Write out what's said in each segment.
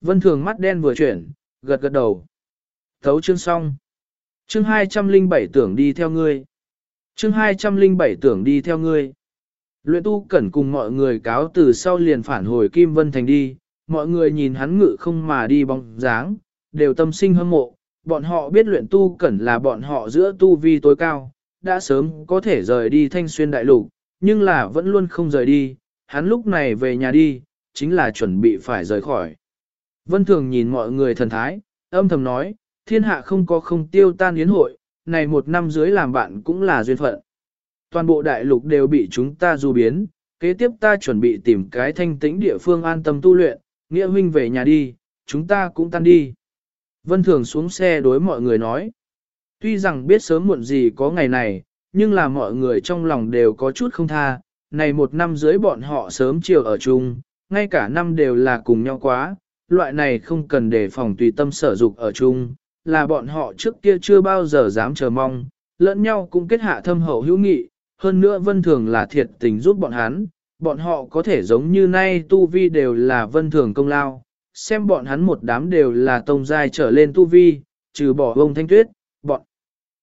Vân Thường mắt đen vừa chuyển, gật gật đầu. Thấu chương xong. Chương 207 tưởng đi theo ngươi. Chương 207 tưởng đi theo ngươi. Luyện tu cẩn cùng mọi người cáo từ sau liền phản hồi Kim Vân Thành đi, mọi người nhìn hắn ngự không mà đi bóng dáng, đều tâm sinh hâm mộ, bọn họ biết luyện tu cẩn là bọn họ giữa tu vi tối cao, đã sớm có thể rời đi thanh xuyên đại lục, nhưng là vẫn luôn không rời đi, hắn lúc này về nhà đi, chính là chuẩn bị phải rời khỏi. Vân Thường nhìn mọi người thần thái, âm thầm nói, thiên hạ không có không tiêu tan yến hội, này một năm dưới làm bạn cũng là duyên phận. Toàn bộ đại lục đều bị chúng ta du biến, kế tiếp ta chuẩn bị tìm cái thanh tĩnh địa phương an tâm tu luyện, nghĩa huynh về nhà đi, chúng ta cũng tan đi. Vân Thường xuống xe đối mọi người nói. Tuy rằng biết sớm muộn gì có ngày này, nhưng là mọi người trong lòng đều có chút không tha, này một năm dưới bọn họ sớm chiều ở chung, ngay cả năm đều là cùng nhau quá, loại này không cần để phòng tùy tâm sở dục ở chung, là bọn họ trước kia chưa bao giờ dám chờ mong, lẫn nhau cũng kết hạ thâm hậu hữu nghị, hơn nữa vân thường là thiệt tình giúp bọn hắn, bọn họ có thể giống như nay tu vi đều là vân thường công lao, xem bọn hắn một đám đều là tông giai trở lên tu vi, trừ bỏ ông thanh tuyết, bọn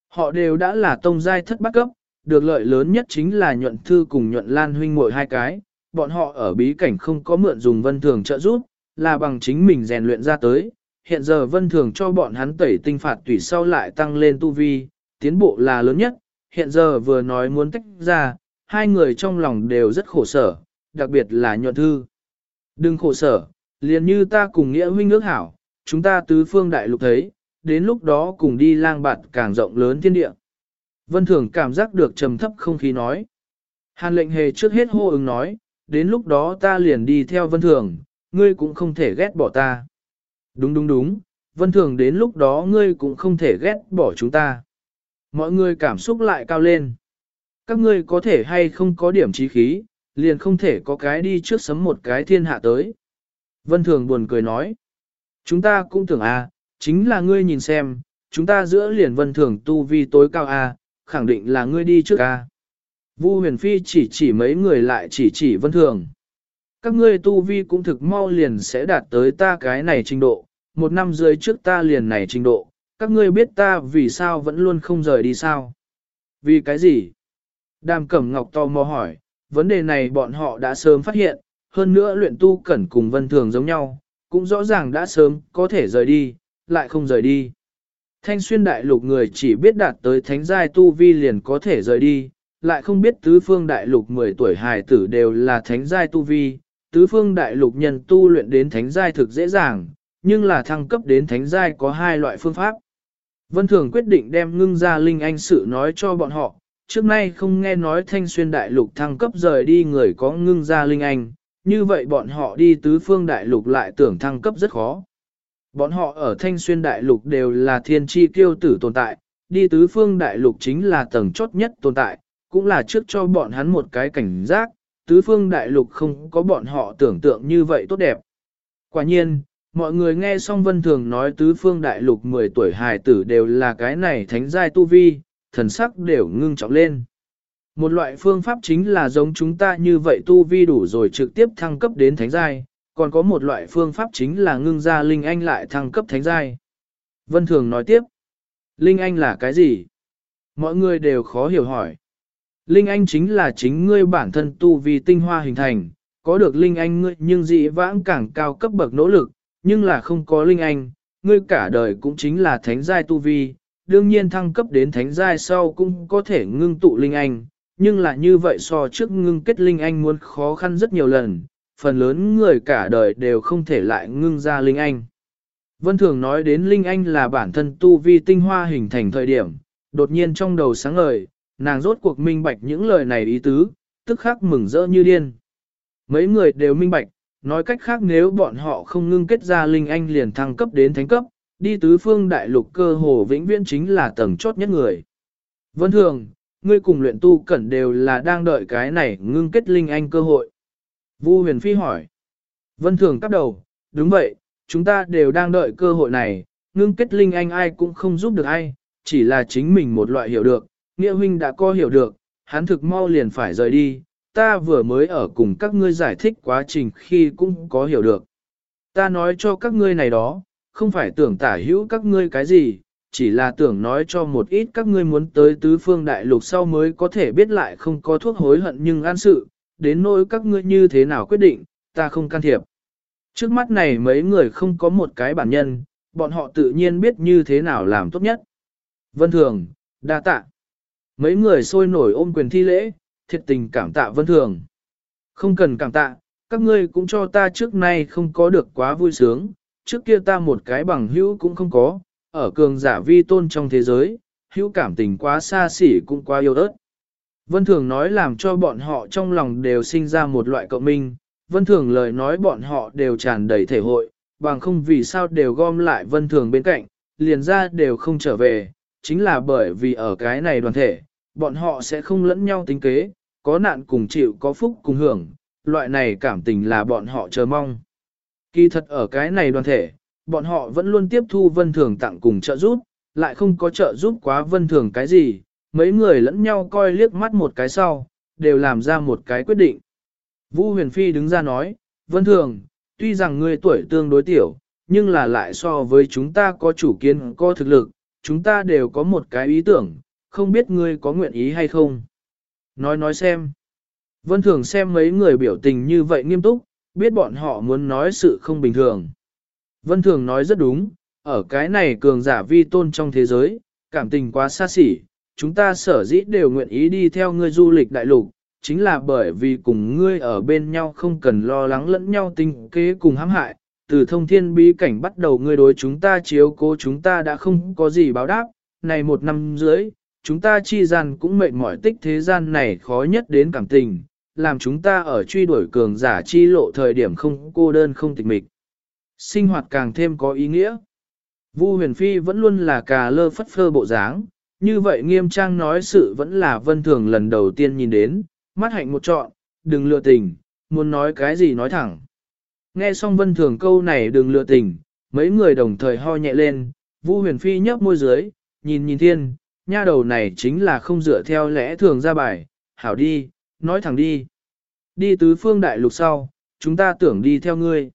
họ đều đã là tông giai thất bát cấp, được lợi lớn nhất chính là nhuận thư cùng nhuận lan huynh muội hai cái, bọn họ ở bí cảnh không có mượn dùng vân thường trợ giúp, là bằng chính mình rèn luyện ra tới. Hiện giờ vân thường cho bọn hắn tẩy tinh phạt tùy sau lại tăng lên tu vi, tiến bộ là lớn nhất, hiện giờ vừa nói muốn tách ra, hai người trong lòng đều rất khổ sở, đặc biệt là nhuận thư. Đừng khổ sở, liền như ta cùng nghĩa huynh ước hảo, chúng ta tứ phương đại lục thấy, đến lúc đó cùng đi lang bạt càng rộng lớn thiên địa. Vân Thường cảm giác được trầm thấp không khí nói. Hàn lệnh hề trước hết hô ứng nói, đến lúc đó ta liền đi theo Vân Thường, ngươi cũng không thể ghét bỏ ta. Đúng đúng đúng, Vân Thường đến lúc đó ngươi cũng không thể ghét bỏ chúng ta. Mọi người cảm xúc lại cao lên. Các ngươi có thể hay không có điểm trí khí, liền không thể có cái đi trước sấm một cái thiên hạ tới. Vân Thường buồn cười nói. Chúng ta cũng tưởng à, chính là ngươi nhìn xem, chúng ta giữa liền Vân Thường tu vi tối cao à, khẳng định là ngươi đi trước à. Vu huyền phi chỉ chỉ mấy người lại chỉ chỉ Vân Thường. Các ngươi tu vi cũng thực mau liền sẽ đạt tới ta cái này trình độ, một năm dưới trước ta liền này trình độ, các ngươi biết ta vì sao vẫn luôn không rời đi sao? Vì cái gì? Đàm Cẩm Ngọc to mò hỏi, vấn đề này bọn họ đã sớm phát hiện, hơn nữa luyện tu cẩn cùng vân thường giống nhau, cũng rõ ràng đã sớm có thể rời đi, lại không rời đi. Thanh xuyên đại lục người chỉ biết đạt tới thánh giai tu vi liền có thể rời đi, lại không biết tứ phương đại lục 10 tuổi hài tử đều là thánh giai tu vi, tứ phương đại lục nhân tu luyện đến thánh giai thực dễ dàng, nhưng là thăng cấp đến thánh giai có hai loại phương pháp. Vân Thường quyết định đem ngưng ra Linh Anh sự nói cho bọn họ, trước nay không nghe nói thanh xuyên đại lục thăng cấp rời đi người có ngưng ra Linh Anh, như vậy bọn họ đi tứ phương đại lục lại tưởng thăng cấp rất khó. Bọn họ ở thanh xuyên đại lục đều là thiên tri kiêu tử tồn tại, đi tứ phương đại lục chính là tầng chốt nhất tồn tại, cũng là trước cho bọn hắn một cái cảnh giác, tứ phương đại lục không có bọn họ tưởng tượng như vậy tốt đẹp. Quả nhiên, mọi người nghe xong vân thường nói tứ phương đại lục 10 tuổi hài tử đều là cái này thánh giai tu vi, thần sắc đều ngưng trọng lên. Một loại phương pháp chính là giống chúng ta như vậy tu vi đủ rồi trực tiếp thăng cấp đến thánh giai, còn có một loại phương pháp chính là ngưng ra linh anh lại thăng cấp thánh giai. Vân Thường nói tiếp, linh anh là cái gì? Mọi người đều khó hiểu hỏi. Linh anh chính là chính ngươi bản thân tu vi tinh hoa hình thành, có được linh anh ngươi nhưng dị vãng càng cao cấp bậc nỗ lực, nhưng là không có linh anh, ngươi cả đời cũng chính là thánh giai tu vi, đương nhiên thăng cấp đến thánh giai sau cũng có thể ngưng tụ linh anh, nhưng là như vậy so trước ngưng kết linh anh muốn khó khăn rất nhiều lần, phần lớn người cả đời đều không thể lại ngưng ra linh anh. Vân Thường nói đến linh anh là bản thân tu vi tinh hoa hình thành thời điểm, đột nhiên trong đầu sáng ngời, nàng rốt cuộc minh bạch những lời này ý tứ, tức khắc mừng rỡ như điên. Mấy người đều minh bạch, nói cách khác nếu bọn họ không ngưng kết ra linh anh liền thăng cấp đến thánh cấp, đi tứ phương đại lục cơ hồ vĩnh viễn chính là tầng chốt nhất người. Vân Thường, ngươi cùng luyện tu cẩn đều là đang đợi cái này ngưng kết linh anh cơ hội. Vu huyền phi hỏi. Vân thường cắp đầu, đúng vậy, chúng ta đều đang đợi cơ hội này, ngưng kết linh anh ai cũng không giúp được ai, chỉ là chính mình một loại hiểu được, nghĩa huynh đã có hiểu được, hắn thực mau liền phải rời đi, ta vừa mới ở cùng các ngươi giải thích quá trình khi cũng có hiểu được. Ta nói cho các ngươi này đó, không phải tưởng tả hữu các ngươi cái gì, chỉ là tưởng nói cho một ít các ngươi muốn tới tứ phương đại lục sau mới có thể biết lại không có thuốc hối hận nhưng an sự, đến nỗi các ngươi như thế nào quyết định, ta không can thiệp. Trước mắt này mấy người không có một cái bản nhân, bọn họ tự nhiên biết như thế nào làm tốt nhất. Vân Thường, đa tạ. Mấy người sôi nổi ôm quyền thi lễ, thiệt tình cảm tạ Vân Thường. Không cần cảm tạ, các ngươi cũng cho ta trước nay không có được quá vui sướng, trước kia ta một cái bằng hữu cũng không có, ở cường giả vi tôn trong thế giới, hữu cảm tình quá xa xỉ cũng quá yêu ớt. Vân Thường nói làm cho bọn họ trong lòng đều sinh ra một loại cộng minh, Vân Thường lời nói bọn họ đều tràn đầy thể hội, bằng không vì sao đều gom lại Vân Thường bên cạnh, liền ra đều không trở về, chính là bởi vì ở cái này đoàn thể, bọn họ sẽ không lẫn nhau tính kế, có nạn cùng chịu có phúc cùng hưởng, loại này cảm tình là bọn họ chờ mong. Kỳ thật ở cái này đoàn thể, bọn họ vẫn luôn tiếp thu vân thường tặng cùng trợ giúp, lại không có trợ giúp quá vân thường cái gì, mấy người lẫn nhau coi liếc mắt một cái sau, đều làm ra một cái quyết định. Vũ huyền phi đứng ra nói, vân thường, tuy rằng ngươi tuổi tương đối tiểu, nhưng là lại so với chúng ta có chủ kiến có thực lực, chúng ta đều có một cái ý tưởng, không biết ngươi có nguyện ý hay không. Nói nói xem. Vân thường xem mấy người biểu tình như vậy nghiêm túc, biết bọn họ muốn nói sự không bình thường. Vân thường nói rất đúng, ở cái này cường giả vi tôn trong thế giới, cảm tình quá xa xỉ, chúng ta sở dĩ đều nguyện ý đi theo ngươi du lịch đại lục, chính là bởi vì cùng ngươi ở bên nhau không cần lo lắng lẫn nhau tinh kế cùng hãm hại. Từ thông thiên bí cảnh bắt đầu ngươi đối chúng ta chiếu cố chúng ta đã không có gì báo đáp, này một năm dưới, chúng ta chi gian cũng mệt mỏi tích thế gian này khó nhất đến cảm tình, làm chúng ta ở truy đuổi cường giả chi lộ thời điểm không cô đơn không tịch mịch. Sinh hoạt càng thêm có ý nghĩa. Vu huyền phi vẫn luôn là cà lơ phất phơ bộ dáng, như vậy nghiêm trang nói sự vẫn là vân thường lần đầu tiên nhìn đến, mắt hạnh một trọn, đừng lừa tình, muốn nói cái gì nói thẳng. Nghe xong vân thường câu này đừng lừa tình, mấy người đồng thời ho nhẹ lên, Vu huyền phi nhấp môi dưới, nhìn nhìn thiên, nha đầu này chính là không dựa theo lẽ thường ra bài, hảo đi, nói thẳng đi. Đi tứ phương đại lục sau, chúng ta tưởng đi theo ngươi.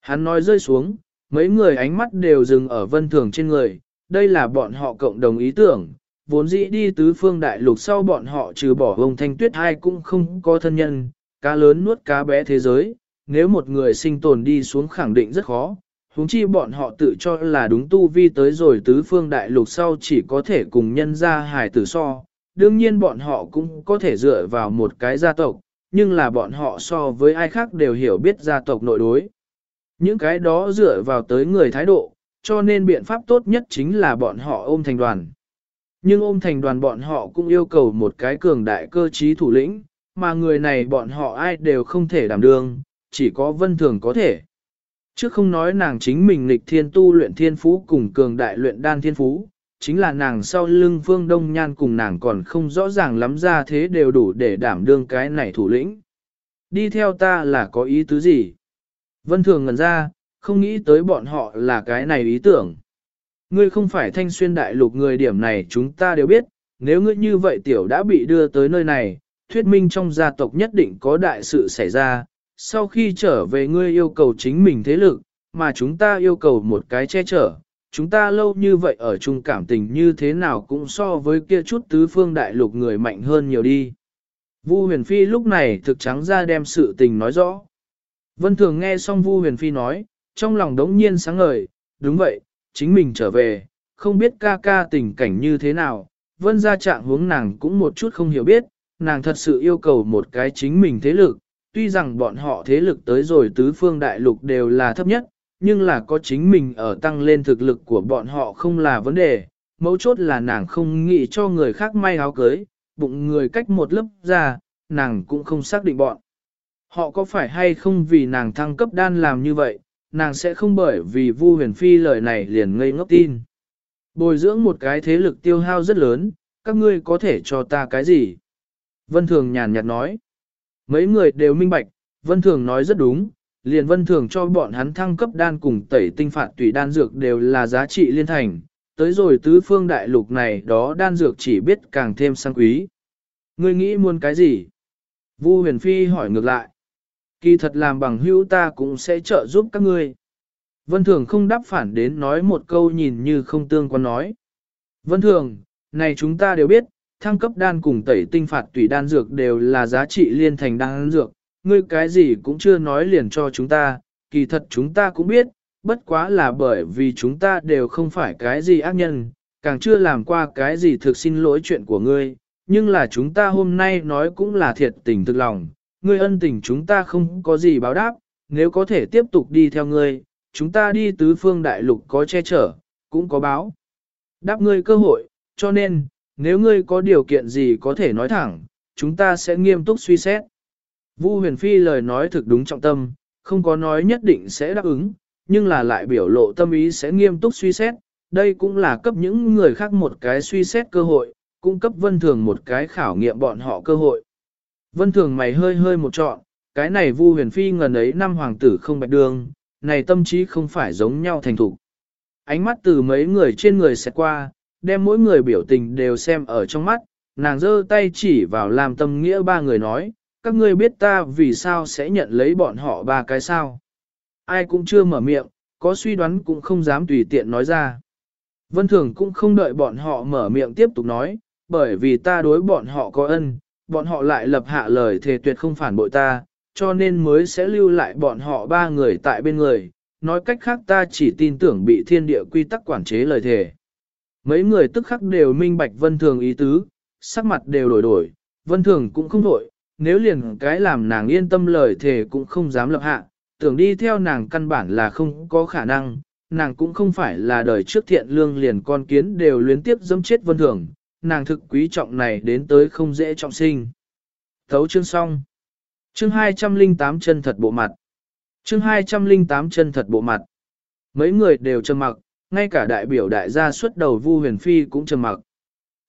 Hắn nói rơi xuống, mấy người ánh mắt đều dừng ở vân thường trên người, đây là bọn họ cộng đồng ý tưởng, vốn dĩ đi tứ phương đại lục sau bọn họ trừ bỏ vông thanh tuyết hai cũng không có thân nhân, cá lớn nuốt cá bé thế giới, nếu một người sinh tồn đi xuống khẳng định rất khó, huống chi bọn họ tự cho là đúng tu vi tới rồi tứ phương đại lục sau chỉ có thể cùng nhân gia hài tử so, đương nhiên bọn họ cũng có thể dựa vào một cái gia tộc, nhưng là bọn họ so với ai khác đều hiểu biết gia tộc nội đối. Những cái đó dựa vào tới người thái độ, cho nên biện pháp tốt nhất chính là bọn họ ôm thành đoàn. Nhưng ôm thành đoàn bọn họ cũng yêu cầu một cái cường đại cơ trí thủ lĩnh, mà người này bọn họ ai đều không thể đảm đương, chỉ có vân thường có thể. Trước không nói nàng chính mình lịch thiên tu luyện thiên phú cùng cường đại luyện đan thiên phú, chính là nàng sau lưng phương đông nhan cùng nàng còn không rõ ràng lắm ra thế đều đủ để đảm đương cái này thủ lĩnh. Đi theo ta là có ý tứ gì? Vân thường ngần ra, không nghĩ tới bọn họ là cái này ý tưởng. Ngươi không phải thanh xuyên đại lục người điểm này chúng ta đều biết, nếu ngươi như vậy tiểu đã bị đưa tới nơi này, thuyết minh trong gia tộc nhất định có đại sự xảy ra, sau khi trở về ngươi yêu cầu chính mình thế lực, mà chúng ta yêu cầu một cái che chở. Chúng ta lâu như vậy ở chung cảm tình như thế nào cũng so với kia chút tứ phương đại lục người mạnh hơn nhiều đi. Vu huyền phi lúc này thực trắng ra đem sự tình nói rõ. Vân thường nghe xong Vu huyền phi nói, trong lòng đống nhiên sáng ngời, đúng vậy, chính mình trở về, không biết ca ca tình cảnh như thế nào, vân ra trạng hướng nàng cũng một chút không hiểu biết, nàng thật sự yêu cầu một cái chính mình thế lực, tuy rằng bọn họ thế lực tới rồi tứ phương đại lục đều là thấp nhất, nhưng là có chính mình ở tăng lên thực lực của bọn họ không là vấn đề, mấu chốt là nàng không nghĩ cho người khác may áo cưới, bụng người cách một lớp ra, nàng cũng không xác định bọn. Họ có phải hay không vì nàng thăng cấp đan làm như vậy, nàng sẽ không bởi vì Vu huyền phi lời này liền ngây ngốc tin. Bồi dưỡng một cái thế lực tiêu hao rất lớn, các ngươi có thể cho ta cái gì? Vân Thường nhàn nhạt nói. Mấy người đều minh bạch, Vân Thường nói rất đúng, liền Vân Thường cho bọn hắn thăng cấp đan cùng tẩy tinh phạt tùy đan dược đều là giá trị liên thành, tới rồi tứ phương đại lục này đó đan dược chỉ biết càng thêm sang quý. Ngươi nghĩ muốn cái gì? Vu huyền phi hỏi ngược lại. Kỳ thật làm bằng hữu ta cũng sẽ trợ giúp các ngươi. Vân Thường không đáp phản đến nói một câu nhìn như không tương quan nói. Vân Thường, này chúng ta đều biết, thăng cấp đan cùng tẩy tinh phạt tùy đan dược đều là giá trị liên thành đan dược, ngươi cái gì cũng chưa nói liền cho chúng ta, kỳ thật chúng ta cũng biết, bất quá là bởi vì chúng ta đều không phải cái gì ác nhân, càng chưa làm qua cái gì thực xin lỗi chuyện của ngươi, nhưng là chúng ta hôm nay nói cũng là thiệt tình thực lòng, ngươi ân tình chúng ta không có gì báo đáp, nếu có thể tiếp tục đi theo ngươi, chúng ta đi tứ phương đại lục có che chở, cũng có báo. Đáp ngươi cơ hội, cho nên, nếu ngươi có điều kiện gì có thể nói thẳng, chúng ta sẽ nghiêm túc suy xét. Vu huyền phi lời nói thực đúng trọng tâm, không có nói nhất định sẽ đáp ứng, nhưng là lại biểu lộ tâm ý sẽ nghiêm túc suy xét, đây cũng là cấp những người khác một cái suy xét cơ hội, cung cấp vân thường một cái khảo nghiệm bọn họ cơ hội. Vân thường mày hơi hơi một trọn, cái này Vu huyền phi ngần ấy năm hoàng tử không bạch đường, này tâm trí không phải giống nhau thành thủ. Ánh mắt từ mấy người trên người sẽ qua, đem mỗi người biểu tình đều xem ở trong mắt, nàng giơ tay chỉ vào làm tâm nghĩa ba người nói, các ngươi biết ta vì sao sẽ nhận lấy bọn họ ba cái sao. Ai cũng chưa mở miệng, có suy đoán cũng không dám tùy tiện nói ra. Vân Thường cũng không đợi bọn họ mở miệng tiếp tục nói, bởi vì ta đối bọn họ có ân, bọn họ lại lập hạ lời thề tuyệt không phản bội ta, cho nên mới sẽ lưu lại bọn họ ba người tại bên người. Nói cách khác ta chỉ tin tưởng bị thiên địa quy tắc quản chế lời thề. Mấy người tức khắc đều minh bạch Vân Thường ý tứ, sắc mặt đều đổi đổi, Vân Thường cũng không đổi, nếu liền cái làm nàng yên tâm lời thề cũng không dám lập hạ, tưởng đi theo nàng căn bản là không có khả năng, nàng cũng không phải là đời trước thiện lương liền con kiến đều luyến tiếp dâm chết Vân Thường, nàng thực quý trọng này đến tới không dễ trọng sinh. Thấu chương xong. Chương 208 chân thật bộ mặt. Chương 208 chân thật bộ mặt. Mấy người đều trầm mặc, ngay cả đại biểu đại gia xuất đầu Vu Huyền Phi cũng trầm mặc.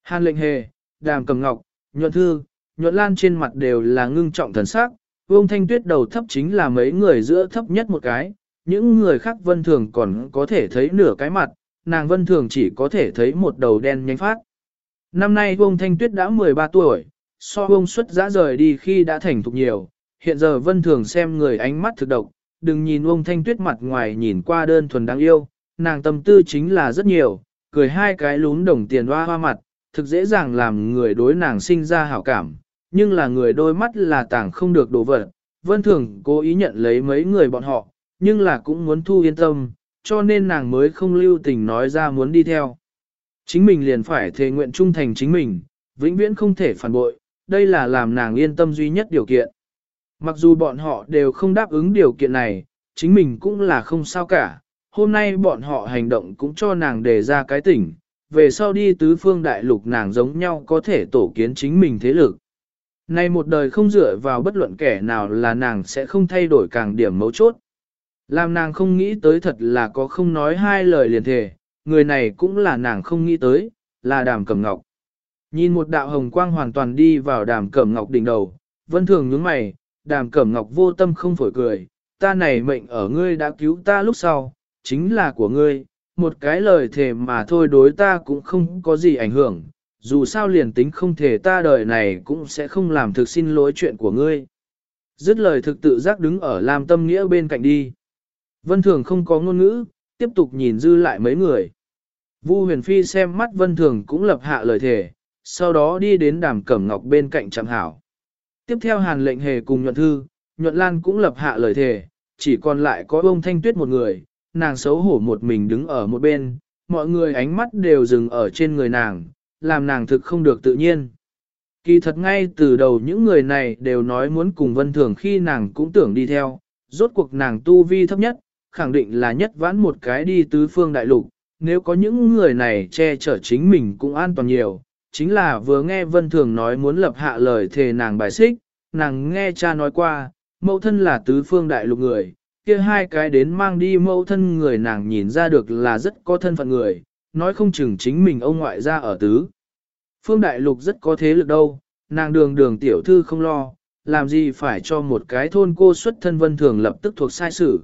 Hàn lệnh hề, đàm cầm ngọc, nhuận thư, nhuận lan trên mặt đều là ngưng trọng thần sắc, vương thanh tuyết đầu thấp chính là mấy người giữa thấp nhất một cái, những người khác vân thường còn có thể thấy nửa cái mặt, nàng vân thường chỉ có thể thấy một đầu đen nhánh phát. Năm nay vương thanh tuyết đã 13 tuổi, so vương xuất giã rời đi khi đã thành thục nhiều, hiện giờ vân thường xem người ánh mắt thực độc, đừng nhìn vương thanh tuyết mặt ngoài nhìn qua đơn thuần đáng yêu, nàng tâm tư chính là rất nhiều, cười hai cái lún đồng tiền hoa hoa mặt, thực dễ dàng làm người đối nàng sinh ra hảo cảm, nhưng là người đôi mắt là tảng không được đổ vật. Vân Thường cố ý nhận lấy mấy người bọn họ, nhưng là cũng muốn thu yên tâm, cho nên nàng mới không lưu tình nói ra muốn đi theo. Chính mình liền phải thề nguyện trung thành chính mình, vĩnh viễn không thể phản bội, đây là làm nàng yên tâm duy nhất điều kiện. Mặc dù bọn họ đều không đáp ứng điều kiện này, chính mình cũng là không sao cả, hôm nay bọn họ hành động cũng cho nàng đề ra cái tỉnh, về sau đi tứ phương đại lục nàng giống nhau có thể tổ kiến chính mình thế lực. Này một đời không dựa vào bất luận kẻ nào là nàng sẽ không thay đổi càng điểm mấu chốt. Làm nàng không nghĩ tới thật là có không nói hai lời liền thể, người này cũng là nàng không nghĩ tới, là đàm cẩm ngọc. Nhìn một đạo hồng quang hoàn toàn đi vào đàm cẩm ngọc đỉnh đầu, vân thường nhướng mày, đàm cẩm ngọc vô tâm không phổi cười, ta này mệnh ở ngươi đã cứu ta lúc sau, chính là của ngươi, một cái lời thề mà thôi đối ta cũng không có gì ảnh hưởng, dù sao liền tính không thể ta đời này cũng sẽ không làm thực xin lỗi chuyện của ngươi. Dứt lời thực tự giác đứng ở lam tâm nghĩa bên cạnh đi. Vân Thường không có ngôn ngữ, tiếp tục nhìn dư lại mấy người. Vu huyền phi xem mắt Vân Thường cũng lập hạ lời thề, sau đó đi đến đàm cẩm ngọc bên cạnh chẳng hảo. Tiếp theo hàn lệnh hề cùng nhuận thư, nhuận lan cũng lập hạ lời thề, chỉ còn lại có ông thanh tuyết một người, nàng xấu hổ một mình đứng ở một bên, mọi người ánh mắt đều dừng ở trên người nàng, làm nàng thực không được tự nhiên. Kỳ thật ngay từ đầu những người này đều nói muốn cùng vân thường khi nàng cũng tưởng đi theo, rốt cuộc nàng tu vi thấp nhất, khẳng định là nhất vãn một cái đi tứ phương đại lục, nếu có những người này che chở chính mình cũng an toàn nhiều, chính là vừa nghe vân thường nói muốn lập hạ lời thề nàng bài xích, nàng nghe cha nói qua, mẫu thân là tứ phương đại lục người, kia hai cái đến mang đi mẫu thân người nàng nhìn ra được là rất có thân phận người, nói không chừng chính mình ông ngoại ra ở tứ. Phương Đại Lục rất có thế lực đâu, nàng đường đường tiểu thư không lo, làm gì phải cho một cái thôn cô xuất thân vân thường lập tức thuộc sai sử.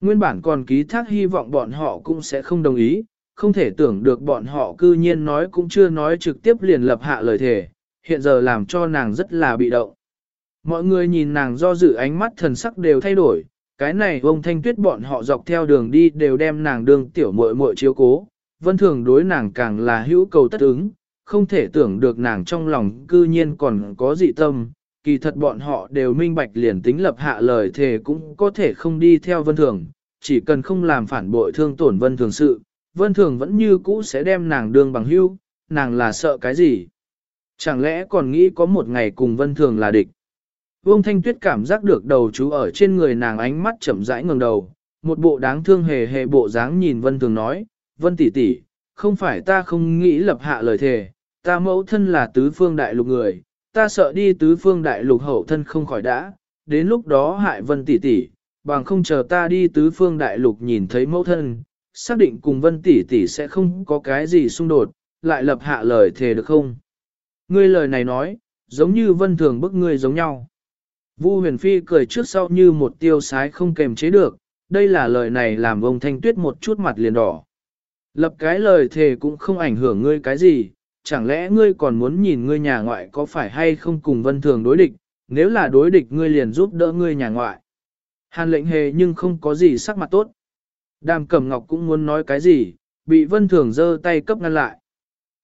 Nguyên bản còn ký thác hy vọng bọn họ cũng sẽ không đồng ý, không thể tưởng được bọn họ cư nhiên nói cũng chưa nói trực tiếp liền lập hạ lời thề, hiện giờ làm cho nàng rất là bị động. Mọi người nhìn nàng do dự ánh mắt thần sắc đều thay đổi, cái này ông thanh tuyết bọn họ dọc theo đường đi đều đem nàng đương tiểu muội muội chiếu cố, vân thường đối nàng càng là hữu cầu tất ứng, không thể tưởng được nàng trong lòng cư nhiên còn có dị tâm, kỳ thật bọn họ đều minh bạch liền tính lập hạ lời thề cũng có thể không đi theo vân thường, chỉ cần không làm phản bội thương tổn vân thường sự, vân thường vẫn như cũ sẽ đem nàng đương bằng hữu, nàng là sợ cái gì? Chẳng lẽ còn nghĩ có một ngày cùng vân thường là địch? Vương Thanh Tuyết cảm giác được đầu chú ở trên người nàng ánh mắt chậm rãi ngẩng đầu, một bộ đáng thương hề hề bộ dáng nhìn Vân Thường nói, Vân tỷ tỷ, không phải ta không nghĩ lập hạ lời thề, ta mẫu thân là tứ phương đại lục người, ta sợ đi tứ phương đại lục hậu thân không khỏi đã, đến lúc đó hại Vân tỷ tỷ, bằng không chờ ta đi tứ phương đại lục nhìn thấy mẫu thân, xác định cùng Vân tỷ tỷ sẽ không có cái gì xung đột, lại lập hạ lời thề được không? Ngươi lời này nói, giống như Vân Thường bức ngươi giống nhau. Vu huyền phi cười trước sau như một tiêu sái không kềm chế được, đây là lời này làm ông thanh tuyết một chút mặt liền đỏ. Lập cái lời thề cũng không ảnh hưởng ngươi cái gì, chẳng lẽ ngươi còn muốn nhìn ngươi nhà ngoại có phải hay không cùng vân thường đối địch, nếu là đối địch ngươi liền giúp đỡ ngươi nhà ngoại. Hàn lệnh hề nhưng không có gì sắc mặt tốt. Đàm cẩm ngọc cũng muốn nói cái gì, bị vân thường giơ tay cấp ngăn lại.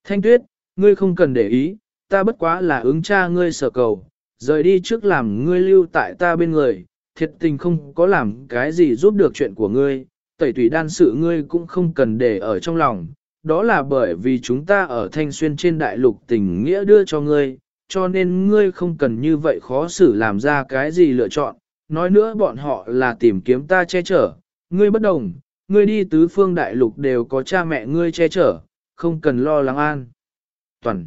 Thanh tuyết, ngươi không cần để ý, ta bất quá là ứng cha ngươi sở cầu, rời đi trước làm ngươi lưu tại ta bên người, thiệt tình không có làm cái gì giúp được chuyện của ngươi, tẩy tủy đan sự ngươi cũng không cần để ở trong lòng, đó là bởi vì chúng ta ở thanh xuyên trên đại lục tình nghĩa đưa cho ngươi, cho nên ngươi không cần như vậy khó xử làm ra cái gì lựa chọn, nói nữa bọn họ là tìm kiếm ta che chở, ngươi bất đồng, ngươi đi tứ phương đại lục đều có cha mẹ ngươi che chở, không cần lo lắng an. Toàn.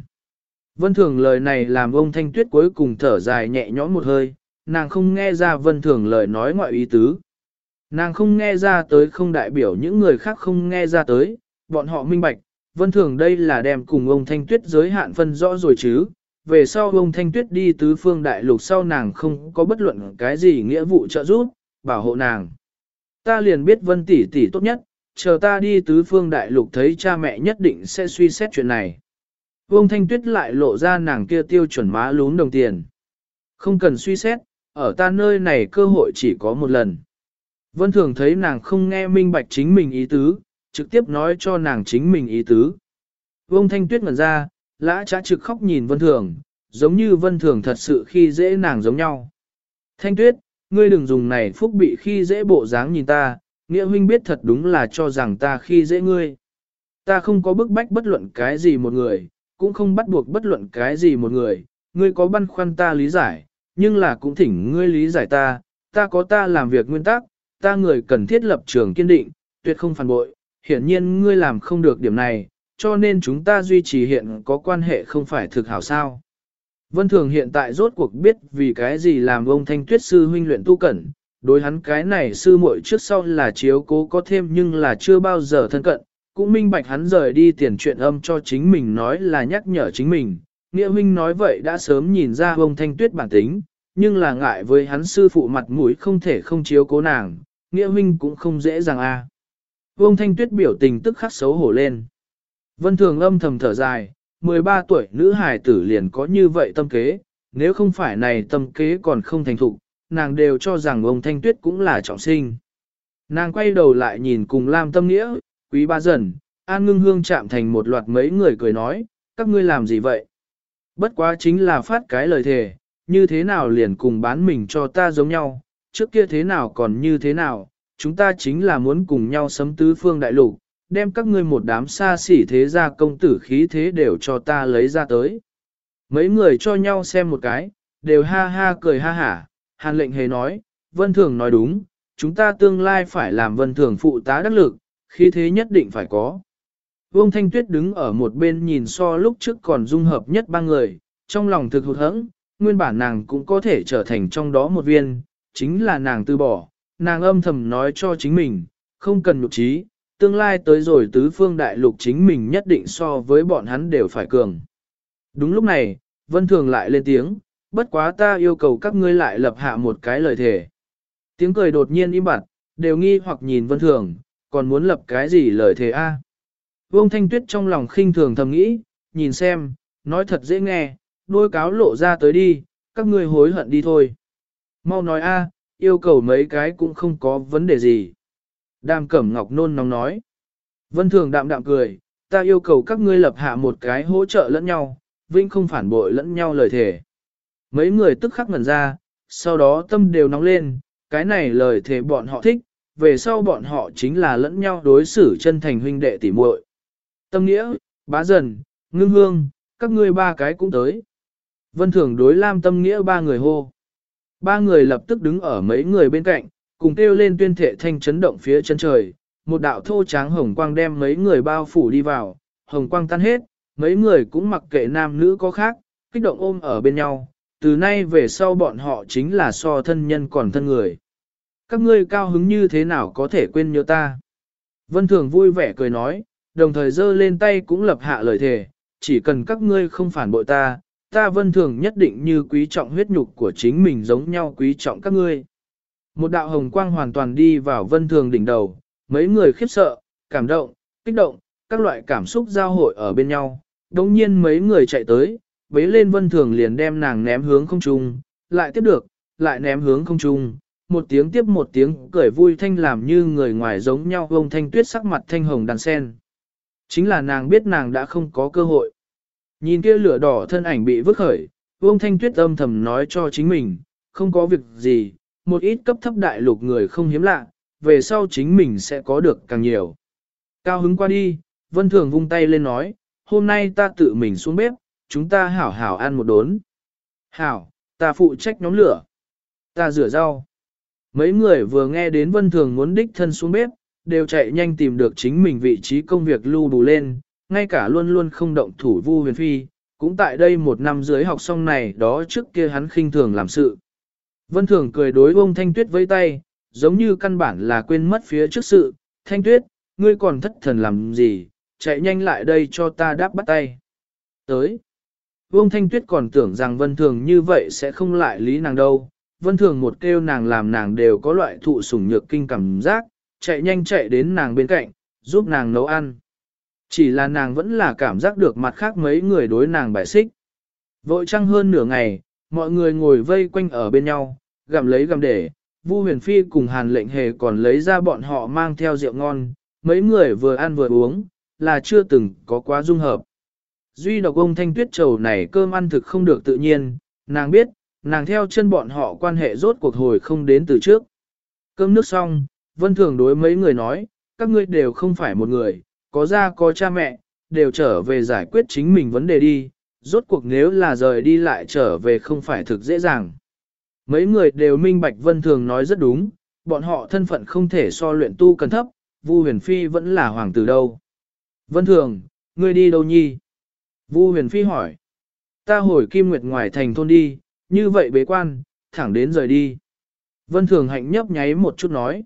Vân Thường lời này làm ông Thanh Tuyết cuối cùng thở dài nhẹ nhõm một hơi, nàng không nghe ra Vân Thường lời nói ngoại ý tứ. Nàng không nghe ra tới không đại biểu những người khác không nghe ra tới, bọn họ minh bạch, Vân Thường đây là đem cùng ông Thanh Tuyết giới hạn phân rõ rồi chứ. Về sau ông Thanh Tuyết đi tứ phương đại lục sau nàng không có bất luận cái gì nghĩa vụ trợ giúp, bảo hộ nàng. Ta liền biết Vân tỷ tỷ tốt nhất, chờ ta đi tứ phương đại lục thấy cha mẹ nhất định sẽ suy xét chuyện này. Vương Thanh Tuyết lại lộ ra nàng kia tiêu chuẩn má lún đồng tiền. Không cần suy xét, ở ta nơi này cơ hội chỉ có một lần. Vân Thường thấy nàng không nghe minh bạch chính mình ý tứ, trực tiếp nói cho nàng chính mình ý tứ. Vương Thanh Tuyết ngẩn ra, lã trá trực khóc nhìn Vân Thường, giống như Vân Thường thật sự khi dễ nàng giống nhau. Thanh Tuyết, ngươi đừng dùng này phúc bị khi dễ bộ dáng nhìn ta, nghĩa huynh biết thật đúng là cho rằng ta khi dễ ngươi. Ta không có bức bách bất luận cái gì một người, cũng không bắt buộc bất luận cái gì một người, ngươi có băn khoăn ta lý giải, nhưng là cũng thỉnh ngươi lý giải ta, ta có ta làm việc nguyên tắc, ta người cần thiết lập trường kiên định, tuyệt không phản bội, hiển nhiên ngươi làm không được điểm này, cho nên chúng ta duy trì hiện có quan hệ không phải thực hảo sao. Vân Thường hiện tại rốt cuộc biết vì cái gì làm ông Thanh Tuyết sư huynh luyện tu cẩn, đối hắn cái này sư muội trước sau là chiếu cố có thêm nhưng là chưa bao giờ thân cận, cũng minh bạch hắn rời đi tiền chuyện âm cho chính mình nói là nhắc nhở chính mình. Nghĩa huynh nói vậy đã sớm nhìn ra ông thanh tuyết bản tính, nhưng là ngại với hắn sư phụ mặt mũi không thể không chiếu cố nàng, nghĩa huynh cũng không dễ dàng a. À. Vương thanh tuyết biểu tình tức khắc xấu hổ lên. Vân thường âm thầm thở dài, 13 tuổi nữ hài tử liền có như vậy tâm kế, nếu không phải này tâm kế còn không thành thục, nàng đều cho rằng ông thanh tuyết cũng là trọng sinh. Nàng quay đầu lại nhìn cùng Lam tâm nghĩa, Quý ba dần, An ngưng hương chạm thành một loạt mấy người cười nói, các ngươi làm gì vậy? Bất quá chính là phát cái lời thề, như thế nào liền cùng bán mình cho ta giống nhau, trước kia thế nào còn như thế nào, chúng ta chính là muốn cùng nhau sấm tứ phương đại lục, đem các ngươi một đám xa xỉ thế gia công tử khí thế đều cho ta lấy ra tới. Mấy người cho nhau xem một cái, đều ha ha cười ha hả, hàn lệnh hề nói, vân thường nói đúng, chúng ta tương lai phải làm vân thường phụ tá đắc lực, khí thế nhất định phải có. Vương Thanh Tuyết đứng ở một bên nhìn so lúc trước còn dung hợp nhất ba người, trong lòng thực hụt hẫng, nguyên bản nàng cũng có thể trở thành trong đó một viên, chính là nàng từ bỏ, nàng âm thầm nói cho chính mình, không cần nhục trí, tương lai tới rồi tứ phương đại lục chính mình nhất định so với bọn hắn đều phải cường. Đúng lúc này, Vân Thường lại lên tiếng, bất quá ta yêu cầu các ngươi lại lập hạ một cái lời thề. Tiếng cười đột nhiên im bặt, đều nghi hoặc nhìn Vân Thường, còn muốn lập cái gì lời thề a? Vương Thanh Tuyết trong lòng khinh thường thầm nghĩ, nhìn xem, nói thật dễ nghe, đôi cáo lộ ra tới đi, các ngươi hối hận đi thôi. Mau nói a, yêu cầu mấy cái cũng không có vấn đề gì. Đàm Cẩm Ngọc nôn nóng nói. Vân Thường đạm đạm cười, ta yêu cầu các ngươi lập hạ một cái hỗ trợ lẫn nhau, vinh không phản bội lẫn nhau lời thề. Mấy người tức khắc ngẩn ra, sau đó tâm đều nóng lên, cái này lời thề bọn họ thích, về sau bọn họ chính là lẫn nhau đối xử chân thành huynh đệ tỉ muội. Tâm nghĩa, bá dần, ngưng hương, các ngươi ba cái cũng tới. Vân Thường đối Lam Tâm Nghĩa ba người hô. Ba người lập tức đứng ở mấy người bên cạnh, cùng kêu lên tuyên thệ thanh chấn động phía chân trời. Một đạo thô tráng hồng quang đem mấy người bao phủ đi vào, hồng quang tan hết, mấy người cũng mặc kệ nam nữ có khác, kích động ôm ở bên nhau. Từ nay về sau bọn họ chính là so thân nhân còn thân người. Các ngươi cao hứng như thế nào có thể quên nhớ ta? Vân Thường vui vẻ cười nói, đồng thời giơ lên tay cũng lập hạ lời thề, chỉ cần các ngươi không phản bội ta, ta vân thường nhất định như quý trọng huyết nhục của chính mình giống nhau quý trọng các ngươi. Một đạo hồng quang hoàn toàn đi vào vân thường đỉnh đầu, mấy người khiếp sợ, cảm động, kích động, các loại cảm xúc giao hội ở bên nhau. Đồng nhiên mấy người chạy tới, bế lên vân thường liền đem nàng ném hướng không trung, lại tiếp được, lại ném hướng không trung. Một tiếng tiếp một tiếng cười vui thanh làm như người ngoài giống nhau vông thanh tuyết sắc mặt thanh hồng đàn sen. Chính là nàng biết nàng đã không có cơ hội. Nhìn kia lửa đỏ thân ảnh bị vứt khởi, Vương Thanh Tuyết âm thầm nói cho chính mình, không có việc gì, một ít cấp thấp đại lục người không hiếm lạ, về sau chính mình sẽ có được càng nhiều. Cao hứng qua đi, Vân Thường vung tay lên nói, hôm nay ta tự mình xuống bếp, chúng ta hảo hảo ăn một đốn. Hảo, ta phụ trách nhóm lửa. Ta rửa rau. Mấy người vừa nghe đến Vân Thường muốn đích thân xuống bếp, đều chạy nhanh tìm được chính mình vị trí công việc lưu đủ lên, ngay cả luôn luôn không động thủ vu huyền phi, cũng tại đây một năm dưới học xong này đó trước kia hắn khinh thường làm sự. Vân Thường cười đối ông Thanh Tuyết với tay, giống như căn bản là quên mất phía trước sự, Thanh Tuyết, ngươi còn thất thần làm gì, chạy nhanh lại đây cho ta đáp bắt tay. Tới, Vương Thanh Tuyết còn tưởng rằng Vân Thường như vậy sẽ không lại lý nàng đâu, Vân Thường một kêu nàng làm nàng đều có loại thụ sủng nhược kinh cảm giác, chạy nhanh chạy đến nàng bên cạnh, giúp nàng nấu ăn. Chỉ là nàng vẫn là cảm giác được mặt khác mấy người đối nàng bài xích. Vội trăng hơn nửa ngày, mọi người ngồi vây quanh ở bên nhau, gặm lấy gặm để, Vu huyền phi cùng hàn lệnh hề còn lấy ra bọn họ mang theo rượu ngon, mấy người vừa ăn vừa uống, là chưa từng có quá dung hợp. Duy độc ông thanh tuyết trầu này cơm ăn thực không được tự nhiên, nàng biết, nàng theo chân bọn họ quan hệ rốt cuộc hồi không đến từ trước. Cơm nước xong, vân thường đối mấy người nói, các ngươi đều không phải một người, có gia có cha mẹ, đều trở về giải quyết chính mình vấn đề đi, rốt cuộc nếu là rời đi lại trở về không phải thực dễ dàng. Mấy người đều minh bạch vân thường nói rất đúng, bọn họ thân phận không thể so luyện tu cần thấp, Vu huyền phi vẫn là hoàng tử đâu. Vân thường, ngươi đi đâu nhi? Vu huyền phi hỏi. Ta hồi kim nguyệt ngoài thành thôn đi, như vậy bế quan, thẳng đến rời đi. Vân thường hạnh nhấp nháy một chút nói.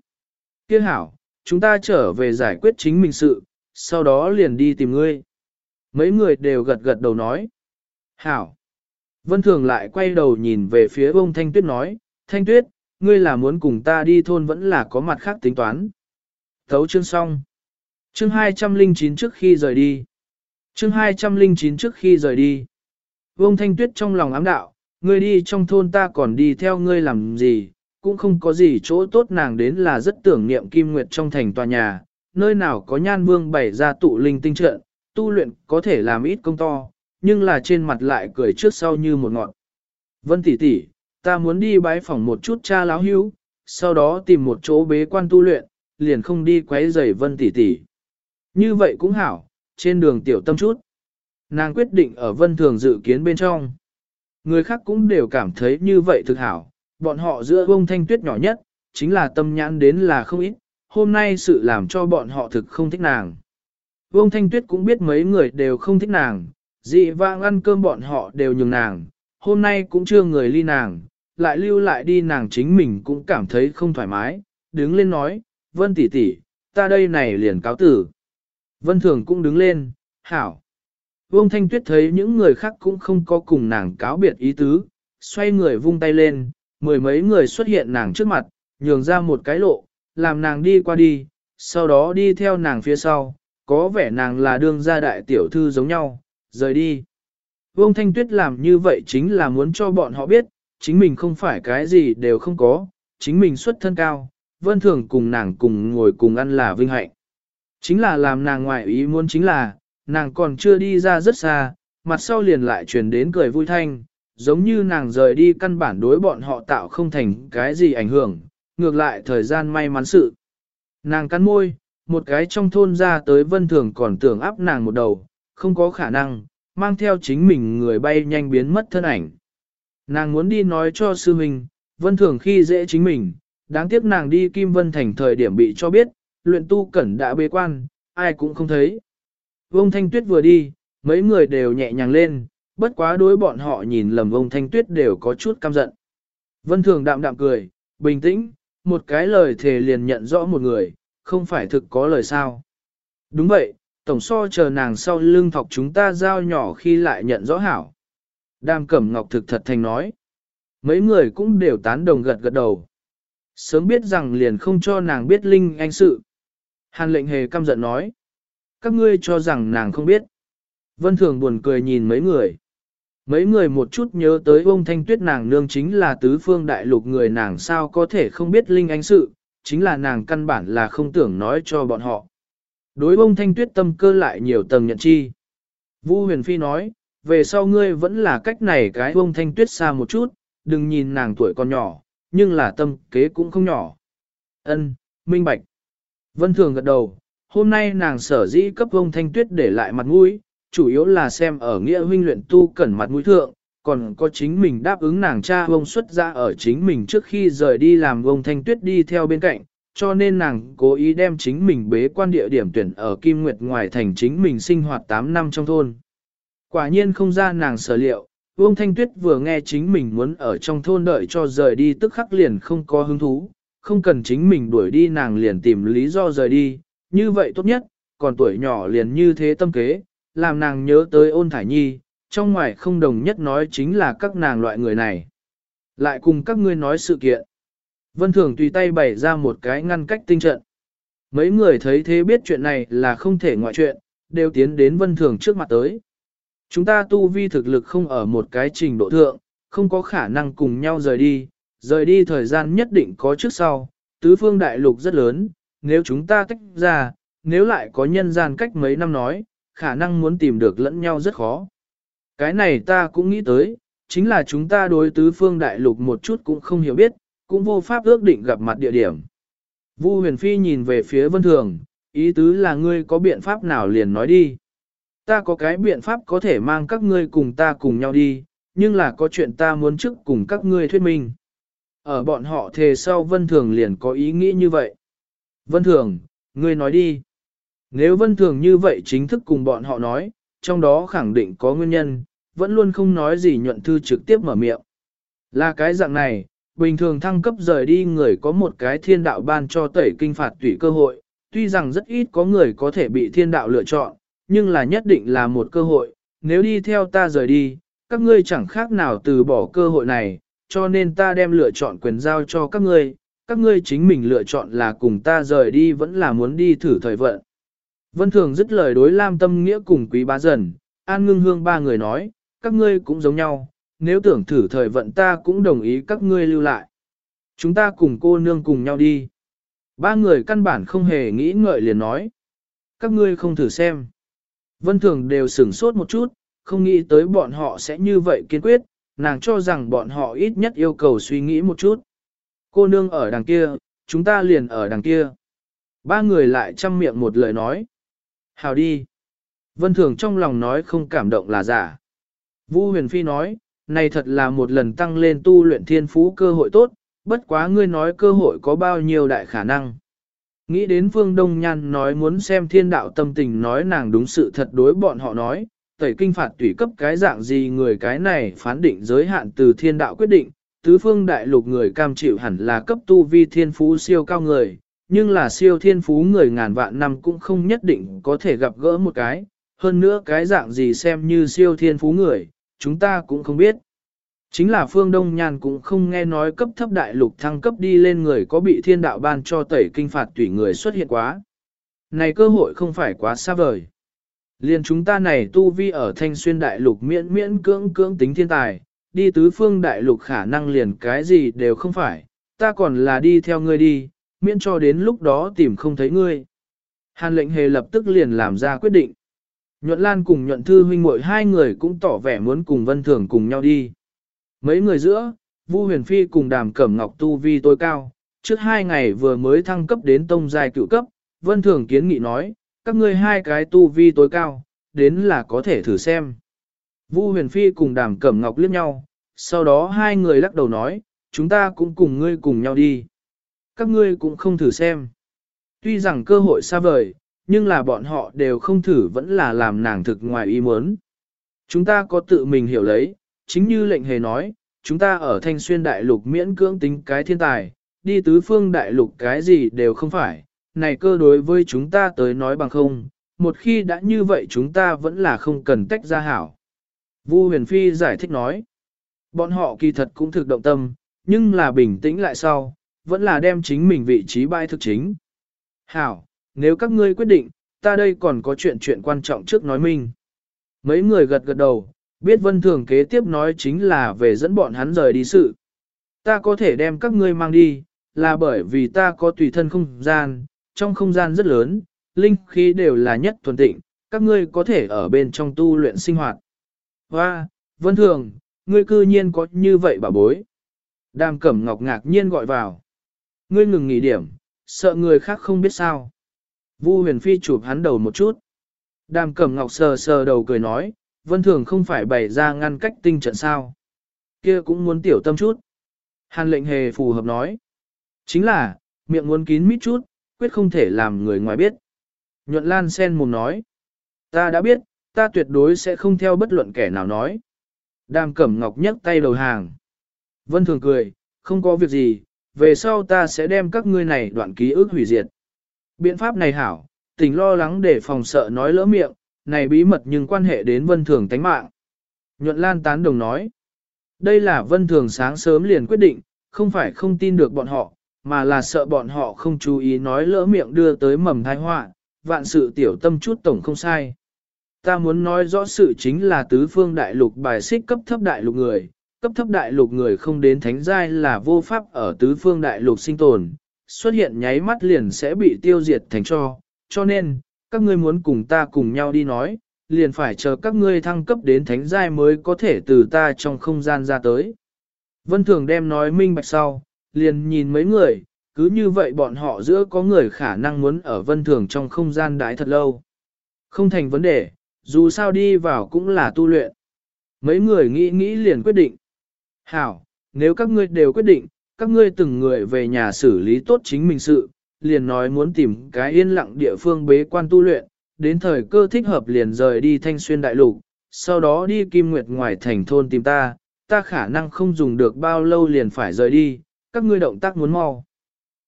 Kia hảo, chúng ta trở về giải quyết chính mình sự, sau đó liền đi tìm ngươi. Mấy người đều gật gật đầu nói. Hảo. Vân Thường lại quay đầu nhìn về phía bông Thanh Tuyết nói, Thanh Tuyết, ngươi là muốn cùng ta đi thôn vẫn là có mặt khác tính toán. Thấu chương xong. Chương 209 trước khi rời đi. Chương 209 trước khi rời đi. Vương Thanh Tuyết trong lòng ám đạo, ngươi đi trong thôn ta còn đi theo ngươi làm gì, cũng không có gì chỗ tốt nàng đến là rất tưởng niệm Kim Nguyệt trong thành tòa nhà, nơi nào có nhan vương bày ra tụ linh tinh trận, tu luyện có thể làm ít công to, nhưng là trên mặt lại cười trước sau như một ngọn. Vân tỷ tỷ, ta muốn đi bái phỏng một chút cha láo hữu, sau đó tìm một chỗ bế quan tu luyện, liền không đi quấy rầy Vân tỷ tỷ. Như vậy cũng hảo, trên đường tiểu tâm chút. Nàng quyết định ở Vân Thường dự kiến bên trong. Người khác cũng đều cảm thấy như vậy thực hảo, bọn họ giữa bông thanh tuyết nhỏ nhất, chính là tâm nhãn đến là không ít, hôm nay sự làm cho bọn họ thực không thích nàng. Vương Thanh Tuyết cũng biết mấy người đều không thích nàng, dị vãng ăn cơm bọn họ đều nhường nàng, hôm nay cũng chưa người ly nàng, lại lưu lại đi nàng chính mình cũng cảm thấy không thoải mái, đứng lên nói, Vân tỷ tỷ, ta đây này liền cáo tử. Vân Thường cũng đứng lên, hảo. Vương Thanh Tuyết thấy những người khác cũng không có cùng nàng cáo biệt ý tứ, xoay người vung tay lên, mười mấy người xuất hiện nàng trước mặt, nhường ra một cái lộ, làm nàng đi qua đi, sau đó đi theo nàng phía sau, có vẻ nàng là đương gia đại tiểu thư giống nhau, rời đi. Vương Thanh Tuyết làm như vậy chính là muốn cho bọn họ biết, chính mình không phải cái gì đều không có, chính mình xuất thân cao, vân thường cùng nàng cùng ngồi cùng ăn là vinh hạnh. Chính là làm nàng ngoại ý muốn chính là, nàng còn chưa đi ra rất xa, mặt sau liền lại truyền đến cười vui thanh, giống như nàng rời đi căn bản đối bọn họ tạo không thành cái gì ảnh hưởng, ngược lại thời gian may mắn sự. Nàng cắn môi, một cái trong thôn ra tới vân thường còn tưởng áp nàng một đầu, không có khả năng, mang theo chính mình người bay nhanh biến mất thân ảnh. Nàng muốn đi nói cho sư huynh, vân thường khi dễ chính mình, đáng tiếc nàng đi Kim Vân Thành thời điểm bị cho biết, luyện tu cẩn đã bế quan, ai cũng không thấy. Vông Thanh Tuyết vừa đi, mấy người đều nhẹ nhàng lên, bất quá đối bọn họ nhìn lầm vông Thanh Tuyết đều có chút căm giận. Vân Thường đạm đạm cười, bình tĩnh, một cái lời thề liền nhận rõ một người, không phải thực có lời sao. Đúng vậy, tổng so chờ nàng sau lưng thọc chúng ta giao nhỏ khi lại nhận rõ hảo. Đàm Cẩm Ngọc thực thật thành nói. Mấy người cũng đều tán đồng gật gật đầu. Sớm biết rằng liền không cho nàng biết Linh Anh sự. Hàn lệnh hề căm giận nói. Các ngươi cho rằng nàng không biết. Vân Thường buồn cười nhìn mấy người. Mấy người một chút nhớ tới ông Thanh Tuyết nàng nương chính là tứ phương đại lục người nàng sao có thể không biết Linh Anh sự, chính là nàng căn bản là không tưởng nói cho bọn họ. Đối ông Thanh Tuyết tâm cơ lại nhiều tầng nhận chi. Vu huyền phi nói, về sau ngươi vẫn là cách này cái ông Thanh Tuyết xa một chút, đừng nhìn nàng tuổi còn nhỏ, nhưng là tâm kế cũng không nhỏ. Ân, minh bạch. Vân Thường gật đầu, hôm nay nàng sở dĩ cấp vông Thanh Tuyết để lại mặt mũi, chủ yếu là xem ở nghĩa huynh luyện tu cẩn mặt mũi thượng, còn có chính mình đáp ứng nàng cha vông xuất ra ở chính mình trước khi rời đi làm vông Thanh Tuyết đi theo bên cạnh, cho nên nàng cố ý đem chính mình bế quan địa điểm tuyển ở Kim Nguyệt ngoài thành chính mình sinh hoạt 8 năm trong thôn. Quả nhiên không ra nàng sở liệu, Vương Thanh Tuyết vừa nghe chính mình muốn ở trong thôn đợi cho rời đi tức khắc liền không có hứng thú, không cần chính mình đuổi đi nàng liền tìm lý do rời đi, như vậy tốt nhất, còn tuổi nhỏ liền như thế tâm kế, làm nàng nhớ tới ôn thải nhi, trong ngoài không đồng nhất nói chính là các nàng loại người này. Lại cùng các ngươi nói sự kiện. Vân Thường tùy tay bày ra một cái ngăn cách tinh trận. Mấy người thấy thế biết chuyện này là không thể ngoại chuyện, đều tiến đến Vân Thường trước mặt tới. Chúng ta tu vi thực lực không ở một cái trình độ thượng, không có khả năng cùng nhau rời đi, rời đi thời gian nhất định có trước sau, tứ phương đại lục rất lớn, nếu chúng ta tách ra, nếu lại có nhân gian cách mấy năm nói, khả năng muốn tìm được lẫn nhau rất khó. Cái này ta cũng nghĩ tới, chính là chúng ta đối tứ phương đại lục một chút cũng không hiểu biết, cũng vô pháp ước định gặp mặt địa điểm. Vu huyền phi nhìn về phía vân thường, ý tứ là ngươi có biện pháp nào liền nói đi. Ta có cái biện pháp có thể mang các ngươi cùng ta cùng nhau đi, nhưng là có chuyện ta muốn trước cùng các ngươi thuyết minh. Ở bọn họ thề sau vân thường liền có ý nghĩ như vậy. Vân thường, ngươi nói đi. Nếu vân thường như vậy chính thức cùng bọn họ nói, trong đó khẳng định có nguyên nhân, vẫn luôn không nói gì nhuận thư trực tiếp mở miệng. Là cái dạng này, bình thường thăng cấp rời đi người có một cái thiên đạo ban cho tẩy kinh phạt tùy cơ hội, tuy rằng rất ít có người có thể bị thiên đạo lựa chọn, nhưng là nhất định là một cơ hội, nếu đi theo ta rời đi, các ngươi chẳng khác nào từ bỏ cơ hội này, cho nên ta đem lựa chọn quyền giao cho các ngươi, các ngươi chính mình lựa chọn là cùng ta rời đi vẫn là muốn đi thử thời vận. Vân Thường dứt lời đối Lam Tâm Nghĩa cùng Quý Bá Dần, An Ngưng Hương ba người nói, các ngươi cũng giống nhau, nếu tưởng thử thời vận ta cũng đồng ý các ngươi lưu lại. Chúng ta cùng cô nương cùng nhau đi. Ba người căn bản không hề nghĩ ngợi liền nói. Các ngươi không thử xem. Vân Thường đều sửng sốt một chút, không nghĩ tới bọn họ sẽ như vậy kiên quyết, nàng cho rằng bọn họ ít nhất yêu cầu suy nghĩ một chút. Cô nương ở đằng kia, chúng ta liền ở đằng kia. Ba người lại chăm miệng một lời nói. Hào đi. Vân Thường trong lòng nói không cảm động là giả. Vu huyền phi nói, này thật là một lần tăng lên tu luyện thiên phú cơ hội tốt, bất quá ngươi nói cơ hội có bao nhiêu đại khả năng. Nghĩ đến Phương Đông Nhan nói muốn xem thiên đạo tâm tình nói nàng đúng sự thật đối bọn họ nói, tẩy kinh phạt tùy cấp cái dạng gì người cái này phán định giới hạn từ thiên đạo quyết định, tứ phương đại lục người cam chịu hẳn là cấp tu vi thiên phú siêu cao người, nhưng là siêu thiên phú người ngàn vạn năm cũng không nhất định có thể gặp gỡ một cái, hơn nữa cái dạng gì xem như siêu thiên phú người, chúng ta cũng không biết. Chính là phương Đông nhàn cũng không nghe nói cấp thấp đại lục thăng cấp đi lên người có bị thiên đạo ban cho tẩy kinh phạt tùy người xuất hiện quá. Này cơ hội không phải quá xa vời. Liên chúng ta này tu vi ở thanh xuyên đại lục miễn miễn cưỡng cưỡng tính thiên tài, đi tứ phương đại lục khả năng liền cái gì đều không phải, ta còn là đi theo ngươi đi, miễn cho đến lúc đó tìm không thấy ngươi. Hàn lệnh hề lập tức liền làm ra quyết định. Nhuận Lan cùng nhuận thư huynh muội hai người cũng tỏ vẻ muốn cùng vân thường cùng nhau đi. Mấy người giữa, Vu huyền phi cùng đàm cẩm ngọc tu vi tối cao, trước hai ngày vừa mới thăng cấp đến tông giai cựu cấp, vân thường kiến nghị nói, các ngươi hai cái tu vi tối cao, đến là có thể thử xem. Vu huyền phi cùng đàm cẩm ngọc liếc nhau, sau đó hai người lắc đầu nói, chúng ta cũng cùng ngươi cùng nhau đi. Các ngươi cũng không thử xem. Tuy rằng cơ hội xa vời, nhưng là bọn họ đều không thử vẫn là làm nàng thực ngoài ý muốn. Chúng ta có tự mình hiểu lấy, chính như lệnh hề nói, chúng ta ở thanh xuyên đại lục miễn cưỡng tính cái thiên tài, đi tứ phương đại lục cái gì đều không phải, này cơ đối với chúng ta tới nói bằng không, một khi đã như vậy chúng ta vẫn là không cần tách ra hảo. Vu huyền phi giải thích nói, bọn họ kỳ thật cũng thực động tâm, nhưng là bình tĩnh lại sau, vẫn là đem chính mình vị trí bay thực chính. Hảo, nếu các ngươi quyết định, ta đây còn có chuyện chuyện quan trọng trước nói mình. Mấy người gật gật đầu, biết vân thường kế tiếp nói chính là về dẫn bọn hắn rời đi sự. Ta có thể đem các ngươi mang đi, là bởi vì ta có tùy thân không gian, trong không gian rất lớn, linh khí đều là nhất thuần tịnh, các ngươi có thể ở bên trong tu luyện sinh hoạt. Hoa, vân thường, ngươi cư nhiên có như vậy bà bối. Đàm cẩm ngọc ngạc nhiên gọi vào. Ngươi ngừng nghỉ điểm, sợ người khác không biết sao. Vu huyền phi chụp hắn đầu một chút. Đàm cẩm ngọc sờ sờ đầu cười nói, vân thường không phải bày ra ngăn cách tinh trận sao. Kia cũng muốn tiểu tâm chút. Hàn lệnh hề phù hợp nói. Chính là, miệng muốn kín mít chút, quyết không thể làm người ngoài biết. Nhuận Lan sen mồm nói. Ta đã biết, ta tuyệt đối sẽ không theo bất luận kẻ nào nói. Đàm cẩm ngọc nhấc tay đầu hàng. Vân thường cười, không có việc gì, về sau ta sẽ đem các ngươi này đoạn ký ức hủy diệt. Biện pháp này hảo, tình lo lắng để phòng sợ nói lỡ miệng, này bí mật nhưng quan hệ đến vân thường tánh mạng. Nhuận Lan tán đồng nói, đây là vân thường sáng sớm liền quyết định, không phải không tin được bọn họ, mà là sợ bọn họ không chú ý nói lỡ miệng đưa tới mầm thai họa, vạn sự tiểu tâm chút tổng không sai. Ta muốn nói rõ sự chính là tứ phương đại lục bài xích cấp thấp đại lục người, cấp thấp đại lục người không đến thánh giai là vô pháp ở tứ phương đại lục sinh tồn, xuất hiện nháy mắt liền sẽ bị tiêu diệt thành cho, cho nên, các ngươi muốn cùng ta cùng nhau đi nói, liền phải chờ các ngươi thăng cấp đến thánh giai mới có thể từ ta trong không gian ra tới. Vân Thường đem nói minh bạch sau, liền nhìn mấy người, cứ như vậy bọn họ giữa có người khả năng muốn ở Vân Thường trong không gian đái thật lâu. Không thành vấn đề, dù sao đi vào cũng là tu luyện. Mấy người nghĩ nghĩ liền quyết định. Hảo, nếu các ngươi đều quyết định, các ngươi từng người về nhà xử lý tốt chính mình sự, liền nói muốn tìm cái yên lặng địa phương bế quan tu luyện, đến thời cơ thích hợp liền rời đi thanh xuyên đại lục, sau đó đi kim nguyệt ngoài thành thôn tìm ta, ta khả năng không dùng được bao lâu liền phải rời đi, các ngươi động tác muốn mau.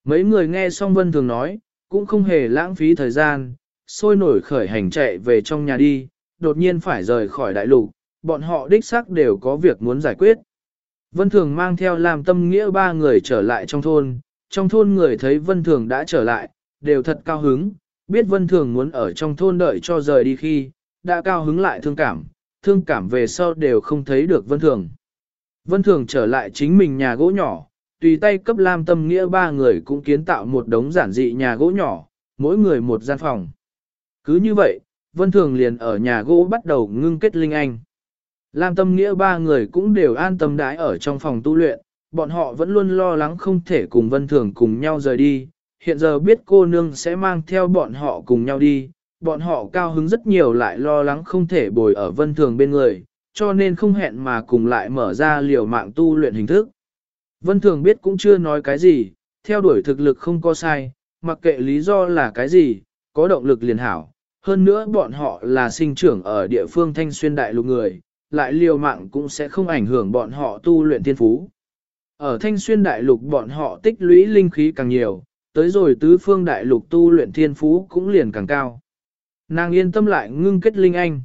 Mấy người nghe xong vân thường nói, cũng không hề lãng phí thời gian, sôi nổi khởi hành chạy về trong nhà đi, đột nhiên phải rời khỏi đại lục, bọn họ đích xác đều có việc muốn giải quyết. Vân Thường mang theo làm tâm nghĩa ba người trở lại trong thôn, trong thôn người thấy Vân Thường đã trở lại, đều thật cao hứng, biết Vân Thường muốn ở trong thôn đợi cho rời đi khi, đã cao hứng lại thương cảm, thương cảm về sau đều không thấy được Vân Thường. Vân Thường trở lại chính mình nhà gỗ nhỏ, tùy tay cấp Lam Tâm Nghĩa ba người cũng kiến tạo một đống giản dị nhà gỗ nhỏ, mỗi người một gian phòng. Cứ như vậy, Vân Thường liền ở nhà gỗ bắt đầu ngưng kết linh anh. Lam tâm nghĩa ba người cũng đều an tâm đái ở trong phòng tu luyện, bọn họ vẫn luôn lo lắng không thể cùng vân thường cùng nhau rời đi, hiện giờ biết cô nương sẽ mang theo bọn họ cùng nhau đi, bọn họ cao hứng rất nhiều lại lo lắng không thể bồi ở vân thường bên người, cho nên không hẹn mà cùng lại mở ra liều mạng tu luyện hình thức. Vân thường biết cũng chưa nói cái gì, theo đuổi thực lực không có sai, mặc kệ lý do là cái gì, có động lực liền hảo. Hơn nữa bọn họ là sinh trưởng ở địa phương thanh xuyên đại lục người, lại liều mạng cũng sẽ không ảnh hưởng bọn họ tu luyện thiên phú. Ở thanh xuyên đại lục bọn họ tích lũy linh khí càng nhiều, tới rồi tứ phương đại lục tu luyện thiên phú cũng liền càng cao. Nàng yên tâm lại ngưng kết linh anh.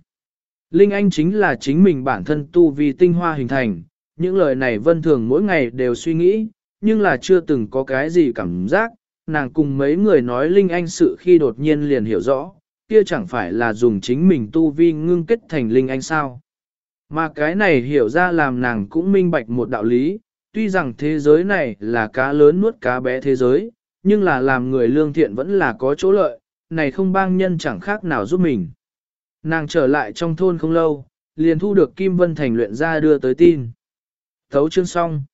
Linh anh chính là chính mình bản thân tu vì tinh hoa hình thành, những lời này vân thường mỗi ngày đều suy nghĩ, nhưng là chưa từng có cái gì cảm giác, nàng cùng mấy người nói linh anh sự khi đột nhiên liền hiểu rõ, kia chẳng phải là dùng chính mình tu vi ngưng kết thành linh anh sao. Mà cái này hiểu ra làm nàng cũng minh bạch một đạo lý, tuy rằng thế giới này là cá lớn nuốt cá bé thế giới, nhưng là làm người lương thiện vẫn là có chỗ lợi, này không bang nhân chẳng khác nào giúp mình. Nàng trở lại trong thôn không lâu, liền thu được Kim Vân Thành luyện ra đưa tới tin. Thấu chương xong.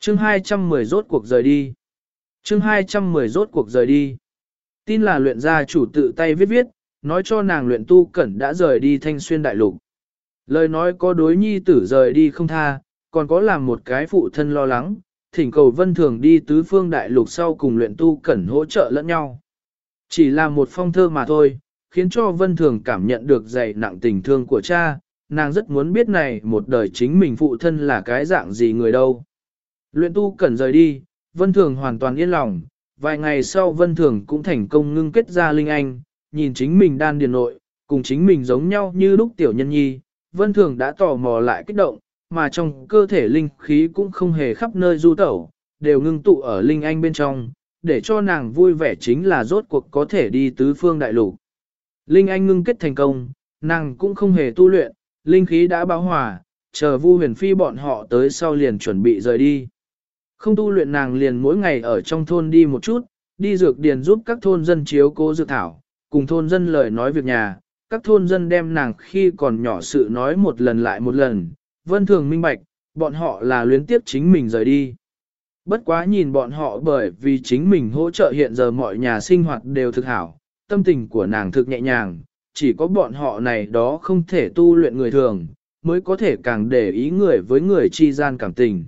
Chương 210 rốt cuộc rời đi. Chương 210 rốt cuộc rời đi. Tin là luyện gia chủ tự tay viết viết, nói cho nàng luyện tu cẩn đã rời đi thanh xuyên đại lục. Lời nói có đối nhi tử rời đi không tha, còn có làm một cái phụ thân lo lắng, thỉnh cầu vân thường đi tứ phương đại lục sau cùng luyện tu cẩn hỗ trợ lẫn nhau. Chỉ là một phong thơ mà thôi, khiến cho vân thường cảm nhận được dày nặng tình thương của cha, nàng rất muốn biết này một đời chính mình phụ thân là cái dạng gì người đâu. Luyện tu cẩn rời đi, vân thường hoàn toàn yên lòng, vài ngày sau vân thường cũng thành công ngưng kết ra linh anh, nhìn chính mình đan điền nội, cùng chính mình giống nhau như lúc tiểu nhân nhi, vân thường đã tò mò lại kích động, mà trong cơ thể linh khí cũng không hề khắp nơi du tẩu, đều ngưng tụ ở linh anh bên trong, để cho nàng vui vẻ chính là rốt cuộc có thể đi tứ phương đại lục. Linh anh ngưng kết thành công, nàng cũng không hề tu luyện, linh khí đã báo hòa, chờ Vu Huyền Phi bọn họ tới sau liền chuẩn bị rời đi. Không tu luyện nàng liền mỗi ngày ở trong thôn đi một chút, đi dược điền giúp các thôn dân chiếu cố dược thảo, cùng thôn dân lời nói việc nhà, các thôn dân đem nàng khi còn nhỏ sự nói một lần lại một lần, vân thường minh bạch, bọn họ là luyến tiếp chính mình rời đi. Bất quá nhìn bọn họ bởi vì chính mình hỗ trợ hiện giờ mọi nhà sinh hoạt đều thực hảo, tâm tình của nàng thực nhẹ nhàng, chỉ có bọn họ này đó không thể tu luyện người thường, mới có thể càng để ý người với người chi gian cảm tình.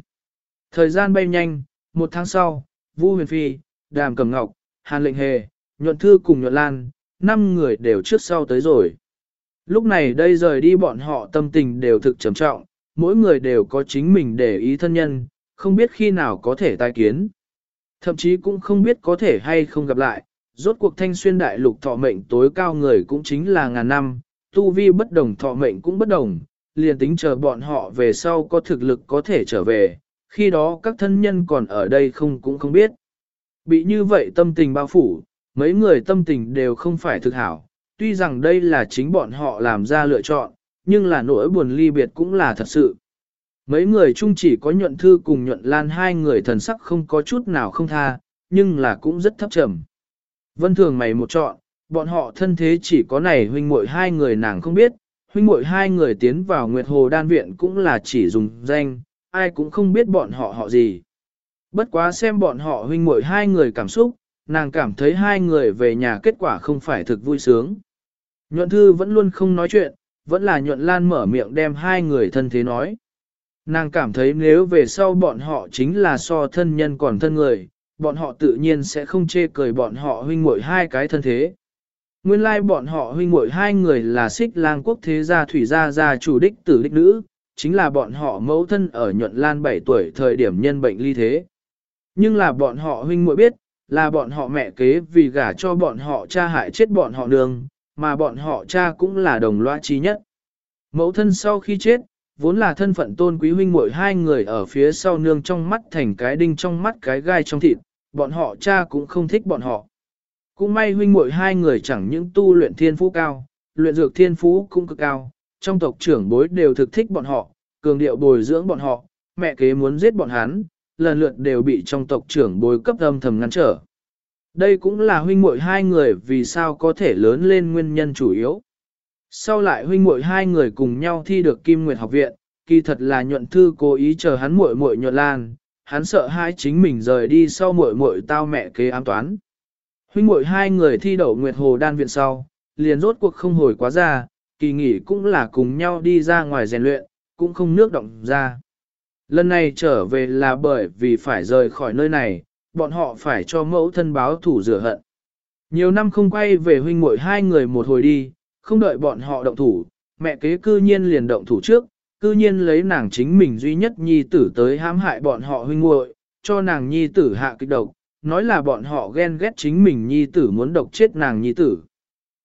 Thời gian bay nhanh, một tháng sau, Vu Huyền Phi, Đàm Cẩm Ngọc, Hàn Lệnh Hề, Nhuận Thư cùng Nhuận Lan, năm người đều trước sau tới rồi. Lúc này đây rời đi bọn họ tâm tình đều thực trầm trọng, mỗi người đều có chính mình để ý thân nhân, không biết khi nào có thể tai kiến. Thậm chí cũng không biết có thể hay không gặp lại, rốt cuộc thanh xuyên đại lục thọ mệnh tối cao người cũng chính là ngàn năm, tu vi bất đồng thọ mệnh cũng bất đồng, liền tính chờ bọn họ về sau có thực lực có thể trở về, khi đó các thân nhân còn ở đây không cũng không biết. Bị như vậy tâm tình bao phủ, mấy người tâm tình đều không phải thực hảo, tuy rằng đây là chính bọn họ làm ra lựa chọn, nhưng là nỗi buồn ly biệt cũng là thật sự. Mấy người chung chỉ có nhuận thư cùng nhuận lan hai người thần sắc không có chút nào không tha, nhưng là cũng rất thấp trầm. Vân thường mày một chọn, bọn họ thân thế chỉ có này huynh muội hai người nàng không biết, huynh muội hai người tiến vào Nguyệt Hồ Đan Viện cũng là chỉ dùng danh, ai cũng không biết bọn họ họ gì. Bất quá xem bọn họ huynh muội hai người cảm xúc, nàng cảm thấy hai người về nhà kết quả không phải thực vui sướng. Nhuận thư vẫn luôn không nói chuyện, vẫn là nhuận lan mở miệng đem hai người thân thế nói. Nàng cảm thấy nếu về sau bọn họ chính là so thân nhân còn thân người, bọn họ tự nhiên sẽ không chê cười bọn họ huynh muội hai cái thân thế. Nguyên lai like bọn họ huynh muội hai người là xích lang quốc thế gia thủy gia gia chủ đích tử đích nữ, chính là bọn họ mẫu thân ở nhuận lan 7 tuổi thời điểm nhân bệnh ly thế. Nhưng là bọn họ huynh muội biết, là bọn họ mẹ kế vì gả cho bọn họ cha hại chết bọn họ nương, mà bọn họ cha cũng là đồng loa trí nhất. Mẫu thân sau khi chết, vốn là thân phận tôn quý huynh muội hai người ở phía sau nương trong mắt thành cái đinh trong mắt cái gai trong thịt, bọn họ cha cũng không thích bọn họ. Cũng may huynh muội hai người chẳng những tu luyện thiên phú cao, luyện dược thiên phú cũng cực cao, trong tộc trưởng bối đều thực thích bọn họ, cường điệu bồi dưỡng bọn họ, mẹ kế muốn giết bọn hắn, lần lượt đều bị trong tộc trưởng bối cấp âm thầm ngăn trở. Đây cũng là huynh muội hai người vì sao có thể lớn lên nguyên nhân chủ yếu. Sau lại huynh muội hai người cùng nhau thi được Kim Nguyệt học viện, kỳ thật là nhuận thư cố ý chờ hắn muội muội nhuận lan, hắn sợ hai chính mình rời đi sau muội muội tao mẹ kế ám toán. Huynh muội hai người thi đậu Nguyệt Hồ đan viện sau, liền rốt cuộc không hồi quá ra, kỳ nghỉ cũng là cùng nhau đi ra ngoài rèn luyện, cũng không nước động ra. Lần này trở về là bởi vì phải rời khỏi nơi này, bọn họ phải cho mẫu thân báo thủ rửa hận. Nhiều năm không quay về huynh muội hai người một hồi đi, không đợi bọn họ động thủ, mẹ kế cư nhiên liền động thủ trước, cư nhiên lấy nàng chính mình duy nhất nhi tử tới hãm hại bọn họ huynh muội, cho nàng nhi tử hạ kịch độc, nói là bọn họ ghen ghét chính mình nhi tử muốn độc chết nàng nhi tử.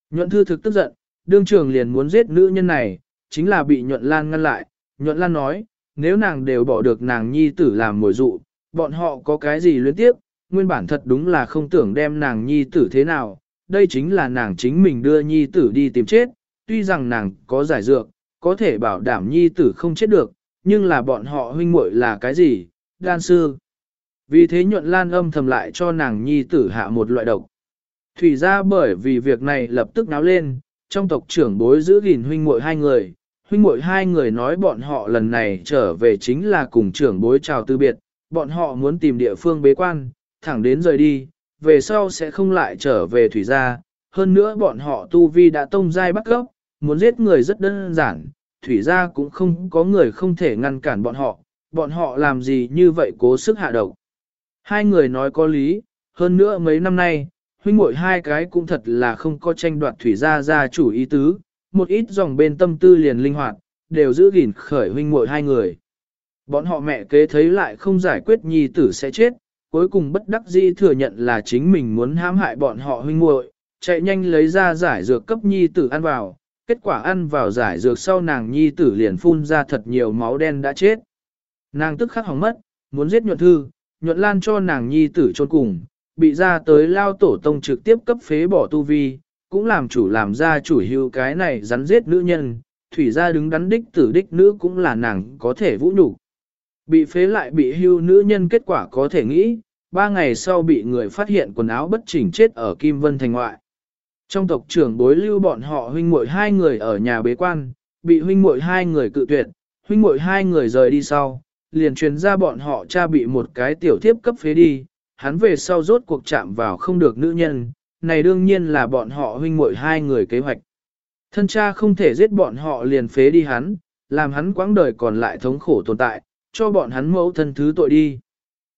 Nhuận thư thực tức giận, đương trường liền muốn giết nữ nhân này, chính là bị nhuận lan ngăn lại, nhuận lan nói, nếu nàng đều bỏ được nàng nhi tử làm mồi dụ, bọn họ có cái gì luyến tiếp, nguyên bản thật đúng là không tưởng đem nàng nhi tử thế nào, đây chính là nàng chính mình đưa nhi tử đi tìm chết, tuy rằng nàng có giải dược, có thể bảo đảm nhi tử không chết được, nhưng là bọn họ huynh muội là cái gì, đan sư. Vì thế nhuận lan âm thầm lại cho nàng nhi tử hạ một loại độc. Thủy ra bởi vì việc này lập tức náo lên, trong tộc trưởng bối giữ gìn huynh muội hai người. Huynh muội hai người nói bọn họ lần này trở về chính là cùng trưởng bối chào từ biệt, bọn họ muốn tìm địa phương bế quan, thẳng đến rời đi, về sau sẽ không lại trở về thủy gia. Hơn nữa bọn họ tu vi đã tông giai bắt gốc, muốn giết người rất đơn giản, thủy gia cũng không có người không thể ngăn cản bọn họ, bọn họ làm gì như vậy cố sức hạ độc. Hai người nói có lý, hơn nữa mấy năm nay, huynh muội hai cái cũng thật là không có tranh đoạt thủy gia gia chủ ý tứ, một ít dòng bên tâm tư liền linh hoạt, đều giữ gìn khởi huynh muội hai người. Bọn họ mẹ kế thấy lại không giải quyết nhi tử sẽ chết, cuối cùng bất đắc dĩ thừa nhận là chính mình muốn hãm hại bọn họ huynh muội, chạy nhanh lấy ra giải dược cấp nhi tử ăn vào, kết quả ăn vào giải dược sau nàng nhi tử liền phun ra thật nhiều máu đen đã chết. Nàng tức khắc hỏng mất, muốn giết nhuận thư, nhuận lan cho nàng nhi tử trôn cùng, bị ra tới lao tổ tông trực tiếp cấp phế bỏ tu vi, cũng làm chủ làm ra chủ hưu cái này rắn giết nữ nhân, thủy ra đứng đắn đích tử đích nữ cũng là nàng có thể vũ nhục Bị phế lại bị hưu nữ nhân kết quả có thể nghĩ, ba ngày sau bị người phát hiện quần áo bất chỉnh chết ở Kim Vân Thành ngoại. Trong tộc trưởng bối lưu bọn họ huynh muội hai người ở nhà bế quan, bị huynh muội hai người cự tuyệt, huynh muội hai người rời đi sau, liền truyền ra bọn họ cha bị một cái tiểu thiếp cấp phế đi, hắn về sau rốt cuộc chạm vào không được nữ nhân, này đương nhiên là bọn họ huynh muội hai người kế hoạch. Thân cha không thể giết bọn họ liền phế đi hắn, làm hắn quãng đời còn lại thống khổ tồn tại, cho bọn hắn mẫu thân thứ tội đi.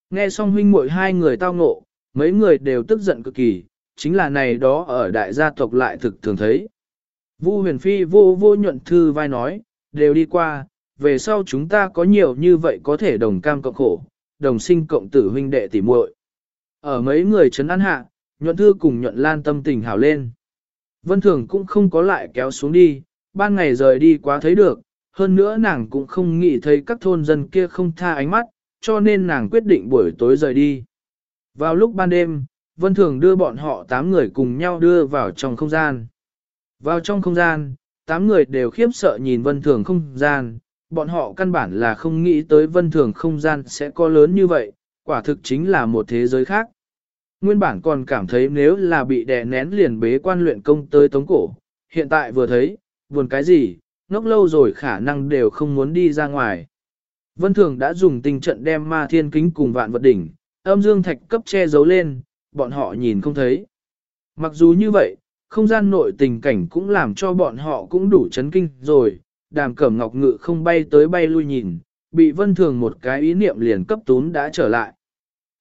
Nghe xong huynh muội hai người tao ngộ, mấy người đều tức giận cực kỳ, chính là này đó ở đại gia tộc lại thực thường thấy. Vu huyền phi vô vô nhuận thư vai nói, đều đi qua, về sau chúng ta có nhiều như vậy có thể đồng cam cộng khổ, đồng sinh cộng tử huynh đệ tỉ muội. Ở mấy người trấn an hạ, nhuận thư cùng nhuận lan tâm tình hảo lên. Vân thường cũng không có lại kéo xuống đi, ban ngày rời đi quá thấy được, hơn nữa nàng cũng không nghĩ thấy các thôn dân kia không tha ánh mắt, cho nên nàng quyết định buổi tối rời đi. Vào lúc ban đêm, Vân Thường đưa bọn họ 8 người cùng nhau đưa vào trong không gian. Vào trong không gian, 8 người đều khiếp sợ nhìn Vân Thường không gian, bọn họ căn bản là không nghĩ tới Vân Thường không gian sẽ có lớn như vậy, quả thực chính là một thế giới khác. Nguyên bản còn cảm thấy nếu là bị đè nén liền bế quan luyện công tới tống cổ, hiện tại vừa thấy, buồn cái gì, ngốc lâu rồi khả năng đều không muốn đi ra ngoài. Vân Thường đã dùng tình trận đem ma thiên kính cùng vạn vật đỉnh, âm dương thạch cấp che giấu lên, bọn họ nhìn không thấy. Mặc dù như vậy, không gian nội tình cảnh cũng làm cho bọn họ cũng đủ chấn kinh rồi, đàm cẩm ngọc ngự không bay tới bay lui nhìn, bị vân thường một cái ý niệm liền cấp tún đã trở lại.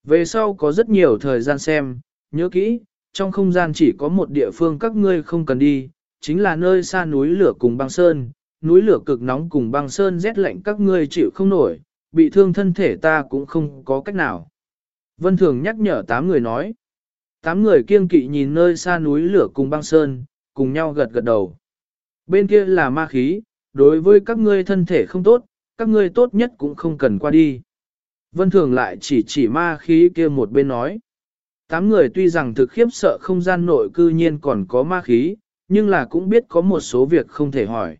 Về sau có rất nhiều thời gian xem, nhớ kỹ, trong không gian chỉ có một địa phương các ngươi không cần đi, chính là nơi xa núi lửa cùng băng sơn, núi lửa cực nóng cùng băng sơn rét lạnh các ngươi chịu không nổi, bị thương thân thể ta cũng không có cách nào. Vân Thường nhắc nhở tám người nói. Tám người kiêng kỵ nhìn nơi xa núi lửa cùng băng sơn, cùng nhau gật gật đầu. Bên kia là ma khí, đối với các ngươi thân thể không tốt, các ngươi tốt nhất cũng không cần qua đi. Vân Thường lại chỉ chỉ ma khí kia một bên nói. Tám người tuy rằng thực khiếp sợ không gian nội cư nhiên còn có ma khí, nhưng là cũng biết có một số việc không thể hỏi.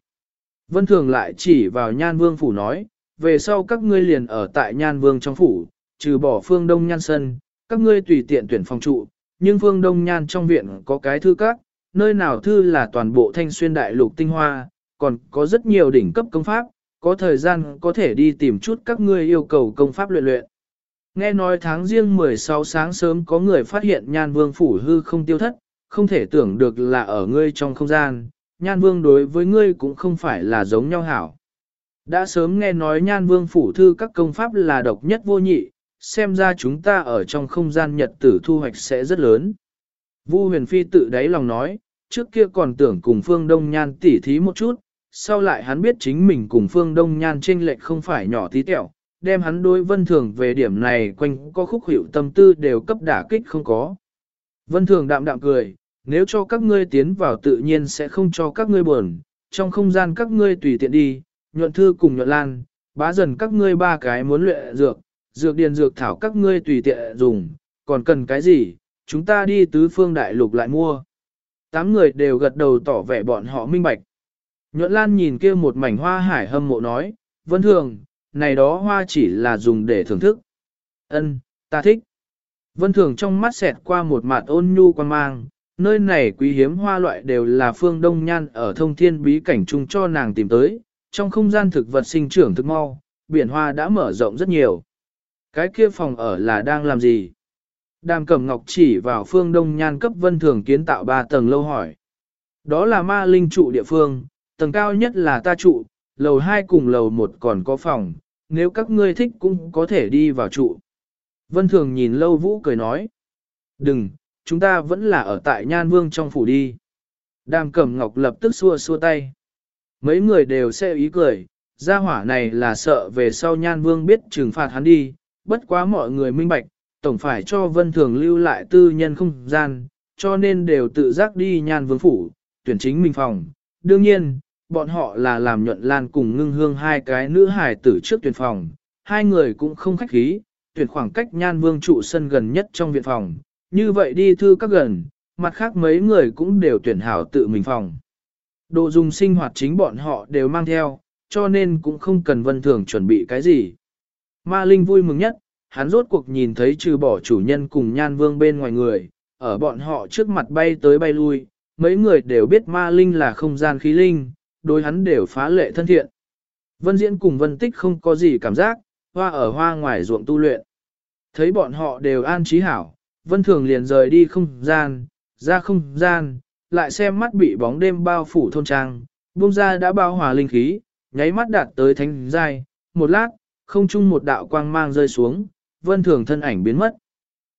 Vân Thường lại chỉ vào Nhan Vương Phủ nói, về sau các ngươi liền ở tại Nhan Vương trong phủ, trừ bỏ phương Đông Nhan Sân, các ngươi tùy tiện tuyển phòng trụ, nhưng phương Đông Nhan trong viện có cái thư các, nơi nào thư là toàn bộ thanh xuyên đại lục tinh hoa, còn có rất nhiều đỉnh cấp công pháp, có thời gian có thể đi tìm chút các ngươi yêu cầu công pháp luyện luyện. Nghe nói tháng riêng 16 sáng sớm có người phát hiện nhan vương phủ hư không tiêu thất, không thể tưởng được là ở ngươi trong không gian, nhan vương đối với ngươi cũng không phải là giống nhau hảo. Đã sớm nghe nói nhan vương phủ thư các công pháp là độc nhất vô nhị, xem ra chúng ta ở trong không gian nhật tử thu hoạch sẽ rất lớn. Vu huyền phi tự đáy lòng nói, trước kia còn tưởng cùng phương đông nhan tỉ thí một chút, sau lại hắn biết chính mình cùng phương đông nhan chênh lệch không phải nhỏ tí tẹo, đem hắn đối vân thường về điểm này quanh có khúc hiệu tâm tư đều cấp đả kích không có. Vân thường đạm đạm cười, nếu cho các ngươi tiến vào tự nhiên sẽ không cho các ngươi buồn, trong không gian các ngươi tùy tiện đi, nhuận thư cùng nhuận lan, bá dần các ngươi ba cái muốn luyện dược, dược điền dược thảo các ngươi tùy tiện dùng, còn cần cái gì, chúng ta đi tứ phương đại lục lại mua. Tám người đều gật đầu tỏ vẻ bọn họ minh bạch. Nhuận Lan nhìn kia một mảnh hoa hải hâm mộ nói, vân thường, này đó hoa chỉ là dùng để thưởng thức, Ân, ta thích. Vân Thường trong mắt xẹt qua một mặt ôn nhu quan mang, nơi này quý hiếm hoa loại đều là phương đông nhan ở thông thiên bí cảnh chung cho nàng tìm tới, trong không gian thực vật sinh trưởng thực mau, biển hoa đã mở rộng rất nhiều. Cái kia phòng ở là đang làm gì? Đàm Cẩm Ngọc chỉ vào phương đông nhan cấp Vân Thường kiến tạo ba tầng lâu hỏi. Đó là ma linh trụ địa phương, tầng cao nhất là ta trụ, lầu 2 cùng lầu 1 còn có phòng, nếu các ngươi thích cũng có thể đi vào trụ. Vân Thường nhìn Lâu Vũ cười nói. Đừng, chúng ta vẫn là ở tại Nhan Vương trong phủ đi. Đàm Cẩm Ngọc lập tức xua xua tay. Mấy người đều sẽ ý cười, gia hỏa này là sợ về sau Nhan Vương biết trừng phạt hắn đi, bất quá mọi người minh bạch, tổng phải cho Vân Thường lưu lại tư nhân không gian, cho nên đều tự giác đi Nhan Vương phủ, tuyển chính mình phòng. Đương nhiên, bọn họ là làm nhuận lan cùng ngưng hương hai cái nữ hài tử trước tuyển phòng, hai người cũng không khách khí, tuyển khoảng cách nhan vương trụ sân gần nhất trong viện phòng, như vậy đi thư các gần, mặt khác mấy người cũng đều tuyển hảo tự mình phòng. Đồ dùng sinh hoạt chính bọn họ đều mang theo, cho nên cũng không cần vân thường chuẩn bị cái gì. Ma Linh vui mừng nhất, hắn rốt cuộc nhìn thấy trừ bỏ chủ nhân cùng nhan vương bên ngoài người, ở bọn họ trước mặt bay tới bay lui, mấy người đều biết ma linh là không gian khí linh, đối hắn đều phá lệ thân thiện. Vân Diễn cùng Vân Tích không có gì cảm giác, hoa ở hoa ngoài ruộng tu luyện. Thấy bọn họ đều an trí hảo, Vân Thường liền rời đi không gian, ra không gian, lại xem mắt bị bóng đêm bao phủ thôn trang, buông ra đã bao hòa linh khí, nháy mắt đạt tới thánh giai, một lát, không chung một đạo quang mang rơi xuống, Vân Thường thân ảnh biến mất.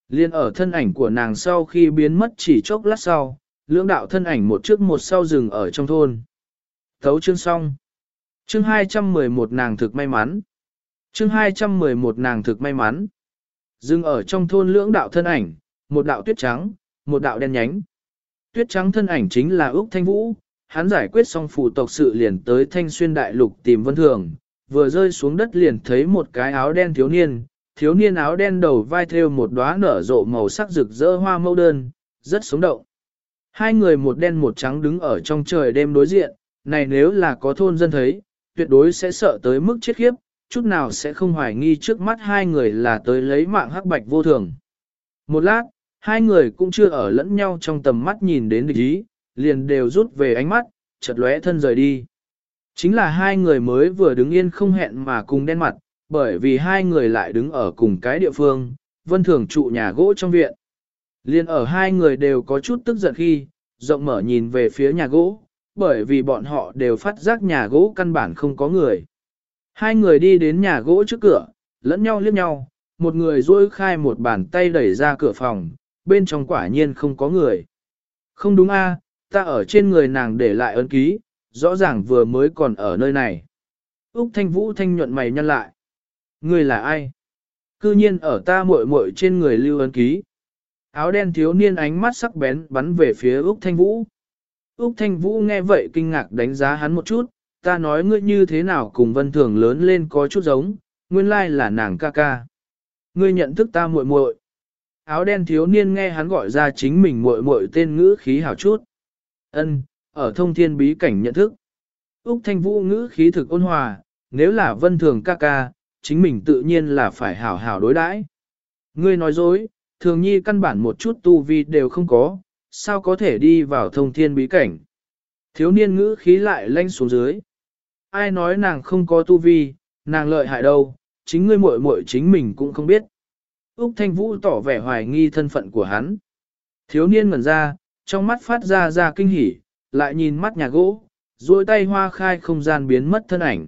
Liên ở thân ảnh của nàng sau khi biến mất chỉ chốc lát sau, lưỡng đạo thân ảnh một trước một sau rừng ở trong thôn. Thấu chương xong. Chương 211 nàng thực may mắn. Chương 211 nàng thực may mắn. Dừng ở trong thôn lưỡng đạo thân ảnh, một đạo tuyết trắng, một đạo đen nhánh. Tuyết trắng thân ảnh chính là Úc Thanh Vũ, hắn giải quyết xong phù tộc sự liền tới Thanh Xuyên Đại Lục tìm Vân Thường, vừa rơi xuống đất liền thấy một cái áo đen thiếu niên, thiếu niên áo đen đầu vai thêu một đóa nở rộ màu sắc rực rỡ hoa mẫu đơn, rất sống động. Hai người một đen một trắng đứng ở trong trời đêm đối diện, này nếu là có thôn dân thấy, tuyệt đối sẽ sợ tới mức chết khiếp, chút nào sẽ không hoài nghi trước mắt hai người là tới lấy mạng hắc bạch vô thường. Một lát, hai người cũng chưa ở lẫn nhau trong tầm mắt nhìn đến địch ý, liền đều rút về ánh mắt, chợt lóe thân rời đi. Chính là hai người mới vừa đứng yên không hẹn mà cùng đen mặt, bởi vì hai người lại đứng ở cùng cái địa phương, vân thường trụ nhà gỗ trong viện. Liên ở hai người đều có chút tức giận khi, rộng mở nhìn về phía nhà gỗ, bởi vì bọn họ đều phát giác nhà gỗ căn bản không có người. Hai người đi đến nhà gỗ trước cửa, lẫn nhau liếc nhau, một người duỗi khai một bàn tay đẩy ra cửa phòng, bên trong quả nhiên không có người. Không đúng a, ta ở trên người nàng để lại ấn ký, rõ ràng vừa mới còn ở nơi này. Úc Thanh Vũ thanh nhuận mày nhăn lại. Người là ai? Cư nhiên ở ta muội muội trên người lưu ấn ký. Áo đen thiếu niên ánh mắt sắc bén bắn về phía Úc Thanh Vũ. Úc Thanh Vũ nghe vậy kinh ngạc đánh giá hắn một chút, ta nói ngươi như thế nào cùng vân thường lớn lên có chút giống, nguyên lai là nàng ca ca. Ngươi nhận thức ta muội muội. Áo đen thiếu niên nghe hắn gọi ra chính mình muội muội tên ngữ khí hảo chút. Ân, ở thông thiên bí cảnh nhận thức. Úc Thanh Vũ ngữ khí thực ôn hòa, nếu là vân thường ca ca, chính mình tự nhiên là phải hảo hảo đối đãi. Ngươi nói dối, thường nhi căn bản một chút tu vi đều không có, sao có thể đi vào thông thiên bí cảnh. Thiếu niên ngữ khí lại lanh xuống dưới. Ai nói nàng không có tu vi, nàng lợi hại đâu, chính ngươi muội muội chính mình cũng không biết. Úc Thanh Vũ tỏ vẻ hoài nghi thân phận của hắn. Thiếu niên ngẩn ra, trong mắt phát ra ra kinh hỉ, lại nhìn mắt nhà gỗ, duỗi tay hoa khai không gian biến mất thân ảnh.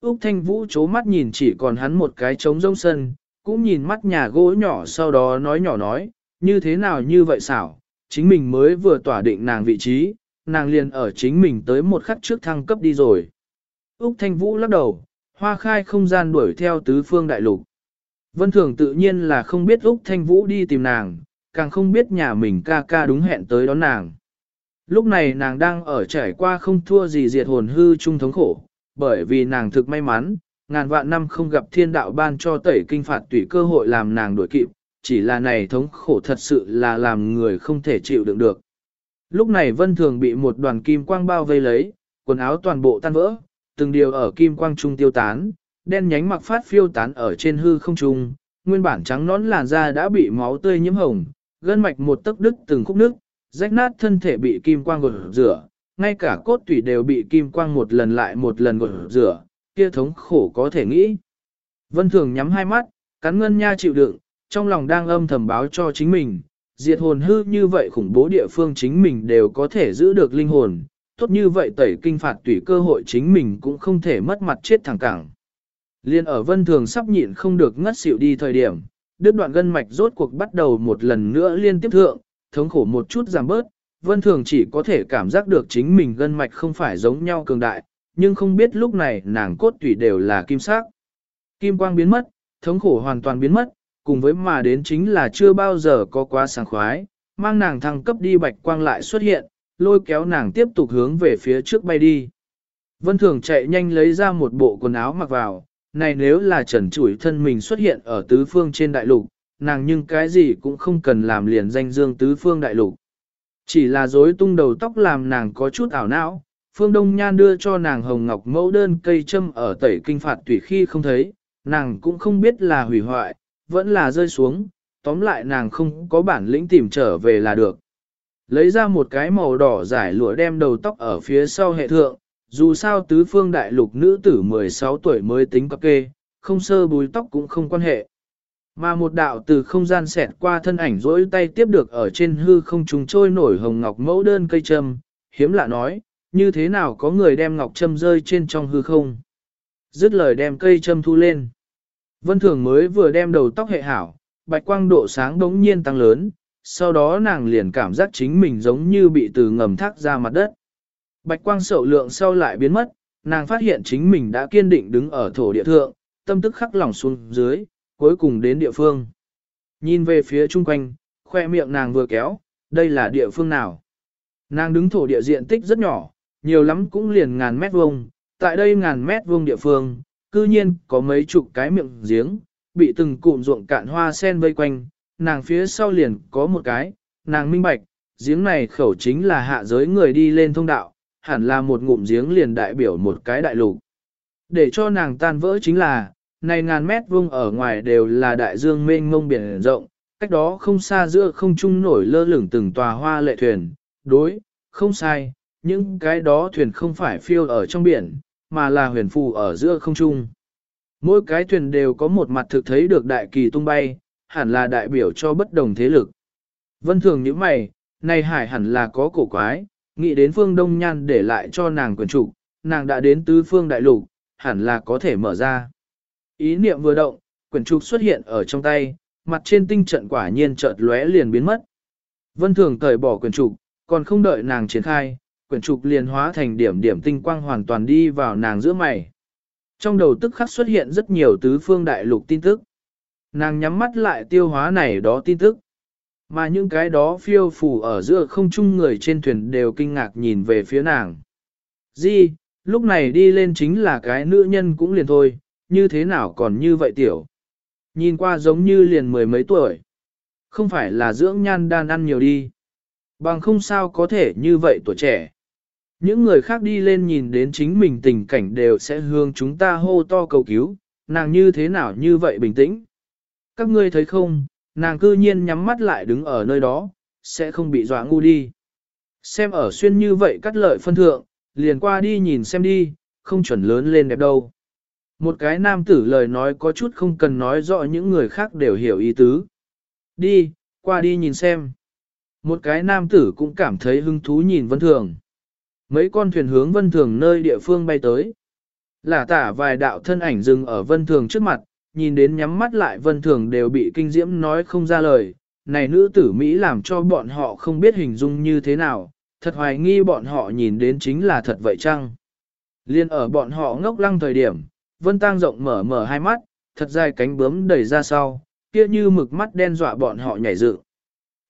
Úc Thanh Vũ chố mắt nhìn chỉ còn hắn một cái trống rông sân, cũng nhìn mắt nhà gỗ nhỏ sau đó nói nhỏ nói, như thế nào như vậy xảo, chính mình mới vừa tỏa định nàng vị trí, nàng liền ở chính mình tới một khắc trước thăng cấp đi rồi. Úc Thanh Vũ lắc đầu, hoa khai không gian đuổi theo tứ phương đại lục. Vân Thường tự nhiên là không biết Úc Thanh Vũ đi tìm nàng, càng không biết nhà mình ca ca đúng hẹn tới đón nàng. Lúc này nàng đang ở trải qua không thua gì diệt hồn hư trung thống khổ, bởi vì nàng thực may mắn, ngàn vạn năm không gặp thiên đạo ban cho tẩy kinh phạt tùy cơ hội làm nàng đuổi kịp, chỉ là này thống khổ thật sự là làm người không thể chịu đựng được. Lúc này Vân Thường bị một đoàn kim quang bao vây lấy, quần áo toàn bộ tan vỡ, từng điều ở kim quang trung tiêu tán, đen nhánh mặc phát phiêu tán ở trên hư không trung, nguyên bản trắng nón làn da đã bị máu tươi nhiễm hồng, gân mạch một tấc đứt từng khúc nước, rách nát thân thể bị kim quang gột rửa, ngay cả cốt tủy đều bị kim quang một lần lại một lần gột rửa, kia thống khổ có thể nghĩ. Vân Thường nhắm hai mắt, cắn ngân nha chịu đựng, trong lòng đang âm thầm báo cho chính mình, diệt hồn hư như vậy khủng bố địa phương chính mình đều có thể giữ được linh hồn, tốt như vậy tẩy kinh phạt tùy cơ hội chính mình cũng không thể mất mặt chết thẳng cẳng. Liên ở vân thường sắp nhịn không được ngất xỉu đi thời điểm, đứt đoạn gân mạch rốt cuộc bắt đầu một lần nữa liên tiếp thượng, thống khổ một chút giảm bớt, vân thường chỉ có thể cảm giác được chính mình gân mạch không phải giống nhau cường đại, nhưng không biết lúc này nàng cốt tủy đều là kim sắc. Kim quang biến mất, thống khổ hoàn toàn biến mất, cùng với mà đến chính là chưa bao giờ có quá sảng khoái, mang nàng thăng cấp đi bạch quang lại xuất hiện, lôi kéo nàng tiếp tục hướng về phía trước bay đi. Vân Thường chạy nhanh lấy ra một bộ quần áo mặc vào, này nếu là trần chủi thân mình xuất hiện ở tứ phương trên đại lục, nàng nhưng cái gì cũng không cần làm liền danh dương tứ phương đại lục. Chỉ là rối tung đầu tóc làm nàng có chút ảo não, Phương Đông Nhan đưa cho nàng hồng ngọc mẫu đơn cây châm ở tẩy kinh phạt tùy khi không thấy, nàng cũng không biết là hủy hoại, vẫn là rơi xuống, tóm lại nàng không có bản lĩnh tìm trở về là được. Lấy ra một cái màu đỏ giải lụa đem đầu tóc ở phía sau hệ thượng, dù sao tứ phương đại lục nữ tử 16 tuổi mới tính cập kê, không sơ bùi tóc cũng không quan hệ. Mà một đạo từ không gian xẹt qua thân ảnh rỗi tay tiếp được ở trên hư không trùng trôi nổi hồng ngọc mẫu đơn cây châm, hiếm lạ nói, như thế nào có người đem ngọc châm rơi trên trong hư không. Dứt lời đem cây châm thu lên. Vân Thường mới vừa đem đầu tóc hệ hảo, bạch quang độ sáng đống nhiên tăng lớn, sau đó nàng liền cảm giác chính mình giống như bị từ ngầm thác ra mặt đất. Bạch quang sậu lượng sau lại biến mất, nàng phát hiện chính mình đã kiên định đứng ở thổ địa thượng, tâm tức khắc lỏng xuống dưới, cuối cùng đến địa phương. Nhìn về phía chung quanh, khoe miệng nàng vừa kéo, đây là địa phương nào? Nàng đứng thổ địa diện tích rất nhỏ, nhiều lắm cũng liền ngàn mét vuông, tại đây ngàn mét vuông địa phương, cư nhiên có mấy chục cái miệng giếng, bị từng cụm ruộng cạn hoa sen vây quanh, nàng phía sau liền có một cái, nàng minh bạch, giếng này khẩu chính là hạ giới người đi lên thông đạo, hẳn là một ngụm giếng liền đại biểu một cái đại lục. Để cho nàng tan vỡ chính là, này ngàn mét vuông ở ngoài đều là đại dương mênh mông biển rộng, cách đó không xa giữa không trung nổi lơ lửng từng tòa hoa lệ thuyền, đối, không sai, những cái đó thuyền không phải phiêu ở trong biển, mà là huyền phù ở giữa không trung. Mỗi cái thuyền đều có một mặt thực thấy được đại kỳ tung bay, hẳn là đại biểu cho bất đồng thế lực. Vân thường những mày, này hải hẳn là có cổ quái, nghĩ đến phương Đông Nhan để lại cho nàng quyền trụ, nàng đã đến tứ phương đại lục, hẳn là có thể mở ra. Ý niệm vừa động, quyển trục xuất hiện ở trong tay, mặt trên tinh trận quả nhiên chợt lóe liền biến mất. Vân Thường cởi bỏ quyển trục, còn không đợi nàng triển khai, quyển trục liền hóa thành điểm điểm tinh quang hoàn toàn đi vào nàng giữa mày. Trong đầu tức khắc xuất hiện rất nhiều tứ phương đại lục tin tức. Nàng nhắm mắt lại tiêu hóa này đó tin tức. Mà những cái đó phiêu phù ở giữa không chung người trên thuyền đều kinh ngạc nhìn về phía nàng. Di, lúc này đi lên chính là cái nữ nhân cũng liền thôi, như thế nào còn như vậy tiểu. Nhìn qua giống như liền mười mấy tuổi. Không phải là dưỡng nhan đan ăn nhiều đi. Bằng không sao có thể như vậy tuổi trẻ. Những người khác đi lên nhìn đến chính mình tình cảnh đều sẽ hướng chúng ta hô to cầu cứu, nàng như thế nào như vậy bình tĩnh. Các ngươi thấy không, nàng cư nhiên nhắm mắt lại đứng ở nơi đó, sẽ không bị dọa ngu đi. Xem ở xuyên như vậy cắt lợi phân thượng, liền qua đi nhìn xem đi, không chuẩn lớn lên đẹp đâu. Một cái nam tử lời nói có chút không cần nói rõ những người khác đều hiểu ý tứ. Đi, qua đi nhìn xem. Một cái nam tử cũng cảm thấy hứng thú nhìn vân thường. Mấy con thuyền hướng vân thường nơi địa phương bay tới. Lả tả vài đạo thân ảnh dừng ở vân thường trước mặt, nhìn đến nhắm mắt lại vân thường đều bị kinh diễm nói không ra lời. Này nữ tử Mỹ làm cho bọn họ không biết hình dung như thế nào, thật hoài nghi bọn họ nhìn đến chính là thật vậy chăng? Liên ở bọn họ ngốc lăng thời điểm, vân tang rộng mở mở hai mắt, thật dài cánh bướm đẩy ra sau, kia như mực mắt đen dọa bọn họ nhảy dựng.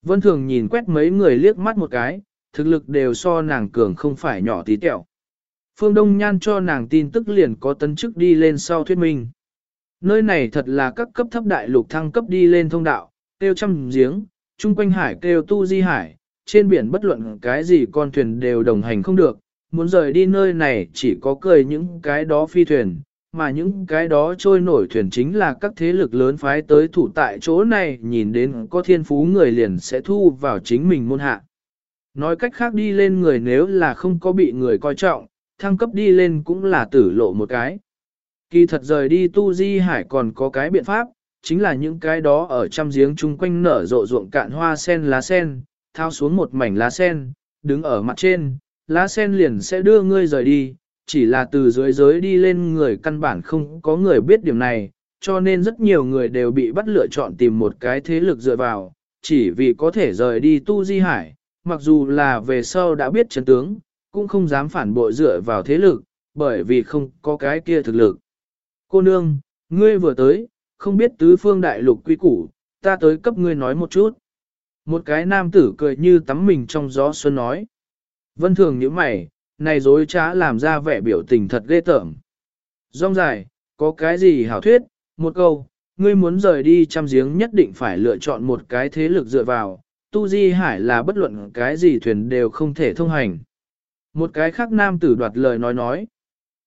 Vân thường nhìn quét mấy người liếc mắt một cái, thực lực đều so nàng cường không phải nhỏ tí tẹo. Phương Đông Nhan cho nàng tin tức liền có tấn chức đi lên sau thuyết minh. Nơi này thật là các cấp thấp đại lục thăng cấp đi lên thông đạo, kêu trăm giếng, chung quanh hải kêu tu di hải, trên biển bất luận cái gì con thuyền đều đồng hành không được, muốn rời đi nơi này chỉ có cười những cái đó phi thuyền, mà những cái đó trôi nổi thuyền chính là các thế lực lớn phái tới thủ tại chỗ này nhìn đến có thiên phú người liền sẽ thu vào chính mình môn hạ. Nói cách khác đi lên người nếu là không có bị người coi trọng, thăng cấp đi lên cũng là tử lộ một cái. Kỳ thật rời đi tu di hải còn có cái biện pháp, chính là những cái đó ở trăm giếng chung quanh nở rộ ruộng cạn hoa sen lá sen, thao xuống một mảnh lá sen, đứng ở mặt trên, lá sen liền sẽ đưa ngươi rời đi, chỉ là từ dưới giới đi lên người căn bản không có người biết điểm này, cho nên rất nhiều người đều bị bắt lựa chọn tìm một cái thế lực dựa vào, chỉ vì có thể rời đi tu di hải, mặc dù là về sau đã biết chấn tướng, cũng không dám phản bội dựa vào thế lực, bởi vì không có cái kia thực lực. Cô nương, ngươi vừa tới, không biết tứ phương đại lục quy củ, ta tới cấp ngươi nói một chút. Một cái nam tử cười như tắm mình trong gió xuân nói. Vân thường những mày, này dối trá làm ra vẻ biểu tình thật ghê tởm. Rong dài, có cái gì hảo thuyết, một câu, ngươi muốn rời đi trăm giếng nhất định phải lựa chọn một cái thế lực dựa vào, tu di hải là bất luận cái gì thuyền đều không thể thông hành. Một cái khác nam tử đoạt lời nói nói.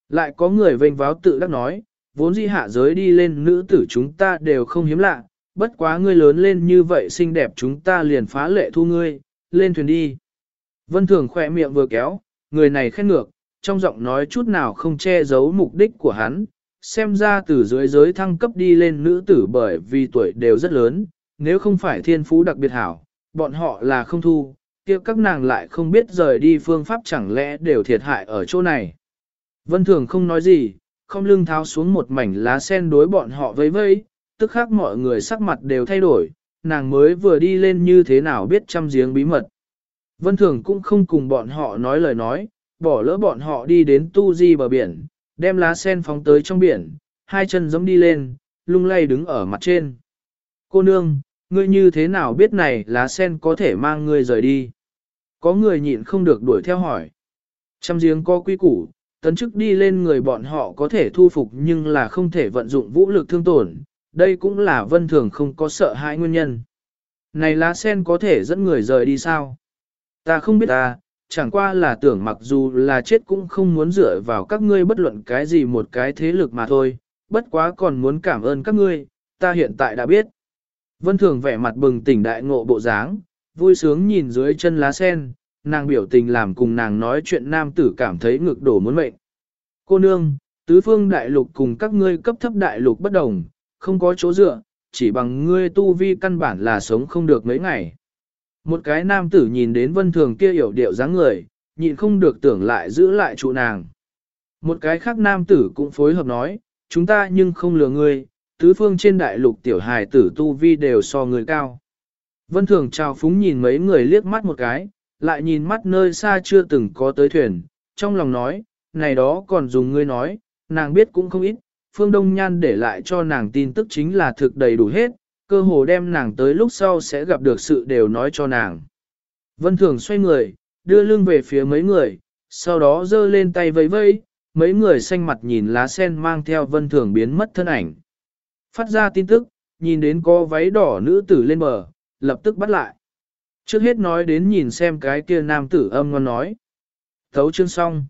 Lại có người vênh váo tự đắc nói, vốn di hạ giới đi lên nữ tử chúng ta đều không hiếm lạ, bất quá ngươi lớn lên như vậy xinh đẹp chúng ta liền phá lệ thu ngươi, lên thuyền đi. Vân Thường khỏe miệng vừa kéo, người này khen ngược, trong giọng nói chút nào không che giấu mục đích của hắn, xem ra từ dưới giới thăng cấp đi lên nữ tử bởi vì tuổi đều rất lớn, nếu không phải thiên phú đặc biệt hảo, bọn họ là không thu, kia các nàng lại không biết rời đi phương pháp chẳng lẽ đều thiệt hại ở chỗ này. Vân Thường không nói gì, không lưng tháo xuống một mảnh lá sen đối bọn họ vây vây, tức khác mọi người sắc mặt đều thay đổi, nàng mới vừa đi lên như thế nào biết chăm giếng bí mật. Vân Thường cũng không cùng bọn họ nói lời nói, bỏ lỡ bọn họ đi đến tu di bờ biển, đem lá sen phóng tới trong biển, hai chân giống đi lên, lung lay đứng ở mặt trên. Cô nương, ngươi như thế nào biết này lá sen có thể mang ngươi rời đi? Có người nhịn không được đuổi theo hỏi. Trăm giếng có quy củ, tấn chức đi lên người bọn họ có thể thu phục nhưng là không thể vận dụng vũ lực thương tổn, đây cũng là vân thường không có sợ hãi nguyên nhân. Này lá sen có thể dẫn người rời đi sao? Ta không biết ta, chẳng qua là tưởng mặc dù là chết cũng không muốn dựa vào các ngươi bất luận cái gì một cái thế lực mà thôi, bất quá còn muốn cảm ơn các ngươi, ta hiện tại đã biết. Vân Thường vẻ mặt bừng tỉnh đại ngộ bộ dáng, vui sướng nhìn dưới chân lá sen, nàng biểu tình làm cùng nàng nói chuyện nam tử cảm thấy ngực đổ muốn mệnh. Cô nương, tứ phương đại lục cùng các ngươi cấp thấp đại lục bất đồng, không có chỗ dựa, chỉ bằng ngươi tu vi căn bản là sống không được mấy ngày. Một cái nam tử nhìn đến vân thường kia hiểu điệu dáng người, nhịn không được tưởng lại giữ lại trụ nàng. Một cái khác nam tử cũng phối hợp nói, chúng ta nhưng không lừa ngươi, tứ phương trên đại lục tiểu hài tử tu vi đều so người cao. Vân thường chào phúng nhìn mấy người liếc mắt một cái, lại nhìn mắt nơi xa chưa từng có tới thuyền, trong lòng nói, này đó còn dùng ngươi nói, nàng biết cũng không ít, phương đông nhan để lại cho nàng tin tức chính là thực đầy đủ hết, cơ hồ đem nàng tới lúc sau sẽ gặp được sự đều nói cho nàng. Vân Thường xoay người, đưa lưng về phía mấy người, sau đó giơ lên tay vẫy vẫy, mấy người xanh mặt nhìn lá sen mang theo Vân Thường biến mất thân ảnh. Phát ra tin tức, nhìn đến có váy đỏ nữ tử lên bờ, lập tức bắt lại. Trước hết nói đến nhìn xem cái kia nam tử âm ngon nói. Thấu chương xong.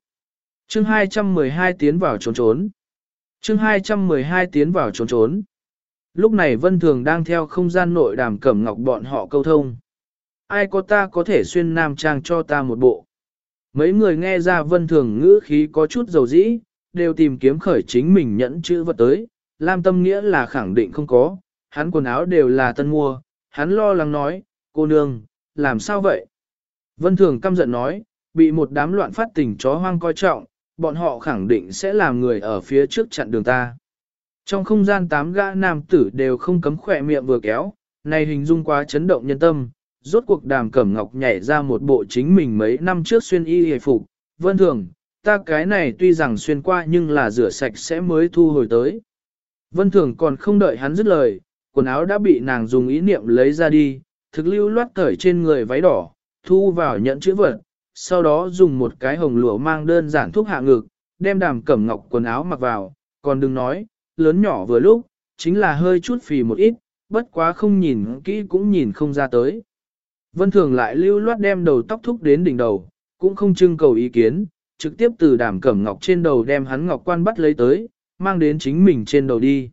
Chương 212 tiến vào trốn trốn. Chương 212 tiến vào trốn trốn. Lúc này Vân Thường đang theo không gian nội đàm cẩm ngọc bọn họ câu thông. Ai có ta có thể xuyên nam trang cho ta một bộ. Mấy người nghe ra Vân Thường ngữ khí có chút dầu dĩ, đều tìm kiếm khởi chính mình nhẫn chữ vật tới. Lam tâm nghĩa là khẳng định không có, hắn quần áo đều là tân mua. Hắn lo lắng nói, cô nương, làm sao vậy? Vân Thường căm giận nói, bị một đám loạn phát tình chó hoang coi trọng, bọn họ khẳng định sẽ làm người ở phía trước chặn đường ta. Trong không gian tám gã nam tử đều không cấm khỏe miệng vừa kéo, này hình dung quá chấn động nhân tâm, rốt cuộc đàm cẩm ngọc nhảy ra một bộ chính mình mấy năm trước xuyên y hề phục, vân thường, ta cái này tuy rằng xuyên qua nhưng là rửa sạch sẽ mới thu hồi tới. Vân thường còn không đợi hắn dứt lời, quần áo đã bị nàng dùng ý niệm lấy ra đi, thực lưu loát cởi trên người váy đỏ, thu vào nhận chữ vật, sau đó dùng một cái hồng lụa mang đơn giản thuốc hạ ngực, đem đàm cẩm ngọc quần áo mặc vào, còn đừng nói, lớn nhỏ vừa lúc, chính là hơi chút phì một ít, bất quá không nhìn kỹ cũng nhìn không ra tới. Vân Thường lại lưu loát đem đầu tóc thúc đến đỉnh đầu, cũng không trưng cầu ý kiến, trực tiếp từ đàm cẩm ngọc trên đầu đem hắn ngọc quan bắt lấy tới, mang đến chính mình trên đầu đi.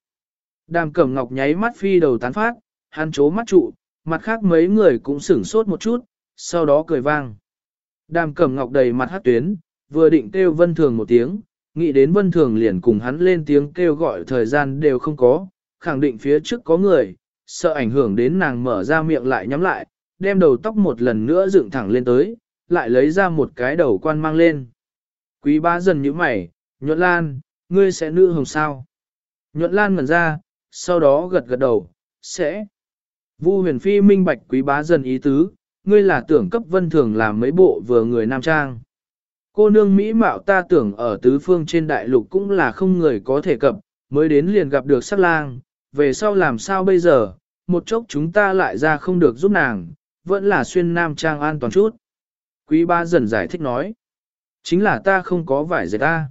Đàm cẩm ngọc nháy mắt phi đầu tán phát, hắn chố mắt trụ, mặt khác mấy người cũng sửng sốt một chút, sau đó cười vang. Đàm cẩm ngọc đầy mặt hát tuyến, vừa định kêu vân thường một tiếng, nghĩ đến vân thường liền cùng hắn lên tiếng kêu gọi thời gian đều không có, khẳng định phía trước có người, sợ ảnh hưởng đến nàng mở ra miệng lại nhắm lại, đem đầu tóc một lần nữa dựng thẳng lên tới, lại lấy ra một cái đầu quan mang lên. Quý bá dần như mày, nhuận lan, ngươi sẽ nữ hồng sao? Nhuận lan ngẩn ra, sau đó gật gật đầu, sẽ. Vu huyền phi minh bạch quý bá dần ý tứ, ngươi là tưởng cấp vân thường làm mấy bộ vừa người nam trang. Cô nương Mỹ mạo ta tưởng ở tứ phương trên đại lục cũng là không người có thể cập, mới đến liền gặp được sắc lang, về sau làm sao bây giờ, một chốc chúng ta lại ra không được giúp nàng, vẫn là xuyên nam trang an toàn chút. Quý ba dần giải thích nói, chính là ta không có vải dệt ta.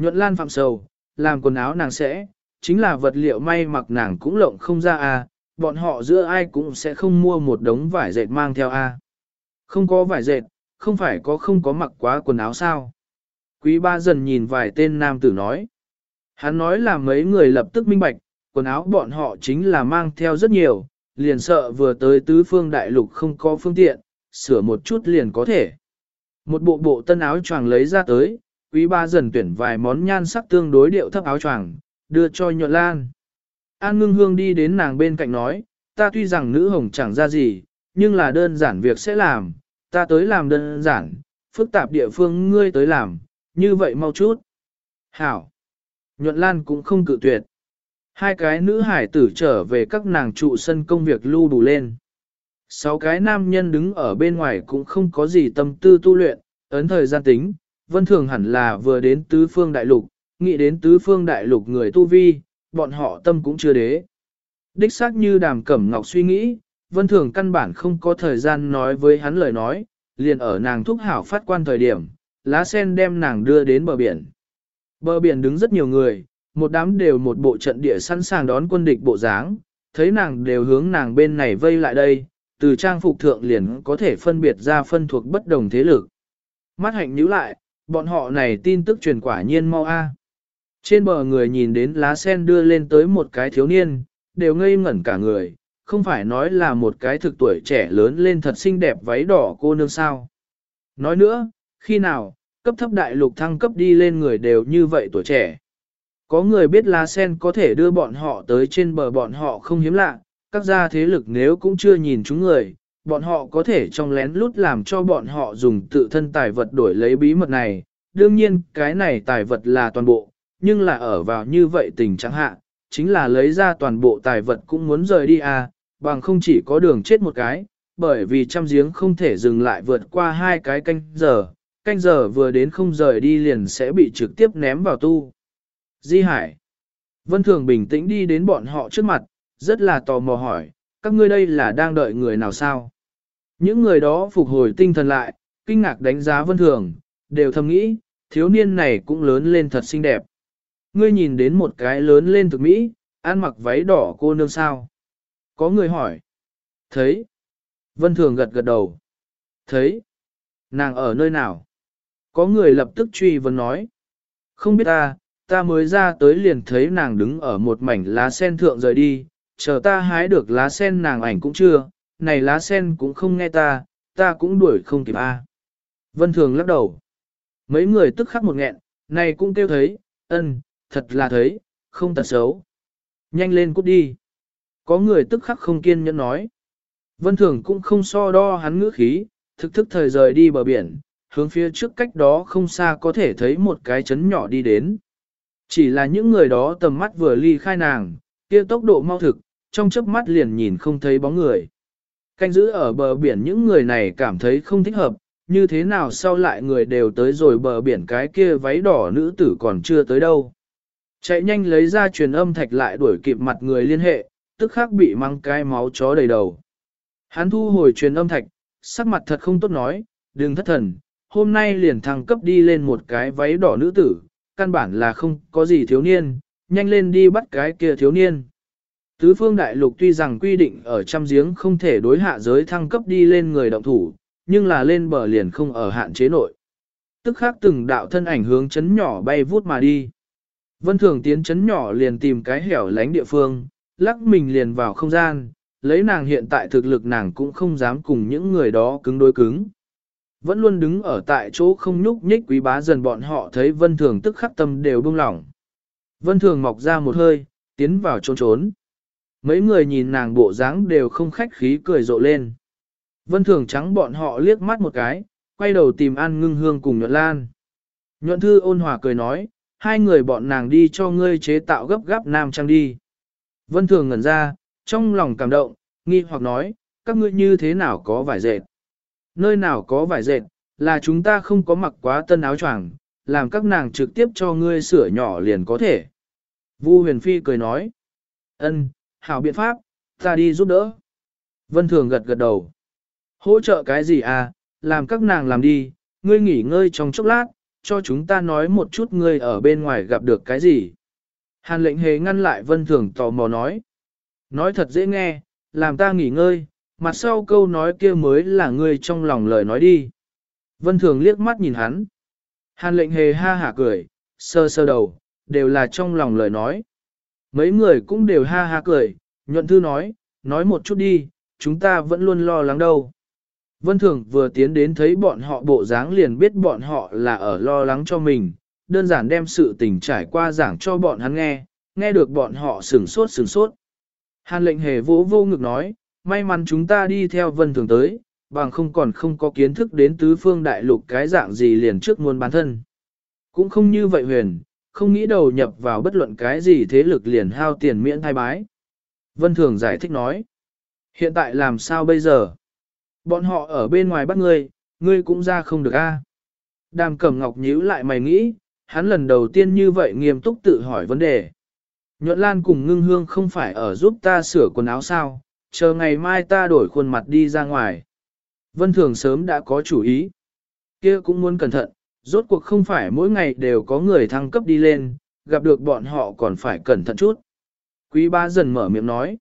Nhuận lan phạm sầu, làm quần áo nàng sẽ, chính là vật liệu may mặc nàng cũng lộng không ra à, bọn họ giữa ai cũng sẽ không mua một đống vải dệt mang theo a. À. Không có vải dệt, không phải có không có mặc quá quần áo sao. Quý ba dần nhìn vài tên nam tử nói. Hắn nói là mấy người lập tức minh bạch, quần áo bọn họ chính là mang theo rất nhiều, liền sợ vừa tới tứ phương đại lục không có phương tiện, sửa một chút liền có thể. Một bộ bộ tân áo choàng lấy ra tới, quý ba dần tuyển vài món nhan sắc tương đối điệu thấp áo choàng, đưa cho nhuận lan. An ngưng hương đi đến nàng bên cạnh nói, ta tuy rằng nữ hồng chẳng ra gì, nhưng là đơn giản việc sẽ làm, ta tới làm đơn giản, phức tạp địa phương ngươi tới làm, như vậy mau chút. Hảo. Nhuận Lan cũng không cự tuyệt. Hai cái nữ hải tử trở về các nàng trụ sân công việc lưu đủ lên. Sáu cái nam nhân đứng ở bên ngoài cũng không có gì tâm tư tu luyện, ấn thời gian tính, vân thường hẳn là vừa đến tứ phương đại lục, nghĩ đến tứ phương đại lục người tu vi, bọn họ tâm cũng chưa đế. Đích xác như đàm cẩm ngọc suy nghĩ, vân thường căn bản không có thời gian nói với hắn lời nói, liền ở nàng thúc hảo phát quan thời điểm, lá sen đem nàng đưa đến bờ biển. Bờ biển đứng rất nhiều người, một đám đều một bộ trận địa sẵn sàng đón quân địch bộ dáng, thấy nàng đều hướng nàng bên này vây lại đây, từ trang phục thượng liền có thể phân biệt ra phân thuộc bất đồng thế lực. Mắt hạnh nhíu lại, bọn họ này tin tức truyền quả nhiên mau a. Trên bờ người nhìn đến lá sen đưa lên tới một cái thiếu niên, đều ngây ngẩn cả người, không phải nói là một cái thực tuổi trẻ lớn lên thật xinh đẹp váy đỏ cô nương sao. Nói nữa, khi nào, cấp thấp đại lục thăng cấp đi lên người đều như vậy tuổi trẻ. Có người biết lá sen có thể đưa bọn họ tới trên bờ bọn họ không hiếm lạ, các gia thế lực nếu cũng chưa nhìn chúng người, bọn họ có thể trong lén lút làm cho bọn họ dùng tự thân tài vật đổi lấy bí mật này. Đương nhiên, cái này tài vật là toàn bộ, nhưng là ở vào như vậy tình trạng hạ, chính là lấy ra toàn bộ tài vật cũng muốn rời đi à, bằng không chỉ có đường chết một cái, bởi vì trăm giếng không thể dừng lại vượt qua hai cái canh giờ, canh giờ vừa đến không rời đi liền sẽ bị trực tiếp ném vào tu. Di Hải Vân Thường bình tĩnh đi đến bọn họ trước mặt, rất là tò mò hỏi, các ngươi đây là đang đợi người nào sao? Những người đó phục hồi tinh thần lại, kinh ngạc đánh giá Vân Thường, đều thầm nghĩ, thiếu niên này cũng lớn lên thật xinh đẹp. Ngươi nhìn đến một cái lớn lên thực mỹ, ăn mặc váy đỏ cô nương sao? Có người hỏi. Thấy. Vân Thường gật gật đầu. Thấy. Nàng ở nơi nào? Có người lập tức truy vấn nói. Không biết ta, ta mới ra tới liền thấy nàng đứng ở một mảnh lá sen thượng rời đi, chờ ta hái được lá sen nàng ảnh cũng chưa, này lá sen cũng không nghe ta, ta cũng đuổi không kịp a. Vân Thường lắc đầu. Mấy người tức khắc một nghẹn, này cũng kêu thấy, ân, thật là thấy, không tật xấu. Nhanh lên cút đi. Có người tức khắc không kiên nhẫn nói. Vân Thường cũng không so đo hắn ngữ khí, thực thức thời rời đi bờ biển, hướng phía trước cách đó không xa có thể thấy một cái chấn nhỏ đi đến. Chỉ là những người đó tầm mắt vừa ly khai nàng, kia tốc độ mau thực, trong chớp mắt liền nhìn không thấy bóng người. Canh giữ ở bờ biển những người này cảm thấy không thích hợp, như thế nào sau lại người đều tới rồi bờ biển cái kia váy đỏ nữ tử còn chưa tới đâu. Chạy nhanh lấy ra truyền âm thạch lại đuổi kịp mặt người liên hệ, tức khắc bị mang cái máu chó đầy đầu. Hắn thu hồi truyền âm thạch, sắc mặt thật không tốt nói, đừng thất thần, hôm nay liền thăng cấp đi lên một cái váy đỏ nữ tử, căn bản là không có gì thiếu niên, nhanh lên đi bắt cái kia thiếu niên. Tứ phương đại lục tuy rằng quy định ở trăm giếng không thể đối hạ giới thăng cấp đi lên người động thủ, nhưng là lên bờ liền không ở hạn chế nội. Tức khác từng đạo thân ảnh hướng chấn nhỏ bay vút mà đi. Vân Thường tiến chấn nhỏ liền tìm cái hẻo lánh địa phương, lắc mình liền vào không gian, lấy nàng hiện tại thực lực nàng cũng không dám cùng những người đó cứng đối cứng. Vẫn luôn đứng ở tại chỗ không nhúc nhích quý bá dần bọn họ thấy Vân Thường tức khắc tâm đều buông lỏng. Vân Thường mọc ra một hơi, tiến vào trốn trốn. Mấy người nhìn nàng bộ dáng đều không khách khí cười rộ lên. Vân Thường trắng bọn họ liếc mắt một cái, quay đầu tìm An Ngưng Hương cùng Nhuận Lan. Nhuận Thư ôn hòa cười nói, hai người bọn nàng đi cho ngươi chế tạo gấp gáp nam trang đi. Vân Thường ngẩn ra, trong lòng cảm động, nghi hoặc nói, các ngươi như thế nào có vải dệt? Nơi nào có vải dệt, là chúng ta không có mặc quá tân áo choàng, làm các nàng trực tiếp cho ngươi sửa nhỏ liền có thể. Vu huyền phi cười nói, ân, hảo biện pháp, ta đi giúp đỡ. Vân Thường gật gật đầu. Hỗ trợ cái gì à, làm các nàng làm đi, ngươi nghỉ ngơi trong chốc lát, cho chúng ta nói một chút ngươi ở bên ngoài gặp được cái gì. Hàn lệnh hề ngăn lại Vân Thường tò mò nói. Nói thật dễ nghe, làm ta nghỉ ngơi, mặt sau câu nói kia mới là ngươi trong lòng lời nói đi. Vân Thường liếc mắt nhìn hắn. Hàn lệnh hề ha hả cười, sơ sơ đầu, đều là trong lòng lời nói. Mấy người cũng đều ha ha cười, nhuận thư nói, nói một chút đi, chúng ta vẫn luôn lo lắng đâu. Vân Thường vừa tiến đến thấy bọn họ bộ dáng liền biết bọn họ là ở lo lắng cho mình, đơn giản đem sự tình trải qua giảng cho bọn hắn nghe, nghe được bọn họ sửng sốt sửng sốt. Hàn lệnh hề vỗ vô ngực nói, may mắn chúng ta đi theo Vân Thường tới, bằng không còn không có kiến thức đến tứ phương đại lục cái dạng gì liền trước muôn bán thân. Cũng không như vậy huyền, không nghĩ đầu nhập vào bất luận cái gì thế lực liền hao tiền miễn thai bái. Vân Thường giải thích nói, hiện tại làm sao bây giờ? Bọn họ ở bên ngoài bắt ngươi, ngươi cũng ra không được a. Đàm Cẩm Ngọc nhíu lại mày nghĩ, hắn lần đầu tiên như vậy nghiêm túc tự hỏi vấn đề. Nhuận Lan cùng ngưng hương không phải ở giúp ta sửa quần áo sao, chờ ngày mai ta đổi khuôn mặt đi ra ngoài. Vân Thường sớm đã có chủ ý. kia cũng muốn cẩn thận, rốt cuộc không phải mỗi ngày đều có người thăng cấp đi lên, gặp được bọn họ còn phải cẩn thận chút. Quý ba dần mở miệng nói.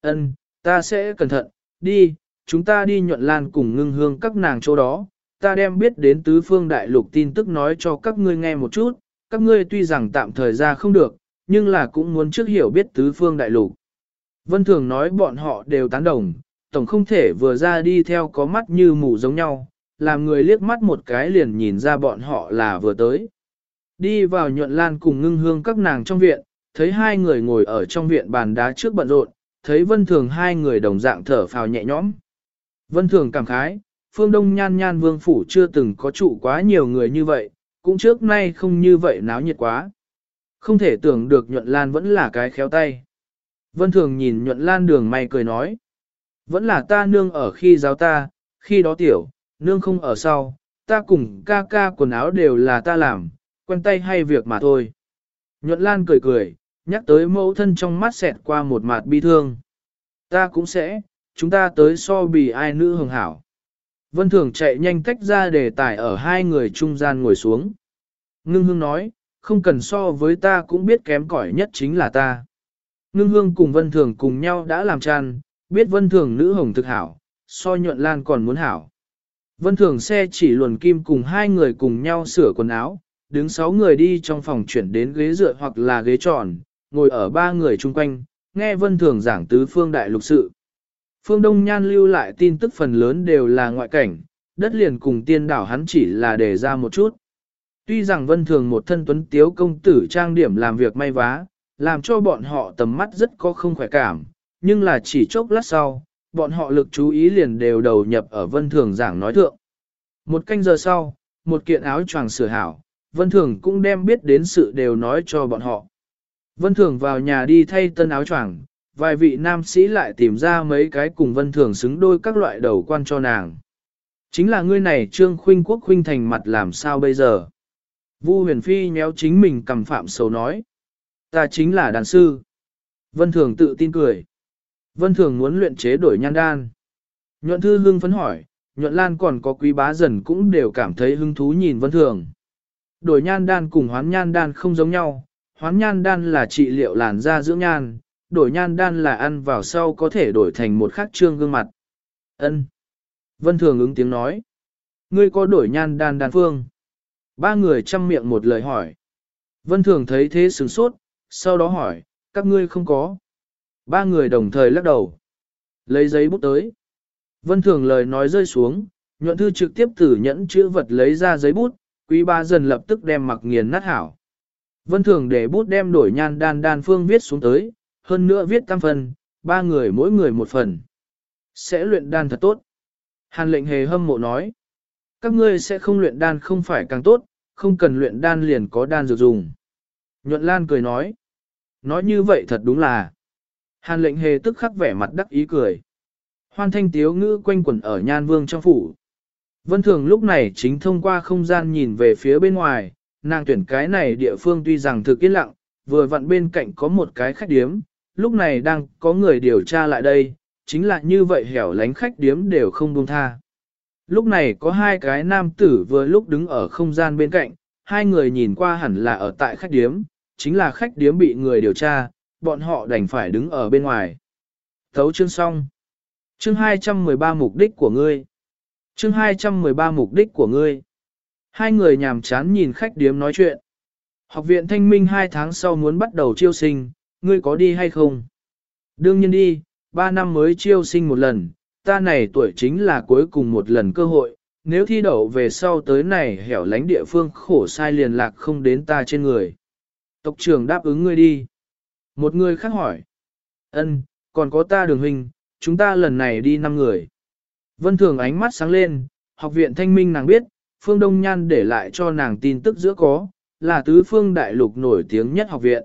ân, ta sẽ cẩn thận, đi, chúng ta đi nhuận lan cùng ngưng hương các nàng chỗ đó, ta đem biết đến tứ phương đại lục tin tức nói cho các ngươi nghe một chút, các ngươi tuy rằng tạm thời ra không được, nhưng là cũng muốn trước hiểu biết tứ phương đại lục. Vân Thường nói bọn họ đều tán đồng, tổng không thể vừa ra đi theo có mắt như mù giống nhau, làm người liếc mắt một cái liền nhìn ra bọn họ là vừa tới. Đi vào nhuận lan cùng ngưng hương các nàng trong viện, thấy hai người ngồi ở trong viện bàn đá trước bận rộn, thấy vân thường hai người đồng dạng thở phào nhẹ nhõm. Vân thường cảm khái, phương đông nhan nhan vương phủ chưa từng có trụ quá nhiều người như vậy, cũng trước nay không như vậy náo nhiệt quá. Không thể tưởng được nhuận lan vẫn là cái khéo tay. Vân thường nhìn nhuận lan đường may cười nói. Vẫn là ta nương ở khi giáo ta, khi đó tiểu, nương không ở sau, ta cùng ca ca quần áo đều là ta làm, quen tay hay việc mà thôi. Nhuận Lan cười cười, nhắc tới mẫu thân trong mắt xẹt qua một mặt bi thương. Ta cũng sẽ, chúng ta tới so bì ai nữ hưởng hảo. Vân Thường chạy nhanh tách ra để tải ở hai người trung gian ngồi xuống. Ngưng hương nói, không cần so với ta cũng biết kém cỏi nhất chính là ta. Ngưng hương cùng Vân Thường cùng nhau đã làm tràn, biết Vân Thường nữ hồng thực hảo, so nhuận lan còn muốn hảo. Vân Thường xe chỉ luồn kim cùng hai người cùng nhau sửa quần áo, đứng sáu người đi trong phòng chuyển đến ghế dựa hoặc là ghế tròn, ngồi ở ba người chung quanh, nghe Vân Thường giảng tứ phương đại lục sự. Phương Đông Nhan lưu lại tin tức phần lớn đều là ngoại cảnh, đất liền cùng tiên đảo hắn chỉ là để ra một chút. Tuy rằng Vân Thường một thân tuấn tiếu công tử trang điểm làm việc may vá, làm cho bọn họ tầm mắt rất có không khỏe cảm, nhưng là chỉ chốc lát sau, bọn họ lực chú ý liền đều đầu nhập ở Vân Thường giảng nói thượng. Một canh giờ sau, một kiện áo choàng sửa hảo, Vân Thường cũng đem biết đến sự đều nói cho bọn họ. Vân Thường vào nhà đi thay tân áo choàng, vài vị nam sĩ lại tìm ra mấy cái cùng Vân Thường xứng đôi các loại đầu quan cho nàng. Chính là ngươi này Trương Khuynh Quốc Khuynh thành mặt làm sao bây giờ? Vu huyền phi nhéo chính mình cầm phạm sầu nói. Ta chính là đàn sư. Vân Thường tự tin cười. Vân Thường muốn luyện chế đổi nhan đan. Nhuận Thư Hưng phấn hỏi, Nhuận Lan còn có quý bá dần cũng đều cảm thấy hứng thú nhìn Vân Thường. Đổi nhan đan cùng hoán nhan đan không giống nhau, hoán nhan đan là trị liệu làn da dưỡng nhan, đổi nhan đan là ăn vào sau có thể đổi thành một khắc trương gương mặt. Ân. Vân Thường ứng tiếng nói. Ngươi có đổi nhan đan đan phương? Ba người chăm miệng một lời hỏi. Vân Thường thấy thế sửng sốt, sau đó hỏi, các ngươi không có. Ba người đồng thời lắc đầu. Lấy giấy bút tới. Vân Thường lời nói rơi xuống, nhuận thư trực tiếp từ nhẫn chữ vật lấy ra giấy bút, quý ba dần lập tức đem mặc nghiền nát hảo. Vân Thường để bút đem đổi nhan đan đan phương viết xuống tới, hơn nữa viết tam phần, ba người mỗi người một phần. Sẽ luyện đan thật tốt. Hàn lệnh hề hâm mộ nói. Các ngươi sẽ không luyện đan không phải càng tốt, không cần luyện đan liền có đan dược dùng. Nhuận Lan cười nói. Nói như vậy thật đúng là. Hàn lệnh hề tức khắc vẻ mặt đắc ý cười. Hoan thanh tiếu ngữ quanh quẩn ở nhan vương trong phủ. Vân Thường lúc này chính thông qua không gian nhìn về phía bên ngoài, nàng tuyển cái này địa phương tuy rằng thực yên lặng, vừa vặn bên cạnh có một cái khách điếm, lúc này đang có người điều tra lại đây, chính là như vậy hẻo lánh khách điếm đều không buông tha. Lúc này có hai cái nam tử vừa lúc đứng ở không gian bên cạnh, hai người nhìn qua hẳn là ở tại khách điếm, chính là khách điếm bị người điều tra, bọn họ đành phải đứng ở bên ngoài. Thấu chương xong. Chương 213 mục đích của ngươi. Chương 213 mục đích của ngươi. Hai người nhàm chán nhìn khách điếm nói chuyện. Học viện thanh minh hai tháng sau muốn bắt đầu chiêu sinh, ngươi có đi hay không? Đương nhiên đi, ba năm mới chiêu sinh một lần, ta này tuổi chính là cuối cùng một lần cơ hội, nếu thi đậu về sau tới này hẻo lánh địa phương khổ sai liền lạc không đến ta trên người. Tộc trưởng đáp ứng ngươi đi. Một người khác hỏi. Ân, còn có ta đường hình, chúng ta lần này đi năm người. Vân Thường ánh mắt sáng lên, học viện thanh minh nàng biết, Phương Đông Nhan để lại cho nàng tin tức giữa có, là tứ phương đại lục nổi tiếng nhất học viện.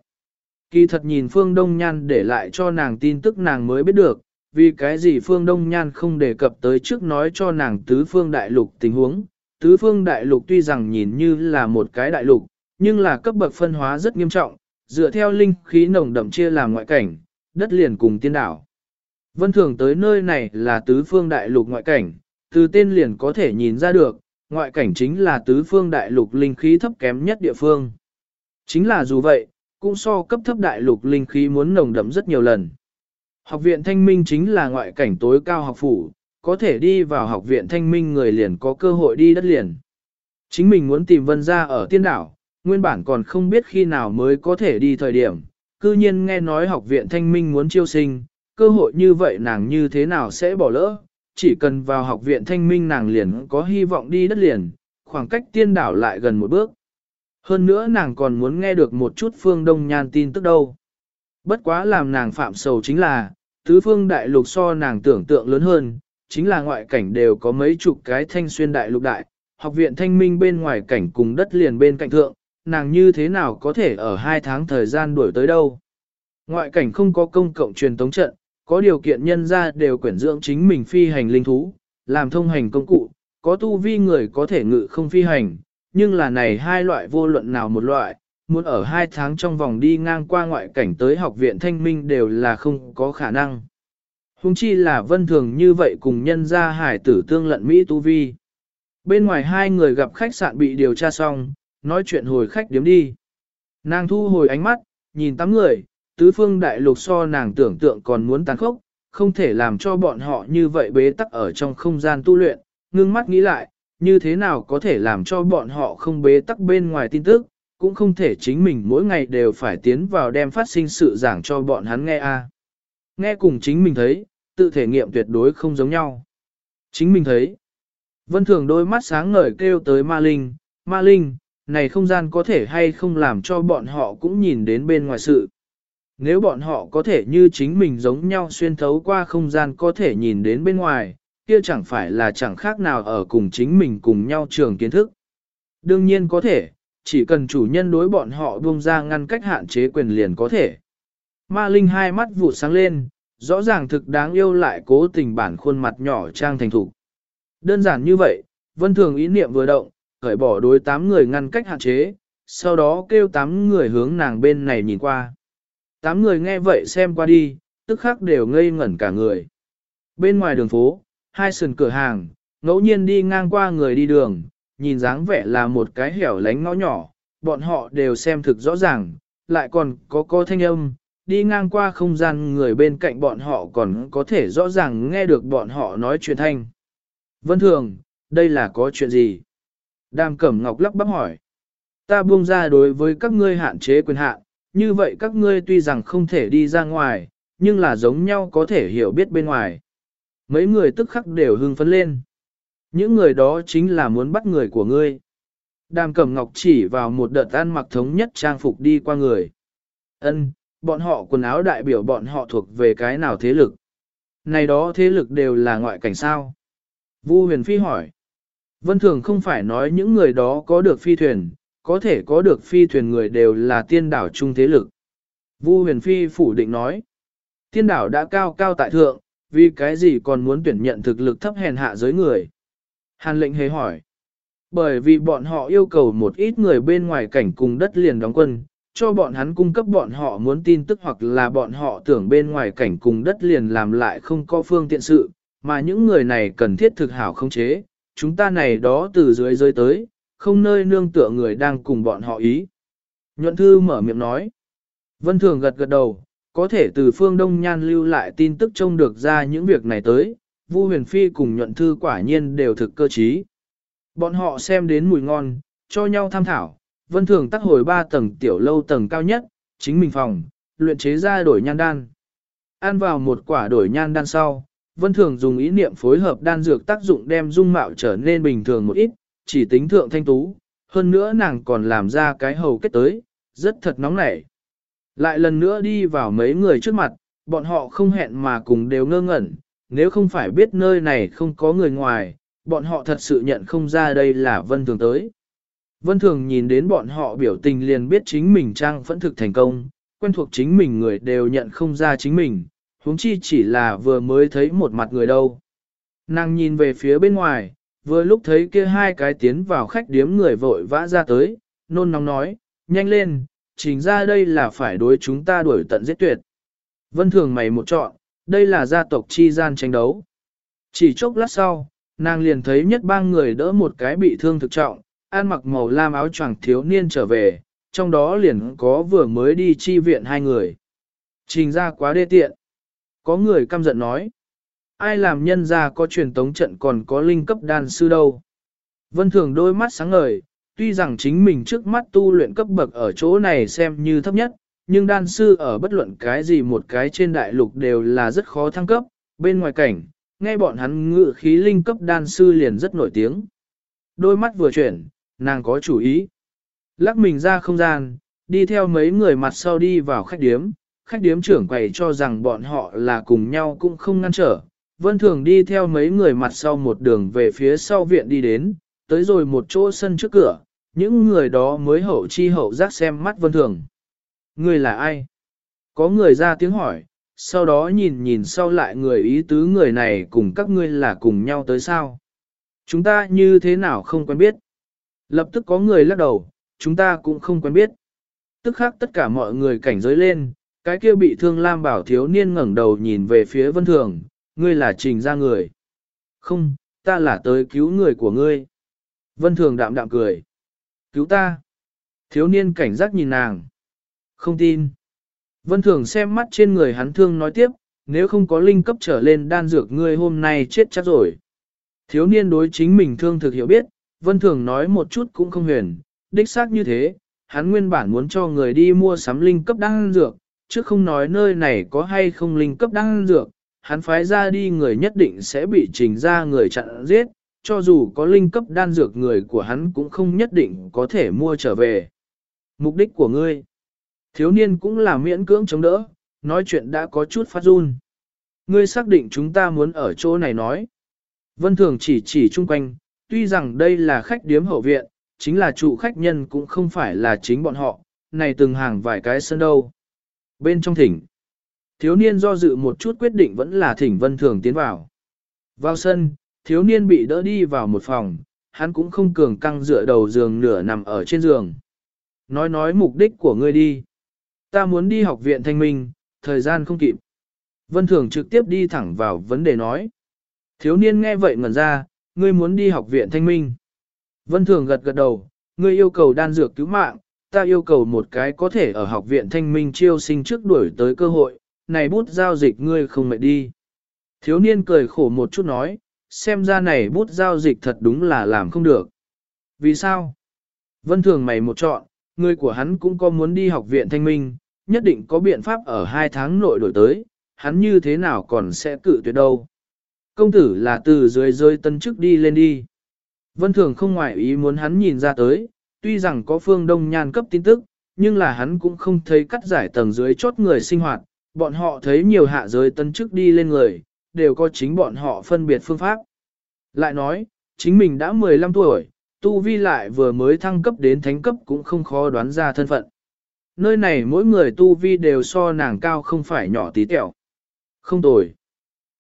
Kỳ thật nhìn Phương Đông Nhan để lại cho nàng tin tức nàng mới biết được, vì cái gì Phương Đông Nhan không đề cập tới trước nói cho nàng tứ phương đại lục tình huống. Tứ phương đại lục tuy rằng nhìn như là một cái đại lục, nhưng là cấp bậc phân hóa rất nghiêm trọng, dựa theo linh khí nồng đậm chia làm ngoại cảnh, đất liền cùng tiên đảo. Vân thường tới nơi này là tứ phương đại lục ngoại cảnh, từ tên liền có thể nhìn ra được, ngoại cảnh chính là tứ phương đại lục linh khí thấp kém nhất địa phương. Chính là dù vậy, cũng so cấp thấp đại lục linh khí muốn nồng đậm rất nhiều lần. Học viện thanh minh chính là ngoại cảnh tối cao học phủ, có thể đi vào học viện thanh minh người liền có cơ hội đi đất liền. Chính mình muốn tìm vân ra ở tiên đảo, nguyên bản còn không biết khi nào mới có thể đi thời điểm, cư nhiên nghe nói học viện thanh minh muốn chiêu sinh, cơ hội như vậy nàng như thế nào sẽ bỏ lỡ, chỉ cần vào học viện thanh minh nàng liền có hy vọng đi đất liền, khoảng cách tiên đảo lại gần một bước. Hơn nữa nàng còn muốn nghe được một chút phương đông nhan tin tức đâu. Bất quá làm nàng phạm sầu chính là, tứ phương đại lục so nàng tưởng tượng lớn hơn, chính là ngoại cảnh đều có mấy chục cái thanh xuyên đại lục đại, học viện thanh minh bên ngoài cảnh cùng đất liền bên cạnh thượng, nàng như thế nào có thể ở hai tháng thời gian đuổi tới đâu. Ngoại cảnh không có công cộng truyền tống trận, có điều kiện nhân ra đều quyển dưỡng chính mình phi hành linh thú, làm thông hành công cụ, có tu vi người có thể ngự không phi hành, nhưng là này hai loại vô luận nào một loại, muốn ở hai tháng trong vòng đi ngang qua ngoại cảnh tới học viện thanh minh đều là không có khả năng. Hùng chi là vân thường như vậy cùng nhân gia hải tử tương lận Mỹ tu vi. Bên ngoài hai người gặp khách sạn bị điều tra xong, nói chuyện hồi khách điếm đi. Nàng thu hồi ánh mắt, nhìn tám người, tứ phương đại lục so nàng tưởng tượng còn muốn tàn khốc, không thể làm cho bọn họ như vậy bế tắc ở trong không gian tu luyện, ngưng mắt nghĩ lại, như thế nào có thể làm cho bọn họ không bế tắc bên ngoài tin tức, cũng không thể chính mình mỗi ngày đều phải tiến vào đem phát sinh sự giảng cho bọn hắn nghe a. À. Nghe cùng chính mình thấy, tự thể nghiệm tuyệt đối không giống nhau. Chính mình thấy. Vân Thường đôi mắt sáng ngời kêu tới Ma Linh, Ma Linh, này không gian có thể hay không làm cho bọn họ cũng nhìn đến bên ngoài sự. Nếu bọn họ có thể như chính mình giống nhau xuyên thấu qua không gian có thể nhìn đến bên ngoài, kia chẳng phải là chẳng khác nào ở cùng chính mình cùng nhau trường kiến thức. Đương nhiên có thể, chỉ cần chủ nhân đối bọn họ buông ra ngăn cách hạn chế quyền liền có thể. Ma Linh hai mắt vụ sáng lên, rõ ràng thực đáng yêu lại cố tình bản khuôn mặt nhỏ trang thành thủ. Đơn giản như vậy, vân thường ý niệm vừa động, khởi bỏ đối tám người ngăn cách hạn chế, sau đó kêu tám người hướng nàng bên này nhìn qua. Tám người nghe vậy xem qua đi, tức khắc đều ngây ngẩn cả người. Bên ngoài đường phố, hai sườn cửa hàng, ngẫu nhiên đi ngang qua người đi đường, nhìn dáng vẻ là một cái hẻo lánh ngõ nhỏ, bọn họ đều xem thực rõ ràng, lại còn có có thanh âm, đi ngang qua không gian người bên cạnh bọn họ còn có thể rõ ràng nghe được bọn họ nói chuyện thanh. Vân Thường, đây là có chuyện gì? Đàm Cẩm Ngọc lắp bắp hỏi. ta buông ra đối với các ngươi hạn chế quyền hạn, như vậy các ngươi tuy rằng không thể đi ra ngoài, nhưng là giống nhau có thể hiểu biết bên ngoài. Mấy người tức khắc đều hưng phấn lên. Những người đó chính là muốn bắt người của ngươi. Đàm Cẩm Ngọc chỉ vào một đợt ăn mặc thống nhất trang phục đi qua người. Ân, bọn họ quần áo đại biểu bọn họ thuộc về cái nào thế lực. Này đó thế lực đều là ngoại cảnh sao. Vu huyền phi hỏi. Vân Thường không phải nói những người đó có được phi thuyền, có thể có được phi thuyền người đều là tiên đảo trung thế lực. Vu huyền phi phủ định nói. Tiên đảo đã cao cao tại thượng, vì cái gì còn muốn tuyển nhận thực lực thấp hèn hạ giới người. Hàn lệnh hề hỏi. Bởi vì bọn họ yêu cầu một ít người bên ngoài cảnh cùng đất liền đóng quân, cho bọn hắn cung cấp bọn họ muốn tin tức hoặc là bọn họ tưởng bên ngoài cảnh cùng đất liền làm lại không có phương tiện sự, mà những người này cần thiết thực hảo không chế, chúng ta này đó từ dưới rơi tới, không nơi nương tựa người đang cùng bọn họ ý. Nhuận thư mở miệng nói. Vân Thường gật gật đầu, có thể từ phương Đông Nhan lưu lại tin tức trông được ra những việc này tới, Vu Huyền Phi cùng nhuận thư quả nhiên đều thực cơ trí. Bọn họ xem đến mùi ngon, cho nhau tham thảo, Vân Thường tắc hồi ba tầng tiểu lâu tầng cao nhất, chính mình phòng, luyện chế ra đổi nhan đan. Ăn vào một quả đổi nhan đan sau, Vân Thường dùng ý niệm phối hợp đan dược tác dụng đem dung mạo trở nên bình thường một ít, chỉ tính thượng thanh tú, hơn nữa nàng còn làm ra cái hầu kết tới, rất thật nóng nảy. Lại lần nữa đi vào mấy người trước mặt, bọn họ không hẹn mà cùng đều ngơ ngẩn, nếu không phải biết nơi này không có người ngoài, bọn họ thật sự nhận không ra đây là Vân Thường tới. Vân Thường nhìn đến bọn họ biểu tình liền biết chính mình trang phẫn thực thành công, quen thuộc chính mình người đều nhận không ra chính mình, huống chi chỉ là vừa mới thấy một mặt người đâu. Nàng nhìn về phía bên ngoài, vừa lúc thấy kia hai cái tiến vào khách điếm người vội vã ra tới, nôn nóng nói, nhanh lên, chính ra đây là phải đối chúng ta đuổi tận giết tuyệt. Vân thường mày một chọn, đây là gia tộc chi gian tranh đấu. Chỉ chốc lát sau, nàng liền thấy nhất ba người đỡ một cái bị thương thực trọng, ăn mặc màu lam áo choàng thiếu niên trở về, trong đó liền có vừa mới đi chi viện hai người. Trình ra quá đê tiện. Có người căm giận nói. Ai làm nhân ra có truyền tống trận còn có linh cấp đan sư đâu. Vân thường đôi mắt sáng ngời, tuy rằng chính mình trước mắt tu luyện cấp bậc ở chỗ này xem như thấp nhất, nhưng đan sư ở bất luận cái gì một cái trên đại lục đều là rất khó thăng cấp, bên ngoài cảnh, nghe bọn hắn ngự khí linh cấp đan sư liền rất nổi tiếng. Đôi mắt vừa chuyển, nàng có chủ ý. Lắc mình ra không gian, đi theo mấy người mặt sau đi vào khách điếm, khách điếm trưởng quầy cho rằng bọn họ là cùng nhau cũng không ngăn trở. Vân Thường đi theo mấy người mặt sau một đường về phía sau viện đi đến, tới rồi một chỗ sân trước cửa, những người đó mới hậu chi hậu giác xem mắt Vân Thường. Người là ai? Có người ra tiếng hỏi, sau đó nhìn nhìn sau lại người ý tứ người này cùng các ngươi là cùng nhau tới sao? Chúng ta như thế nào không quen biết? Lập tức có người lắc đầu, chúng ta cũng không quen biết. Tức khác tất cả mọi người cảnh giới lên, cái kia bị thương Lam Bảo thiếu niên ngẩng đầu nhìn về phía Vân Thường, ngươi là trình ra người. Không, ta là tới cứu người của ngươi. Vân Thường đạm đạm cười. Cứu ta. Thiếu niên cảnh giác nhìn nàng. Không tin. Vân Thường xem mắt trên người hắn thương nói tiếp, nếu không có linh cấp trở lên đan dược ngươi hôm nay chết chắc rồi. Thiếu niên đối chính mình thương thực hiểu biết, Vân Thường nói một chút cũng không huyền, đích xác như thế, hắn nguyên bản muốn cho người đi mua sắm linh cấp đan dược, chứ không nói nơi này có hay không linh cấp đan dược, hắn phái ra đi người nhất định sẽ bị trình ra người chặn giết, cho dù có linh cấp đan dược người của hắn cũng không nhất định có thể mua trở về. Mục đích của ngươi, thiếu niên cũng là miễn cưỡng chống đỡ, nói chuyện đã có chút phát run. Ngươi xác định chúng ta muốn ở chỗ này nói. Vân Thường chỉ chỉ chung quanh, tuy rằng đây là khách điếm hậu viện, chính là trụ khách nhân cũng không phải là chính bọn họ, này từng hàng vài cái sân đâu. Bên trong thỉnh, thiếu niên do dự một chút quyết định vẫn là thỉnh Vân Thường tiến vào. Vào sân, thiếu niên bị đỡ đi vào một phòng, hắn cũng không cường căng dựa đầu giường nửa nằm ở trên giường. Nói nói mục đích của ngươi đi. Ta muốn đi học viện thanh minh, thời gian không kịp. Vân Thường trực tiếp đi thẳng vào vấn đề nói. Thiếu niên nghe vậy ngẩn ra, ngươi muốn đi học viện thanh minh. Vân Thường gật gật đầu, ngươi yêu cầu đan dược cứu mạng, ta yêu cầu một cái có thể ở học viện thanh minh chiêu sinh trước đuổi tới cơ hội, này bút giao dịch ngươi không mệt đi. Thiếu niên cười khổ một chút nói, xem ra này bút giao dịch thật đúng là làm không được. Vì sao? Vân thường mày một chọn, người của hắn cũng có muốn đi học viện thanh minh, nhất định có biện pháp ở hai tháng nội đổi tới, hắn như thế nào còn sẽ cự tuyệt đâu. Công tử là từ dưới rơi tân chức đi lên đi. Vân thường không ngoại ý muốn hắn nhìn ra tới, tuy rằng có phương đông nhan cấp tin tức, nhưng là hắn cũng không thấy cắt giải tầng dưới chốt người sinh hoạt, bọn họ thấy nhiều hạ giới tân chức đi lên người, đều có chính bọn họ phân biệt phương pháp. Lại nói, chính mình đã 15 tuổi, tu vi lại vừa mới thăng cấp đến thánh cấp cũng không khó đoán ra thân phận. Nơi này mỗi người tu vi đều so nàng cao không phải nhỏ tí tẹo. Không tồi.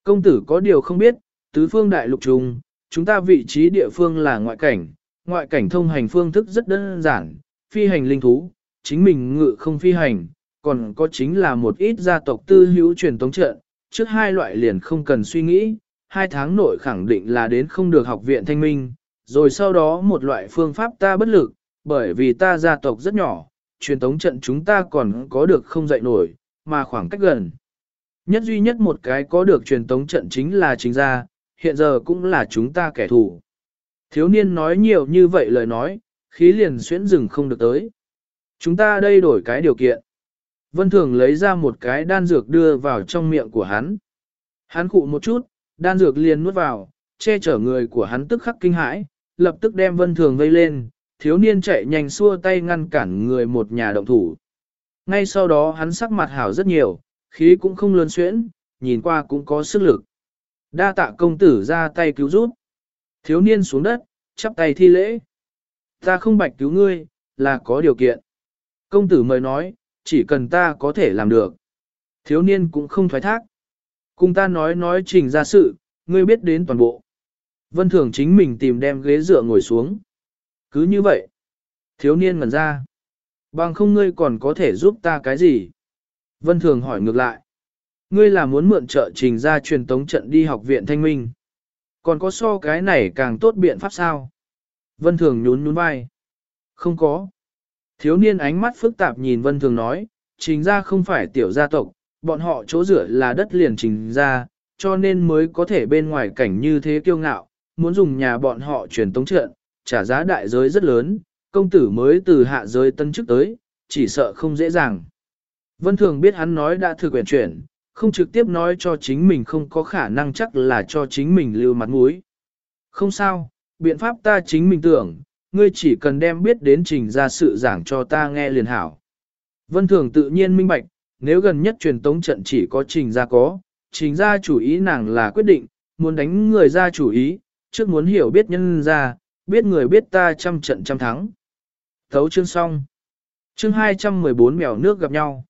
Công tử có điều không biết, tứ phương đại lục trùng, chúng ta vị trí địa phương là ngoại cảnh, ngoại cảnh thông hành phương thức rất đơn giản, phi hành linh thú, chính mình ngự không phi hành, còn có chính là một ít gia tộc tư hữu truyền tống trận, trước hai loại liền không cần suy nghĩ, hai tháng nội khẳng định là đến không được học viện thanh minh, rồi sau đó một loại phương pháp ta bất lực, bởi vì ta gia tộc rất nhỏ, truyền tống trận chúng ta còn có được không dậy nổi, mà khoảng cách gần. Nhất duy nhất một cái có được truyền tống trận chính là chính gia, hiện giờ cũng là chúng ta kẻ thù. Thiếu niên nói nhiều như vậy lời nói, khí liền xuyễn rừng không được tới. Chúng ta đây đổi cái điều kiện. Vân Thường lấy ra một cái đan dược đưa vào trong miệng của hắn. Hắn cụ một chút, đan dược liền nuốt vào, che chở người của hắn tức khắc kinh hãi, lập tức đem Vân Thường vây lên, thiếu niên chạy nhanh xua tay ngăn cản người một nhà động thủ. Ngay sau đó hắn sắc mặt hảo rất nhiều, khí cũng không lớn xuyễn, nhìn qua cũng có sức lực. Đa tạ công tử ra tay cứu giúp. Thiếu niên xuống đất, chắp tay thi lễ. Ta không bạch cứu ngươi, là có điều kiện. Công tử mời nói, chỉ cần ta có thể làm được. Thiếu niên cũng không thoái thác. Cùng ta nói nói trình ra sự, ngươi biết đến toàn bộ. Vân Thường chính mình tìm đem ghế dựa ngồi xuống. Cứ như vậy. Thiếu niên ngẩn ra. Bằng không ngươi còn có thể giúp ta cái gì? Vân Thường hỏi ngược lại. Ngươi là muốn mượn trợ trình ra truyền tống trận đi học viện thanh minh. Còn có so cái này càng tốt biện pháp sao? Vân Thường nhún nhún vai. Không có. Thiếu niên ánh mắt phức tạp nhìn Vân Thường nói, trình ra không phải tiểu gia tộc, bọn họ chỗ rửa là đất liền trình ra, cho nên mới có thể bên ngoài cảnh như thế kiêu ngạo, muốn dùng nhà bọn họ truyền tống trận, trả giá đại giới rất lớn, công tử mới từ hạ giới tân chức tới, chỉ sợ không dễ dàng. Vân Thường biết hắn nói đã thực quyển chuyển, không trực tiếp nói cho chính mình không có khả năng chắc là cho chính mình lưu mặt mũi. Không sao, biện pháp ta chính mình tưởng, ngươi chỉ cần đem biết đến trình ra sự giảng cho ta nghe liền hảo. Vân Thường tự nhiên minh bạch, nếu gần nhất truyền tống trận chỉ có trình ra có, trình ra chủ ý nàng là quyết định, muốn đánh người ra chủ ý, trước muốn hiểu biết nhân ra, biết người biết ta trăm trận trăm thắng. Thấu chương xong. Chương 214 mèo nước gặp nhau.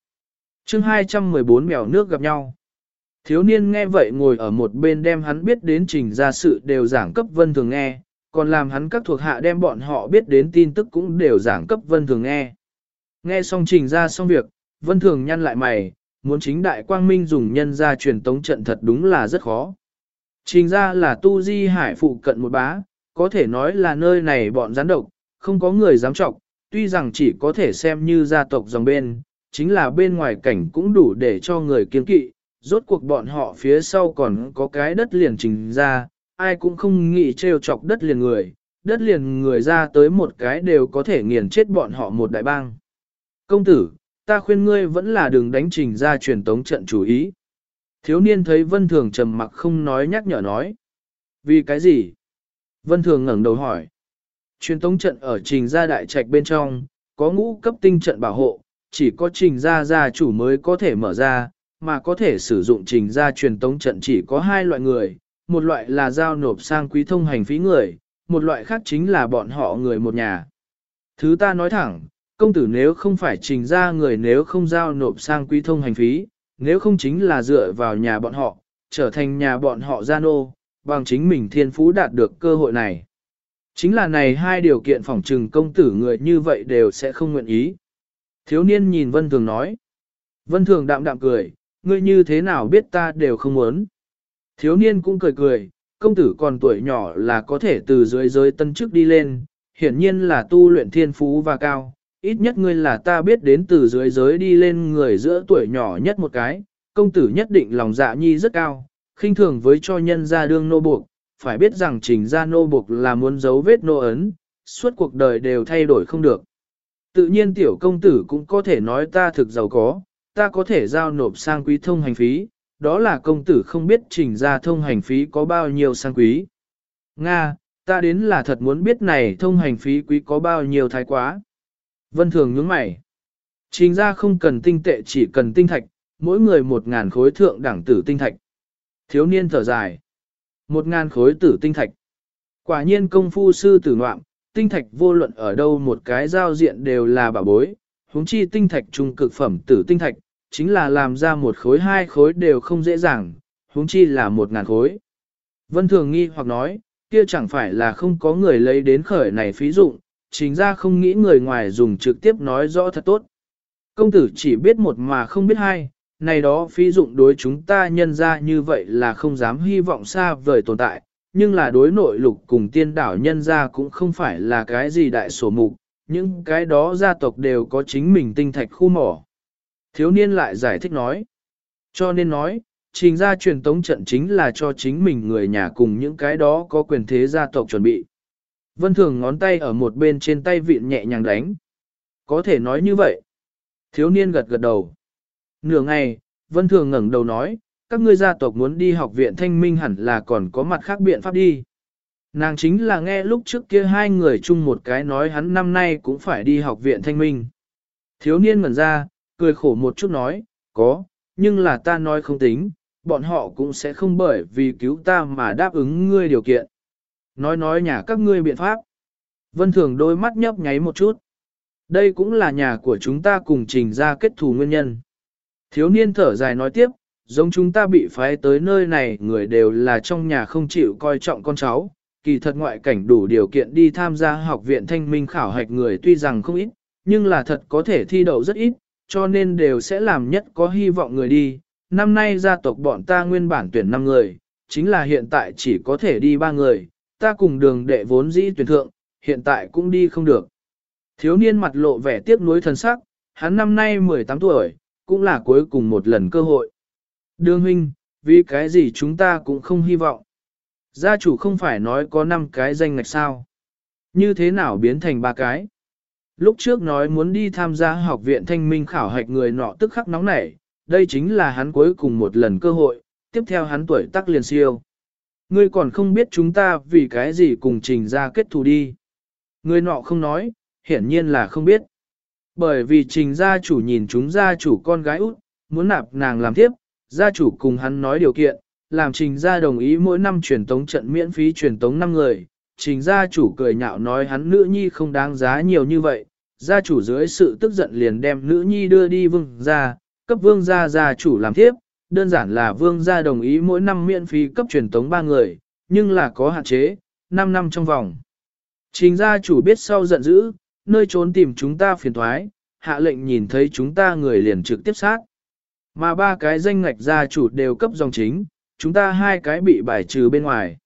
Chương 214 mèo nước gặp nhau. Thiếu niên nghe vậy ngồi ở một bên đem hắn biết đến trình ra sự đều giảng cấp vân thường nghe, còn làm hắn các thuộc hạ đem bọn họ biết đến tin tức cũng đều giảng cấp vân thường nghe. Nghe xong trình ra xong việc, vân thường nhăn lại mày, muốn chính đại quang minh dùng nhân ra truyền tống trận thật đúng là rất khó. Trình ra là tu di hải phụ cận một bá, có thể nói là nơi này bọn gián độc, không có người dám trọng, tuy rằng chỉ có thể xem như gia tộc dòng bên, chính là bên ngoài cảnh cũng đủ để cho người kiên kỵ, rốt cuộc bọn họ phía sau còn có cái đất liền trình ra, ai cũng không nghĩ trêu chọc đất liền người, đất liền người ra tới một cái đều có thể nghiền chết bọn họ một đại bang. Công tử, ta khuyên ngươi vẫn là đừng đánh trình ra truyền tống trận chủ ý. Thiếu niên thấy Vân Thường trầm mặc không nói nhắc nhở nói. Vì cái gì? Vân Thường ngẩng đầu hỏi. Truyền tống trận ở trình gia đại trạch bên trong, có ngũ cấp tinh trận bảo hộ, chỉ có trình gia gia chủ mới có thể mở ra, mà có thể sử dụng trình gia truyền tống trận chỉ có hai loại người, một loại là giao nộp sang quý thông hành phí người, một loại khác chính là bọn họ người một nhà. Thứ ta nói thẳng, công tử nếu không phải trình ra người nếu không giao nộp sang quý thông hành phí, nếu không chính là dựa vào nhà bọn họ, trở thành nhà bọn họ gia nô, bằng chính mình thiên phú đạt được cơ hội này. Chính là này hai điều kiện phỏng trừng công tử người như vậy đều sẽ không nguyện ý. Thiếu niên nhìn Vân Thường nói. Vân Thường đạm đạm cười, ngươi như thế nào biết ta đều không muốn. Thiếu niên cũng cười cười, công tử còn tuổi nhỏ là có thể từ dưới giới tân chức đi lên, hiển nhiên là tu luyện thiên phú và cao. Ít nhất ngươi là ta biết đến từ dưới giới đi lên người giữa tuổi nhỏ nhất một cái, công tử nhất định lòng dạ nhi rất cao, khinh thường với cho nhân ra đương nô buộc, phải biết rằng trình ra nô buộc là muốn giấu vết nô ấn, suốt cuộc đời đều thay đổi không được. Tự nhiên tiểu công tử cũng có thể nói ta thực giàu có, ta có thể giao nộp sang quý thông hành phí, đó là công tử không biết trình ra thông hành phí có bao nhiêu sang quý. Nga, ta đến là thật muốn biết này thông hành phí quý có bao nhiêu thái quá. Vân Thường nhướng mày. Trình ra không cần tinh tệ chỉ cần tinh thạch, mỗi người một ngàn khối thượng đẳng tử tinh thạch. Thiếu niên thở dài. Một ngàn khối tử tinh thạch. Quả nhiên công phu sư tử ngoạm, tinh thạch vô luận ở đâu một cái giao diện đều là bảo bối, huống chi tinh thạch trung cực phẩm tử tinh thạch, chính là làm ra một khối hai khối đều không dễ dàng, huống chi là một ngàn khối. Vân Thường nghi hoặc nói, kia chẳng phải là không có người lấy đến khởi này phí dụng, chính ra không nghĩ người ngoài dùng trực tiếp nói rõ thật tốt. Công tử chỉ biết một mà không biết hai, này đó phí dụng đối chúng ta nhân ra như vậy là không dám hy vọng xa vời tồn tại, nhưng là đối nội lục cùng tiên đảo nhân ra cũng không phải là cái gì đại sổ mục, những cái đó gia tộc đều có chính mình tinh thạch khu mỏ. Thiếu niên lại giải thích nói, cho nên nói, trình ra truyền tống trận chính là cho chính mình người nhà cùng những cái đó có quyền thế gia tộc chuẩn bị. Vân Thường ngón tay ở một bên trên tay vịn nhẹ nhàng đánh. Có thể nói như vậy. Thiếu niên gật gật đầu. Nửa ngày, Vân Thường ngẩng đầu nói, các ngươi gia tộc muốn đi học viện thanh minh hẳn là còn có mặt khác biện pháp đi. Nàng chính là nghe lúc trước kia hai người chung một cái nói hắn năm nay cũng phải đi học viện thanh minh. Thiếu niên ngẩn ra, cười khổ một chút nói, có, nhưng là ta nói không tính, bọn họ cũng sẽ không bởi vì cứu ta mà đáp ứng ngươi điều kiện. Nói nói nhà các ngươi biện pháp. Vân Thường đôi mắt nhấp nháy một chút. Đây cũng là nhà của chúng ta cùng trình ra kết thù nguyên nhân. Thiếu niên thở dài nói tiếp, giống chúng ta bị phái tới nơi này người đều là trong nhà không chịu coi trọng con cháu, kỳ thật ngoại cảnh đủ điều kiện đi tham gia học viện thanh minh khảo hạch người tuy rằng không ít, nhưng là thật có thể thi đậu rất ít, cho nên đều sẽ làm nhất có hy vọng người đi. Năm nay gia tộc bọn ta nguyên bản tuyển 5 người, chính là hiện tại chỉ có thể đi 3 người, ta cùng đường đệ vốn dĩ tuyển thượng, hiện tại cũng đi không được. Thiếu niên mặt lộ vẻ tiếc nuối thần sắc, hắn năm nay 18 tuổi, cũng là cuối cùng một lần cơ hội. Đương huynh, vì cái gì chúng ta cũng không hy vọng. Gia chủ không phải nói có 5 cái danh ngạch sao. Như thế nào biến thành ba cái? Lúc trước nói muốn đi tham gia học viện thanh minh khảo hạch người nọ tức khắc nóng nảy, đây chính là hắn cuối cùng một lần cơ hội, tiếp theo hắn tuổi tác liền siêu. Ngươi còn không biết chúng ta vì cái gì cùng trình ra kết thù đi. Người nọ không nói, hiển nhiên là không biết. Bởi vì trình gia chủ nhìn chúng gia chủ con gái út, muốn nạp nàng làm tiếp, gia chủ cùng hắn nói điều kiện, làm trình gia đồng ý mỗi năm truyền tống trận miễn phí truyền tống 5 người. Trình gia chủ cười nhạo nói hắn nữ nhi không đáng giá nhiều như vậy, gia chủ dưới sự tức giận liền đem nữ nhi đưa đi vương gia, cấp vương gia gia chủ làm tiếp, đơn giản là vương gia đồng ý mỗi năm miễn phí cấp truyền tống 3 người, nhưng là có hạn chế, 5 năm trong vòng. Trình gia chủ biết sau giận dữ, nơi trốn tìm chúng ta phiền thoái, hạ lệnh nhìn thấy chúng ta người liền trực tiếp sát. Mà ba cái danh ngạch gia chủ đều cấp dòng chính, chúng ta hai cái bị bài trừ bên ngoài.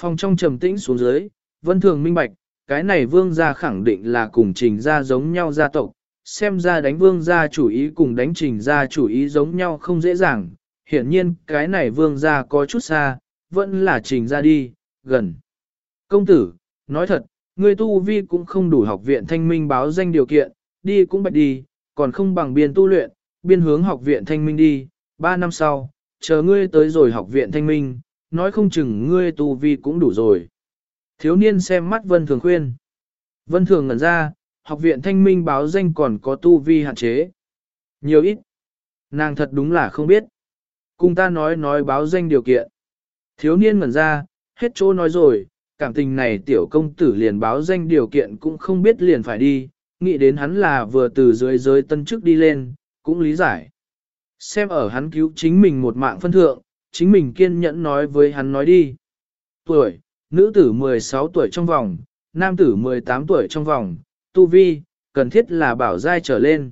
Phòng trong trầm tĩnh xuống dưới, vân thường minh bạch, cái này vương gia khẳng định là cùng trình gia giống nhau gia tộc, xem ra đánh vương gia chủ ý cùng đánh trình gia chủ ý giống nhau không dễ dàng, hiển nhiên cái này vương gia có chút xa, vẫn là trình gia đi, gần. Công tử, nói thật, Ngươi tu vi cũng không đủ học viện thanh minh báo danh điều kiện, đi cũng bạch đi, còn không bằng biên tu luyện, biên hướng học viện thanh minh đi, ba năm sau, chờ ngươi tới rồi học viện thanh minh, nói không chừng ngươi tu vi cũng đủ rồi. Thiếu niên xem mắt Vân Thường khuyên. Vân Thường ngẩn ra, học viện thanh minh báo danh còn có tu vi hạn chế. Nhiều ít. Nàng thật đúng là không biết. Cùng ta nói nói báo danh điều kiện. Thiếu niên ngẩn ra, hết chỗ nói rồi, cảm tình này tiểu công tử liền báo danh điều kiện cũng không biết liền phải đi, nghĩ đến hắn là vừa từ dưới giới tân chức đi lên, cũng lý giải. Xem ở hắn cứu chính mình một mạng phân thượng, chính mình kiên nhẫn nói với hắn nói đi. Tuổi, nữ tử 16 tuổi trong vòng, nam tử 18 tuổi trong vòng, tu vi, cần thiết là bảo giai trở lên.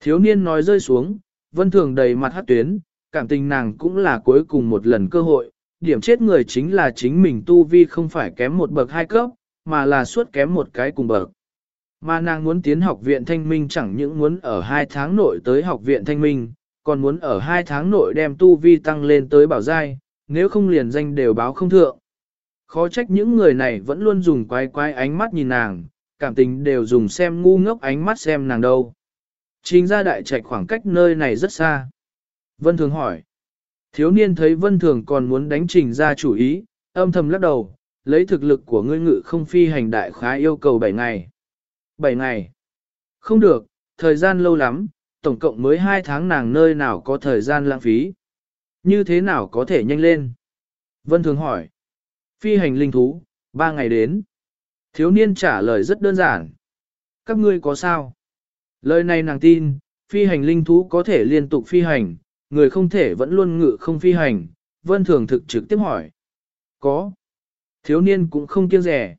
Thiếu niên nói rơi xuống, vân thường đầy mặt hát tuyến, cảm tình nàng cũng là cuối cùng một lần cơ hội, điểm chết người chính là chính mình tu vi không phải kém một bậc hai cấp, mà là suốt kém một cái cùng bậc. Mà nàng muốn tiến học viện thanh minh chẳng những muốn ở hai tháng nội tới học viện thanh minh, còn muốn ở hai tháng nội đem tu vi tăng lên tới bảo giai, nếu không liền danh đều báo không thượng. Khó trách những người này vẫn luôn dùng quái quái ánh mắt nhìn nàng, cảm tình đều dùng xem ngu ngốc ánh mắt xem nàng đâu. Trình ra đại trạch khoảng cách nơi này rất xa. Vân Thường hỏi. Thiếu niên thấy Vân Thường còn muốn đánh trình ra chủ ý, âm thầm lắc đầu, lấy thực lực của ngươi ngự không phi hành đại khá yêu cầu 7 ngày. 7 ngày. Không được, thời gian lâu lắm, tổng cộng mới 2 tháng nàng nơi nào có thời gian lãng phí. Như thế nào có thể nhanh lên? Vân Thường hỏi. Phi hành linh thú, 3 ngày đến. Thiếu niên trả lời rất đơn giản. Các ngươi có sao? Lời này nàng tin, phi hành linh thú có thể liên tục phi hành, người không thể vẫn luôn ngự không phi hành. Vân Thường thực trực tiếp hỏi. Có. Thiếu niên cũng không kiêng rẻ.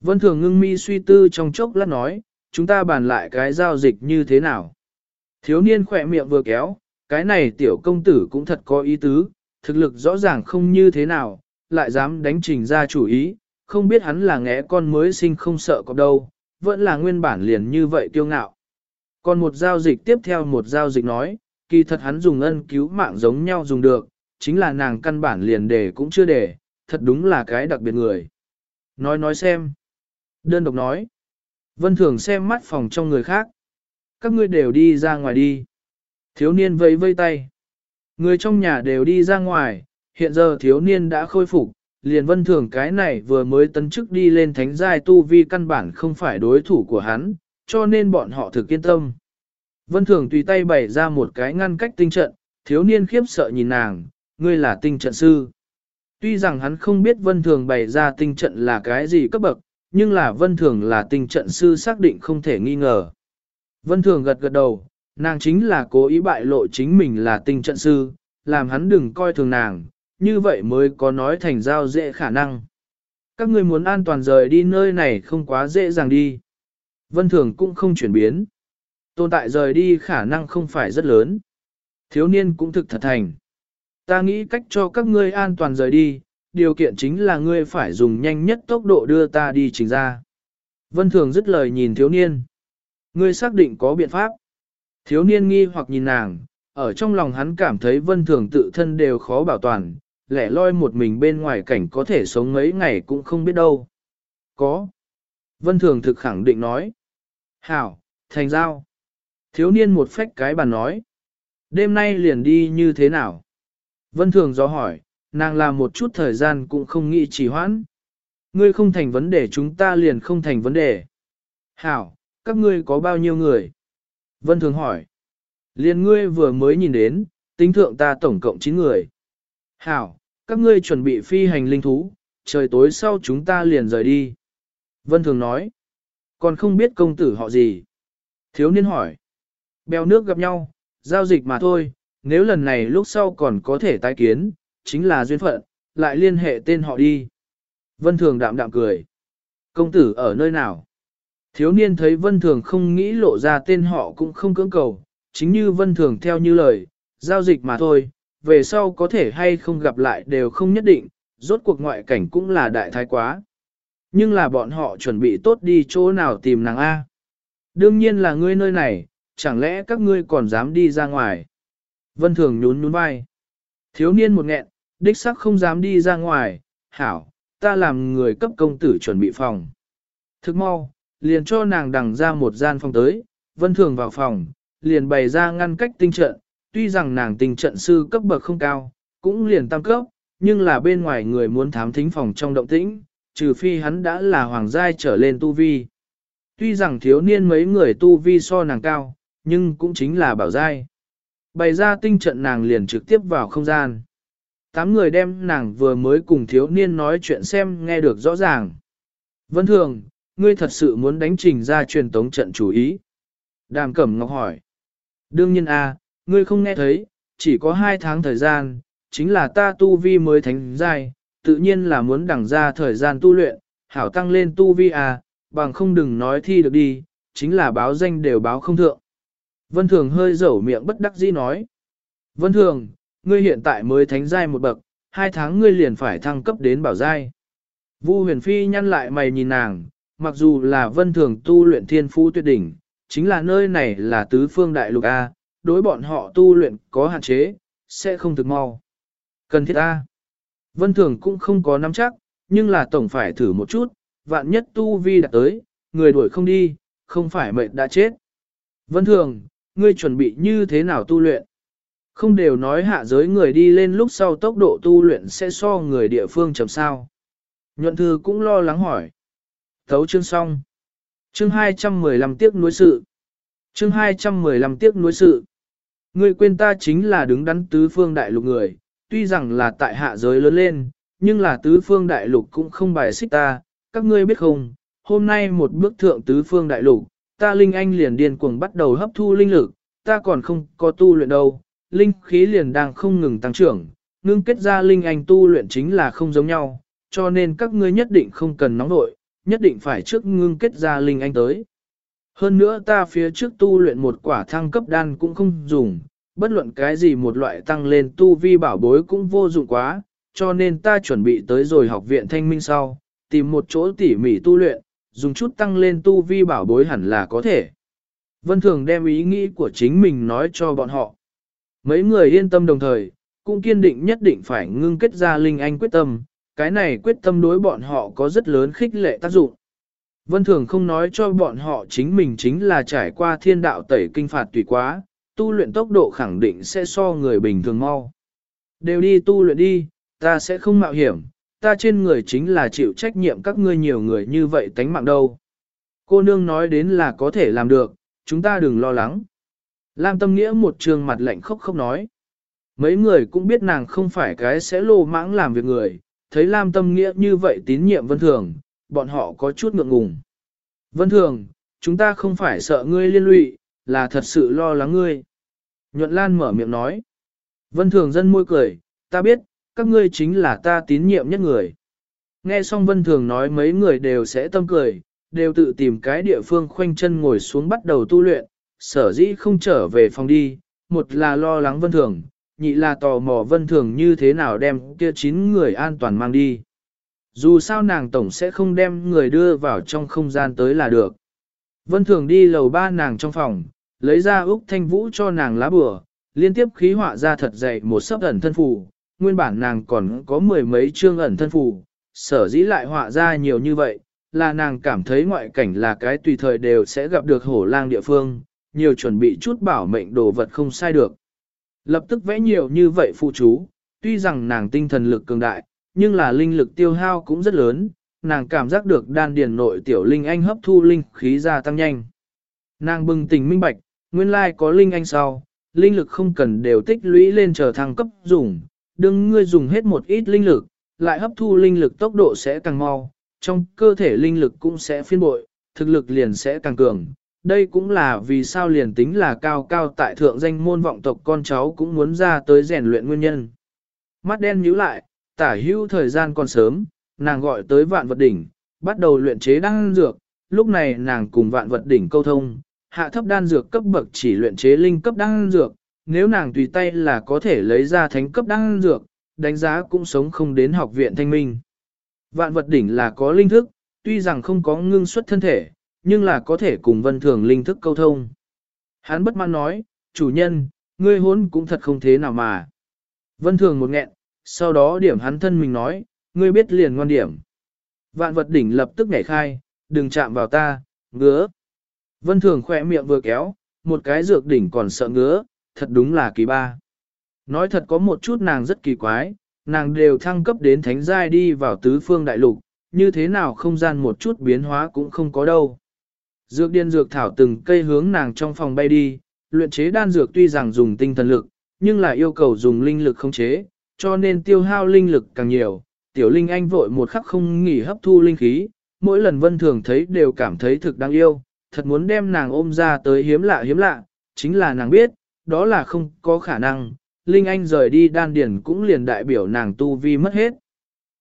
Vân Thường ngưng mi suy tư trong chốc lát nói, chúng ta bàn lại cái giao dịch như thế nào. Thiếu niên khỏe miệng vừa kéo, cái này tiểu công tử cũng thật có ý tứ, thực lực rõ ràng không như thế nào, lại dám đánh trình ra chủ ý, không biết hắn là ngẽ con mới sinh không sợ có đâu, vẫn là nguyên bản liền như vậy kiêu ngạo. Còn một giao dịch tiếp theo một giao dịch nói, kỳ thật hắn dùng ân cứu mạng giống nhau dùng được, chính là nàng căn bản liền đề cũng chưa đề, thật đúng là cái đặc biệt người. Nói nói xem. Đơn độc nói. Vân Thường xem mắt phòng trong người khác. Các ngươi đều đi ra ngoài đi. Thiếu niên vẫy vây tay. Người trong nhà đều đi ra ngoài, hiện giờ thiếu niên đã khôi phục, liền vân thường cái này vừa mới tấn chức đi lên thánh giai tu vi căn bản không phải đối thủ của hắn, cho nên bọn họ thực yên tâm. Vân thường tùy tay bày ra một cái ngăn cách tinh trận, thiếu niên khiếp sợ nhìn nàng, ngươi là tinh trận sư. Tuy rằng hắn không biết vân thường bày ra tinh trận là cái gì cấp bậc, nhưng là vân thường là tình trận sư xác định không thể nghi ngờ. Vân thường gật gật đầu, nàng chính là cố ý bại lộ chính mình là tình trận sư, làm hắn đừng coi thường nàng, như vậy mới có nói thành giao dễ khả năng. Các người muốn an toàn rời đi nơi này không quá dễ dàng đi. Vân thường cũng không chuyển biến. Tồn tại rời đi khả năng không phải rất lớn. Thiếu niên cũng thực thật thành. Ta nghĩ cách cho các ngươi an toàn rời đi, điều kiện chính là ngươi phải dùng nhanh nhất tốc độ đưa ta đi trình ra. Vân Thường dứt lời nhìn thiếu niên. Ngươi xác định có biện pháp. Thiếu niên nghi hoặc nhìn nàng, ở trong lòng hắn cảm thấy Vân Thường tự thân đều khó bảo toàn, lẻ loi một mình bên ngoài cảnh có thể sống mấy ngày cũng không biết đâu. Có. Vân Thường thực khẳng định nói. Hảo, thành giao. Thiếu niên một phách cái bàn nói. Đêm nay liền đi như thế nào? Vân Thường do hỏi, nàng làm một chút thời gian cũng không nghĩ trì hoãn. Ngươi không thành vấn đề chúng ta liền không thành vấn đề. Hảo, các ngươi có bao nhiêu người? Vân Thường hỏi. Liền ngươi vừa mới nhìn đến, tính thượng ta tổng cộng 9 người. Hảo, các ngươi chuẩn bị phi hành linh thú, trời tối sau chúng ta liền rời đi. Vân Thường nói. Còn không biết công tử họ gì? Thiếu niên hỏi. Bèo nước gặp nhau, giao dịch mà thôi, nếu lần này lúc sau còn có thể tái kiến, chính là duyên phận, lại liên hệ tên họ đi. Vân Thường đạm đạm cười. Công tử ở nơi nào? Thiếu niên thấy Vân Thường không nghĩ lộ ra tên họ cũng không cưỡng cầu, chính như Vân Thường theo như lời, giao dịch mà thôi, về sau có thể hay không gặp lại đều không nhất định, rốt cuộc ngoại cảnh cũng là đại thái quá. Nhưng là bọn họ chuẩn bị tốt đi chỗ nào tìm nàng A. Đương nhiên là ngươi nơi này, chẳng lẽ các ngươi còn dám đi ra ngoài. Vân Thường nhún nhún vai. Thiếu niên một nghẹn, đích sắc không dám đi ra ngoài, hảo, ta làm người cấp công tử chuẩn bị phòng. Thức mau, liền cho nàng đằng ra một gian phòng tới, Vân Thường vào phòng, liền bày ra ngăn cách tinh trận, tuy rằng nàng tinh trận sư cấp bậc không cao, cũng liền tam cấp, nhưng là bên ngoài người muốn thám thính phòng trong động tĩnh, trừ phi hắn đã là hoàng giai trở lên tu vi. Tuy rằng thiếu niên mấy người tu vi so nàng cao, nhưng cũng chính là bảo giai. Bày ra tinh trận nàng liền trực tiếp vào không gian. Tám người đem nàng vừa mới cùng thiếu niên nói chuyện xem nghe được rõ ràng. Vân thường, ngươi thật sự muốn đánh trình ra truyền tống trận chủ ý. Đàm Cẩm Ngọc hỏi. Đương nhiên a, ngươi không nghe thấy, chỉ có hai tháng thời gian, chính là ta tu vi mới thánh giai, tự nhiên là muốn đẳng ra thời gian tu luyện, hảo tăng lên tu vi a, bằng không đừng nói thi được đi, chính là báo danh đều báo không thượng. Vân Thường hơi dẩu miệng bất đắc dĩ nói. Vân Thường, ngươi hiện tại mới thánh giai một bậc, hai tháng ngươi liền phải thăng cấp đến bảo giai. Vu huyền phi nhăn lại mày nhìn nàng, mặc dù là vân thường tu luyện thiên phú tuyệt đỉnh, chính là nơi này là tứ phương đại lục A, đối bọn họ tu luyện có hạn chế, sẽ không thực mau. Cần thiết A. Vân thường cũng không có nắm chắc, nhưng là tổng phải thử một chút, vạn nhất tu vi đã tới, người đuổi không đi, không phải mệnh đã chết. Vân Thường, ngươi chuẩn bị như thế nào tu luyện? Không đều nói hạ giới người đi lên lúc sau tốc độ tu luyện sẽ so người địa phương chậm sao. Nhuận thư cũng lo lắng hỏi. Thấu chương xong. Chương 215 tiếc nuối sự. Chương 215 tiếc nuối sự. Ngươi quên ta chính là đứng đắn tứ phương đại lục người, tuy rằng là tại hạ giới lớn lên, nhưng là tứ phương đại lục cũng không bài xích ta, các ngươi biết không, hôm nay một bước thượng tứ phương đại lục, ta linh anh liền điên cuồng bắt đầu hấp thu linh lực, ta còn không có tu luyện đâu, linh khí liền đang không ngừng tăng trưởng, ngưng kết ra linh anh tu luyện chính là không giống nhau, cho nên các ngươi nhất định không cần nóng nội, nhất định phải trước ngưng kết ra linh anh tới. Hơn nữa ta phía trước tu luyện một quả thăng cấp đan cũng không dùng, bất luận cái gì một loại tăng lên tu vi bảo bối cũng vô dụng quá, cho nên ta chuẩn bị tới rồi học viện thanh minh sau, tìm một chỗ tỉ mỉ tu luyện, dùng chút tăng lên tu vi bảo bối hẳn là có thể. Vân Thường đem ý nghĩ của chính mình nói cho bọn họ. Mấy người yên tâm đồng thời, cũng kiên định nhất định phải ngưng kết ra linh anh quyết tâm, cái này quyết tâm đối bọn họ có rất lớn khích lệ tác dụng. Vân Thường không nói cho bọn họ chính mình chính là trải qua thiên đạo tẩy kinh phạt tùy quá, tu luyện tốc độ khẳng định sẽ so người bình thường mau. Đều đi tu luyện đi, ta sẽ không mạo hiểm, ta trên người chính là chịu trách nhiệm các ngươi nhiều người như vậy tánh mạng đâu. Cô nương nói đến là có thể làm được, chúng ta đừng lo lắng. Lam tâm nghĩa một trường mặt lạnh khóc khóc nói. Mấy người cũng biết nàng không phải cái sẽ lô mãng làm việc người, thấy Lam tâm nghĩa như vậy tín nhiệm vân thường, bọn họ có chút ngượng ngùng. Vân thường, chúng ta không phải sợ ngươi liên lụy, là thật sự lo lắng ngươi. Nhuận Lan mở miệng nói. Vân thường dân môi cười, ta biết, các ngươi chính là ta tín nhiệm nhất người. Nghe xong Vân Thường nói mấy người đều sẽ tâm cười, đều tự tìm cái địa phương khoanh chân ngồi xuống bắt đầu tu luyện, sở dĩ không trở về phòng đi, một là lo lắng Vân Thường, nhị là tò mò Vân Thường như thế nào đem kia chín người an toàn mang đi. Dù sao nàng tổng sẽ không đem người đưa vào trong không gian tới là được. Vân Thường đi lầu ba nàng trong phòng, lấy ra Úc Thanh Vũ cho nàng lá bừa, liên tiếp khí họa ra thật dày một sấp ẩn thân phù, nguyên bản nàng còn có mười mấy chương ẩn thân phù, sở dĩ lại họa ra nhiều như vậy, là nàng cảm thấy ngoại cảnh là cái tùy thời đều sẽ gặp được hổ lang địa phương, nhiều chuẩn bị chút bảo mệnh đồ vật không sai được. Lập tức vẽ nhiều như vậy phụ chú, tuy rằng nàng tinh thần lực cường đại, nhưng là linh lực tiêu hao cũng rất lớn, nàng cảm giác được đan điền nội tiểu linh anh hấp thu linh khí gia tăng nhanh. Nàng bừng tỉnh minh bạch, nguyên lai có linh anh sau, linh lực không cần đều tích lũy lên trở thăng cấp dùng, đừng ngươi dùng hết một ít linh lực, lại hấp thu linh lực tốc độ sẽ càng mau, trong cơ thể linh lực cũng sẽ phiên bội, thực lực liền sẽ càng cường. Đây cũng là vì sao liền tính là cao cao tại thượng danh môn vọng tộc con cháu cũng muốn ra tới rèn luyện nguyên nhân. Mắt đen nhíu lại, tả hữu thời gian còn sớm, nàng gọi tới vạn vật đỉnh, bắt đầu luyện chế đan dược, lúc này nàng cùng vạn vật đỉnh câu thông, hạ thấp đan dược cấp bậc chỉ luyện chế linh cấp đan dược, nếu nàng tùy tay là có thể lấy ra thánh cấp đan dược, đánh giá cũng sống không đến học viện thanh minh. Vạn vật đỉnh là có linh thức, tuy rằng không có ngưng xuất thân thể, nhưng là có thể cùng vân thường linh thức câu thông. Hắn bất mãn nói, chủ nhân, ngươi hốn cũng thật không thế nào mà. Vân thường một nghẹn, sau đó điểm hắn thân mình nói, ngươi biết liền ngoan điểm. Vạn vật đỉnh lập tức nhảy khai, đừng chạm vào ta, ngứa. Vân thường khỏe miệng vừa kéo, một cái dược đỉnh còn sợ ngứa, thật đúng là kỳ ba. Nói thật có một chút nàng rất kỳ quái, nàng đều thăng cấp đến thánh giai đi vào tứ phương đại lục, như thế nào không gian một chút biến hóa cũng không có đâu. Dược điên dược thảo từng cây hướng nàng trong phòng bay đi, luyện chế đan dược tuy rằng dùng tinh thần lực, nhưng là yêu cầu dùng linh lực không chế, cho nên tiêu hao linh lực càng nhiều. Tiểu linh anh vội một khắc không nghỉ hấp thu linh khí, mỗi lần vân thường thấy đều cảm thấy thực đáng yêu, thật muốn đem nàng ôm ra tới hiếm lạ hiếm lạ, chính là nàng biết, đó là không có khả năng, Linh Anh rời đi đan điển cũng liền đại biểu nàng tu vi mất hết.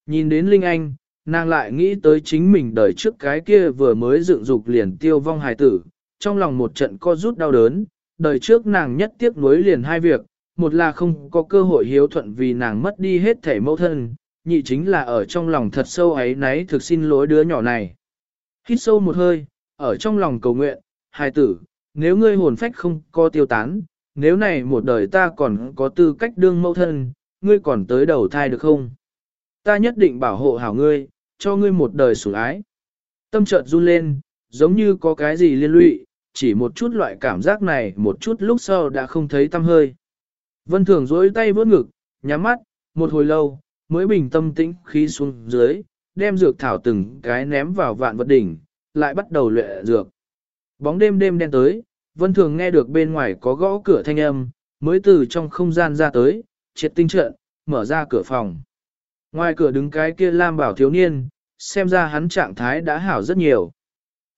Nhìn đến Linh Anh, nàng lại nghĩ tới chính mình đời trước cái kia vừa mới dựng dục liền tiêu vong hài tử, trong lòng một trận co rút đau đớn, đời trước nàng nhất tiếc nuối liền hai việc, một là không có cơ hội hiếu thuận vì nàng mất đi hết thể mẫu thân, nhị chính là ở trong lòng thật sâu ấy náy thực xin lỗi đứa nhỏ này. Hít sâu một hơi, ở trong lòng cầu nguyện, hài tử, nếu ngươi hồn phách không có tiêu tán, nếu này một đời ta còn có tư cách đương mẫu thân, ngươi còn tới đầu thai được không? Ta nhất định bảo hộ hảo ngươi, cho ngươi một đời sủng ái. Tâm chợt run lên, giống như có cái gì liên lụy, chỉ một chút loại cảm giác này một chút lúc sau đã không thấy tâm hơi. Vân Thường dối tay vớt ngực, nhắm mắt, một hồi lâu, mới bình tâm tĩnh khí xuống dưới, đem dược thảo từng cái ném vào vạn vật đỉnh, lại bắt đầu luyện dược. Bóng đêm đêm đen tới, Vân Thường nghe được bên ngoài có gõ cửa thanh âm, mới từ trong không gian ra tới, triệt tinh trận, mở ra cửa phòng. Ngoài cửa đứng cái kia Lam bảo thiếu niên, xem ra hắn trạng thái đã hảo rất nhiều.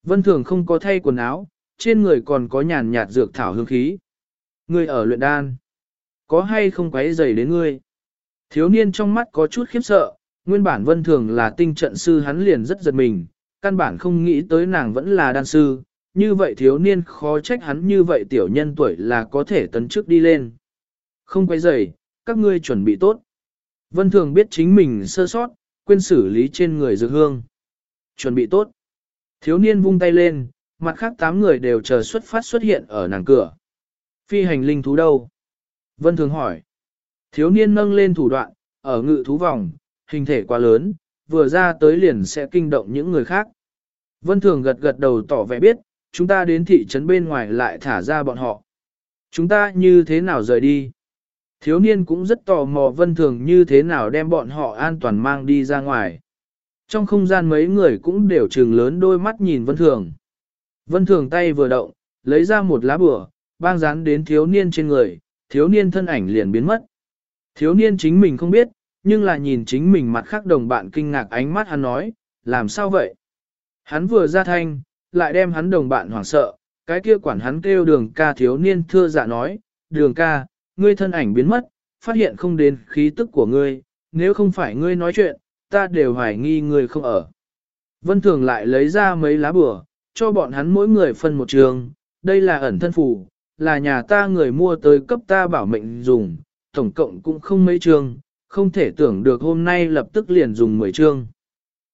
Vân Thường không có thay quần áo, trên người còn có nhàn nhạt dược thảo hương khí. Người ở luyện đan, có hay không quấy rầy đến ngươi? Thiếu niên trong mắt có chút khiếp sợ, nguyên bản Vân Thường là tinh trận sư hắn liền rất giật mình, căn bản không nghĩ tới nàng vẫn là đan sư, như vậy thiếu niên khó trách hắn như vậy tiểu nhân tuổi là có thể tấn chức đi lên. Không quấy rầy, các ngươi chuẩn bị tốt. Vân Thường biết chính mình sơ sót, quên xử lý trên người dược hương. Chuẩn bị tốt. Thiếu niên vung tay lên, mặt khác tám người đều chờ xuất phát xuất hiện ở nàng cửa. Phi hành linh thú đâu? Vân Thường hỏi. Thiếu niên nâng lên thủ đoạn, ở ngự thú vòng, hình thể quá lớn, vừa ra tới liền sẽ kinh động những người khác. Vân Thường gật gật đầu tỏ vẻ biết, chúng ta đến thị trấn bên ngoài lại thả ra bọn họ. Chúng ta như thế nào rời đi? Thiếu niên cũng rất tò mò Vân Thường như thế nào đem bọn họ an toàn mang đi ra ngoài. Trong không gian mấy người cũng đều trừng lớn đôi mắt nhìn Vân Thường. Vân Thường tay vừa động, lấy ra một lá bửa, bang dán đến thiếu niên trên người, thiếu niên thân ảnh liền biến mất. Thiếu niên chính mình không biết, nhưng là nhìn chính mình mặt khác đồng bạn kinh ngạc ánh mắt hắn nói, làm sao vậy? Hắn vừa ra thanh, lại đem hắn đồng bạn hoảng sợ, cái kia quản hắn kêu đường ca thiếu niên thưa dạ nói, đường ca, ngươi thân ảnh biến mất, phát hiện không đến khí tức của ngươi, nếu không phải ngươi nói chuyện, ta đều hoài nghi ngươi không ở. Vân Thường lại lấy ra mấy lá bừa, cho bọn hắn mỗi người phân một trường, đây là ẩn thân phủ, là nhà ta người mua tới cấp ta bảo mệnh dùng, tổng cộng cũng không mấy trường, không thể tưởng được hôm nay lập tức liền dùng 10 trường.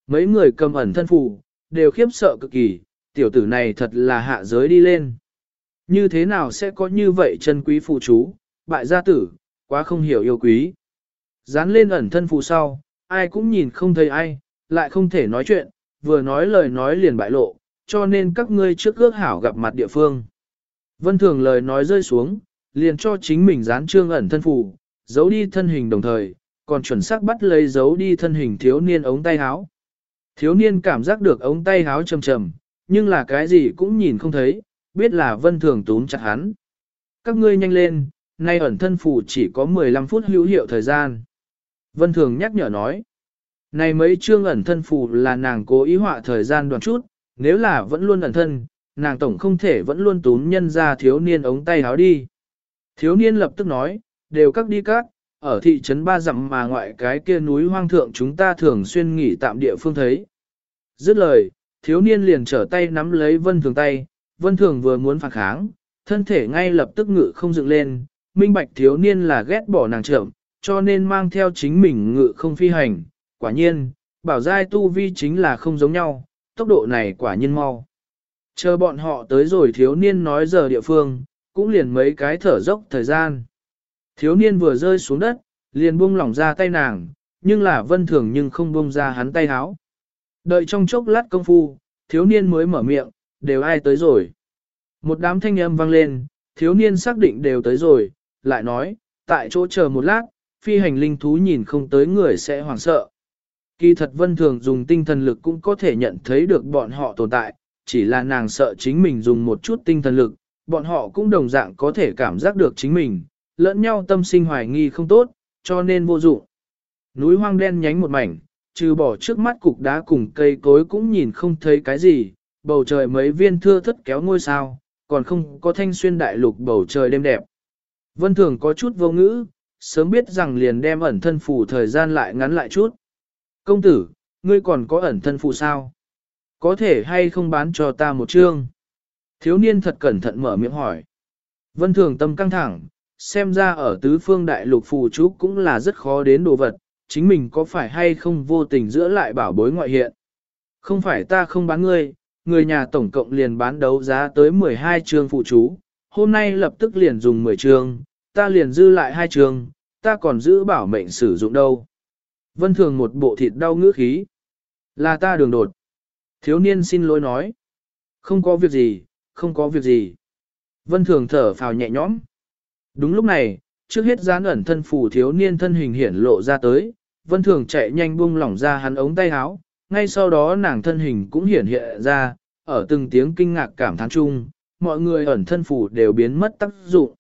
Mấy người cầm ẩn thân phủ đều khiếp sợ cực kỳ, tiểu tử này thật là hạ giới đi lên. Như thế nào sẽ có như vậy chân quý phụ chú, bại gia tử, quá không hiểu yêu quý. Dán lên ẩn thân phù sau, ai cũng nhìn không thấy ai, lại không thể nói chuyện, vừa nói lời nói liền bại lộ, cho nên các ngươi trước ước hảo gặp mặt địa phương. Vân thường lời nói rơi xuống, liền cho chính mình dán trương ẩn thân phù, giấu đi thân hình đồng thời, còn chuẩn xác bắt lấy giấu đi thân hình thiếu niên ống tay háo. Thiếu niên cảm giác được ống tay háo trầm trầm, nhưng là cái gì cũng nhìn không thấy, biết là vân thường túm chặt hắn. Các ngươi nhanh lên, nay ẩn thân phù chỉ có 15 phút hữu hiệu thời gian. Vân thường nhắc nhở nói, này mấy chương ẩn thân phù là nàng cố ý họa thời gian đoạn chút, nếu là vẫn luôn ẩn thân, nàng tổng không thể vẫn luôn túm nhân ra thiếu niên ống tay háo đi. Thiếu niên lập tức nói, đều các đi các, ở thị trấn ba dặm mà ngoại cái kia núi hoang thượng chúng ta thường xuyên nghỉ tạm địa phương thấy. Dứt lời, thiếu niên liền trở tay nắm lấy vân thường tay, vân thường vừa muốn phản kháng, thân thể ngay lập tức ngự không dựng lên, minh bạch thiếu niên là ghét bỏ nàng trộm, cho nên mang theo chính mình ngự không phi hành. Quả nhiên, bảo giai tu vi chính là không giống nhau, tốc độ này quả nhiên mau. Chờ bọn họ tới rồi thiếu niên nói giờ địa phương, cũng liền mấy cái thở dốc thời gian. Thiếu niên vừa rơi xuống đất, liền buông lỏng ra tay nàng, nhưng là vân thường nhưng không buông ra hắn tay háo. Đợi trong chốc lát công phu, thiếu niên mới mở miệng, đều ai tới rồi. Một đám thanh âm vang lên, thiếu niên xác định đều tới rồi, lại nói, tại chỗ chờ một lát, phi hành linh thú nhìn không tới người sẽ hoảng sợ. Kỳ thật vân thường dùng tinh thần lực cũng có thể nhận thấy được bọn họ tồn tại, chỉ là nàng sợ chính mình dùng một chút tinh thần lực, bọn họ cũng đồng dạng có thể cảm giác được chính mình, lẫn nhau tâm sinh hoài nghi không tốt, cho nên vô dụng. Núi hoang đen nhánh một mảnh, trừ bỏ trước mắt cục đá cùng cây cối cũng nhìn không thấy cái gì, bầu trời mấy viên thưa thất kéo ngôi sao, còn không có thanh xuyên đại lục bầu trời đêm đẹp. Vân Thường có chút vô ngữ, sớm biết rằng liền đem ẩn thân phù thời gian lại ngắn lại chút. Công tử, ngươi còn có ẩn thân phù sao? Có thể hay không bán cho ta một chương? Thiếu niên thật cẩn thận mở miệng hỏi. Vân Thường tâm căng thẳng, xem ra ở tứ phương đại lục phù chú cũng là rất khó đến đồ vật, chính mình có phải hay không vô tình giữa lại bảo bối ngoại hiện. Không phải ta không bán ngươi, người nhà tổng cộng liền bán đấu giá tới 12 chương phụ chú, hôm nay lập tức liền dùng 10 trường, ta liền dư lại hai trường, ta còn giữ bảo mệnh sử dụng đâu. Vân thường một bộ thịt đau ngữ khí. Là ta đường đột. Thiếu niên xin lỗi nói. Không có việc gì, không có việc gì. Vân Thường thở phào nhẹ nhõm. Đúng lúc này, trước hết gián ẩn thân phủ thiếu niên thân hình hiển lộ ra tới, Vân Thường chạy nhanh buông lỏng ra hắn ống tay áo, ngay sau đó nàng thân hình cũng hiển hiện ra, ở từng tiếng kinh ngạc cảm thán chung, mọi người ẩn thân phủ đều biến mất tác dụng.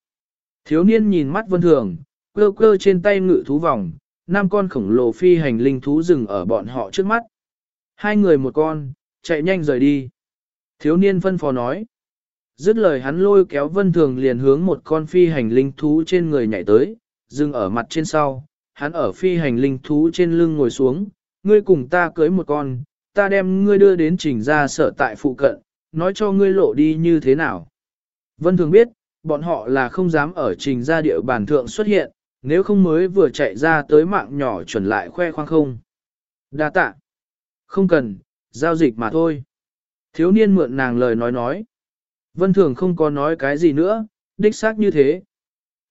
Thiếu niên nhìn mắt Vân Thường, cơ cơ trên tay ngự thú vòng, năm con khổng lồ phi hành linh thú rừng ở bọn họ trước mắt. Hai người một con, chạy nhanh rời đi. Thiếu niên phân phó nói. Dứt lời hắn lôi kéo vân thường liền hướng một con phi hành linh thú trên người nhảy tới, dừng ở mặt trên sau. Hắn ở phi hành linh thú trên lưng ngồi xuống, ngươi cùng ta cưới một con, ta đem ngươi đưa đến trình ra sở tại phụ cận, nói cho ngươi lộ đi như thế nào. Vân thường biết, bọn họ là không dám ở trình ra địa bàn thượng xuất hiện, nếu không mới vừa chạy ra tới mạng nhỏ chuẩn lại khoe khoang không. Đa tạ. Không cần, giao dịch mà thôi. Thiếu niên mượn nàng lời nói nói. Vân Thường không có nói cái gì nữa, đích xác như thế.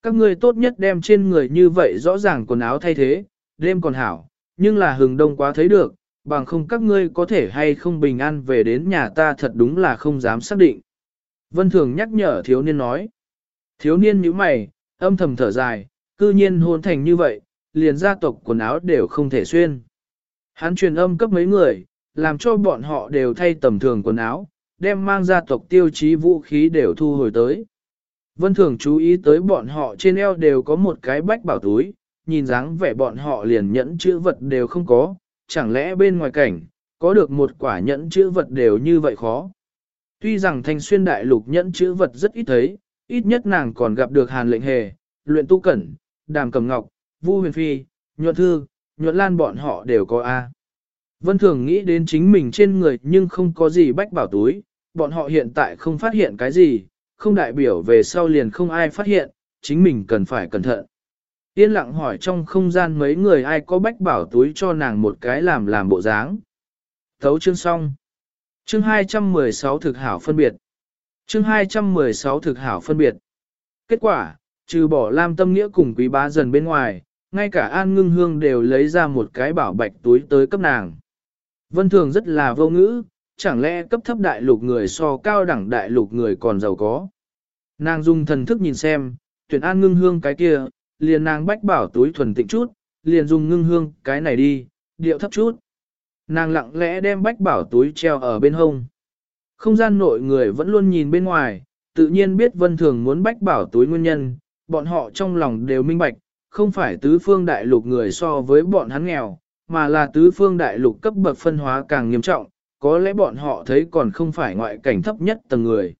Các ngươi tốt nhất đem trên người như vậy rõ ràng quần áo thay thế, đêm còn hảo, nhưng là hừng đông quá thấy được, bằng không các ngươi có thể hay không bình an về đến nhà ta thật đúng là không dám xác định. Vân Thường nhắc nhở thiếu niên nói. Thiếu niên nhíu mày, âm thầm thở dài, cư nhiên hôn thành như vậy, liền gia tộc quần áo đều không thể xuyên. Hắn truyền âm cấp mấy người, làm cho bọn họ đều thay tầm thường quần áo, đem mang gia tộc tiêu chí vũ khí đều thu hồi tới. Vân Thường chú ý tới bọn họ trên eo đều có một cái bách bảo túi, nhìn dáng vẻ bọn họ liền nhẫn chữ vật đều không có, chẳng lẽ bên ngoài cảnh, có được một quả nhẫn chữ vật đều như vậy khó. Tuy rằng thanh xuyên đại lục nhẫn chữ vật rất ít thấy, ít nhất nàng còn gặp được hàn lệnh hề, luyện tu cẩn, đàm cầm ngọc, vu huyền phi, nhuận thư, nhuận lan bọn họ đều có A. Vân Thường nghĩ đến chính mình trên người nhưng không có gì bách bảo túi, bọn họ hiện tại không phát hiện cái gì, không đại biểu về sau liền không ai phát hiện, chính mình cần phải cẩn thận. Yên lặng hỏi trong không gian mấy người ai có bách bảo túi cho nàng một cái làm làm bộ dáng. Thấu chương xong. Chương 216 thực hảo phân biệt. Chương 216 thực hảo phân biệt. Kết quả, trừ bỏ Lam Tâm Nghĩa cùng quý bá dần bên ngoài, ngay cả An Ngưng Hương đều lấy ra một cái bảo bạch túi tới cấp nàng. Vân Thường rất là vô ngữ, chẳng lẽ cấp thấp đại lục người so cao đẳng đại lục người còn giàu có. Nàng dùng thần thức nhìn xem, tuyển An Ngưng Hương cái kia, liền nàng bách bảo túi thuần tịnh chút, liền dùng ngưng hương cái này đi, điệu thấp chút. Nàng lặng lẽ đem bách bảo túi treo ở bên hông. Không gian nội người vẫn luôn nhìn bên ngoài, tự nhiên biết vân thường muốn bách bảo túi nguyên nhân, bọn họ trong lòng đều minh bạch, không phải tứ phương đại lục người so với bọn hắn nghèo, mà là tứ phương đại lục cấp bậc phân hóa càng nghiêm trọng, có lẽ bọn họ thấy còn không phải ngoại cảnh thấp nhất tầng người.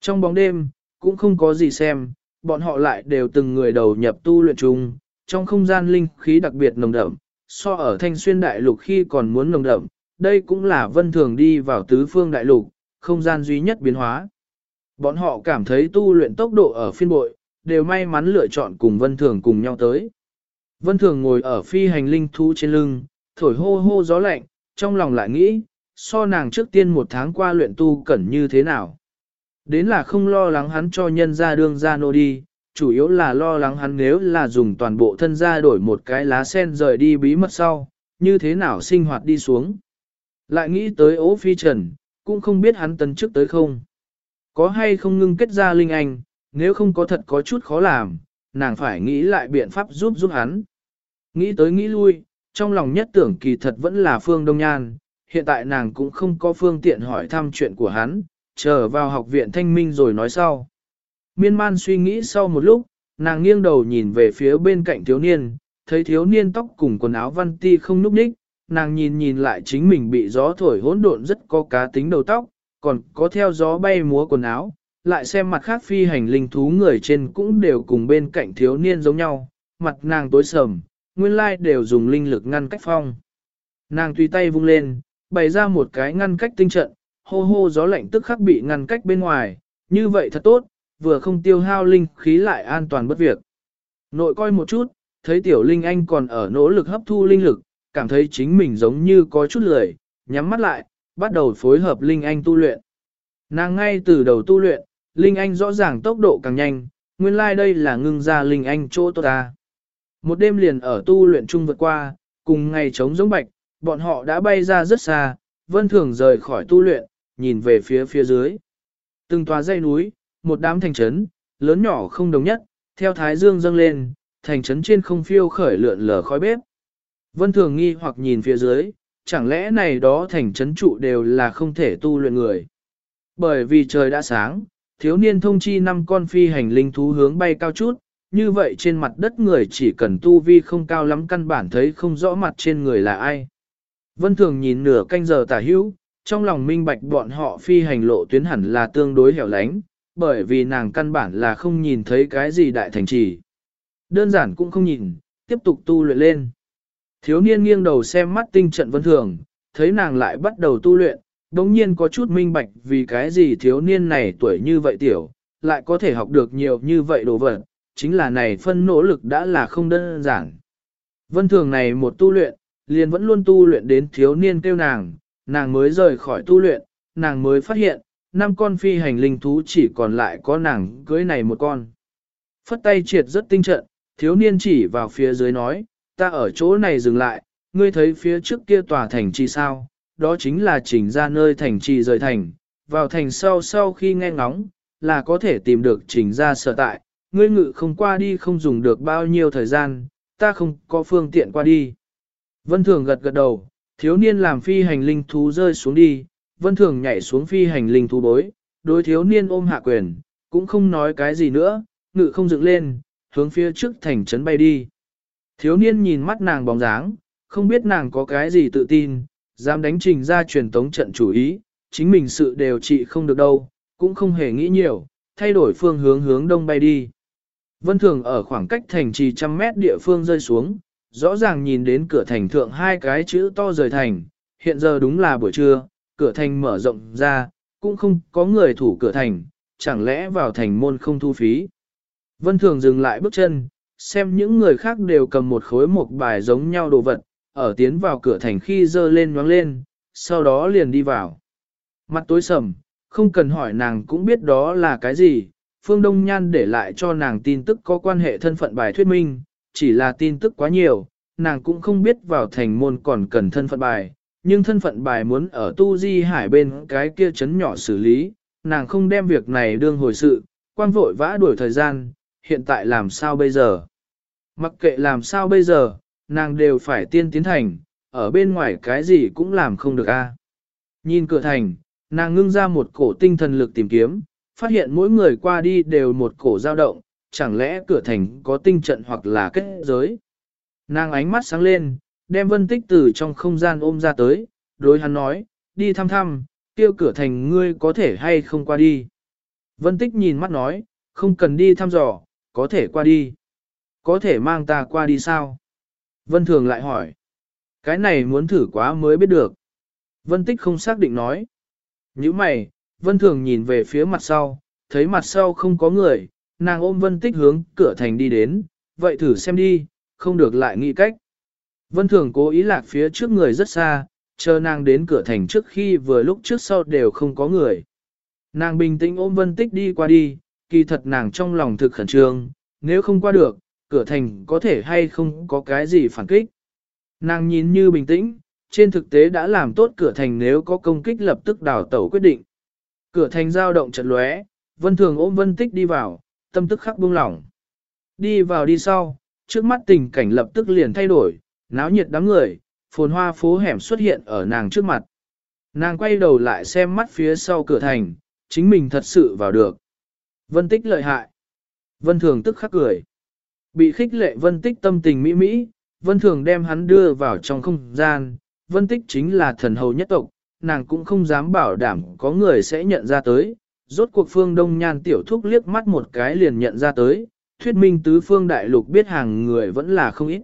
Trong bóng đêm, cũng không có gì xem, bọn họ lại đều từng người đầu nhập tu luyện chung, trong không gian linh khí đặc biệt nồng đậm, so ở thanh xuyên đại lục khi còn muốn nồng đậm, đây cũng là vân thường đi vào tứ phương đại lục, không gian duy nhất biến hóa. Bọn họ cảm thấy tu luyện tốc độ ở phiên bội, đều may mắn lựa chọn cùng Vân Thường cùng nhau tới. Vân Thường ngồi ở phi hành linh thú trên lưng, thổi hô hô gió lạnh, trong lòng lại nghĩ, so nàng trước tiên một tháng qua luyện tu cẩn như thế nào. Đến là không lo lắng hắn cho nhân ra đương ra nô đi, chủ yếu là lo lắng hắn nếu là dùng toàn bộ thân ra đổi một cái lá sen rời đi bí mật sau, như thế nào sinh hoạt đi xuống. Lại nghĩ tới ố phi trần, cũng không biết hắn tấn trước tới không. Có hay không ngưng kết ra linh anh, nếu không có thật có chút khó làm, nàng phải nghĩ lại biện pháp giúp giúp hắn. Nghĩ tới nghĩ lui, trong lòng nhất tưởng kỳ thật vẫn là Phương Đông Nhan, hiện tại nàng cũng không có phương tiện hỏi thăm chuyện của hắn, chờ vào học viện thanh minh rồi nói sau. Miên man suy nghĩ sau một lúc, nàng nghiêng đầu nhìn về phía bên cạnh thiếu niên, thấy thiếu niên tóc cùng quần áo văn ti không núp ních, nàng nhìn nhìn lại chính mình bị gió thổi hỗn độn rất có cá tính đầu tóc, còn có theo gió bay múa quần áo, lại xem mặt khác phi hành linh thú người trên cũng đều cùng bên cạnh thiếu niên giống nhau, mặt nàng tối sầm, nguyên lai đều dùng linh lực ngăn cách phong. Nàng tùy tay vung lên, bày ra một cái ngăn cách tinh trận, hô hô gió lạnh tức khắc bị ngăn cách bên ngoài, như vậy thật tốt, vừa không tiêu hao linh khí lại an toàn bất việc. Nội coi một chút, thấy tiểu linh anh còn ở nỗ lực hấp thu linh lực, cảm thấy chính mình giống như có chút lười, nhắm mắt lại, bắt đầu phối hợp linh anh tu luyện. Nàng ngay từ đầu tu luyện, linh anh rõ ràng tốc độ càng nhanh, nguyên lai like đây là ngưng ra linh anh chỗ tốt ta. Một đêm liền ở tu luyện chung vượt qua, cùng ngày chống giống bạch, bọn họ đã bay ra rất xa, vân thường rời khỏi tu luyện, nhìn về phía phía dưới. Từng tòa dãy núi, một đám thành trấn, lớn nhỏ không đồng nhất, theo thái dương dâng lên, thành trấn trên không phiêu khởi lượn lờ khói bếp. Vân thường nghi hoặc nhìn phía dưới, chẳng lẽ này đó thành trấn trụ đều là không thể tu luyện người. Bởi vì trời đã sáng, thiếu niên thông chi năm con phi hành linh thú hướng bay cao chút, như vậy trên mặt đất người chỉ cần tu vi không cao lắm căn bản thấy không rõ mặt trên người là ai. Vân Thường nhìn nửa canh giờ tả hữu, trong lòng minh bạch bọn họ phi hành lộ tuyến hẳn là tương đối hẻo lánh, bởi vì nàng căn bản là không nhìn thấy cái gì đại thành trì. Đơn giản cũng không nhìn, tiếp tục tu luyện lên. Thiếu niên nghiêng đầu xem mắt tinh trận Vân Thường, thấy nàng lại bắt đầu tu luyện, đống nhiên có chút minh bạch vì cái gì thiếu niên này tuổi như vậy tiểu, lại có thể học được nhiều như vậy đồ vật, chính là này phân nỗ lực đã là không đơn giản. Vân thường này một tu luyện, liền vẫn luôn tu luyện đến thiếu niên kêu nàng, nàng mới rời khỏi tu luyện, nàng mới phát hiện, năm con phi hành linh thú chỉ còn lại có nàng cưới này một con. Phất tay triệt rất tinh trận, thiếu niên chỉ vào phía dưới nói, ta ở chỗ này dừng lại, ngươi thấy phía trước kia tòa thành chi sao, đó chính là chỉnh ra nơi thành trì rời thành, vào thành sau sau khi nghe ngóng, là có thể tìm được chỉnh ra sở tại, ngươi ngự không qua đi không dùng được bao nhiêu thời gian, ta không có phương tiện qua đi. Vân Thường gật gật đầu, thiếu niên làm phi hành linh thú rơi xuống đi, Vân Thường nhảy xuống phi hành linh thú bối, đối thiếu niên ôm hạ quyền, cũng không nói cái gì nữa, ngự không dựng lên, hướng phía trước thành trấn bay đi. Thiếu niên nhìn mắt nàng bóng dáng, không biết nàng có cái gì tự tin, dám đánh trình ra truyền tống trận chủ ý, chính mình sự đều trị không được đâu, cũng không hề nghĩ nhiều, thay đổi phương hướng hướng đông bay đi. Vân Thường ở khoảng cách thành trì trăm mét địa phương rơi xuống, rõ ràng nhìn đến cửa thành thượng hai cái chữ to rời thành, hiện giờ đúng là buổi trưa, cửa thành mở rộng ra, cũng không có người thủ cửa thành, chẳng lẽ vào thành môn không thu phí. Vân Thường dừng lại bước chân, xem những người khác đều cầm một khối một bài giống nhau đồ vật, ở tiến vào cửa thành khi dơ lên nhoáng lên, sau đó liền đi vào. Mặt tối sầm, không cần hỏi nàng cũng biết đó là cái gì, Phương Đông Nhan để lại cho nàng tin tức có quan hệ thân phận bài thuyết minh, chỉ là tin tức quá nhiều, nàng cũng không biết vào thành môn còn cần thân phận bài, nhưng thân phận bài muốn ở tu di hải bên cái kia chấn nhỏ xử lý, nàng không đem việc này đương hồi sự, quan vội vã đuổi thời gian, hiện tại làm sao bây giờ? Mặc kệ làm sao bây giờ, nàng đều phải tiên tiến thành, ở bên ngoài cái gì cũng làm không được a. Nhìn cửa thành, nàng ngưng ra một cổ tinh thần lực tìm kiếm, phát hiện mỗi người qua đi đều một cổ dao động, chẳng lẽ cửa thành có tinh trận hoặc là kết giới. Nàng ánh mắt sáng lên, đem vân tích từ trong không gian ôm ra tới, đối hắn nói, đi thăm thăm, tiêu cửa thành ngươi có thể hay không qua đi. Vân tích nhìn mắt nói, không cần đi thăm dò, có thể qua đi. Có thể mang ta qua đi sao? Vân Thường lại hỏi. Cái này muốn thử quá mới biết được. Vân Tích không xác định nói. Như mày, Vân Thường nhìn về phía mặt sau, thấy mặt sau không có người, nàng ôm Vân Tích hướng cửa thành đi đến, vậy thử xem đi, không được lại nghĩ cách. Vân Thường cố ý lạc phía trước người rất xa, chờ nàng đến cửa thành trước khi vừa lúc trước sau đều không có người. Nàng bình tĩnh ôm Vân Tích đi qua đi, kỳ thật nàng trong lòng thực khẩn trương, nếu không qua được, cửa thành có thể hay không có cái gì phản kích. Nàng nhìn như bình tĩnh, trên thực tế đã làm tốt cửa thành nếu có công kích lập tức đào tẩu quyết định. Cửa thành giao động chật lóe, vân thường ôm vân tích đi vào, tâm tức khắc buông lỏng. Đi vào đi sau, trước mắt tình cảnh lập tức liền thay đổi, náo nhiệt đám người, phồn hoa phố hẻm xuất hiện ở nàng trước mặt. Nàng quay đầu lại xem mắt phía sau cửa thành, chính mình thật sự vào được. Vân tích lợi hại. Vân thường tức khắc cười. Bị khích lệ vân tích tâm tình mỹ mỹ, vân thường đem hắn đưa vào trong không gian, vân tích chính là thần hầu nhất tộc, nàng cũng không dám bảo đảm có người sẽ nhận ra tới. Rốt cuộc phương đông nhan tiểu thúc liếc mắt một cái liền nhận ra tới, thuyết minh tứ phương đại lục biết hàng người vẫn là không ít.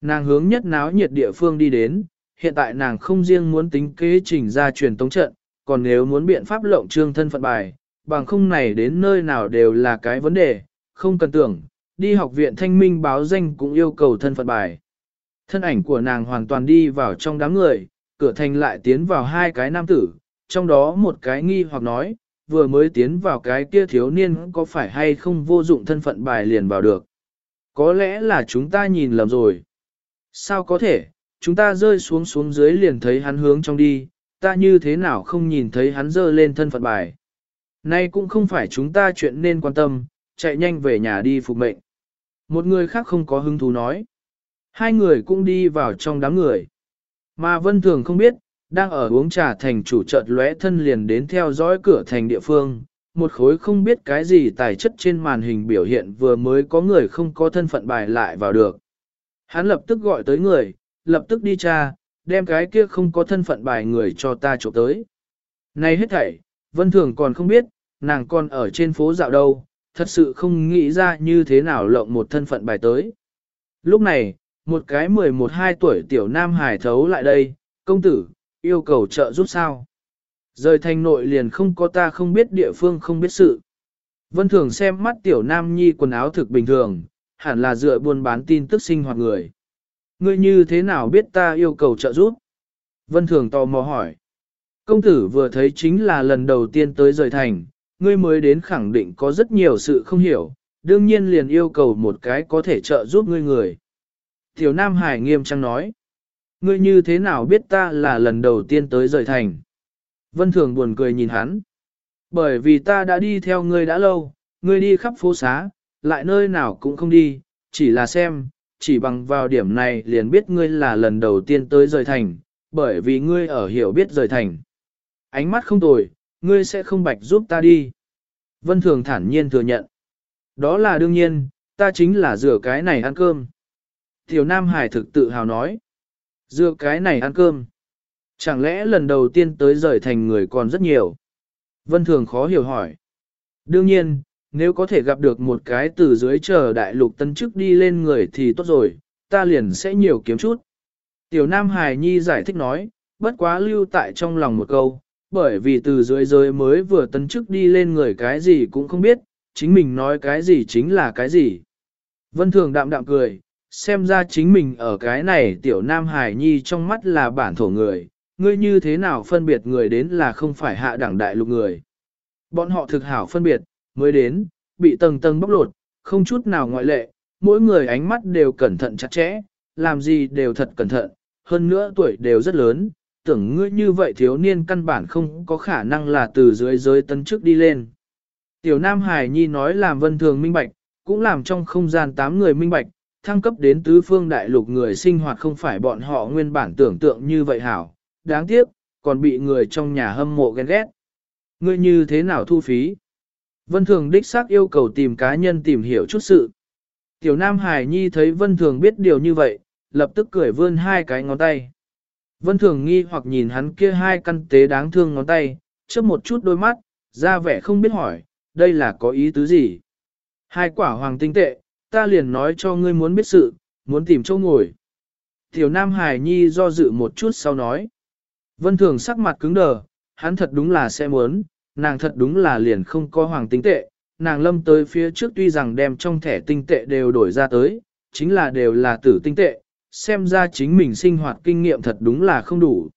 Nàng hướng nhất náo nhiệt địa phương đi đến, hiện tại nàng không riêng muốn tính kế trình ra truyền tống trận, còn nếu muốn biện pháp lộng trương thân phận bài, bằng không này đến nơi nào đều là cái vấn đề, không cần tưởng, đi học viện thanh minh báo danh cũng yêu cầu thân phận bài. Thân ảnh của nàng hoàn toàn đi vào trong đám người, cửa thành lại tiến vào hai cái nam tử, trong đó một cái nghi hoặc nói, vừa mới tiến vào cái kia thiếu niên có phải hay không vô dụng thân phận bài liền vào được. Có lẽ là chúng ta nhìn lầm rồi. Sao có thể, chúng ta rơi xuống xuống dưới liền thấy hắn hướng trong đi, ta như thế nào không nhìn thấy hắn dơ lên thân phận bài. Nay cũng không phải chúng ta chuyện nên quan tâm, chạy nhanh về nhà đi phục mệnh. Một người khác không có hứng thú nói. Hai người cũng đi vào trong đám người. Mà Vân Thường không biết, đang ở uống trà thành chủ chợt lóe thân liền đến theo dõi cửa thành địa phương. Một khối không biết cái gì tài chất trên màn hình biểu hiện vừa mới có người không có thân phận bài lại vào được. Hắn lập tức gọi tới người, lập tức đi tra, đem cái kia không có thân phận bài người cho ta trộm tới. Này hết thảy, Vân Thường còn không biết, nàng còn ở trên phố dạo đâu, thật sự không nghĩ ra như thế nào lộng một thân phận bài tới. Lúc này, một cái 11-12 tuổi tiểu nam hải thấu lại đây, công tử, yêu cầu trợ giúp sao. Rời thành nội liền không có ta không biết địa phương không biết sự. Vân Thường xem mắt tiểu nam nhi quần áo thực bình thường, hẳn là dựa buôn bán tin tức sinh hoạt người. Ngươi như thế nào biết ta yêu cầu trợ giúp? Vân Thường tò mò hỏi. Công tử vừa thấy chính là lần đầu tiên tới rời thành, ngươi mới đến khẳng định có rất nhiều sự không hiểu, đương nhiên liền yêu cầu một cái có thể trợ giúp ngươi người. Tiểu Nam Hải nghiêm trang nói. Ngươi như thế nào biết ta là lần đầu tiên tới rời thành? Vân Thường buồn cười nhìn hắn. Bởi vì ta đã đi theo ngươi đã lâu, ngươi đi khắp phố xá, lại nơi nào cũng không đi, chỉ là xem, chỉ bằng vào điểm này liền biết ngươi là lần đầu tiên tới rời thành, bởi vì ngươi ở hiểu biết rời thành. Ánh mắt không tồi, ngươi sẽ không bạch giúp ta đi. Vân Thường thản nhiên thừa nhận. Đó là đương nhiên, ta chính là rửa cái này ăn cơm. Tiểu Nam Hải thực tự hào nói dựa cái này ăn cơm. Chẳng lẽ lần đầu tiên tới rời thành người còn rất nhiều? Vân Thường khó hiểu hỏi. Đương nhiên, nếu có thể gặp được một cái từ dưới chờ đại lục tân chức đi lên người thì tốt rồi, ta liền sẽ nhiều kiếm chút. Tiểu Nam Hải Nhi giải thích nói, bất quá lưu tại trong lòng một câu, bởi vì từ dưới giới mới vừa tân chức đi lên người cái gì cũng không biết, chính mình nói cái gì chính là cái gì. Vân Thường đạm đạm cười, xem ra chính mình ở cái này tiểu Nam Hải Nhi trong mắt là bản thổ người, ngươi như thế nào phân biệt người đến là không phải hạ đẳng đại lục người. Bọn họ thực hảo phân biệt, mới đến, bị tầng tầng bóc lột, không chút nào ngoại lệ, mỗi người ánh mắt đều cẩn thận chặt chẽ, làm gì đều thật cẩn thận, hơn nữa tuổi đều rất lớn, tưởng ngươi như vậy thiếu niên căn bản không có khả năng là từ dưới giới tân trước đi lên. Tiểu Nam Hải Nhi nói làm vân thường minh bạch, cũng làm trong không gian tám người minh bạch, thăng cấp đến tứ phương đại lục người sinh hoạt không phải bọn họ nguyên bản tưởng tượng như vậy hảo, đáng tiếc, còn bị người trong nhà hâm mộ ghen ghét. Ngươi như thế nào thu phí? Vân Thường đích xác yêu cầu tìm cá nhân tìm hiểu chút sự. Tiểu Nam Hải Nhi thấy Vân Thường biết điều như vậy, lập tức cười vươn hai cái ngón tay. Vân Thường nghi hoặc nhìn hắn kia hai căn tế đáng thương ngón tay, chớp một chút đôi mắt, ra vẻ không biết hỏi, đây là có ý tứ gì? Hai quả hoàng tinh tệ, ta liền nói cho ngươi muốn biết sự, muốn tìm chỗ ngồi. Tiểu Nam Hải Nhi do dự một chút sau nói. Vân Thường sắc mặt cứng đờ, hắn thật đúng là sẽ muốn, nàng thật đúng là liền không có hoàng tinh tệ, nàng lâm tới phía trước tuy rằng đem trong thẻ tinh tệ đều đổi ra tới, chính là đều là tử tinh tệ, xem ra chính mình sinh hoạt kinh nghiệm thật đúng là không đủ.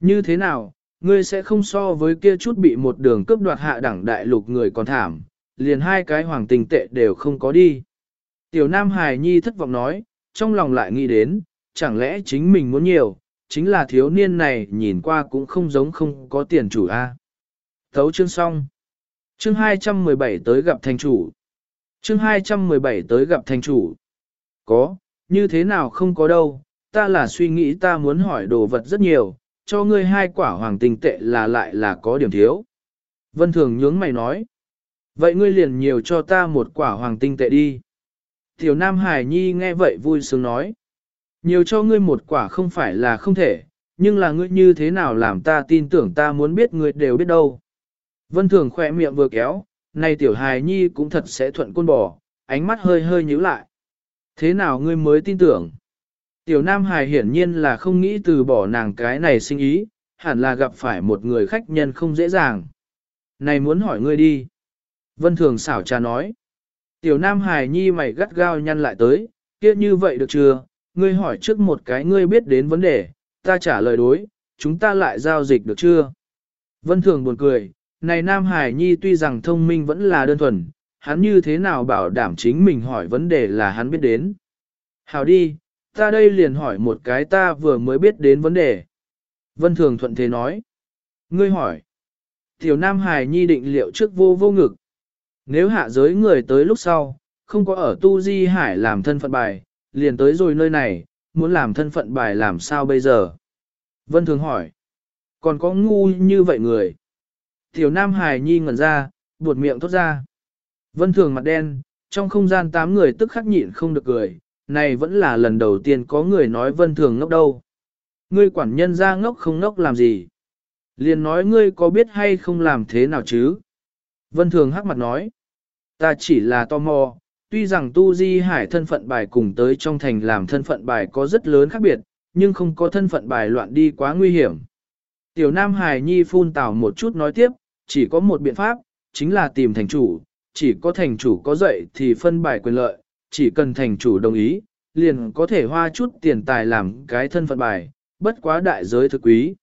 Như thế nào, ngươi sẽ không so với kia chút bị một đường cướp đoạt hạ đẳng đại lục người còn thảm, liền hai cái hoàng tinh tệ đều không có đi. Tiểu Nam Hải Nhi thất vọng nói, trong lòng lại nghĩ đến, chẳng lẽ chính mình muốn nhiều, chính là thiếu niên này nhìn qua cũng không giống không có tiền chủ a. Thấu chương xong. Chương 217 tới gặp thành chủ. Chương 217 tới gặp thành chủ. Có, như thế nào không có đâu, ta là suy nghĩ ta muốn hỏi đồ vật rất nhiều, cho ngươi hai quả hoàng tinh tệ là lại là có điểm thiếu. Vân Thường nhướng mày nói. Vậy ngươi liền nhiều cho ta một quả hoàng tinh tệ đi. Tiểu Nam Hải Nhi nghe vậy vui sướng nói. Nhiều cho ngươi một quả không phải là không thể, nhưng là ngươi như thế nào làm ta tin tưởng ta muốn biết ngươi đều biết đâu. Vân Thường khỏe miệng vừa kéo, này tiểu Hải nhi cũng thật sẽ thuận côn bò, ánh mắt hơi hơi nhíu lại. Thế nào ngươi mới tin tưởng? Tiểu Nam Hải hiển nhiên là không nghĩ từ bỏ nàng cái này sinh ý, hẳn là gặp phải một người khách nhân không dễ dàng. Này muốn hỏi ngươi đi. Vân Thường xảo trà nói. Tiểu Nam Hải nhi mày gắt gao nhăn lại tới, kia như vậy được chưa? Ngươi hỏi trước một cái ngươi biết đến vấn đề, ta trả lời đối, chúng ta lại giao dịch được chưa? Vân Thường buồn cười, này Nam Hải Nhi tuy rằng thông minh vẫn là đơn thuần, hắn như thế nào bảo đảm chính mình hỏi vấn đề là hắn biết đến. Hào đi, Ta đây liền hỏi một cái ta vừa mới biết đến vấn đề. Vân Thường thuận thế nói. Ngươi hỏi. Tiểu Nam Hải nhi định liệu trước vô vô ngực. Nếu hạ giới người tới lúc sau, không có ở tu di hải làm thân phận bài, liền tới rồi nơi này, muốn làm thân phận bài làm sao bây giờ? Vân Thường hỏi. Còn có ngu như vậy người? Tiểu Nam Hải nhi ngẩn ra, buột miệng thốt ra. Vân Thường mặt đen, trong không gian tám người tức khắc nhịn không được cười, này vẫn là lần đầu tiên có người nói Vân Thường ngốc đâu. Ngươi quản nhân ra ngốc không ngốc làm gì? Liền nói ngươi có biết hay không làm thế nào chứ? Vân Thường hắc mặt nói. Ta chỉ là tò mò, tuy rằng tu di hải thân phận bài cùng tới trong thành làm thân phận bài có rất lớn khác biệt, nhưng không có thân phận bài loạn đi quá nguy hiểm. Tiểu Nam Hải Nhi phun tảo một chút nói tiếp, chỉ có một biện pháp, chính là tìm thành chủ, chỉ có thành chủ có dậy thì phân bài quyền lợi, chỉ cần thành chủ đồng ý, liền có thể hoa chút tiền tài làm cái thân phận bài, bất quá đại giới thực quý.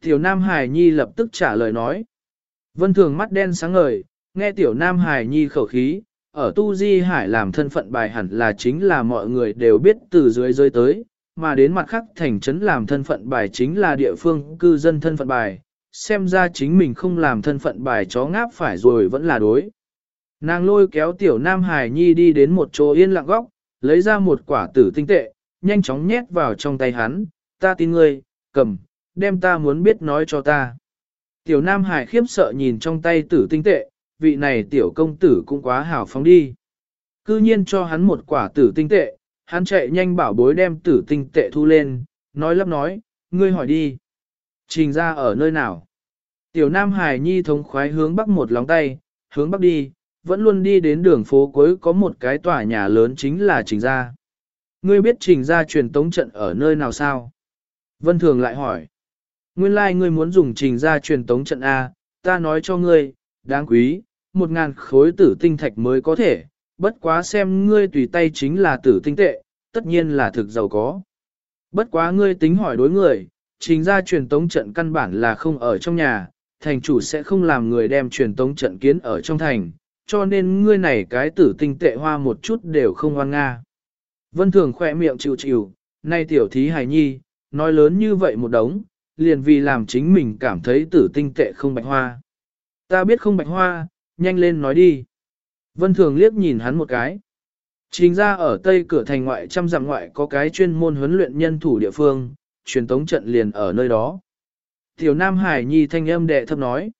Tiểu Nam Hải Nhi lập tức trả lời nói. Vân Thường mắt đen sáng ngời, nghe Tiểu Nam Hải Nhi khẩu khí, ở Tu Di Hải làm thân phận bài hẳn là chính là mọi người đều biết từ dưới rơi tới, mà đến mặt khác thành trấn làm thân phận bài chính là địa phương cư dân thân phận bài, xem ra chính mình không làm thân phận bài chó ngáp phải rồi vẫn là đối. Nàng lôi kéo tiểu nam hải nhi đi đến một chỗ yên lặng góc, lấy ra một quả tử tinh tệ, nhanh chóng nhét vào trong tay hắn, ta tin ngươi, cầm, đem ta muốn biết nói cho ta. Tiểu nam hải khiếp sợ nhìn trong tay tử tinh tệ, vị này tiểu công tử cũng quá hào phóng đi. Cư nhiên cho hắn một quả tử tinh tệ, hắn chạy nhanh bảo bối đem tử tinh tệ thu lên, nói lắp nói, ngươi hỏi đi. Trình ra ở nơi nào? Tiểu Nam Hải Nhi thống khoái hướng bắc một lóng tay, hướng bắc đi, vẫn luôn đi đến đường phố cuối có một cái tòa nhà lớn chính là Trình Gia. Ngươi biết Trình Gia truyền tống trận ở nơi nào sao? Vân Thường lại hỏi. Nguyên lai like ngươi muốn dùng Trình Gia truyền tống trận A, ta nói cho ngươi, đáng quý, một ngàn khối tử tinh thạch mới có thể, bất quá xem ngươi tùy tay chính là tử tinh tệ, tất nhiên là thực giàu có. Bất quá ngươi tính hỏi đối người, chính Gia truyền tống trận căn bản là không ở trong nhà, thành chủ sẽ không làm người đem truyền tống trận kiến ở trong thành, cho nên ngươi này cái tử tinh tệ hoa một chút đều không hoan nga. Vân Thường khỏe miệng chịu chịu, nay tiểu thí hài nhi, nói lớn như vậy một đống, liền vì làm chính mình cảm thấy tử tinh tệ không bạch hoa. Ta biết không bạch hoa, nhanh lên nói đi. Vân Thường liếc nhìn hắn một cái. Chính ra ở tây cửa thành ngoại trăm dặm ngoại có cái chuyên môn huấn luyện nhân thủ địa phương, truyền tống trận liền ở nơi đó. Tiểu Nam Hải Nhi thanh âm đệ thấp nói.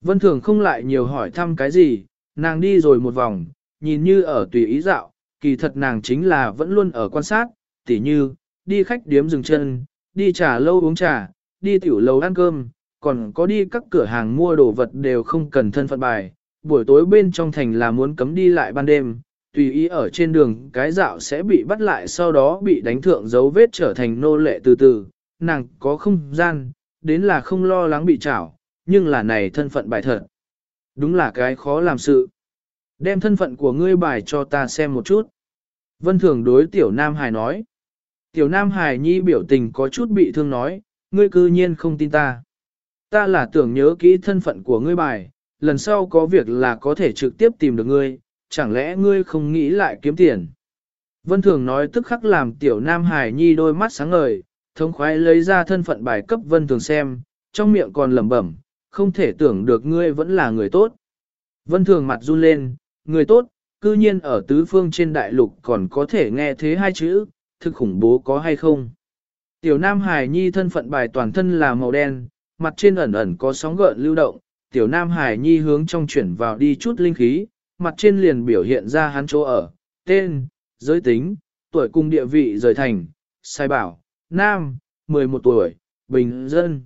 Vân Thường không lại nhiều hỏi thăm cái gì, nàng đi rồi một vòng, nhìn như ở tùy ý dạo, kỳ thật nàng chính là vẫn luôn ở quan sát, tỉ như, đi khách điếm dừng chân, đi trà lâu uống trà, đi tiểu lầu ăn cơm, còn có đi các cửa hàng mua đồ vật đều không cần thân phận bài, buổi tối bên trong thành là muốn cấm đi lại ban đêm, tùy ý ở trên đường cái dạo sẽ bị bắt lại sau đó bị đánh thượng dấu vết trở thành nô lệ từ từ, nàng có không gian, đến là không lo lắng bị trảo, nhưng là này thân phận bài thật. Đúng là cái khó làm sự. Đem thân phận của ngươi bài cho ta xem một chút. Vân Thường đối Tiểu Nam Hải nói. Tiểu Nam Hải nhi biểu tình có chút bị thương nói, ngươi cư nhiên không tin ta. Ta là tưởng nhớ kỹ thân phận của ngươi bài, lần sau có việc là có thể trực tiếp tìm được ngươi, chẳng lẽ ngươi không nghĩ lại kiếm tiền. Vân Thường nói tức khắc làm Tiểu Nam Hải nhi đôi mắt sáng ngời, thống khoái lấy ra thân phận bài cấp Vân Thường xem, trong miệng còn lẩm bẩm, không thể tưởng được ngươi vẫn là người tốt. Vân Thường mặt run lên, người tốt, cư nhiên ở tứ phương trên đại lục còn có thể nghe thế hai chữ, thực khủng bố có hay không. Tiểu Nam Hải Nhi thân phận bài toàn thân là màu đen, mặt trên ẩn ẩn có sóng gợn lưu động, Tiểu Nam Hải Nhi hướng trong chuyển vào đi chút linh khí, mặt trên liền biểu hiện ra hắn chỗ ở, tên, giới tính, tuổi cung địa vị rời thành, sai bảo, nam, 11 tuổi, bình dân.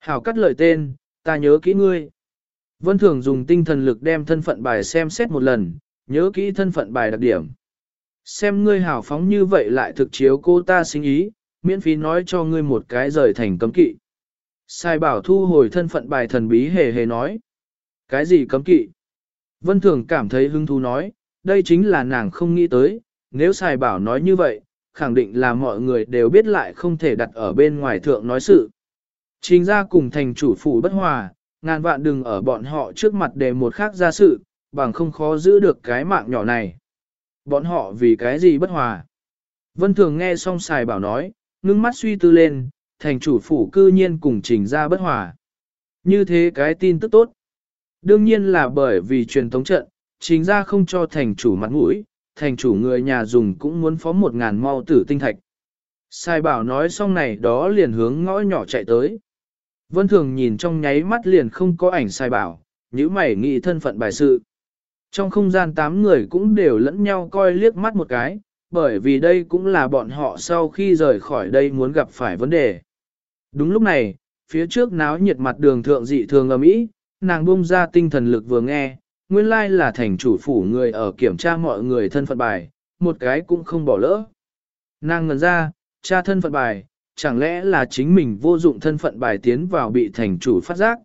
Hảo cắt lời tên, ta nhớ kỹ ngươi. Vân Thường dùng tinh thần lực đem thân phận bài xem xét một lần, nhớ kỹ thân phận bài đặc điểm. Xem ngươi hảo phóng như vậy lại thực chiếu cô ta sinh ý, miễn phí nói cho ngươi một cái rời thành cấm kỵ. Sai bảo thu hồi thân phận bài thần bí hề hề nói. Cái gì cấm kỵ? Vân Thường cảm thấy hứng thú nói, đây chính là nàng không nghĩ tới, nếu sai bảo nói như vậy, khẳng định là mọi người đều biết lại không thể đặt ở bên ngoài thượng nói sự. Trình ra cùng thành chủ phủ bất hòa, ngàn vạn đừng ở bọn họ trước mặt để một khác ra sự, bằng không khó giữ được cái mạng nhỏ này. Bọn họ vì cái gì bất hòa? Vân Thường nghe xong xài bảo nói, ngưng mắt suy tư lên, thành chủ phủ cư nhiên cùng trình ra bất hòa. Như thế cái tin tức tốt. Đương nhiên là bởi vì truyền thống trận, trình ra không cho thành chủ mặt mũi, thành chủ người nhà dùng cũng muốn phó một ngàn mau tử tinh thạch. Sai bảo nói xong này đó liền hướng ngõ nhỏ chạy tới. Vân Thường nhìn trong nháy mắt liền không có ảnh sai bảo, những mày nghĩ thân phận bài sự. Trong không gian tám người cũng đều lẫn nhau coi liếc mắt một cái, bởi vì đây cũng là bọn họ sau khi rời khỏi đây muốn gặp phải vấn đề. Đúng lúc này, phía trước náo nhiệt mặt đường thượng dị thường ầm ĩ, nàng bung ra tinh thần lực vừa nghe, nguyên lai là thành chủ phủ người ở kiểm tra mọi người thân phận bài, một cái cũng không bỏ lỡ. Nàng ngần ra, tra thân phận bài, chẳng lẽ là chính mình vô dụng thân phận bài tiến vào bị thành chủ phát giác.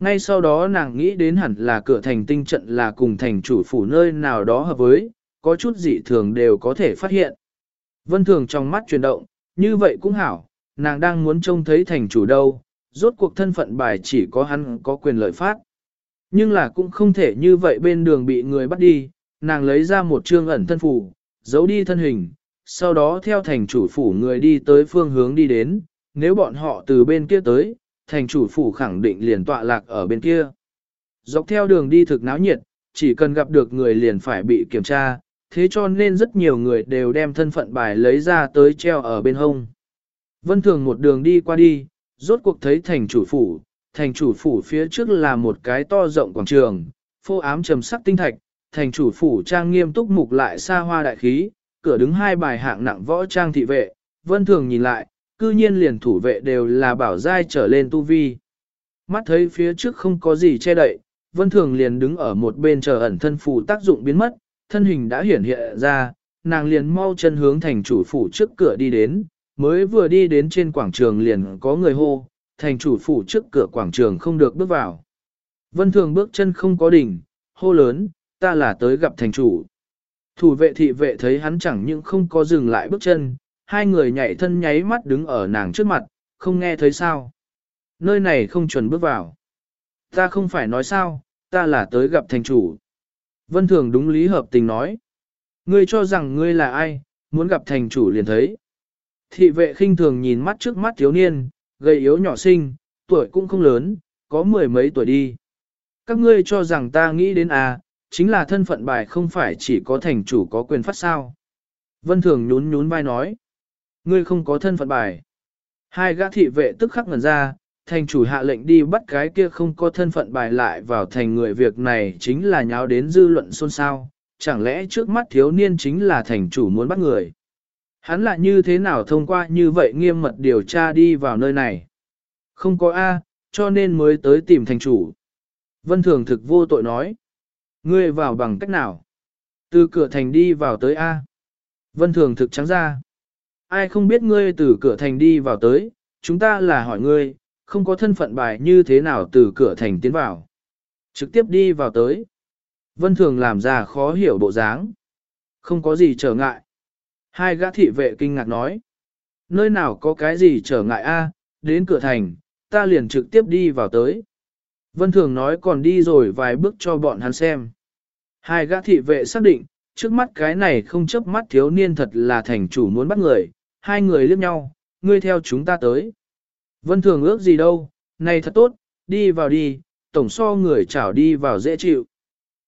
Ngay sau đó nàng nghĩ đến hẳn là cửa thành tinh trận là cùng thành chủ phủ nơi nào đó hợp với, có chút dị thường đều có thể phát hiện. Vân thường trong mắt chuyển động, như vậy cũng hảo, nàng đang muốn trông thấy thành chủ đâu, rốt cuộc thân phận bài chỉ có hắn có quyền lợi phát. Nhưng là cũng không thể như vậy bên đường bị người bắt đi, nàng lấy ra một trương ẩn thân phủ, giấu đi thân hình, sau đó theo thành chủ phủ người đi tới phương hướng đi đến, nếu bọn họ từ bên kia tới, thành chủ phủ khẳng định liền tọa lạc ở bên kia. Dọc theo đường đi thực náo nhiệt, chỉ cần gặp được người liền phải bị kiểm tra, thế cho nên rất nhiều người đều đem thân phận bài lấy ra tới treo ở bên hông. Vân Thường một đường đi qua đi, rốt cuộc thấy thành chủ phủ, thành chủ phủ phía trước là một cái to rộng quảng trường, phô ám trầm sắc tinh thạch, thành chủ phủ trang nghiêm túc mục lại xa hoa đại khí, cửa đứng hai bài hạng nặng võ trang thị vệ, Vân Thường nhìn lại, cư nhiên liền thủ vệ đều là bảo giai trở lên tu vi. Mắt thấy phía trước không có gì che đậy, Vân Thường liền đứng ở một bên chờ ẩn thân phủ tác dụng biến mất, thân hình đã hiển hiện ra, nàng liền mau chân hướng thành chủ phủ trước cửa đi đến, mới vừa đi đến trên quảng trường liền có người hô, thành chủ phủ trước cửa quảng trường không được bước vào. Vân Thường bước chân không có đỉnh, hô lớn, ta là tới gặp thành chủ. Thủ vệ thị vệ thấy hắn chẳng những không có dừng lại bước chân, hai người nhảy thân nháy mắt đứng ở nàng trước mặt, không nghe thấy sao. Nơi này không chuẩn bước vào. Ta không phải nói sao, ta là tới gặp thành chủ. Vân Thường đúng lý hợp tình nói. Ngươi cho rằng ngươi là ai, muốn gặp thành chủ liền thấy. Thị vệ khinh thường nhìn mắt trước mắt thiếu niên, gầy yếu nhỏ xinh, tuổi cũng không lớn, có mười mấy tuổi đi. Các ngươi cho rằng ta nghĩ đến à, chính là thân phận bài không phải chỉ có thành chủ có quyền phát sao. Vân Thường nhún nhún vai nói. Ngươi không có thân phận bài. Hai gã thị vệ tức khắc ngần ra, thành chủ hạ lệnh đi bắt cái kia không có thân phận bài lại vào thành người việc này chính là nháo đến dư luận xôn xao. Chẳng lẽ trước mắt thiếu niên chính là thành chủ muốn bắt người? Hắn là như thế nào thông qua như vậy nghiêm mật điều tra đi vào nơi này? Không có A, cho nên mới tới tìm thành chủ. Vân Thường thực vô tội nói. Ngươi vào bằng cách nào? Từ cửa thành đi vào tới A. Vân Thường thực trắng ra. Ai không biết ngươi từ cửa thành đi vào tới, chúng ta là hỏi ngươi, không có thân phận bài như thế nào từ cửa thành tiến vào. Trực tiếp đi vào tới. Vân Thường làm ra khó hiểu bộ dáng. Không có gì trở ngại. Hai gã thị vệ kinh ngạc nói. Nơi nào có cái gì trở ngại a? đến cửa thành, ta liền trực tiếp đi vào tới. Vân Thường nói còn đi rồi vài bước cho bọn hắn xem. Hai gã thị vệ xác định, trước mắt cái này không chấp mắt thiếu niên thật là thành chủ muốn bắt người, hai người liếc nhau, ngươi theo chúng ta tới. Vân Thường ước gì đâu, này thật tốt, đi vào đi, tổng so người chảo đi vào dễ chịu.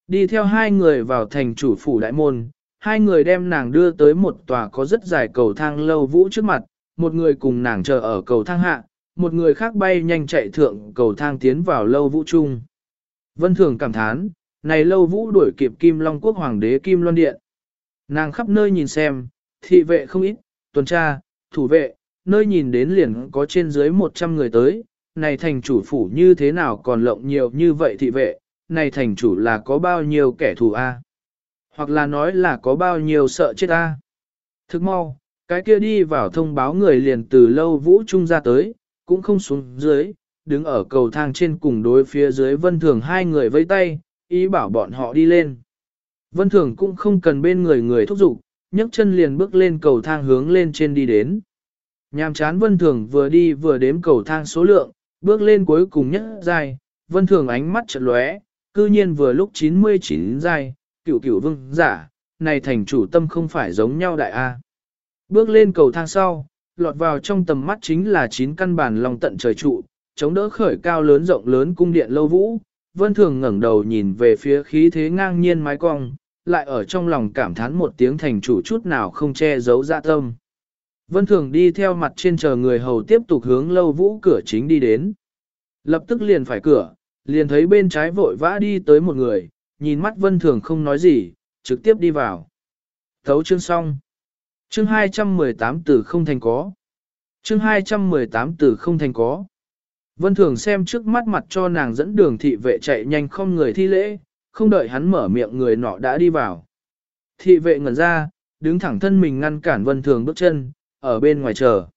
Đi theo hai người vào thành chủ phủ đại môn, hai người đem nàng đưa tới một tòa có rất dài cầu thang lâu vũ trước mặt, một người cùng nàng chờ ở cầu thang hạ, một người khác bay nhanh chạy thượng cầu thang tiến vào lâu vũ trung. Vân Thường cảm thán, này lâu vũ đuổi kịp Kim Long Quốc Hoàng đế Kim Loan Điện. Nàng khắp nơi nhìn xem, thị vệ không ít, tuần tra, thủ vệ, nơi nhìn đến liền có trên dưới 100 người tới, này thành chủ phủ như thế nào còn lộng nhiều như vậy thị vệ, này thành chủ là có bao nhiêu kẻ thù a? Hoặc là nói là có bao nhiêu sợ chết ta. Thức mau, cái kia đi vào thông báo người liền từ lâu vũ trung ra tới, cũng không xuống dưới, đứng ở cầu thang trên cùng đối phía dưới vân thường hai người vây tay, ý bảo bọn họ đi lên. Vân thường cũng không cần bên người người thúc giục, nhấc chân liền bước lên cầu thang hướng lên trên đi đến. Nhàm chán vân thường vừa đi vừa đếm cầu thang số lượng, bước lên cuối cùng nhất dài, vân thường ánh mắt chợt lóe, cư nhiên vừa lúc 99 dài, cửu cửu vương giả, này thành chủ tâm không phải giống nhau đại A. Bước lên cầu thang sau, lọt vào trong tầm mắt chính là chín căn bản lòng tận trời trụ, chống đỡ khởi cao lớn rộng lớn cung điện lâu vũ. Vân Thường ngẩng đầu nhìn về phía khí thế ngang nhiên mái cong, lại ở trong lòng cảm thán một tiếng thành chủ chút nào không che giấu dạ tâm. Vân Thường đi theo mặt trên chờ người hầu tiếp tục hướng lâu vũ cửa chính đi đến. Lập tức liền phải cửa, liền thấy bên trái vội vã đi tới một người, nhìn mắt Vân Thường không nói gì, trực tiếp đi vào. Thấu chương xong. Chương 218 từ không thành có. Chương 218 từ không thành có. Vân Thường xem trước mắt mặt cho nàng dẫn đường thị vệ chạy nhanh không người thi lễ, không đợi hắn mở miệng người nọ đã đi vào. Thị vệ ngẩn ra, đứng thẳng thân mình ngăn cản Vân Thường bước chân, ở bên ngoài chờ.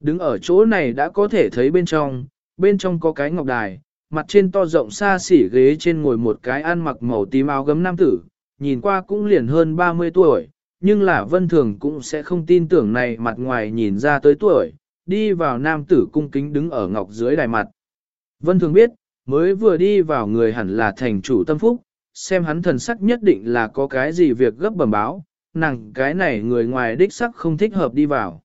Đứng ở chỗ này đã có thể thấy bên trong, bên trong có cái ngọc đài, mặt trên to rộng xa xỉ ghế trên ngồi một cái ăn mặc màu tím áo gấm nam tử, nhìn qua cũng liền hơn 30 tuổi, nhưng là vân thường cũng sẽ không tin tưởng này mặt ngoài nhìn ra tới tuổi, đi vào nam tử cung kính đứng ở ngọc dưới đài mặt. Vân thường biết, mới vừa đi vào người hẳn là thành chủ tâm phúc, xem hắn thần sắc nhất định là có cái gì việc gấp bẩm báo, nàng cái này người ngoài đích sắc không thích hợp đi vào.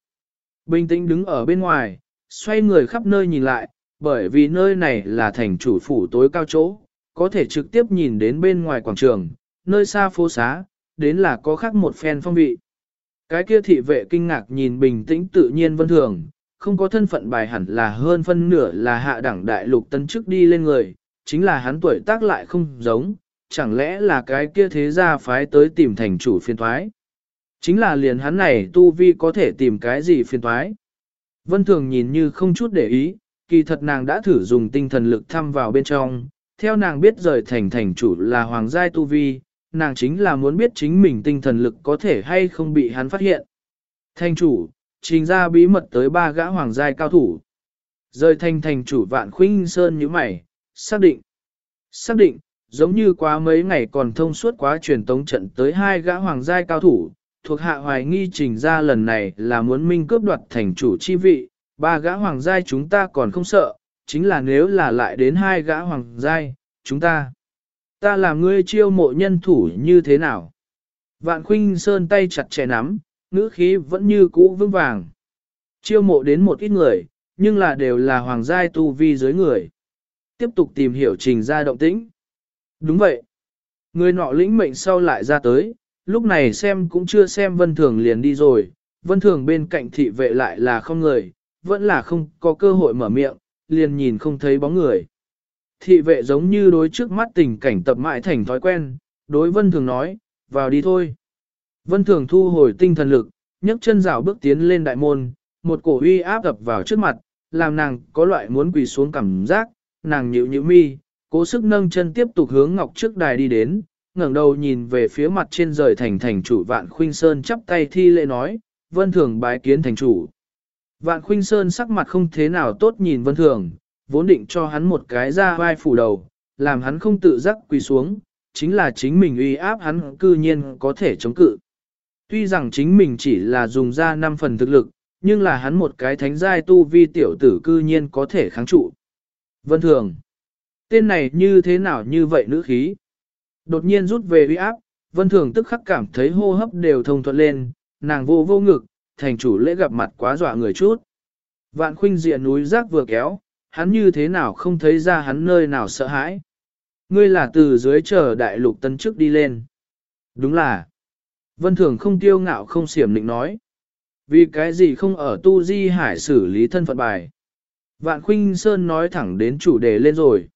Bình tĩnh đứng ở bên ngoài, xoay người khắp nơi nhìn lại, bởi vì nơi này là thành chủ phủ tối cao chỗ, có thể trực tiếp nhìn đến bên ngoài quảng trường, nơi xa phố xá, đến là có khác một phen phong vị. Cái kia thị vệ kinh ngạc nhìn bình tĩnh tự nhiên vân thường, không có thân phận bài hẳn là hơn phân nửa là hạ đẳng đại lục tân chức đi lên người, chính là hắn tuổi tác lại không giống, chẳng lẽ là cái kia thế gia phái tới tìm thành chủ phiên thoái. Chính là liền hắn này tu vi có thể tìm cái gì phiên thoái. Vân thường nhìn như không chút để ý, kỳ thật nàng đã thử dùng tinh thần lực thăm vào bên trong, theo nàng biết rời thành thành chủ là hoàng giai tu vi, nàng chính là muốn biết chính mình tinh thần lực có thể hay không bị hắn phát hiện. Thành chủ, trình ra bí mật tới ba gã hoàng giai cao thủ. Rời thành thành chủ vạn khuynh sơn như mày, xác định. Xác định, giống như quá mấy ngày còn thông suốt quá truyền tống trận tới hai gã hoàng giai cao thủ, thuộc hạ hoài nghi trình ra lần này là muốn minh cướp đoạt thành chủ chi vị, ba gã hoàng giai chúng ta còn không sợ, chính là nếu là lại đến hai gã hoàng giai, chúng ta. Ta làm ngươi chiêu mộ nhân thủ như thế nào? Vạn khuynh sơn tay chặt chẽ nắm, ngữ khí vẫn như cũ vững vàng. Chiêu mộ đến một ít người, nhưng là đều là hoàng giai tu vi dưới người. Tiếp tục tìm hiểu trình ra động tĩnh. Đúng vậy. Người nọ lĩnh mệnh sau lại ra tới, lúc này xem cũng chưa xem vân thường liền đi rồi, vân thường bên cạnh thị vệ lại là không người, vẫn là không có cơ hội mở miệng, liền nhìn không thấy bóng người. Thị vệ giống như đối trước mắt tình cảnh tập mãi thành thói quen, đối vân thường nói, vào đi thôi. Vân thường thu hồi tinh thần lực, nhấc chân rào bước tiến lên đại môn, một cổ uy áp ập vào trước mặt, làm nàng có loại muốn quỳ xuống cảm giác, nàng nhịu nhịu mi, cố sức nâng chân tiếp tục hướng ngọc trước đài đi đến, ngẩng đầu nhìn về phía mặt trên rời thành thành chủ vạn khuynh sơn chắp tay thi lễ nói, vân thường bái kiến thành chủ. Vạn khuynh sơn sắc mặt không thế nào tốt nhìn vân thường, vốn định cho hắn một cái ra vai phủ đầu, làm hắn không tự giác quỳ xuống, chính là chính mình uy áp hắn cư nhiên có thể chống cự. Tuy rằng chính mình chỉ là dùng ra 5 phần thực lực, nhưng là hắn một cái thánh giai tu vi tiểu tử cư nhiên có thể kháng trụ. Vân thường, tên này như thế nào như vậy nữ khí? Đột nhiên rút về uy áp, vân thường tức khắc cảm thấy hô hấp đều thông thuận lên, nàng vô vô ngực, thành chủ lễ gặp mặt quá dọa người chút. Vạn khuynh diện núi rác vừa kéo, hắn như thế nào không thấy ra hắn nơi nào sợ hãi. Ngươi là từ dưới chờ đại lục tân trước đi lên. Đúng là. Vân Thường không tiêu ngạo không xiểm định nói. Vì cái gì không ở tu di hải xử lý thân phận bài. Vạn Khuynh Sơn nói thẳng đến chủ đề lên rồi.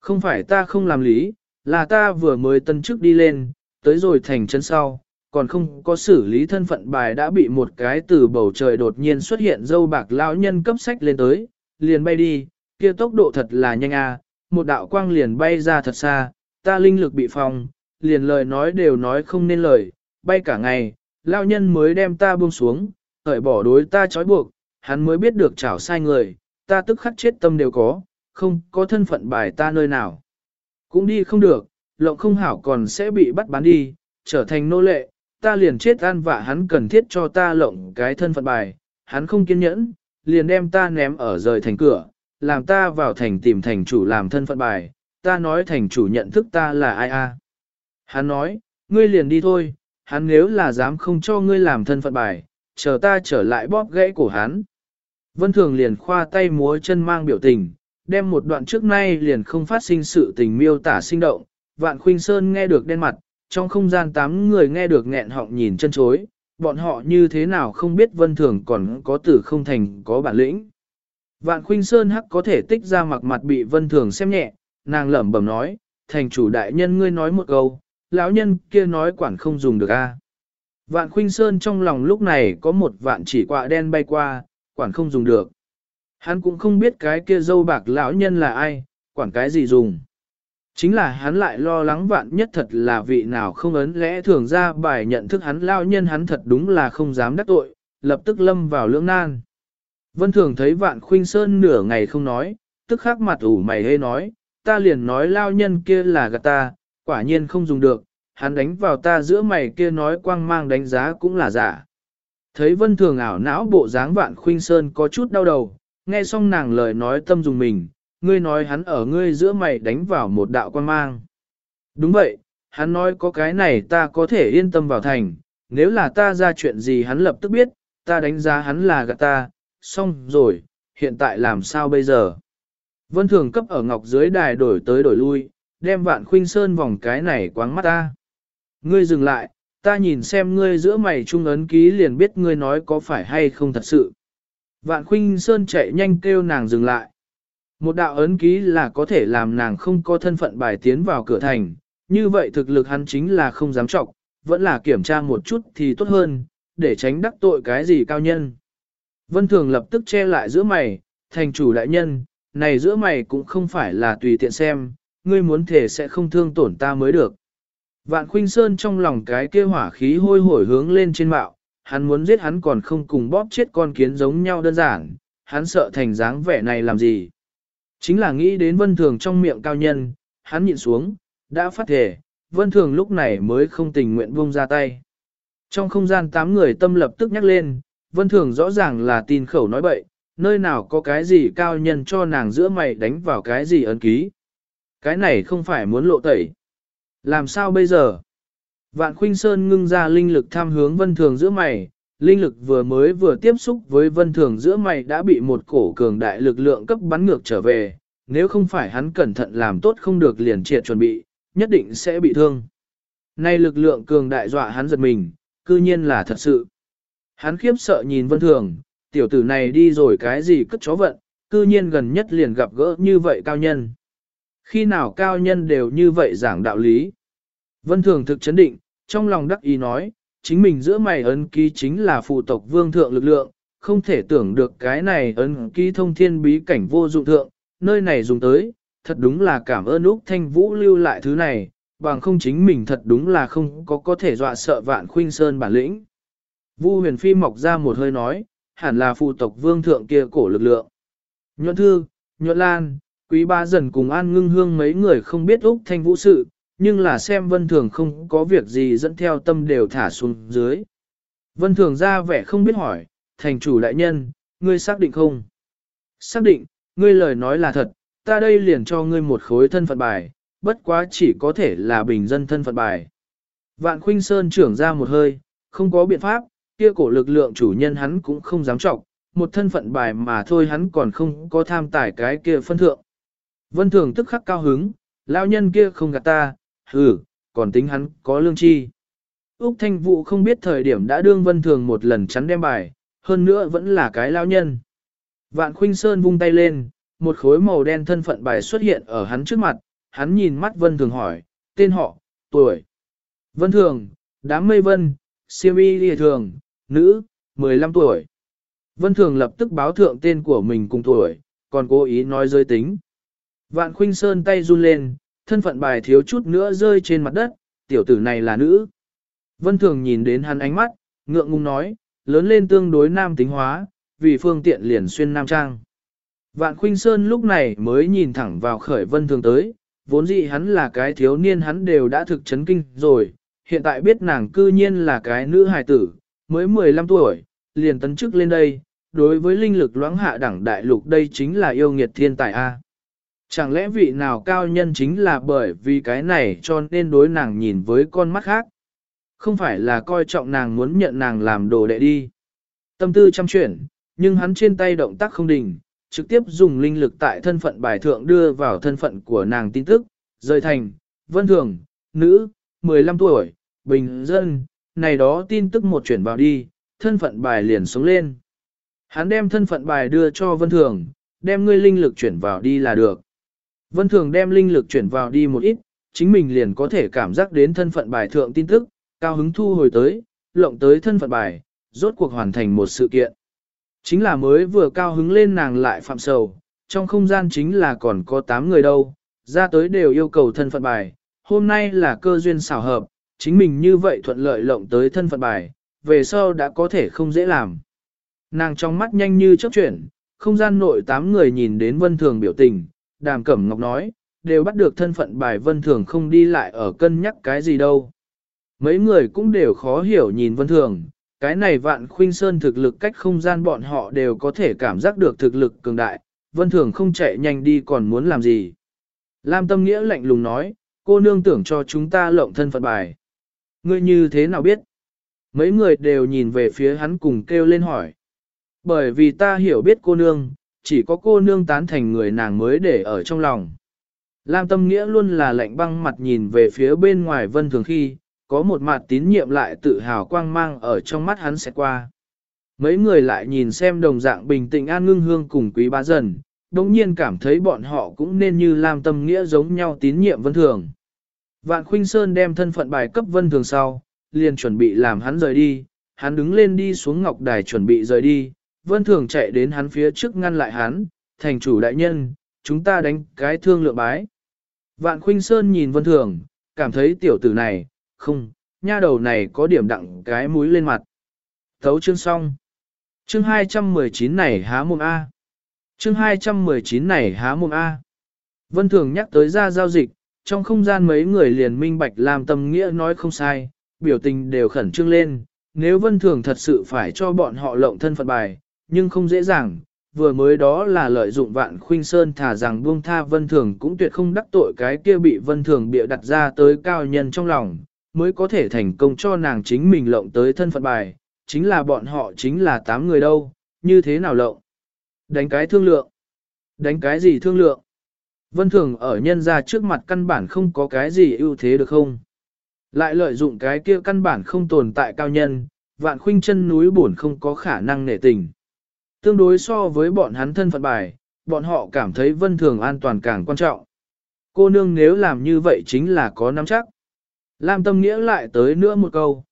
Không phải ta không làm lý, là ta vừa mới tân chức đi lên, tới rồi thành chân sau, còn không có xử lý thân phận bài đã bị một cái từ bầu trời đột nhiên xuất hiện dâu bạc lão nhân cấp sách lên tới, liền bay đi, kia tốc độ thật là nhanh à, một đạo quang liền bay ra thật xa, ta linh lực bị phong, liền lời nói đều nói không nên lời, bay cả ngày, lão nhân mới đem ta buông xuống, khởi bỏ đối ta trói buộc, hắn mới biết được chảo sai người, ta tức khắc chết tâm đều có, không có thân phận bài ta nơi nào. Cũng đi không được, lộng không hảo còn sẽ bị bắt bán đi, trở thành nô lệ, ta liền chết an vạ hắn cần thiết cho ta lộng cái thân phận bài, hắn không kiên nhẫn, liền đem ta ném ở rời thành cửa, làm ta vào thành tìm thành chủ làm thân phận bài, ta nói thành chủ nhận thức ta là ai a. Hắn nói, ngươi liền đi thôi, hắn nếu là dám không cho ngươi làm thân phận bài, chờ ta trở lại bóp gãy cổ hắn. Vân Thường liền khoa tay múa chân mang biểu tình, đem một đoạn trước nay liền không phát sinh sự tình miêu tả sinh động, vạn khuynh sơn nghe được đen mặt, trong không gian tám người nghe được nghẹn họng nhìn chân chối, bọn họ như thế nào không biết Vân Thường còn có tử không thành có bản lĩnh. Vạn khuynh sơn hắc có thể tích ra mặc mặt bị Vân Thường xem nhẹ, nàng lẩm bẩm nói, thành chủ đại nhân ngươi nói một câu, lão nhân kia nói quản không dùng được a. Vạn khuynh sơn trong lòng lúc này có một vạn chỉ quạ đen bay qua, quản không dùng được. Hắn cũng không biết cái kia dâu bạc lão nhân là ai, quản cái gì dùng. Chính là hắn lại lo lắng vạn nhất thật là vị nào không ấn lẽ thường ra bài nhận thức hắn lao nhân hắn thật đúng là không dám đắc tội, lập tức lâm vào lưỡng nan. Vân thường thấy vạn khuynh sơn nửa ngày không nói, tức khắc mặt ủ mày hê nói, ta liền nói lao nhân kia là gạt ta, quả nhiên không dùng được, hắn đánh vào ta giữa mày kia nói quang mang đánh giá cũng là giả. Thấy vân thường ảo não bộ dáng vạn khuynh sơn có chút đau đầu, nghe xong nàng lời nói tâm dùng mình, ngươi nói hắn ở ngươi giữa mày đánh vào một đạo quan mang. Đúng vậy, hắn nói có cái này ta có thể yên tâm vào thành, nếu là ta ra chuyện gì hắn lập tức biết, ta đánh giá hắn là gạt ta, xong rồi, hiện tại làm sao bây giờ? Vân thường cấp ở ngọc dưới đài đổi tới đổi lui, đem vạn khuynh sơn vòng cái này quáng mắt ta. Ngươi dừng lại, ta nhìn xem ngươi giữa mày trung ấn ký liền biết ngươi nói có phải hay không thật sự. Vạn khuynh sơn chạy nhanh kêu nàng dừng lại. Một đạo ấn ký là có thể làm nàng không có thân phận bài tiến vào cửa thành, như vậy thực lực hắn chính là không dám trọng, vẫn là kiểm tra một chút thì tốt hơn, để tránh đắc tội cái gì cao nhân. Vân Thường lập tức che lại giữa mày, thành chủ đại nhân, này giữa mày cũng không phải là tùy tiện xem, ngươi muốn thể sẽ không thương tổn ta mới được. Vạn Khuynh Sơn trong lòng cái kia hỏa khí hôi hổi hướng lên trên mạo, hắn muốn giết hắn còn không cùng bóp chết con kiến giống nhau đơn giản, hắn sợ thành dáng vẻ này làm gì. Chính là nghĩ đến vân thường trong miệng cao nhân, hắn nhịn xuống, đã phát thể, vân thường lúc này mới không tình nguyện buông ra tay. Trong không gian tám người tâm lập tức nhắc lên, vân thường rõ ràng là tin khẩu nói bậy, nơi nào có cái gì cao nhân cho nàng giữa mày đánh vào cái gì ấn ký. Cái này không phải muốn lộ tẩy. Làm sao bây giờ? Vạn Khuynh Sơn ngưng ra linh lực tham hướng vân thường giữa mày, linh lực vừa mới vừa tiếp xúc với vân thường giữa mày đã bị một cổ cường đại lực lượng cấp bắn ngược trở về, nếu không phải hắn cẩn thận làm tốt không được liền triệt chuẩn bị, nhất định sẽ bị thương. Nay lực lượng cường đại dọa hắn giật mình, cư nhiên là thật sự. Hắn khiếp sợ nhìn vân thường, tiểu tử này đi rồi cái gì cất chó vận, cư nhiên gần nhất liền gặp gỡ như vậy cao nhân. Khi nào cao nhân đều như vậy giảng đạo lý. Vân thường thực chấn định, trong lòng đắc ý nói, chính mình giữa mày ấn ký chính là phụ tộc vương thượng lực lượng, không thể tưởng được cái này ấn ký thông thiên bí cảnh vô dụng thượng, nơi này dùng tới, thật đúng là cảm ơn Úc Thanh Vũ lưu lại thứ này, bằng không chính mình thật đúng là không có có thể dọa sợ vạn khuynh sơn bản lĩnh. Vu huyền phi mọc ra một hơi nói, hẳn là phụ tộc vương thượng kia cổ lực lượng. Nhuận thư, nhuận lan, quý ba dần cùng an ngưng hương mấy người không biết Úc Thanh Vũ sự, nhưng là xem vân thường không có việc gì dẫn theo tâm đều thả xuống dưới. Vân thường ra vẻ không biết hỏi, thành chủ đại nhân, ngươi xác định không? Xác định, ngươi lời nói là thật, ta đây liền cho ngươi một khối thân phận bài, bất quá chỉ có thể là bình dân thân phận bài. Vạn Khuynh Sơn trưởng ra một hơi, không có biện pháp, kia cổ lực lượng chủ nhân hắn cũng không dám trọng, một thân phận bài mà thôi hắn còn không có tham tải cái kia phân thượng. Vân Thường tức khắc cao hứng, lão nhân kia không gạt ta, hừ, còn tính hắn có lương chi. Úc Thanh Vũ không biết thời điểm đã đương Vân Thường một lần chắn đem bài, hơn nữa vẫn là cái lao nhân. Vạn Khuynh Sơn vung tay lên, một khối màu đen thân phận bài xuất hiện ở hắn trước mặt, hắn nhìn mắt Vân Thường hỏi, tên họ, tuổi. Vân Thường, đám mây vân, siêu y lìa thường, nữ, 15 tuổi. Vân Thường lập tức báo thượng tên của mình cùng tuổi, còn cố ý nói giới tính. Vạn Khuynh Sơn tay run lên, thân phận bài thiếu chút nữa rơi trên mặt đất, tiểu tử này là nữ. Vân Thường nhìn đến hắn ánh mắt, ngượng ngùng nói, lớn lên tương đối nam tính hóa, vì phương tiện liền xuyên nam trang. Vạn Khuynh Sơn lúc này mới nhìn thẳng vào khởi Vân Thường tới, vốn dĩ hắn là cái thiếu niên hắn đều đã thực chấn kinh rồi, hiện tại biết nàng cư nhiên là cái nữ hài tử, mới 15 tuổi, liền tấn chức lên đây, đối với linh lực loãng hạ đẳng đại lục đây chính là yêu nghiệt thiên tài A. Chẳng lẽ vị nào cao nhân chính là bởi vì cái này cho nên đối nàng nhìn với con mắt khác? Không phải là coi trọng nàng muốn nhận nàng làm đồ đệ đi. Tâm tư chăm chuyển, nhưng hắn trên tay động tác không đình, trực tiếp dùng linh lực tại thân phận bài thượng đưa vào thân phận của nàng tin tức, rời thành, vân thường, nữ, 15 tuổi, bình dân, này đó tin tức một chuyển vào đi, thân phận bài liền sống lên. Hắn đem thân phận bài đưa cho vân thường, đem ngươi linh lực chuyển vào đi là được. Vân thường đem linh lực chuyển vào đi một ít, chính mình liền có thể cảm giác đến thân phận bài thượng tin tức, cao hứng thu hồi tới, lộng tới thân phận bài, rốt cuộc hoàn thành một sự kiện. Chính là mới vừa cao hứng lên nàng lại phạm sầu, trong không gian chính là còn có 8 người đâu, ra tới đều yêu cầu thân phận bài, hôm nay là cơ duyên xảo hợp, chính mình như vậy thuận lợi lộng tới thân phận bài, về sau đã có thể không dễ làm. Nàng trong mắt nhanh như chớp chuyển, không gian nội 8 người nhìn đến vân thường biểu tình, đàm cẩm ngọc nói, đều bắt được thân phận bài vân thường không đi lại ở cân nhắc cái gì đâu. Mấy người cũng đều khó hiểu nhìn vân thường, cái này vạn khuynh sơn thực lực cách không gian bọn họ đều có thể cảm giác được thực lực cường đại, vân thường không chạy nhanh đi còn muốn làm gì. Lam tâm nghĩa lạnh lùng nói, cô nương tưởng cho chúng ta lộng thân phận bài. Ngươi như thế nào biết? Mấy người đều nhìn về phía hắn cùng kêu lên hỏi. Bởi vì ta hiểu biết cô nương, chỉ có cô nương tán thành người nàng mới để ở trong lòng. Lam tâm nghĩa luôn là lạnh băng mặt nhìn về phía bên ngoài vân thường khi, có một mặt tín nhiệm lại tự hào quang mang ở trong mắt hắn sẽ qua. Mấy người lại nhìn xem đồng dạng bình tĩnh an ngưng hương cùng quý bá dần, đồng nhiên cảm thấy bọn họ cũng nên như Lam tâm nghĩa giống nhau tín nhiệm vân thường. Vạn Khuynh Sơn đem thân phận bài cấp vân thường sau, liền chuẩn bị làm hắn rời đi, hắn đứng lên đi xuống ngọc đài chuẩn bị rời đi, vân thường chạy đến hắn phía trước ngăn lại hắn, thành chủ đại nhân, chúng ta đánh cái thương lượng bái. Vạn Khuynh Sơn nhìn vân thường, cảm thấy tiểu tử này, không, nha đầu này có điểm đặng cái mũi lên mặt. Thấu chương xong. Chương 219 này há mồm A. Chương 219 này há mồm A. Vân Thường nhắc tới ra giao dịch, trong không gian mấy người liền minh bạch làm tâm nghĩa nói không sai, biểu tình đều khẩn trương lên, nếu Vân Thường thật sự phải cho bọn họ lộng thân phận bài, nhưng không dễ dàng, vừa mới đó là lợi dụng vạn khuynh sơn thả rằng buông tha Vân Thường cũng tuyệt không đắc tội cái kia bị Vân Thường bịa đặt ra tới cao nhân trong lòng, mới có thể thành công cho nàng chính mình lộng tới thân phận bài, chính là bọn họ chính là tám người đâu, như thế nào lộng? Đánh cái thương lượng. Đánh cái gì thương lượng? Vân Thường ở nhân ra trước mặt căn bản không có cái gì ưu thế được không? Lại lợi dụng cái kia căn bản không tồn tại cao nhân, vạn khuynh chân núi buồn không có khả năng nể tình. Tương đối so với bọn hắn thân phận bài, bọn họ cảm thấy Vân Thường an toàn càng quan trọng. Cô nương nếu làm như vậy chính là có nắm chắc. Lam tâm nghĩa lại tới nữa một câu.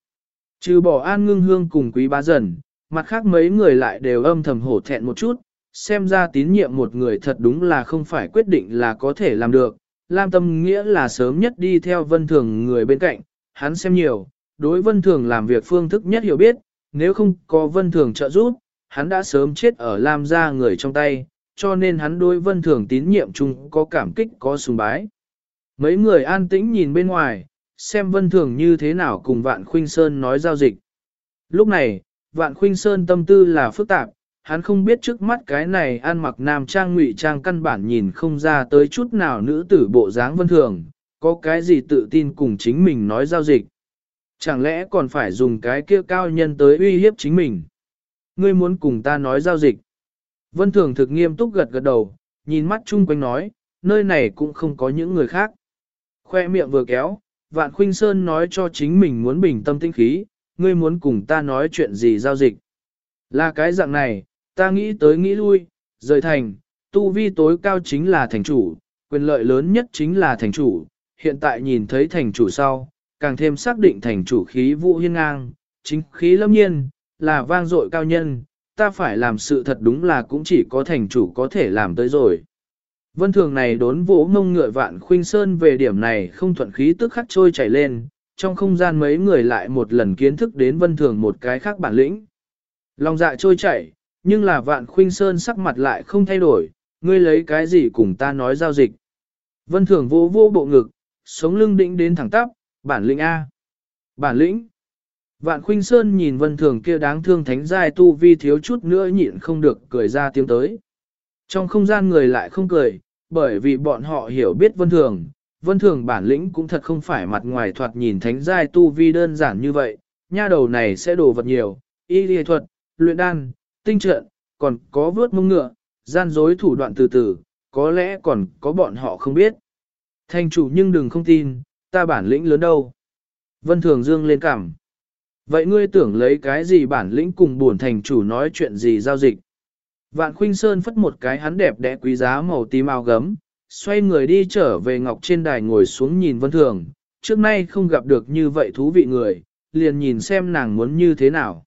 Trừ bỏ an ngưng hương cùng quý bá dần, mặt khác mấy người lại đều âm thầm hổ thẹn một chút, xem ra tín nhiệm một người thật đúng là không phải quyết định là có thể làm được. Lam tâm nghĩa là sớm nhất đi theo vân thường người bên cạnh, hắn xem nhiều, đối vân thường làm việc phương thức nhất hiểu biết, nếu không có vân thường trợ giúp, hắn đã sớm chết ở Lam gia người trong tay, cho nên hắn đối vân thường tín nhiệm chung có cảm kích có sùng bái. Mấy người an tĩnh nhìn bên ngoài, xem vân thường như thế nào cùng vạn khuynh sơn nói giao dịch. Lúc này, vạn khuynh sơn tâm tư là phức tạp, hắn không biết trước mắt cái này ăn mặc nam trang ngụy trang căn bản nhìn không ra tới chút nào nữ tử bộ dáng vân thường, có cái gì tự tin cùng chính mình nói giao dịch. Chẳng lẽ còn phải dùng cái kia cao nhân tới uy hiếp chính mình? Ngươi muốn cùng ta nói giao dịch. Vân thường thực nghiêm túc gật gật đầu, nhìn mắt chung quanh nói, nơi này cũng không có những người khác. Khoe miệng vừa kéo, Vạn Khuynh Sơn nói cho chính mình muốn bình tâm tinh khí, ngươi muốn cùng ta nói chuyện gì giao dịch. Là cái dạng này, ta nghĩ tới nghĩ lui, rời thành, tu vi tối cao chính là thành chủ, quyền lợi lớn nhất chính là thành chủ, hiện tại nhìn thấy thành chủ sau, càng thêm xác định thành chủ khí vũ hiên ngang, chính khí lâm nhiên, là vang dội cao nhân, ta phải làm sự thật đúng là cũng chỉ có thành chủ có thể làm tới rồi. Vân thường này đốn vỗ mông ngựa vạn khuynh sơn về điểm này không thuận khí tức khắc trôi chảy lên, trong không gian mấy người lại một lần kiến thức đến vân thường một cái khác bản lĩnh. Lòng dạ trôi chảy, nhưng là vạn khuynh sơn sắc mặt lại không thay đổi, ngươi lấy cái gì cùng ta nói giao dịch. Vân thường vô vô bộ ngực, sống lưng định đến thẳng tắp, bản lĩnh A. Bản lĩnh. Vạn khuynh sơn nhìn vân thường kia đáng thương thánh giai tu vi thiếu chút nữa nhịn không được cười ra tiếng tới. Trong không gian người lại không cười, bởi vì bọn họ hiểu biết vân thường, vân thường bản lĩnh cũng thật không phải mặt ngoài thoạt nhìn thánh giai tu vi đơn giản như vậy, nha đầu này sẽ đồ vật nhiều, y lý thuật, luyện đan, tinh trận, còn có vớt mông ngựa, gian dối thủ đoạn từ từ, có lẽ còn có bọn họ không biết. Thành chủ nhưng đừng không tin, ta bản lĩnh lớn đâu. Vân Thường Dương lên cảm. Vậy ngươi tưởng lấy cái gì bản lĩnh cùng buồn thành chủ nói chuyện gì giao dịch? Vạn Khuynh Sơn phất một cái hắn đẹp đẽ quý giá màu tím áo gấm, xoay người đi trở về ngọc trên đài ngồi xuống nhìn Vân Thường, trước nay không gặp được như vậy thú vị người, liền nhìn xem nàng muốn như thế nào.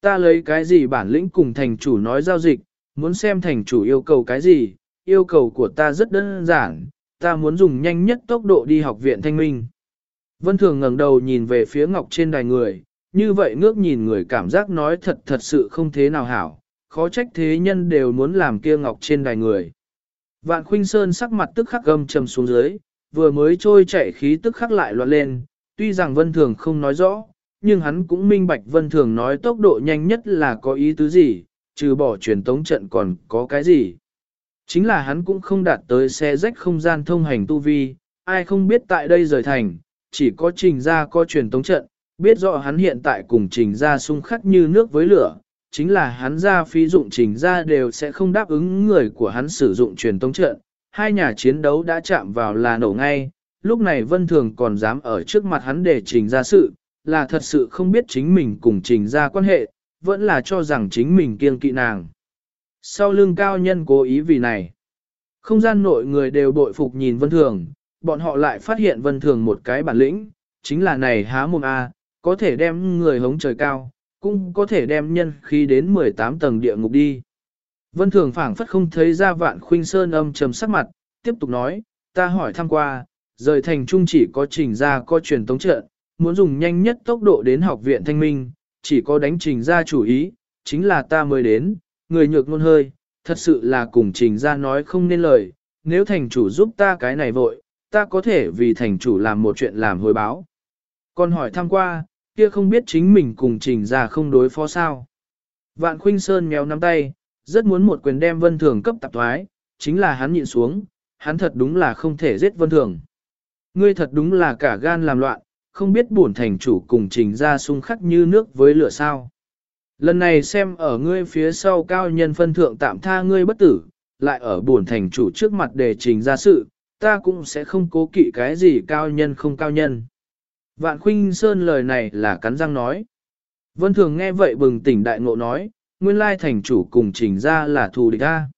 Ta lấy cái gì bản lĩnh cùng thành chủ nói giao dịch, muốn xem thành chủ yêu cầu cái gì, yêu cầu của ta rất đơn giản, ta muốn dùng nhanh nhất tốc độ đi học viện thanh minh. Vân Thường ngẩng đầu nhìn về phía ngọc trên đài người, như vậy ngước nhìn người cảm giác nói thật thật sự không thế nào hảo, khó trách thế nhân đều muốn làm kia ngọc trên đài người. Vạn Khuynh Sơn sắc mặt tức khắc gầm trầm xuống dưới, vừa mới trôi chạy khí tức khắc lại loạn lên, tuy rằng Vân Thường không nói rõ, nhưng hắn cũng minh bạch Vân Thường nói tốc độ nhanh nhất là có ý tứ gì, trừ bỏ truyền tống trận còn có cái gì. Chính là hắn cũng không đạt tới xe rách không gian thông hành tu vi, ai không biết tại đây rời thành, chỉ có trình ra có truyền tống trận, biết rõ hắn hiện tại cùng trình ra xung khắc như nước với lửa, chính là hắn ra phí dụng trình ra đều sẽ không đáp ứng người của hắn sử dụng truyền tống trận. Hai nhà chiến đấu đã chạm vào là nổ ngay, lúc này Vân Thường còn dám ở trước mặt hắn để trình ra sự, là thật sự không biết chính mình cùng trình ra quan hệ, vẫn là cho rằng chính mình kiêng kỵ nàng. Sau lưng cao nhân cố ý vì này, không gian nội người đều bội phục nhìn Vân Thường, bọn họ lại phát hiện Vân Thường một cái bản lĩnh, chính là này há mồm A, có thể đem người hống trời cao, cũng có thể đem nhân khí đến 18 tầng địa ngục đi. Vân Thường phảng phất không thấy ra vạn khuynh sơn âm trầm sắc mặt, tiếp tục nói, ta hỏi thăm qua, rời thành trung chỉ có trình ra có truyền tống trợ muốn dùng nhanh nhất tốc độ đến học viện thanh minh, chỉ có đánh trình ra chủ ý, chính là ta mới đến, người nhược ngôn hơi, thật sự là cùng trình ra nói không nên lời, nếu thành chủ giúp ta cái này vội, ta có thể vì thành chủ làm một chuyện làm hồi báo. Còn hỏi thăm qua, kia không biết chính mình cùng trình ra không đối phó sao. Vạn Khuynh Sơn méo nắm tay, rất muốn một quyền đem vân thường cấp tạp thoái, chính là hắn nhịn xuống, hắn thật đúng là không thể giết vân thường. Ngươi thật đúng là cả gan làm loạn, không biết bổn thành chủ cùng trình ra xung khắc như nước với lửa sao. Lần này xem ở ngươi phía sau cao nhân phân thượng tạm tha ngươi bất tử, lại ở bổn thành chủ trước mặt để trình ra sự, ta cũng sẽ không cố kỵ cái gì cao nhân không cao nhân. Vạn Khuynh Sơn lời này là cắn răng nói. Vân Thường nghe vậy bừng tỉnh đại ngộ nói, nguyên lai thành chủ cùng trình ra là thù địch ta.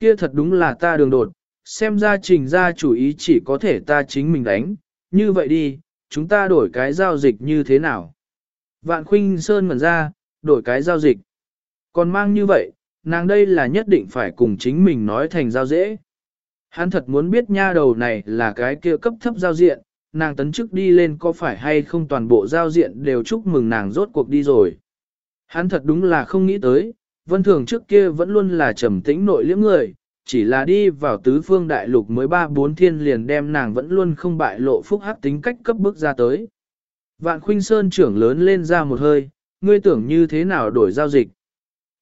Kia thật đúng là ta đường đột, xem ra trình ra chủ ý chỉ có thể ta chính mình đánh, như vậy đi, chúng ta đổi cái giao dịch như thế nào? Vạn Khuynh Sơn ngẩn ra, đổi cái giao dịch. Còn mang như vậy, nàng đây là nhất định phải cùng chính mình nói thành giao dễ. Hắn thật muốn biết nha đầu này là cái kia cấp thấp giao diện, nàng tấn chức đi lên có phải hay không toàn bộ giao diện đều chúc mừng nàng rốt cuộc đi rồi. Hắn thật đúng là không nghĩ tới, vân thường trước kia vẫn luôn là trầm tĩnh nội liễm người, chỉ là đi vào tứ phương đại lục mới ba bốn thiên liền đem nàng vẫn luôn không bại lộ phúc hắc tính cách cấp bước ra tới. Vạn khuynh sơn trưởng lớn lên ra một hơi, ngươi tưởng như thế nào đổi giao dịch.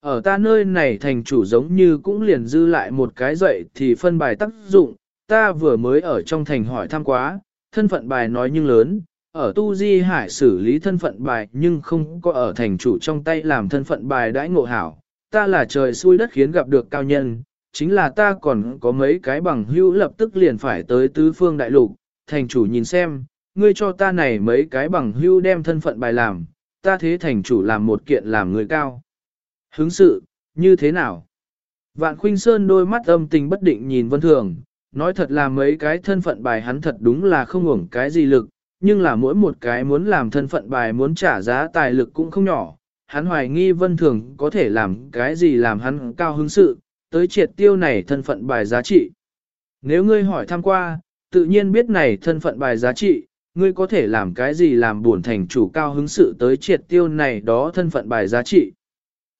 Ở ta nơi này thành chủ giống như cũng liền dư lại một cái dậy thì phân bài tác dụng, ta vừa mới ở trong thành hỏi thăm quá, thân phận bài nói nhưng lớn, ở tu di hải xử lý thân phận bài nhưng không có ở thành chủ trong tay làm thân phận bài đãi ngộ hảo. Ta là trời xui đất khiến gặp được cao nhân, chính là ta còn có mấy cái bằng hữu lập tức liền phải tới tứ phương đại lục, thành chủ nhìn xem, ngươi cho ta này mấy cái bằng hữu đem thân phận bài làm, ta thế thành chủ làm một kiện làm người cao. Hứng sự, như thế nào? Vạn Khuynh Sơn đôi mắt âm tình bất định nhìn Vân Thường, nói thật là mấy cái thân phận bài hắn thật đúng là không ngủng cái gì lực, nhưng là mỗi một cái muốn làm thân phận bài muốn trả giá tài lực cũng không nhỏ. Hắn hoài nghi Vân Thường có thể làm cái gì làm hắn cao hứng sự, tới triệt tiêu này thân phận bài giá trị. Nếu ngươi hỏi tham qua, tự nhiên biết này thân phận bài giá trị, ngươi có thể làm cái gì làm buồn thành chủ cao hứng sự tới triệt tiêu này đó thân phận bài giá trị.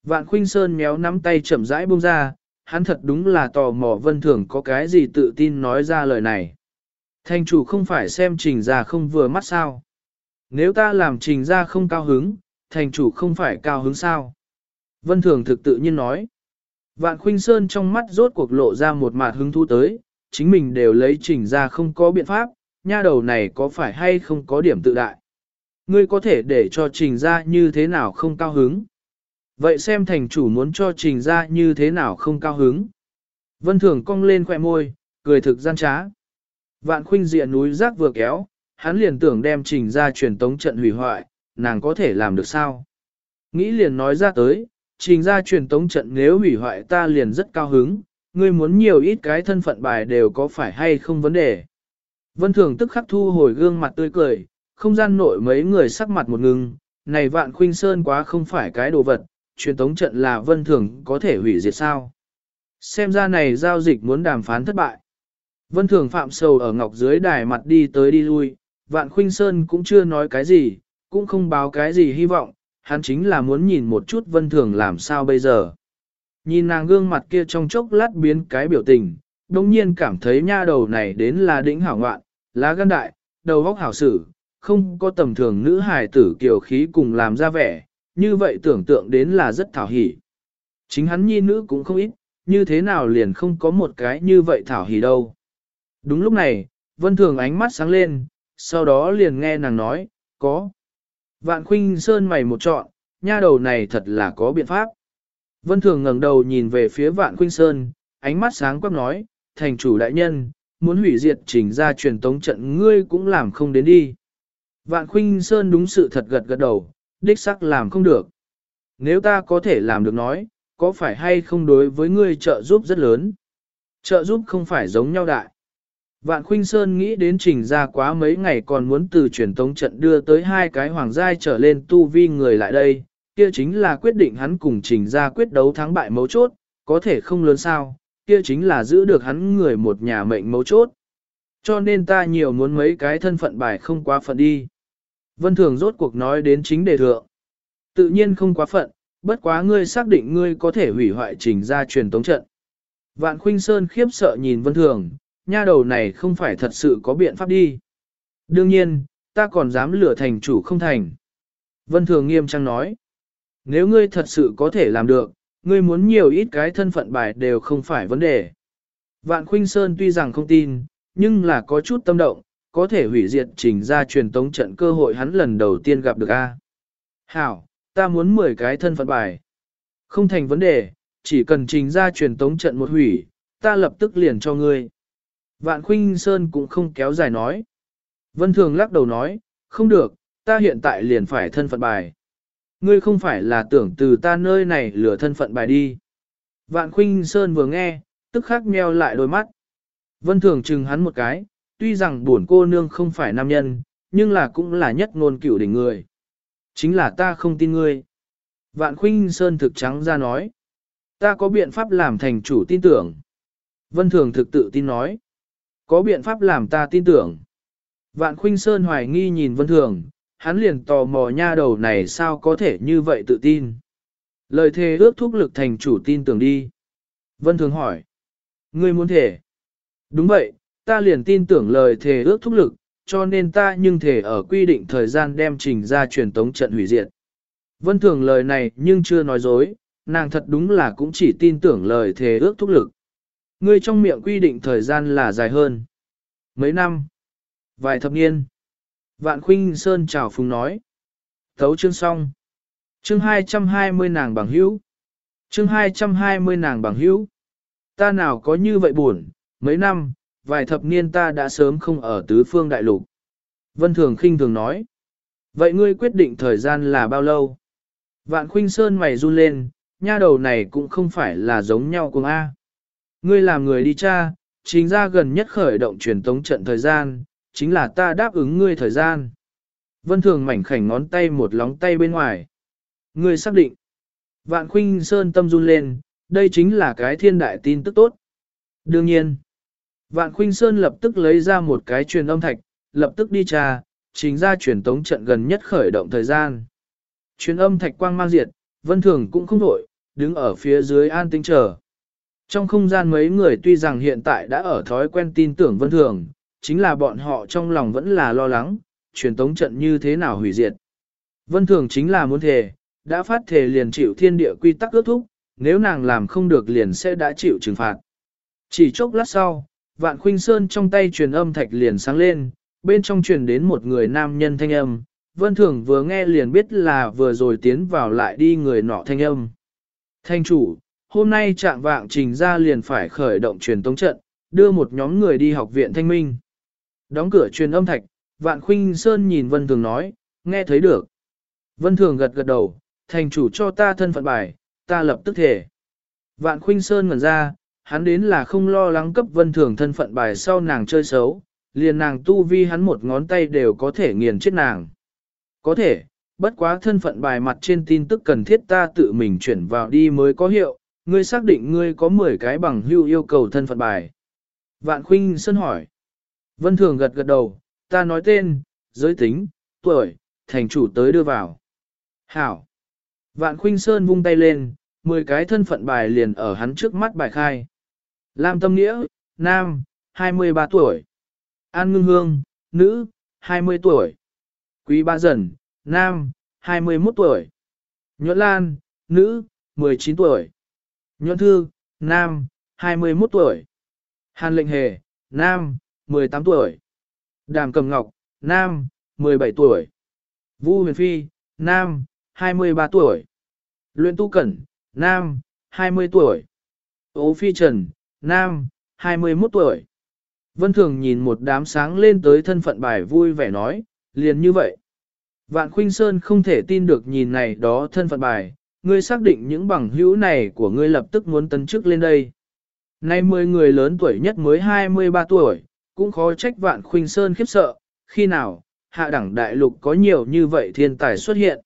Vạn Khuynh Sơn méo nắm tay chậm rãi buông ra, hắn thật đúng là tò mò vân thường có cái gì tự tin nói ra lời này. Thành chủ không phải xem trình ra không vừa mắt sao. Nếu ta làm trình ra không cao hứng, thành chủ không phải cao hứng sao. Vân thường thực tự nhiên nói. Vạn Khuynh Sơn trong mắt rốt cuộc lộ ra một mặt hứng thú tới, chính mình đều lấy trình ra không có biện pháp, nha đầu này có phải hay không có điểm tự đại. Ngươi có thể để cho trình ra như thế nào không cao hứng. Vậy xem thành chủ muốn cho trình ra như thế nào không cao hứng. Vân Thường cong lên khỏe môi, cười thực gian trá. Vạn khuynh diện núi rác vừa kéo, hắn liền tưởng đem trình ra truyền tống trận hủy hoại, nàng có thể làm được sao? Nghĩ liền nói ra tới, trình ra truyền tống trận nếu hủy hoại ta liền rất cao hứng, ngươi muốn nhiều ít cái thân phận bài đều có phải hay không vấn đề. Vân Thường tức khắc thu hồi gương mặt tươi cười, không gian nội mấy người sắc mặt một ngừng, này vạn khuynh sơn quá không phải cái đồ vật, truyền tống trận là Vân Thường có thể hủy diệt sao. Xem ra này giao dịch muốn đàm phán thất bại. Vân Thường phạm sầu ở ngọc dưới đài mặt đi tới đi lui, vạn khuynh sơn cũng chưa nói cái gì, cũng không báo cái gì hy vọng, hắn chính là muốn nhìn một chút Vân Thường làm sao bây giờ. Nhìn nàng gương mặt kia trong chốc lát biến cái biểu tình, đồng nhiên cảm thấy nha đầu này đến là đỉnh hảo ngoạn, lá gan đại, đầu óc hảo sử, không có tầm thường nữ hài tử kiều khí cùng làm ra vẻ, như vậy tưởng tượng đến là rất thảo hỉ. Chính hắn nhi nữ cũng không ít, như thế nào liền không có một cái như vậy thảo hỉ đâu. Đúng lúc này, vân thường ánh mắt sáng lên, sau đó liền nghe nàng nói, có. Vạn khuynh sơn mày một trọn, nha đầu này thật là có biện pháp. Vân thường ngẩng đầu nhìn về phía vạn khuynh sơn, ánh mắt sáng quắc nói, thành chủ đại nhân, muốn hủy diệt chỉnh ra truyền tống trận ngươi cũng làm không đến đi. Vạn khuynh sơn đúng sự thật gật gật đầu, đích sắc làm không được. Nếu ta có thể làm được nói, có phải hay không đối với ngươi trợ giúp rất lớn? Trợ giúp không phải giống nhau đại. Vạn Khuynh Sơn nghĩ đến trình ra quá mấy ngày còn muốn từ truyền tống trận đưa tới hai cái hoàng giai trở lên tu vi người lại đây, kia chính là quyết định hắn cùng trình ra quyết đấu thắng bại mấu chốt, có thể không lớn sao, kia chính là giữ được hắn người một nhà mệnh mấu chốt. Cho nên ta nhiều muốn mấy cái thân phận bài không quá phận đi. Vân Thường rốt cuộc nói đến chính đề thượng. Tự nhiên không quá phận, bất quá ngươi xác định ngươi có thể hủy hoại trình ra truyền tống trận. Vạn Khuynh Sơn khiếp sợ nhìn Vân Thường, nha đầu này không phải thật sự có biện pháp đi. Đương nhiên, ta còn dám lừa thành chủ không thành. Vân Thường nghiêm trang nói. Nếu ngươi thật sự có thể làm được, ngươi muốn nhiều ít cái thân phận bài đều không phải vấn đề. Vạn Khuynh Sơn tuy rằng không tin, nhưng là có chút tâm động, có thể hủy diệt trình ra truyền tống trận cơ hội hắn lần đầu tiên gặp được A. Hảo, ta muốn 10 cái thân phận bài. Không thành vấn đề, chỉ cần trình ra truyền tống trận một hủy, ta lập tức liền cho ngươi. Vạn Khuynh Sơn cũng không kéo dài nói. Vân Thường lắc đầu nói, không được, ta hiện tại liền phải thân phận bài. Ngươi không phải là tưởng từ ta nơi này lừa thân phận bài đi. Vạn Khuynh Sơn vừa nghe, tức khắc meo lại đôi mắt. Vân Thường chừng hắn một cái, tuy rằng buồn cô nương không phải nam nhân, nhưng là cũng là nhất ngôn cửu đỉnh người. Chính là ta không tin ngươi. Vạn Khuynh Sơn thực trắng ra nói. Ta có biện pháp làm thành chủ tin tưởng. Vân Thường thực tự tin nói. Có biện pháp làm ta tin tưởng. Vạn Khuynh Sơn hoài nghi nhìn Vân Thường, hắn liền tò mò nha đầu này sao có thể như vậy tự tin. Lời thề ước thúc lực thành chủ tin tưởng đi. Vân Thường hỏi. Ngươi muốn thể. Đúng vậy, ta liền tin tưởng lời thề ước thúc lực, cho nên ta nhưng thể ở quy định thời gian đem trình ra truyền tống trận hủy diệt. Vân Thường lời này nhưng chưa nói dối, nàng thật đúng là cũng chỉ tin tưởng lời thề ước thúc lực. Ngươi trong miệng quy định thời gian là dài hơn. Mấy năm? Vài thập niên. Vạn Khuynh Sơn chào phùng nói. Thấu chương xong. Chương 220 nàng bằng hữu. Chương 220 nàng bằng hữu. Ta nào có như vậy buồn, mấy năm, vài thập niên ta đã sớm không ở tứ phương đại lục. Vân Thường khinh thường nói. Vậy ngươi quyết định thời gian là bao lâu? Vạn Khuynh Sơn mày run lên, nha đầu này cũng không phải là giống nhau cùng A. Ngươi làm người đi cha, chính ra gần nhất khởi động truyền tống trận thời gian, chính là ta đáp ứng ngươi thời gian. Vân Thường mảnh khảnh ngón tay một lóng tay bên ngoài. Ngươi xác định. Vạn Khuynh Sơn tâm run lên, đây chính là cái thiên đại tin tức tốt. Đương nhiên. Vạn Khuynh Sơn lập tức lấy ra một cái truyền âm thạch, lập tức đi trà, chính ra truyền tống trận gần nhất khởi động thời gian. Truyền âm thạch quang mang diệt, Vân Thường cũng không đổi, đứng ở phía dưới an tĩnh chờ. Trong không gian mấy người tuy rằng hiện tại đã ở thói quen tin tưởng Vân Thường, chính là bọn họ trong lòng vẫn là lo lắng, truyền tống trận như thế nào hủy diệt. Vân Thường chính là muốn thề, đã phát thề liền chịu thiên địa quy tắc ước thúc, nếu nàng làm không được liền sẽ đã chịu trừng phạt. Chỉ chốc lát sau, Vạn Khuynh Sơn trong tay truyền âm thạch liền sáng lên, bên trong truyền đến một người nam nhân thanh âm, Vân Thường vừa nghe liền biết là vừa rồi tiến vào lại đi người nọ thanh âm. Thanh chủ, hôm nay trạng vạng trình ra liền phải khởi động truyền tống trận, đưa một nhóm người đi học viện thanh minh. Đóng cửa truyền âm thạch, vạn khuynh sơn nhìn Vân Thường nói, nghe thấy được. Vân Thường gật gật đầu, thành chủ cho ta thân phận bài, ta lập tức thể. Vạn khuynh sơn ngẩn ra, hắn đến là không lo lắng cấp Vân Thường thân phận bài sau nàng chơi xấu, liền nàng tu vi hắn một ngón tay đều có thể nghiền chết nàng. Có thể, bất quá thân phận bài mặt trên tin tức cần thiết ta tự mình chuyển vào đi mới có hiệu, ngươi xác định ngươi có 10 cái bằng hưu yêu cầu thân phận bài. Vạn Khuynh Sơn hỏi. Vân Thường gật gật đầu, ta nói tên, giới tính, tuổi, thành chủ tới đưa vào. Hảo. Vạn Khuynh Sơn vung tay lên, 10 cái thân phận bài liền ở hắn trước mắt bài khai. Lam Tâm Nghĩa, nam, 23 tuổi. An Ngưng Hương, nữ, 20 tuổi. Quý Ba Dần, nam, 21 tuổi. Nhuận Lan, nữ, 19 tuổi. Nhuận Thư, nam, 21 tuổi. Hàn Lệnh Hề, nam, 18 tuổi. Đàm Cầm Ngọc, nam, 17 tuổi. Vu Huyền Phi, nam, 23 tuổi. Luyện Tu Cẩn, nam, 20 tuổi. Ô Phi Trần, nam, 21 tuổi. Vân Thường nhìn một đám sáng lên tới thân phận bài vui vẻ nói, liền như vậy. Vạn Khuynh Sơn không thể tin được nhìn này đó thân phận bài, ngươi xác định những bằng hữu này của ngươi lập tức muốn tấn chức lên đây. Nay 10 người lớn tuổi nhất mới 23 tuổi, cũng khó trách Vạn Khuynh Sơn khiếp sợ, khi nào, hạ đẳng đại lục có nhiều như vậy thiên tài xuất hiện.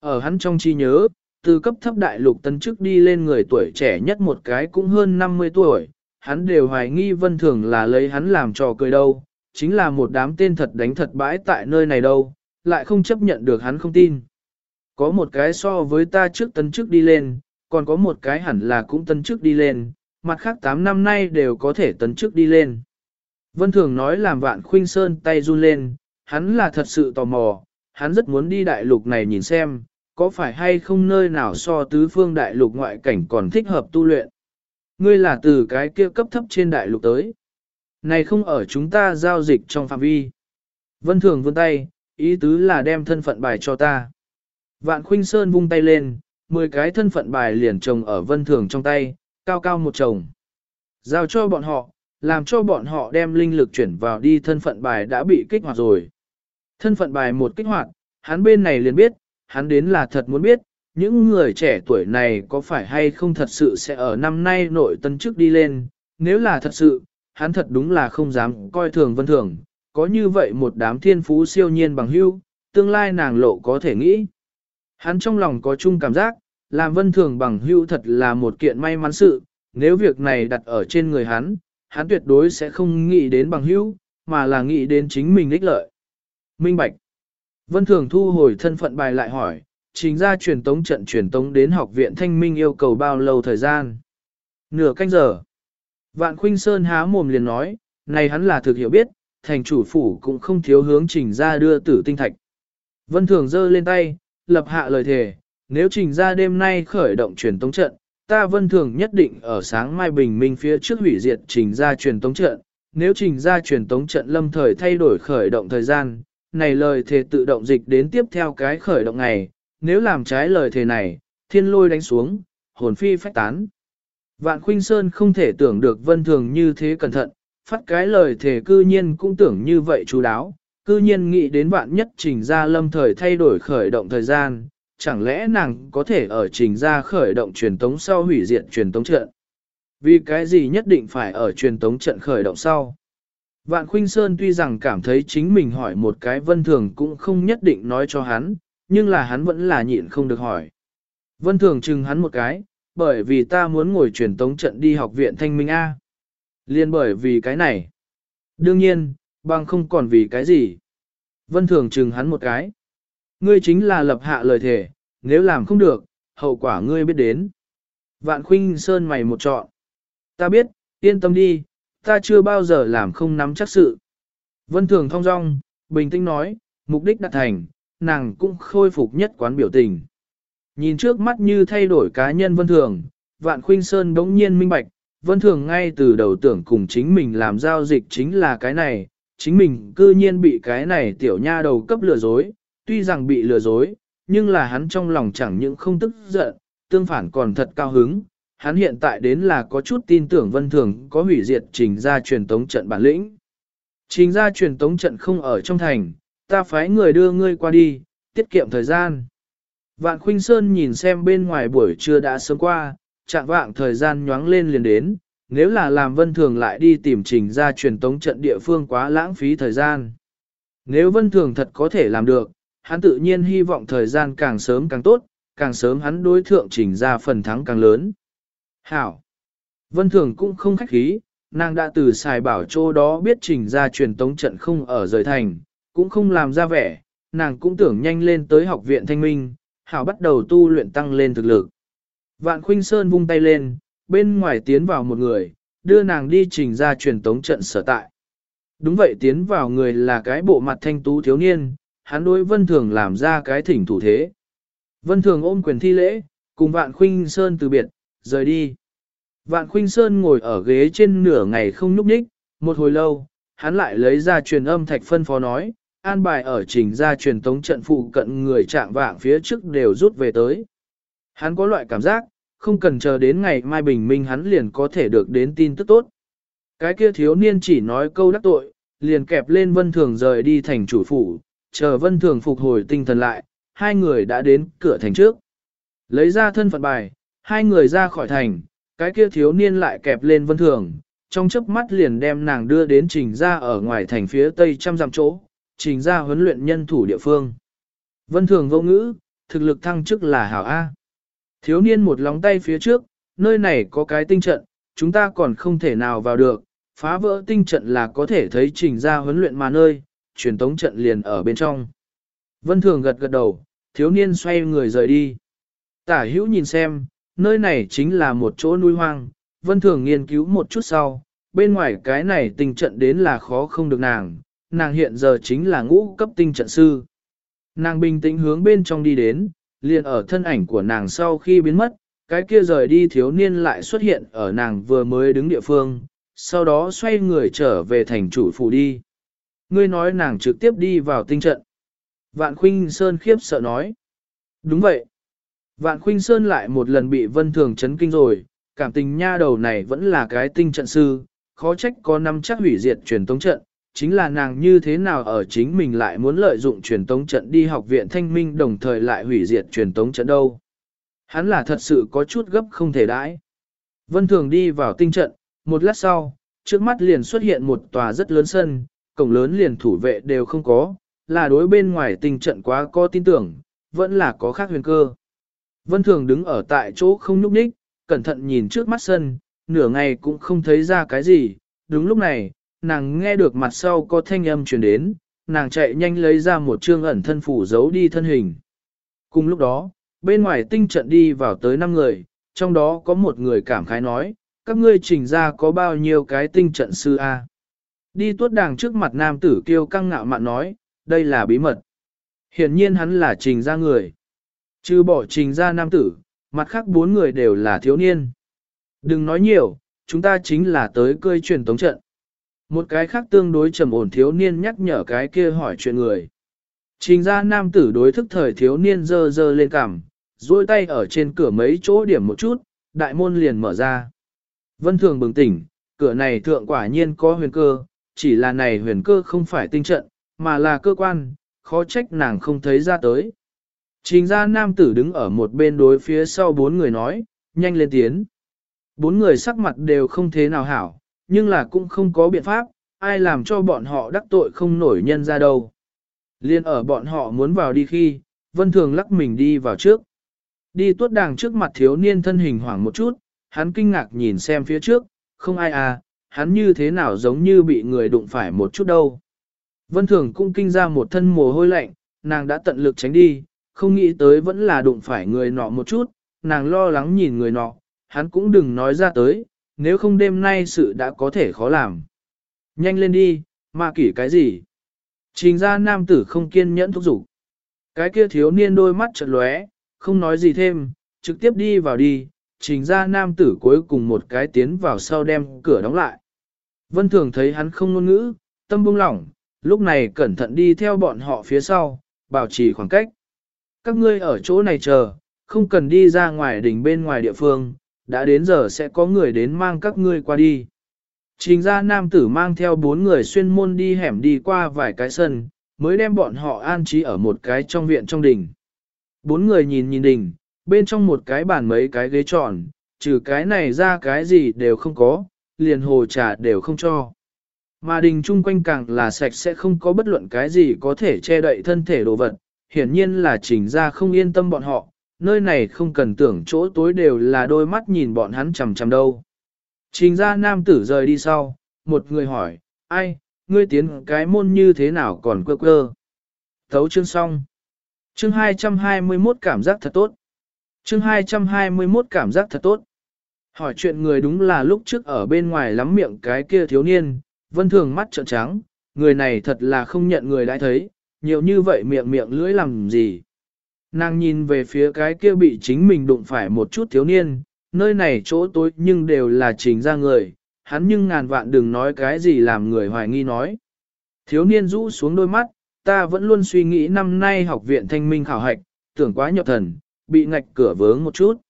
Ở hắn trong chi nhớ, từ cấp thấp đại lục tân chức đi lên người tuổi trẻ nhất một cái cũng hơn 50 tuổi, hắn đều hoài nghi vân thường là lấy hắn làm trò cười đâu, chính là một đám tên thật đánh thật bãi tại nơi này đâu, lại không chấp nhận được hắn không tin. Có một cái so với ta trước tân chức đi lên, còn có một cái hẳn là cũng tân chức đi lên, mặt khác 8 năm nay đều có thể tấn chức đi lên. Vân Thường nói làm vạn khuynh sơn tay run lên, hắn là thật sự tò mò, hắn rất muốn đi đại lục này nhìn xem, có phải hay không nơi nào so tứ phương đại lục ngoại cảnh còn thích hợp tu luyện. Ngươi là từ cái kia cấp thấp trên đại lục tới. Này không ở chúng ta giao dịch trong phạm vi. Vân Thường vươn tay, ý tứ là đem thân phận bài cho ta. Vạn Khuynh Sơn vung tay lên, 10 cái thân phận bài liền trồng ở Vân Thường trong tay, cao cao một chồng. Giao cho bọn họ, làm cho bọn họ đem linh lực chuyển vào đi thân phận bài đã bị kích hoạt rồi. Thân phận bài một kích hoạt, hắn bên này liền biết, hắn đến là thật muốn biết, những người trẻ tuổi này có phải hay không thật sự sẽ ở năm nay nội tân chức đi lên, nếu là thật sự, hắn thật đúng là không dám coi thường vân thường, có như vậy một đám thiên phú siêu nhiên bằng hưu, tương lai nàng lộ có thể nghĩ. Hắn trong lòng có chung cảm giác, làm vân thường bằng hưu thật là một kiện may mắn sự, nếu việc này đặt ở trên người hắn, hắn tuyệt đối sẽ không nghĩ đến bằng hưu, mà là nghĩ đến chính mình ích lợi. Minh Bạch Vân thường thu hồi thân phận bài lại hỏi, chính ra truyền tống trận truyền tống đến học viện thanh minh yêu cầu bao lâu thời gian. Nửa canh giờ. Vạn Khuynh Sơn há mồm liền nói, này hắn là thực hiểu biết, thành chủ phủ cũng không thiếu hướng trình ra đưa tử tinh thạch. Vân Thường giơ lên tay, lập hạ lời thề, nếu trình ra đêm nay khởi động truyền tống trận, ta Vân Thường nhất định ở sáng mai bình minh phía trước hủy diệt trình ra truyền tống trận, nếu trình ra truyền tống trận lâm thời thay đổi khởi động thời gian, này lời thề tự động dịch đến tiếp theo cái khởi động này, nếu làm trái lời thề này, thiên lôi đánh xuống, hồn phi phách tán. Vạn Khuynh Sơn không thể tưởng được vân thường như thế cẩn thận, phát cái lời thề cư nhiên cũng tưởng như vậy chú đáo, cư nhiên nghĩ đến vạn nhất trình ra lâm thời thay đổi khởi động thời gian, chẳng lẽ nàng có thể ở trình ra khởi động truyền tống sau hủy diệt truyền tống trận. Vì cái gì nhất định phải ở truyền tống trận khởi động sau? Vạn Khuynh Sơn tuy rằng cảm thấy chính mình hỏi một cái vân thường cũng không nhất định nói cho hắn, nhưng là hắn vẫn là nhịn không được hỏi. Vân thường chừng hắn một cái, bởi vì ta muốn ngồi truyền tống trận đi học viện thanh minh A. Liên bởi vì cái này. Đương nhiên, bằng không còn vì cái gì. Vân thường chừng hắn một cái. Ngươi chính là lập hạ lời thề, nếu làm không được, hậu quả ngươi biết đến. Vạn khuynh sơn mày một trọn. Ta biết, yên tâm đi, ta chưa bao giờ làm không nắm chắc sự. Vân thường thong dong, bình tĩnh nói, mục đích đạt thành, nàng cũng khôi phục nhất quán biểu tình. Nhìn trước mắt như thay đổi cá nhân Vân Thường, Vạn Khuynh Sơn đống nhiên minh bạch, Vân Thường ngay từ đầu tưởng cùng chính mình làm giao dịch chính là cái này, chính mình cư nhiên bị cái này tiểu nha đầu cấp lừa dối, tuy rằng bị lừa dối, nhưng là hắn trong lòng chẳng những không tức giận, tương phản còn thật cao hứng. Hắn hiện tại đến là có chút tin tưởng vân thường có hủy diệt trình ra truyền tống trận bản lĩnh. Trình ra truyền tống trận không ở trong thành, ta phái người đưa ngươi qua đi, tiết kiệm thời gian. Vạn Khuynh Sơn nhìn xem bên ngoài buổi trưa đã sớm qua, chạm vạng thời gian nhoáng lên liền đến, nếu là làm vân thường lại đi tìm trình ra truyền tống trận địa phương quá lãng phí thời gian. Nếu vân thường thật có thể làm được, hắn tự nhiên hy vọng thời gian càng sớm càng tốt, càng sớm hắn đối thượng trình ra phần thắng càng lớn. Hảo! Vân thường cũng không khách khí, nàng đã từ xài bảo chỗ đó biết trình ra truyền tống trận không ở rời thành, cũng không làm ra vẻ, nàng cũng tưởng nhanh lên tới học viện thanh minh, hảo bắt đầu tu luyện tăng lên thực lực. Vạn Khuynh Sơn vung tay lên, bên ngoài tiến vào một người, đưa nàng đi trình ra truyền tống trận sở tại. Đúng vậy tiến vào người là cái bộ mặt thanh tú thiếu niên, hắn đối Vân Thường làm ra cái thỉnh thủ thế. Vân Thường ôm quyền thi lễ, cùng Vạn Khuynh Sơn từ biệt, rời đi. Vạn Khuynh Sơn ngồi ở ghế trên nửa ngày không nhúc nhích, một hồi lâu, hắn lại lấy ra truyền âm thạch phân phó nói, an bài ở trình ra truyền tống trận phụ cận người trạng vạng phía trước đều rút về tới. Hắn có loại cảm giác, không cần chờ đến ngày mai bình minh hắn liền có thể được đến tin tức tốt. Cái kia thiếu niên chỉ nói câu đắc tội, liền kẹp lên vân thường rời đi thành chủ phủ, chờ vân thường phục hồi tinh thần lại, hai người đã đến cửa thành trước. Lấy ra thân phận bài, hai người ra khỏi thành, cái kia thiếu niên lại kẹp lên vân thường, trong chớp mắt liền đem nàng đưa đến trình ra ở ngoài thành phía tây trăm dặm chỗ, trình ra huấn luyện nhân thủ địa phương. Vân thường vô ngữ, thực lực thăng chức là hảo A. Thiếu niên một lóng tay phía trước, nơi này có cái tinh trận, chúng ta còn không thể nào vào được, phá vỡ tinh trận là có thể thấy trình ra huấn luyện mà nơi, truyền tống trận liền ở bên trong. Vân Thường gật gật đầu, thiếu niên xoay người rời đi. Tả hữu nhìn xem, nơi này chính là một chỗ núi hoang, Vân Thường nghiên cứu một chút sau, bên ngoài cái này tình trận đến là khó không được nàng, nàng hiện giờ chính là ngũ cấp tinh trận sư. Nàng bình tĩnh hướng bên trong đi đến, liền ở thân ảnh của nàng sau khi biến mất, cái kia rời đi thiếu niên lại xuất hiện ở nàng vừa mới đứng địa phương, sau đó xoay người trở về thành chủ phủ đi. Ngươi nói nàng trực tiếp đi vào tinh trận. Vạn Khuynh Sơn khiếp sợ nói. Đúng vậy. Vạn Khuynh Sơn lại một lần bị vân thường chấn kinh rồi, cảm tình nha đầu này vẫn là cái tinh trận sư, khó trách có năm chắc hủy diệt truyền tống trận, chính là nàng như thế nào ở chính mình lại muốn lợi dụng truyền tống trận đi học viện thanh minh đồng thời lại hủy diệt truyền tống trận đâu. Hắn là thật sự có chút gấp không thể đãi. Vân Thường đi vào tinh trận, một lát sau, trước mắt liền xuất hiện một tòa rất lớn sân, cổng lớn liền thủ vệ đều không có, là đối bên ngoài tinh trận quá có tin tưởng, vẫn là có khác huyền cơ. Vân Thường đứng ở tại chỗ không nhúc nhích, cẩn thận nhìn trước mắt sân, nửa ngày cũng không thấy ra cái gì, đúng lúc này, nàng nghe được mặt sau có thanh âm truyền đến, nàng chạy nhanh lấy ra một chương ẩn thân phủ giấu đi thân hình. Cùng lúc đó, bên ngoài tinh trận đi vào tới 5 người, trong đó có một người cảm khái nói, các ngươi trình ra có bao nhiêu cái tinh trận sư A. Đi tuốt đàng trước mặt nam tử kêu căng ngạo mạn nói, đây là bí mật. Hiển nhiên hắn là trình ra người. Trừ bỏ trình ra nam tử, mặt khác bốn người đều là thiếu niên. Đừng nói nhiều, chúng ta chính là tới cơi truyền tống trận. Một cái khác tương đối trầm ổn thiếu niên nhắc nhở cái kia hỏi chuyện người. Trình ra nam tử đối thức thời thiếu niên dơ dơ lên cằm, duỗi tay ở trên cửa mấy chỗ điểm một chút, đại môn liền mở ra. Vân thường bừng tỉnh, cửa này thượng quả nhiên có huyền cơ, chỉ là này huyền cơ không phải tinh trận, mà là cơ quan, khó trách nàng không thấy ra tới. Trình ra nam tử đứng ở một bên đối phía sau bốn người nói, nhanh lên tiến. Bốn người sắc mặt đều không thế nào hảo, nhưng là cũng không có biện pháp, ai làm cho bọn họ đắc tội không nổi nhân ra đâu. Liên ở bọn họ muốn vào đi khi, vân thường lắc mình đi vào trước. Đi tuốt đàng trước mặt thiếu niên thân hình hoảng một chút, hắn kinh ngạc nhìn xem phía trước, không ai à, hắn như thế nào giống như bị người đụng phải một chút đâu. Vân thường cũng kinh ra một thân mồ hôi lạnh, nàng đã tận lực tránh đi, không nghĩ tới vẫn là đụng phải người nọ một chút, nàng lo lắng nhìn người nọ, hắn cũng đừng nói ra tới, nếu không đêm nay sự đã có thể khó làm. Nhanh lên đi, mà kỷ cái gì? Trình ra nam tử không kiên nhẫn thúc giục. Cái kia thiếu niên đôi mắt chợt lóe, không nói gì thêm, trực tiếp đi vào đi, trình ra nam tử cuối cùng một cái tiến vào sau đem cửa đóng lại. Vân thường thấy hắn không ngôn ngữ, tâm buông lỏng, lúc này cẩn thận đi theo bọn họ phía sau, bảo trì khoảng cách. Các ngươi ở chỗ này chờ, không cần đi ra ngoài đỉnh bên ngoài địa phương, đã đến giờ sẽ có người đến mang các ngươi qua đi. Trình ra nam tử mang theo bốn người xuyên môn đi hẻm đi qua vài cái sân, mới đem bọn họ an trí ở một cái trong viện trong đỉnh. Bốn người nhìn nhìn đỉnh, bên trong một cái bàn mấy cái ghế tròn, trừ cái này ra cái gì đều không có, liền hồ trà đều không cho. Mà đình chung quanh càng là sạch sẽ không có bất luận cái gì có thể che đậy thân thể đồ vật, hiển nhiên là trình ra không yên tâm bọn họ, nơi này không cần tưởng chỗ tối đều là đôi mắt nhìn bọn hắn chằm chằm đâu. Trình ra nam tử rời đi sau, một người hỏi, ai, ngươi tiến cái môn như thế nào còn quơ quơ. Thấu chương xong. Chương 221 cảm giác thật tốt. Chương 221 cảm giác thật tốt. Hỏi chuyện người đúng là lúc trước ở bên ngoài lắm miệng cái kia thiếu niên, vân thường mắt trợn trắng, người này thật là không nhận người đã thấy, nhiều như vậy miệng miệng lưỡi làm gì. Nàng nhìn về phía cái kia bị chính mình đụng phải một chút thiếu niên, nơi này chỗ tối nhưng đều là chính ra người, hắn nhưng ngàn vạn đừng nói cái gì làm người hoài nghi nói. Thiếu niên rũ xuống đôi mắt, ta vẫn luôn suy nghĩ năm nay học viện thanh minh khảo hạch, tưởng quá nhập thần, bị ngạch cửa vướng một chút.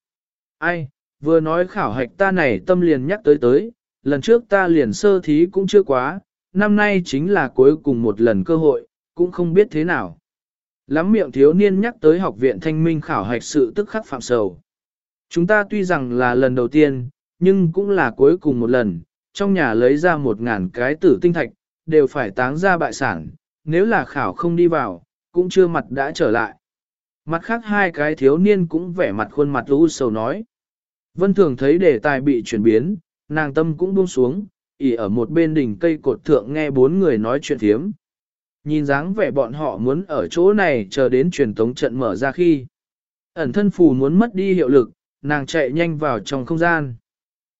Ai, vừa nói khảo hạch ta này tâm liền nhắc tới tới, lần trước ta liền sơ thí cũng chưa quá, năm nay chính là cuối cùng một lần cơ hội, cũng không biết thế nào. Lắm miệng thiếu niên nhắc tới học viện thanh minh khảo hạch sự tức khắc phạm sầu. Chúng ta tuy rằng là lần đầu tiên, nhưng cũng là cuối cùng một lần, trong nhà lấy ra một ngàn cái tử tinh thạch, đều phải táng ra bại sản, nếu là khảo không đi vào, cũng chưa mặt đã trở lại. Mặt khác hai cái thiếu niên cũng vẻ mặt khuôn mặt u sầu nói. Vân thường thấy đề tài bị chuyển biến, nàng tâm cũng buông xuống, ỉ ở một bên đỉnh cây cột thượng nghe bốn người nói chuyện thiếm. Nhìn dáng vẻ bọn họ muốn ở chỗ này chờ đến truyền tống trận mở ra khi. Ẩn thân phù muốn mất đi hiệu lực, nàng chạy nhanh vào trong không gian.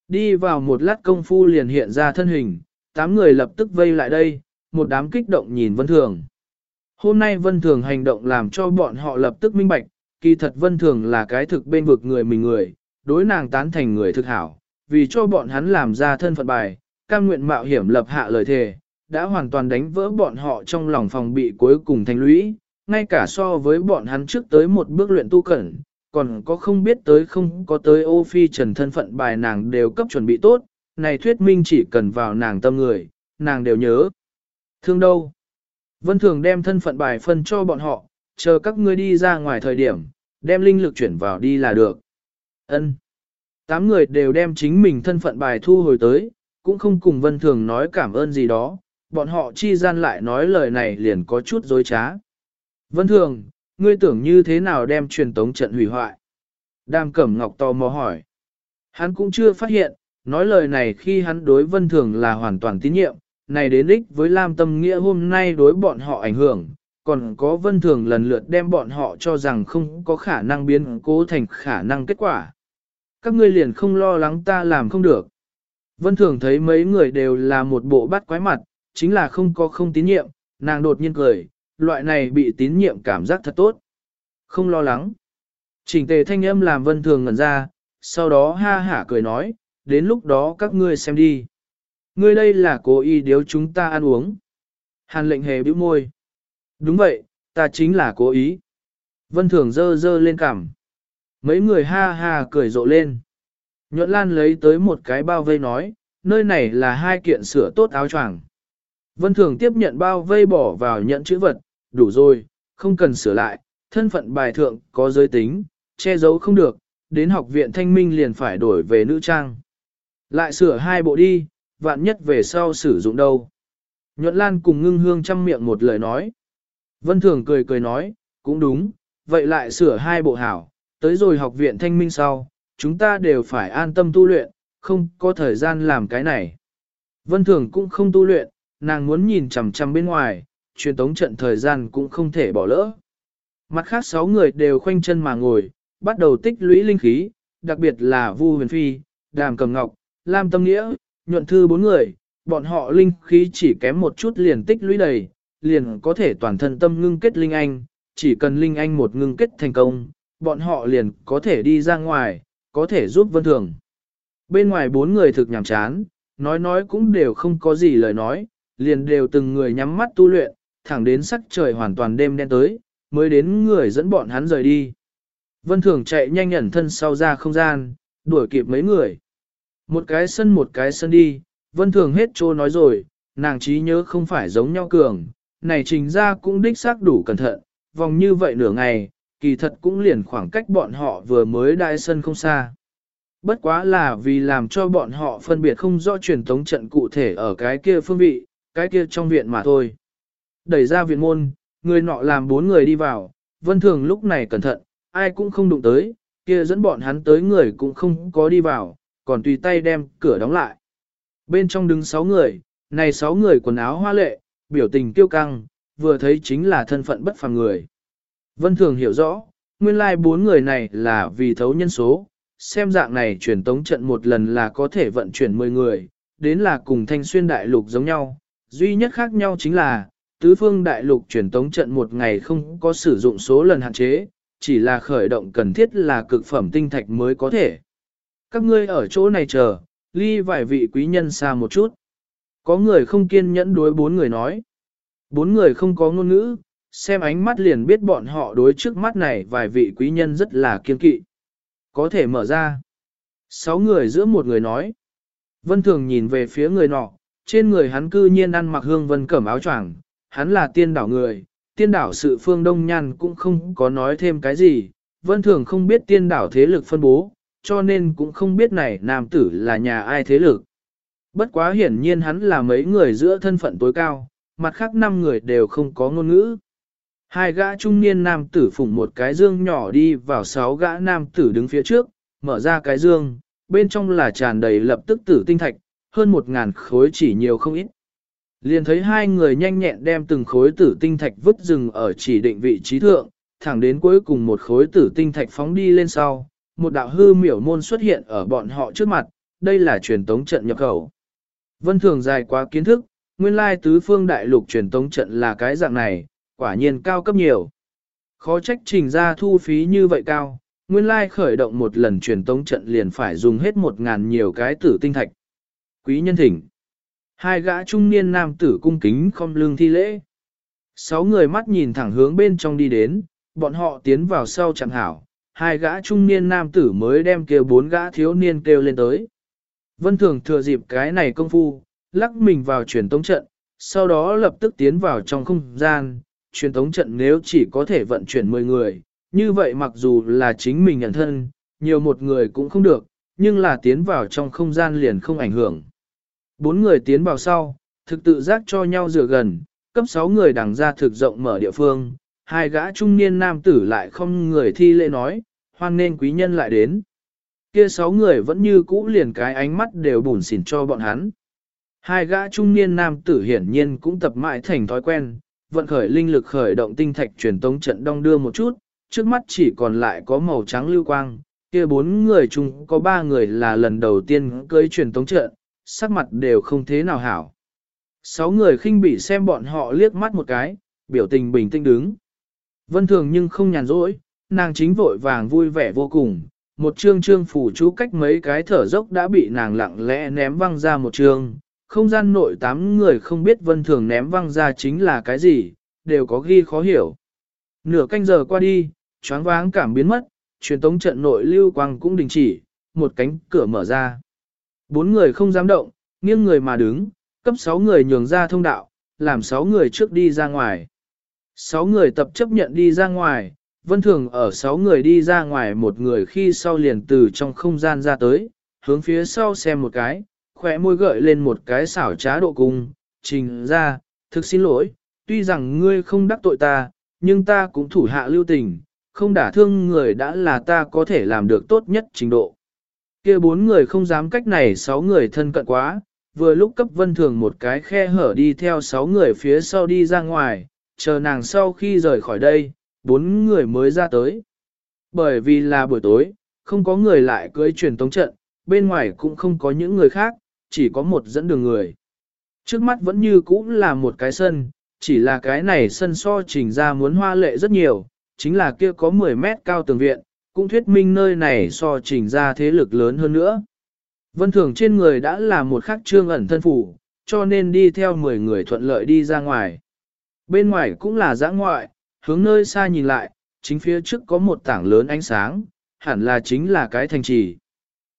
Đi vào một lát công phu liền hiện ra thân hình, tám người lập tức vây lại đây, một đám kích động nhìn Vân Thường. Hôm nay Vân Thường hành động làm cho bọn họ lập tức minh bạch, kỳ thật Vân Thường là cái thực bên vực người mình người, đối nàng tán thành người thực hảo, vì cho bọn hắn làm ra thân phận bài, cam nguyện mạo hiểm lập hạ lời thề, đã hoàn toàn đánh vỡ bọn họ trong lòng phòng bị cuối cùng thành lũy, ngay cả so với bọn hắn trước tới một bước luyện tu cẩn, còn có không biết tới không có tới ô phi trần thân phận bài nàng đều cấp chuẩn bị tốt, này thuyết minh chỉ cần vào nàng tâm người, nàng đều nhớ. Thương đâu? Vân Thường đem thân phận bài phân cho bọn họ, chờ các ngươi đi ra ngoài thời điểm, đem linh lực chuyển vào đi là được. Ân. Tám người đều đem chính mình thân phận bài thu hồi tới, cũng không cùng Vân Thường nói cảm ơn gì đó, bọn họ chi gian lại nói lời này liền có chút dối trá. Vân Thường, ngươi tưởng như thế nào đem truyền tống trận hủy hoại? Đàm Cẩm Ngọc tò mò hỏi. Hắn cũng chưa phát hiện, nói lời này khi hắn đối Vân Thường là hoàn toàn tín nhiệm, này đến ích với Lam Tâm Nghĩa hôm nay đối bọn họ ảnh hưởng, còn có Vân Thường lần lượt đem bọn họ cho rằng không có khả năng biến cố thành khả năng kết quả. Các ngươi liền không lo lắng ta làm không được. Vân Thường thấy mấy người đều là một bộ bắt quái mặt, chính là không có không tín nhiệm, nàng đột nhiên cười, loại này bị tín nhiệm cảm giác thật tốt. Không lo lắng. Trình tề thanh âm làm Vân Thường ngẩn ra, sau đó ha hả cười nói, đến lúc đó các ngươi xem đi. Ngươi đây là cố ý điếu chúng ta ăn uống. Hàn lệnh hề bĩu môi. Đúng vậy, ta chính là cố ý. Vân Thường dơ dơ lên cằm. Mấy người ha ha cười rộ lên. Nhuận Lan lấy tới một cái bao vây nói, nơi này là hai kiện sửa tốt áo choàng. Vân Thường tiếp nhận bao vây bỏ vào nhận chữ vật, đủ rồi, không cần sửa lại, thân phận bài thượng có giới tính, che giấu không được, đến học viện thanh minh liền phải đổi về nữ trang. Lại sửa hai bộ đi, vạn nhất về sau sử dụng đâu. Nhuận Lan cùng ngưng hương chăm miệng một lời nói. Vân Thường cười cười nói, cũng đúng, vậy lại sửa hai bộ hảo, tới rồi học viện thanh minh sau, chúng ta đều phải an tâm tu luyện, không có thời gian làm cái này. Vân Thường cũng không tu luyện, nàng muốn nhìn chằm chằm bên ngoài, truyền tống trận thời gian cũng không thể bỏ lỡ. Mặt khác sáu người đều khoanh chân mà ngồi, bắt đầu tích lũy linh khí, đặc biệt là Vu Huyền Phi, Đàm Cầm Ngọc, Lam Tâm Nghĩa, nhuận thư bốn người, bọn họ linh khí chỉ kém một chút liền tích lũy đầy, liền có thể toàn thân tâm ngưng kết linh anh, chỉ cần linh anh một ngưng kết thành công, bọn họ liền có thể đi ra ngoài, có thể giúp vân thường. Bên ngoài bốn người thực nhàm chán, nói nói cũng đều không có gì lời nói, liền đều từng người nhắm mắt tu luyện, thẳng đến sắc trời hoàn toàn đêm đen tới, mới đến người dẫn bọn hắn rời đi. Vân Thường chạy nhanh nhẩn thân sau ra không gian, đuổi kịp mấy người. Một cái sân một cái sân đi, Vân Thường hết trô nói rồi, nàng trí nhớ không phải giống nhau cường, này trình ra cũng đích xác đủ cẩn thận, vòng như vậy nửa ngày, kỳ thật cũng liền khoảng cách bọn họ vừa mới đại sân không xa. Bất quá là vì làm cho bọn họ phân biệt không rõ truyền thống trận cụ thể ở cái kia phương vị, cái kia trong viện mà thôi. Đẩy ra viện môn, người nọ làm bốn người đi vào, vân thường lúc này cẩn thận, ai cũng không đụng tới, kia dẫn bọn hắn tới người cũng không có đi vào, còn tùy tay đem cửa đóng lại. Bên trong đứng sáu người, này sáu người quần áo hoa lệ, biểu tình kiêu căng, vừa thấy chính là thân phận bất phàm người. Vân Thường hiểu rõ, nguyên lai like bốn người này là vì thấu nhân số, xem dạng này truyền tống trận một lần là có thể vận chuyển 10 người, đến là cùng thanh xuyên đại lục giống nhau, duy nhất khác nhau chính là, tứ phương đại lục truyền tống trận một ngày không có sử dụng số lần hạn chế, chỉ là khởi động cần thiết là cực phẩm tinh thạch mới có thể. Các ngươi ở chỗ này chờ, ly vài vị quý nhân xa một chút. Có người không kiên nhẫn đối bốn người nói. Bốn người không có ngôn ngữ, xem ánh mắt liền biết bọn họ đối trước mắt này vài vị quý nhân rất là kiên kỵ. Có thể mở ra. Sáu người giữa một người nói. Vân Thường nhìn về phía người nọ, trên người hắn cư nhiên ăn mặc hương vân cẩm áo choàng, hắn là tiên đảo người, tiên đảo sự phương đông nhăn cũng không có nói thêm cái gì, Vân Thường không biết tiên đảo thế lực phân bố, cho nên cũng không biết này nam tử là nhà ai thế lực. Bất quá hiển nhiên hắn là mấy người giữa thân phận tối cao, mặt khác năm người đều không có ngôn ngữ. Hai gã trung niên nam tử phủng một cái dương nhỏ đi vào sáu gã nam tử đứng phía trước, mở ra cái dương, bên trong là tràn đầy lập tức tử tinh thạch, hơn một ngàn khối chỉ nhiều không ít. Liền thấy hai người nhanh nhẹn đem từng khối tử tinh thạch vứt rừng ở chỉ định vị trí thượng, thẳng đến cuối cùng một khối tử tinh thạch phóng đi lên sau, một đạo hư miểu môn xuất hiện ở bọn họ trước mặt, đây là truyền tống trận nhập khẩu. Vân thường dài quá kiến thức, nguyên lai tứ phương đại lục truyền tống trận là cái dạng này, quả nhiên cao cấp nhiều. Khó trách trình ra thu phí như vậy cao, nguyên lai khởi động một lần truyền tống trận liền phải dùng hết một ngàn nhiều cái tử tinh thạch. Quý nhân thỉnh. Hai gã trung niên nam tử cung kính không lưng thi lễ. Sáu người mắt nhìn thẳng hướng bên trong đi đến, bọn họ tiến vào sau chẳng hảo, hai gã trung niên nam tử mới đem kêu bốn gã thiếu niên kêu lên tới. Vân Thường thừa dịp cái này công phu, lắc mình vào truyền tống trận, sau đó lập tức tiến vào trong không gian, truyền tống trận nếu chỉ có thể vận chuyển 10 người, như vậy mặc dù là chính mình nhận thân, nhiều một người cũng không được, nhưng là tiến vào trong không gian liền không ảnh hưởng. Bốn người tiến vào sau, thực tự giác cho nhau dựa gần, cấp sáu người đằng ra thực rộng mở địa phương, hai gã trung niên nam tử lại không người thi lễ nói, hoan nên quý nhân lại đến. Kia sáu người vẫn như cũ liền cái ánh mắt đều bùn xỉn cho bọn hắn. Hai gã trung niên nam tử hiển nhiên cũng tập mãi thành thói quen, vận khởi linh lực khởi động tinh thạch truyền tống trận đong đưa một chút, trước mắt chỉ còn lại có màu trắng lưu quang, kia bốn người chung có ba người là lần đầu tiên cưới truyền tống trận, sắc mặt đều không thế nào hảo. Sáu người khinh bị xem bọn họ liếc mắt một cái, biểu tình bình tĩnh đứng. Vân thường nhưng không nhàn rỗi, nàng chính vội vàng vui vẻ vô cùng, một chương chương phủ chú cách mấy cái thở dốc đã bị nàng lặng lẽ ném văng ra một chương, không gian nội tám người không biết vân thường ném văng ra chính là cái gì, đều có ghi khó hiểu. Nửa canh giờ qua đi, choáng váng cảm biến mất, truyền tống trận nội lưu quang cũng đình chỉ, một cánh cửa mở ra. Bốn người không dám động, nghiêng người mà đứng, cấp sáu người nhường ra thông đạo, làm sáu người trước đi ra ngoài. Sáu người tập chấp nhận đi ra ngoài, vân thường ở sáu người đi ra ngoài một người khi sau liền từ trong không gian ra tới, hướng phía sau xem một cái, khỏe môi gợi lên một cái xảo trá độ cung, trình ra, thực xin lỗi, tuy rằng ngươi không đắc tội ta, nhưng ta cũng thủ hạ lưu tình, không đả thương người đã là ta có thể làm được tốt nhất trình độ kia bốn người không dám cách này sáu người thân cận quá, vừa lúc cấp vân thường một cái khe hở đi theo sáu người phía sau đi ra ngoài, chờ nàng sau khi rời khỏi đây, bốn người mới ra tới. Bởi vì là buổi tối, không có người lại cưới truyền tống trận, bên ngoài cũng không có những người khác, chỉ có một dẫn đường người. Trước mắt vẫn như cũ là một cái sân, chỉ là cái này sân so trình ra muốn hoa lệ rất nhiều, chính là kia có 10 mét cao tường viện, cũng thuyết minh nơi này so trình ra thế lực lớn hơn nữa. Vân thường trên người đã là một khắc trương ẩn thân phủ, cho nên đi theo 10 người thuận lợi đi ra ngoài. Bên ngoài cũng là giã ngoại, hướng nơi xa nhìn lại, chính phía trước có một tảng lớn ánh sáng, hẳn là chính là cái thành trì.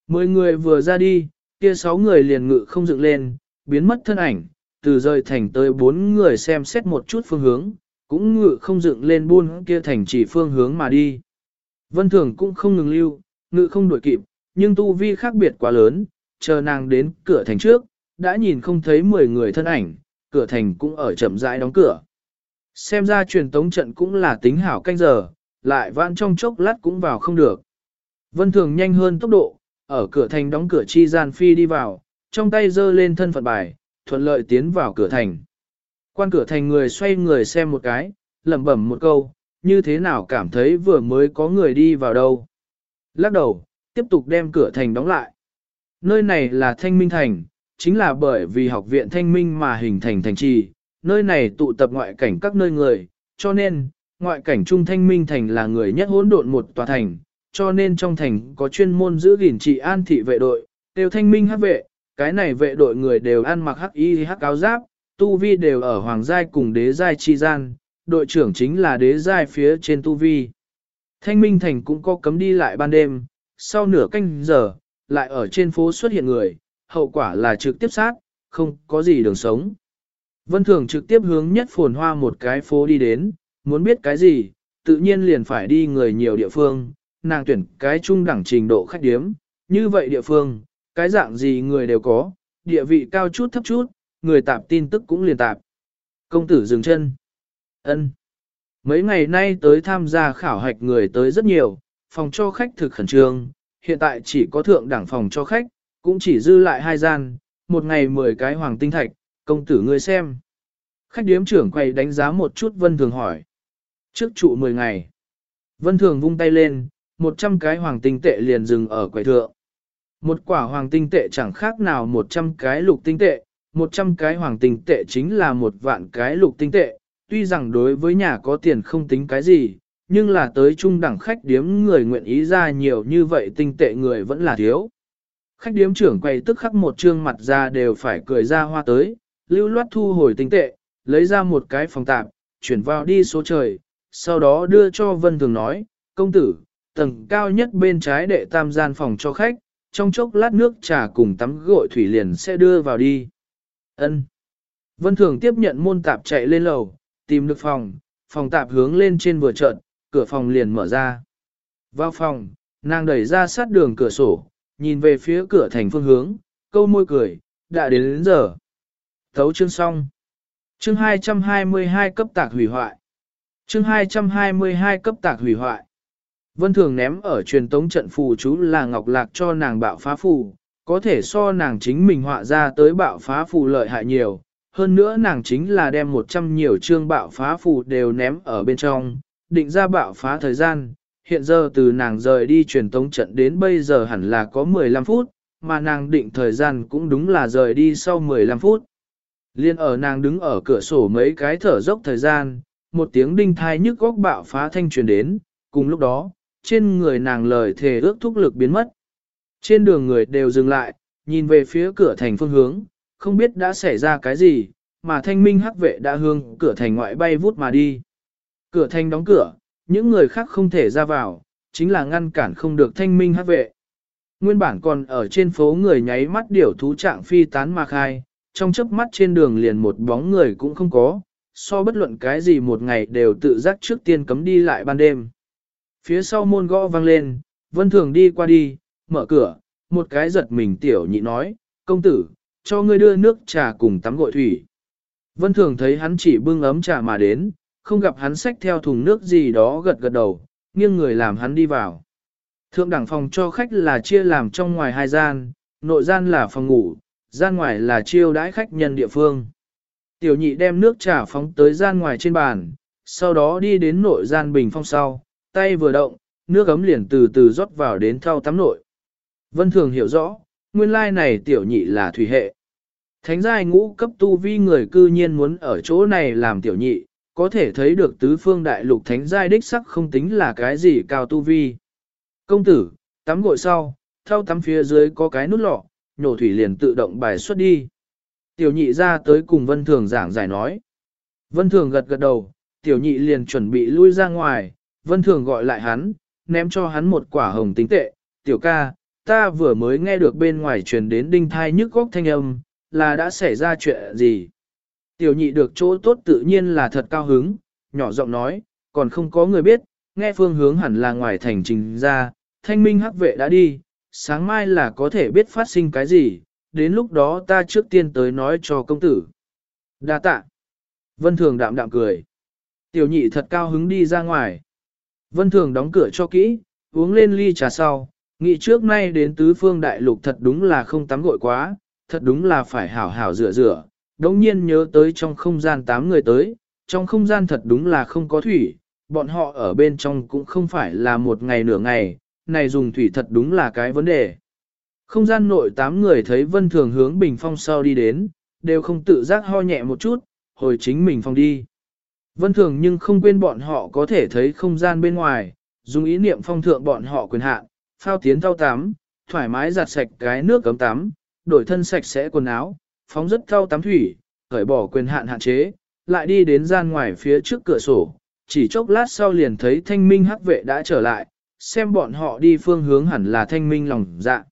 Mười người vừa ra đi, kia sáu người liền ngự không dựng lên, biến mất thân ảnh, từ rời thành tới bốn người xem xét một chút phương hướng, cũng ngự không dựng lên buôn kia thành trì phương hướng mà đi. Vân Thường cũng không ngừng lưu, ngự không đuổi kịp, nhưng tu vi khác biệt quá lớn, chờ nàng đến cửa thành trước, đã nhìn không thấy 10 người thân ảnh, cửa thành cũng ở chậm rãi đóng cửa. Xem ra truyền tống trận cũng là tính hảo canh giờ, lại vãn trong chốc lát cũng vào không được. Vân Thường nhanh hơn tốc độ, ở cửa thành đóng cửa chi gian phi đi vào, trong tay giơ lên thân phận bài, thuận lợi tiến vào cửa thành. Quan cửa thành người xoay người xem một cái, lẩm bẩm một câu, như thế nào cảm thấy vừa mới có người đi vào đâu. Lắc đầu, tiếp tục đem cửa thành đóng lại. Nơi này là Thanh Minh Thành, chính là bởi vì học viện Thanh Minh mà hình thành thành trì, nơi này tụ tập ngoại cảnh các nơi người, cho nên, ngoại cảnh Trung Thanh Minh Thành là người nhất hỗn độn một tòa thành, cho nên trong thành có chuyên môn giữ gìn trị an thị vệ đội, đều Thanh Minh hát vệ, cái này vệ đội người đều ăn mặc hắc y hắc áo giáp, tu vi đều ở hoàng giai cùng đế giai chi gian, đội trưởng chính là đế giai phía trên tu vi. Thanh Minh Thành cũng có cấm đi lại ban đêm, sau nửa canh giờ, lại ở trên phố xuất hiện người, hậu quả là trực tiếp sát, không có gì đường sống. Vân Thường trực tiếp hướng nhất phồn hoa một cái phố đi đến, muốn biết cái gì, tự nhiên liền phải đi người nhiều địa phương, nàng tuyển cái trung đẳng trình độ khách điếm, như vậy địa phương, cái dạng gì người đều có, địa vị cao chút thấp chút, người tạp tin tức cũng liền tạp. Công tử dừng chân ân Mấy ngày nay tới tham gia khảo hạch người tới rất nhiều, phòng cho khách thực khẩn trương, hiện tại chỉ có thượng đẳng phòng cho khách, cũng chỉ dư lại hai gian, một ngày mười cái hoàng tinh thạch, công tử ngươi xem. Khách điếm trưởng quay đánh giá một chút Vân Thường hỏi. Trước trụ mười ngày. Vân Thường vung tay lên, một trăm cái hoàng tinh tệ liền dừng ở quầy thượng. Một quả hoàng tinh tệ chẳng khác nào một trăm cái lục tinh tệ, một trăm cái hoàng tinh tệ chính là một vạn cái lục tinh tệ, tuy rằng đối với nhà có tiền không tính cái gì, nhưng là tới trung đẳng khách điếm người nguyện ý ra nhiều như vậy tinh tệ người vẫn là thiếu. Khách điếm trưởng quay tức khắc một trương mặt ra đều phải cười ra hoa tới, lưu loát thu hồi tinh tệ, lấy ra một cái phòng tạp, chuyển vào đi số trời, sau đó đưa cho Vân Thường nói, công tử, tầng cao nhất bên trái đệ tam gian phòng cho khách, trong chốc lát nước trà cùng tắm gội thủy liền sẽ đưa vào đi. Ân. Vân Thường tiếp nhận môn tạp chạy lên lầu, tìm được phòng, phòng tạp hướng lên trên vừa chợt cửa phòng liền mở ra. Vào phòng, nàng đẩy ra sát đường cửa sổ, nhìn về phía cửa thành phương hướng, câu môi cười, đã đến đến giờ. Thấu chương xong. Chương 222 cấp tạc hủy hoại. Chương 222 cấp tạc hủy hoại. Vân Thường ném ở truyền tống trận phù chú là Ngọc Lạc cho nàng bạo phá phù, có thể so nàng chính mình họa ra tới bạo phá phù lợi hại nhiều. Hơn nữa nàng chính là đem 100 nhiều chương bạo phá phù đều ném ở bên trong, định ra bạo phá thời gian. Hiện giờ từ nàng rời đi truyền tống trận đến bây giờ hẳn là có 15 phút, mà nàng định thời gian cũng đúng là rời đi sau 15 phút. Liên ở nàng đứng ở cửa sổ mấy cái thở dốc thời gian, một tiếng đinh thai nhức góc bạo phá thanh truyền đến, cùng lúc đó, trên người nàng lời thề ước thúc lực biến mất. Trên đường người đều dừng lại, nhìn về phía cửa thành phương hướng, không biết đã xảy ra cái gì, mà thanh minh hắc vệ đã hương cửa thành ngoại bay vút mà đi. Cửa thành đóng cửa, những người khác không thể ra vào, chính là ngăn cản không được thanh minh hắc vệ. Nguyên bản còn ở trên phố người nháy mắt điểu thú trạng phi tán mà khai, trong chớp mắt trên đường liền một bóng người cũng không có, so bất luận cái gì một ngày đều tự giác trước tiên cấm đi lại ban đêm. Phía sau môn gõ vang lên, vân thường đi qua đi, mở cửa, một cái giật mình tiểu nhị nói, công tử, cho ngươi đưa nước trà cùng tắm gội thủy. Vân thường thấy hắn chỉ bưng ấm trà mà đến, không gặp hắn xách theo thùng nước gì đó gật gật đầu, nghiêng người làm hắn đi vào. Thượng đẳng phòng cho khách là chia làm trong ngoài hai gian, nội gian là phòng ngủ, gian ngoài là chiêu đãi khách nhân địa phương. Tiểu nhị đem nước trà phóng tới gian ngoài trên bàn, sau đó đi đến nội gian bình phong sau, tay vừa động, nước ấm liền từ từ rót vào đến thau tắm nội. Vân Thường hiểu rõ, nguyên lai này tiểu nhị là thủy hệ. Thánh giai ngũ cấp tu vi người cư nhiên muốn ở chỗ này làm tiểu nhị, có thể thấy được tứ phương đại lục thánh giai đích sắc không tính là cái gì cao tu vi. Công tử, tắm gội sau, theo tắm phía dưới có cái nút lọ, nhổ thủy liền tự động bài xuất đi. Tiểu nhị ra tới cùng Vân Thường giảng giải nói. Vân Thường gật gật đầu, tiểu nhị liền chuẩn bị lui ra ngoài, vân thường gọi lại hắn, ném cho hắn một quả hồng tính tệ, tiểu ca, ta vừa mới nghe được bên ngoài truyền đến đinh thai nhức góc thanh âm, là đã xảy ra chuyện gì. Tiểu nhị được chỗ tốt tự nhiên là thật cao hứng, nhỏ giọng nói, còn không có người biết, nghe phương hướng hẳn là ngoài thành trình ra, thanh minh hắc vệ đã đi, sáng mai là có thể biết phát sinh cái gì, đến lúc đó ta trước tiên tới nói cho công tử. Đa tạ. Vân Thường đạm đạm cười. Tiểu nhị thật cao hứng đi ra ngoài. Vân Thường đóng cửa cho kỹ, uống lên ly trà sau, nghĩ trước nay đến tứ phương đại lục thật đúng là không tắm gội quá, thật đúng là phải hảo hảo rửa rửa. Đống nhiên nhớ tới trong không gian tám người tới, trong không gian thật đúng là không có thủy, bọn họ ở bên trong cũng không phải là một ngày nửa ngày, này dùng thủy thật đúng là cái vấn đề. Không gian nội tám người thấy vân thường hướng bình phong sau đi đến, đều không tự giác ho nhẹ một chút, hồi chính mình phong đi. Vân thường nhưng không quên bọn họ có thể thấy không gian bên ngoài, dùng ý niệm phong thượng bọn họ quyền hạn, phao tiến thao tắm, thoải mái giặt sạch cái nước cấm tắm, đổi thân sạch sẽ quần áo, phóng rất cao tắm thủy, cởi bỏ quyền hạn hạn chế, lại đi đến gian ngoài phía trước cửa sổ, chỉ chốc lát sau liền thấy thanh minh hắc vệ đã trở lại, xem bọn họ đi phương hướng hẳn là thanh minh lòng dạ.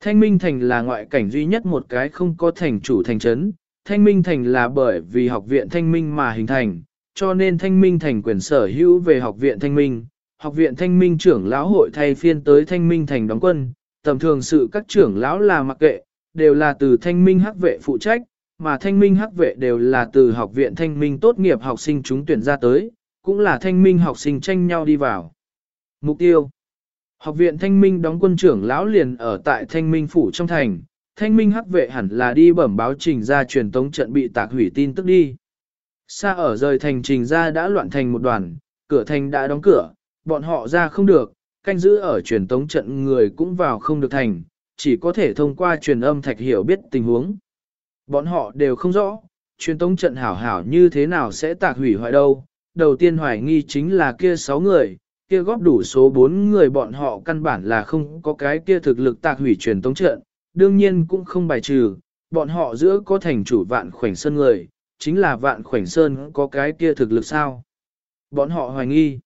Thanh minh thành là ngoại cảnh duy nhất một cái không có thành chủ thành trấn, thanh minh thành là bởi vì học viện thanh minh mà hình thành, cho nên thanh minh thành quyền sở hữu về học viện thanh minh. Học viện thanh minh trưởng lão hội thay phiên tới thanh minh thành đóng quân, tầm thường sự các trưởng lão là mặc kệ, đều là từ thanh minh hắc vệ phụ trách, mà thanh minh hắc vệ đều là từ học viện thanh minh tốt nghiệp học sinh chúng tuyển ra tới, cũng là thanh minh học sinh tranh nhau đi vào. Mục tiêu Học viện thanh minh đóng quân trưởng lão liền ở tại thanh minh phủ trong thành, thanh minh hắc vệ hẳn là đi bẩm báo trình ra truyền tống trận bị tạc hủy tin tức đi. Xa ở rời thành trình ra đã loạn thành một đoàn, cửa thành đã đóng cửa, bọn họ ra không được, canh giữ ở truyền tống trận người cũng vào không được thành, chỉ có thể thông qua truyền âm thạch hiểu biết tình huống. Bọn họ đều không rõ, truyền tống trận hảo hảo như thế nào sẽ tạc hủy hoại đâu. Đầu tiên hoài nghi chính là kia 6 người, kia góp đủ số 4 người bọn họ căn bản là không có cái kia thực lực tạc hủy truyền tống trận, đương nhiên cũng không bài trừ, bọn họ giữa có thành chủ vạn khoảnh sơn người, chính là vạn khoảnh sơn có cái kia thực lực sao. Bọn họ hoài nghi,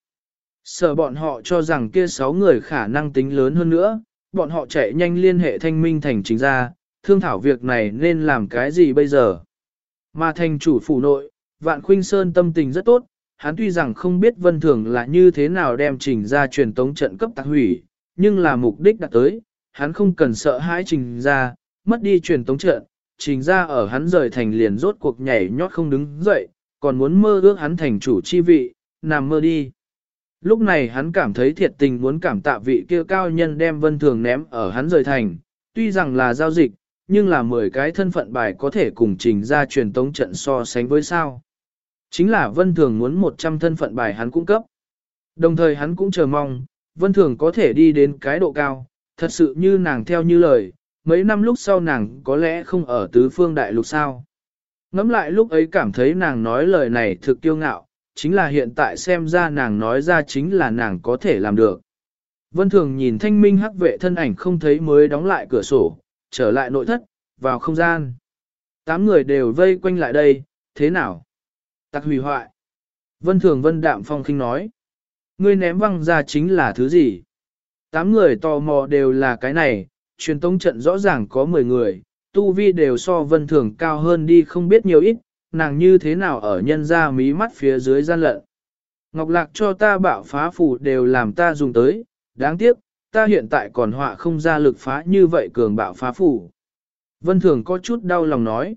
sợ bọn họ cho rằng kia 6 người khả năng tính lớn hơn nữa, bọn họ chạy nhanh liên hệ thanh minh thành chính ra, thương thảo việc này nên làm cái gì bây giờ. Mà thành chủ phủ nội, Vạn Khuynh Sơn tâm tình rất tốt, hắn tuy rằng không biết vân thường là như thế nào đem trình ra truyền tống trận cấp tạc hủy, nhưng là mục đích đã tới, hắn không cần sợ hãi trình ra, mất đi truyền tống trận, trình ra ở hắn rời thành liền rốt cuộc nhảy nhót không đứng dậy, còn muốn mơ ước hắn thành chủ chi vị, nằm mơ đi. Lúc này hắn cảm thấy thiệt tình muốn cảm tạ vị kia cao nhân đem vân thường ném ở hắn rời thành, tuy rằng là giao dịch, nhưng là 10 cái thân phận bài có thể cùng trình ra truyền tống trận so sánh với sao. Chính là Vân Thường muốn 100 thân phận bài hắn cung cấp. Đồng thời hắn cũng chờ mong, Vân Thường có thể đi đến cái độ cao, thật sự như nàng theo như lời, mấy năm lúc sau nàng có lẽ không ở tứ phương đại lục sao. Ngắm lại lúc ấy cảm thấy nàng nói lời này thực kiêu ngạo, chính là hiện tại xem ra nàng nói ra chính là nàng có thể làm được. Vân Thường nhìn thanh minh hắc vệ thân ảnh không thấy mới đóng lại cửa sổ, trở lại nội thất, vào không gian. Tám người đều vây quanh lại đây, thế nào? Tặc hủy hoại. Vân Thường Vân Đạm Phong khinh nói. Ngươi ném văng ra chính là thứ gì? Tám người tò mò đều là cái này, truyền tống trận rõ ràng có 10 người, tu vi đều so Vân Thường cao hơn đi không biết nhiều ít, nàng như thế nào ở nhân ra mí mắt phía dưới gian lận. Ngọc Lạc cho ta bạo phá phủ đều làm ta dùng tới, đáng tiếc, ta hiện tại còn họa không ra lực phá như vậy cường bạo phá phủ. Vân Thường có chút đau lòng nói.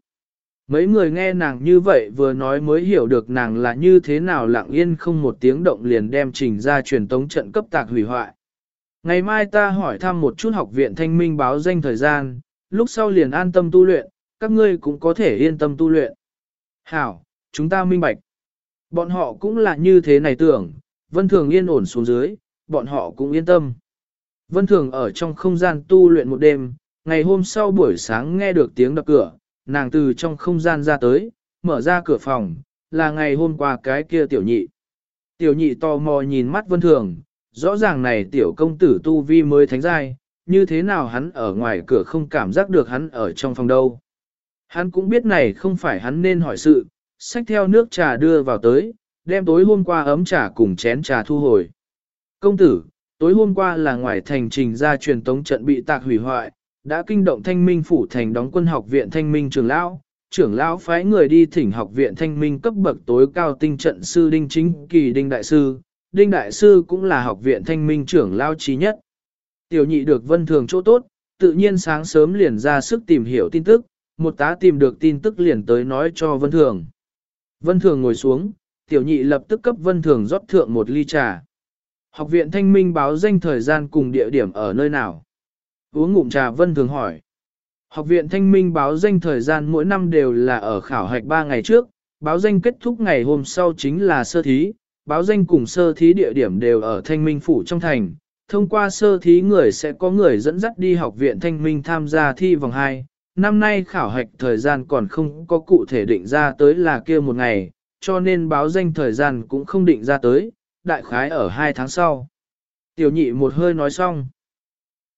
Mấy người nghe nàng như vậy vừa nói mới hiểu được nàng là như thế nào lặng yên không một tiếng động liền đem trình ra truyền tống trận cấp tạc hủy hoại. Ngày mai ta hỏi thăm một chút học viện thanh minh báo danh thời gian, lúc sau liền an tâm tu luyện, các ngươi cũng có thể yên tâm tu luyện. Hảo, chúng ta minh bạch. Bọn họ cũng là như thế này tưởng, vân thường yên ổn xuống dưới, bọn họ cũng yên tâm. Vân thường ở trong không gian tu luyện một đêm, ngày hôm sau buổi sáng nghe được tiếng đập cửa, nàng từ trong không gian ra tới, mở ra cửa phòng, là ngày hôm qua cái kia tiểu nhị. Tiểu nhị tò mò nhìn mắt vân thường, rõ ràng này tiểu công tử tu vi mới thánh giai, như thế nào hắn ở ngoài cửa không cảm giác được hắn ở trong phòng đâu. Hắn cũng biết này không phải hắn nên hỏi sự, xách theo nước trà đưa vào tới, đem tối hôm qua ấm trà cùng chén trà thu hồi. Công tử, tối hôm qua là ngoài thành trình ra truyền tống trận bị tạc hủy hoại, đã kinh động thanh minh phủ thành đóng quân học viện thanh minh trường lão, trưởng lão phái người đi thỉnh học viện thanh minh cấp bậc tối cao tinh trận sư đinh chính kỳ đinh đại sư, đinh đại sư cũng là học viện thanh minh trưởng lão trí nhất. Tiểu nhị được vân thường chỗ tốt, tự nhiên sáng sớm liền ra sức tìm hiểu tin tức, một tá tìm được tin tức liền tới nói cho vân thường. Vân thường ngồi xuống, tiểu nhị lập tức cấp vân thường rót thượng một ly trà. Học viện thanh minh báo danh thời gian cùng địa điểm ở nơi nào? Uống ngụm trà vân thường hỏi. Học viện thanh minh báo danh thời gian mỗi năm đều là ở khảo hạch 3 ngày trước, báo danh kết thúc ngày hôm sau chính là sơ thí, báo danh cùng sơ thí địa điểm đều ở thanh minh phủ trong thành. Thông qua sơ thí người sẽ có người dẫn dắt đi học viện thanh minh tham gia thi vòng 2. Năm nay khảo hạch thời gian còn không có cụ thể định ra tới là kia một ngày, cho nên báo danh thời gian cũng không định ra tới, đại khái ở 2 tháng sau. Tiểu nhị một hơi nói xong.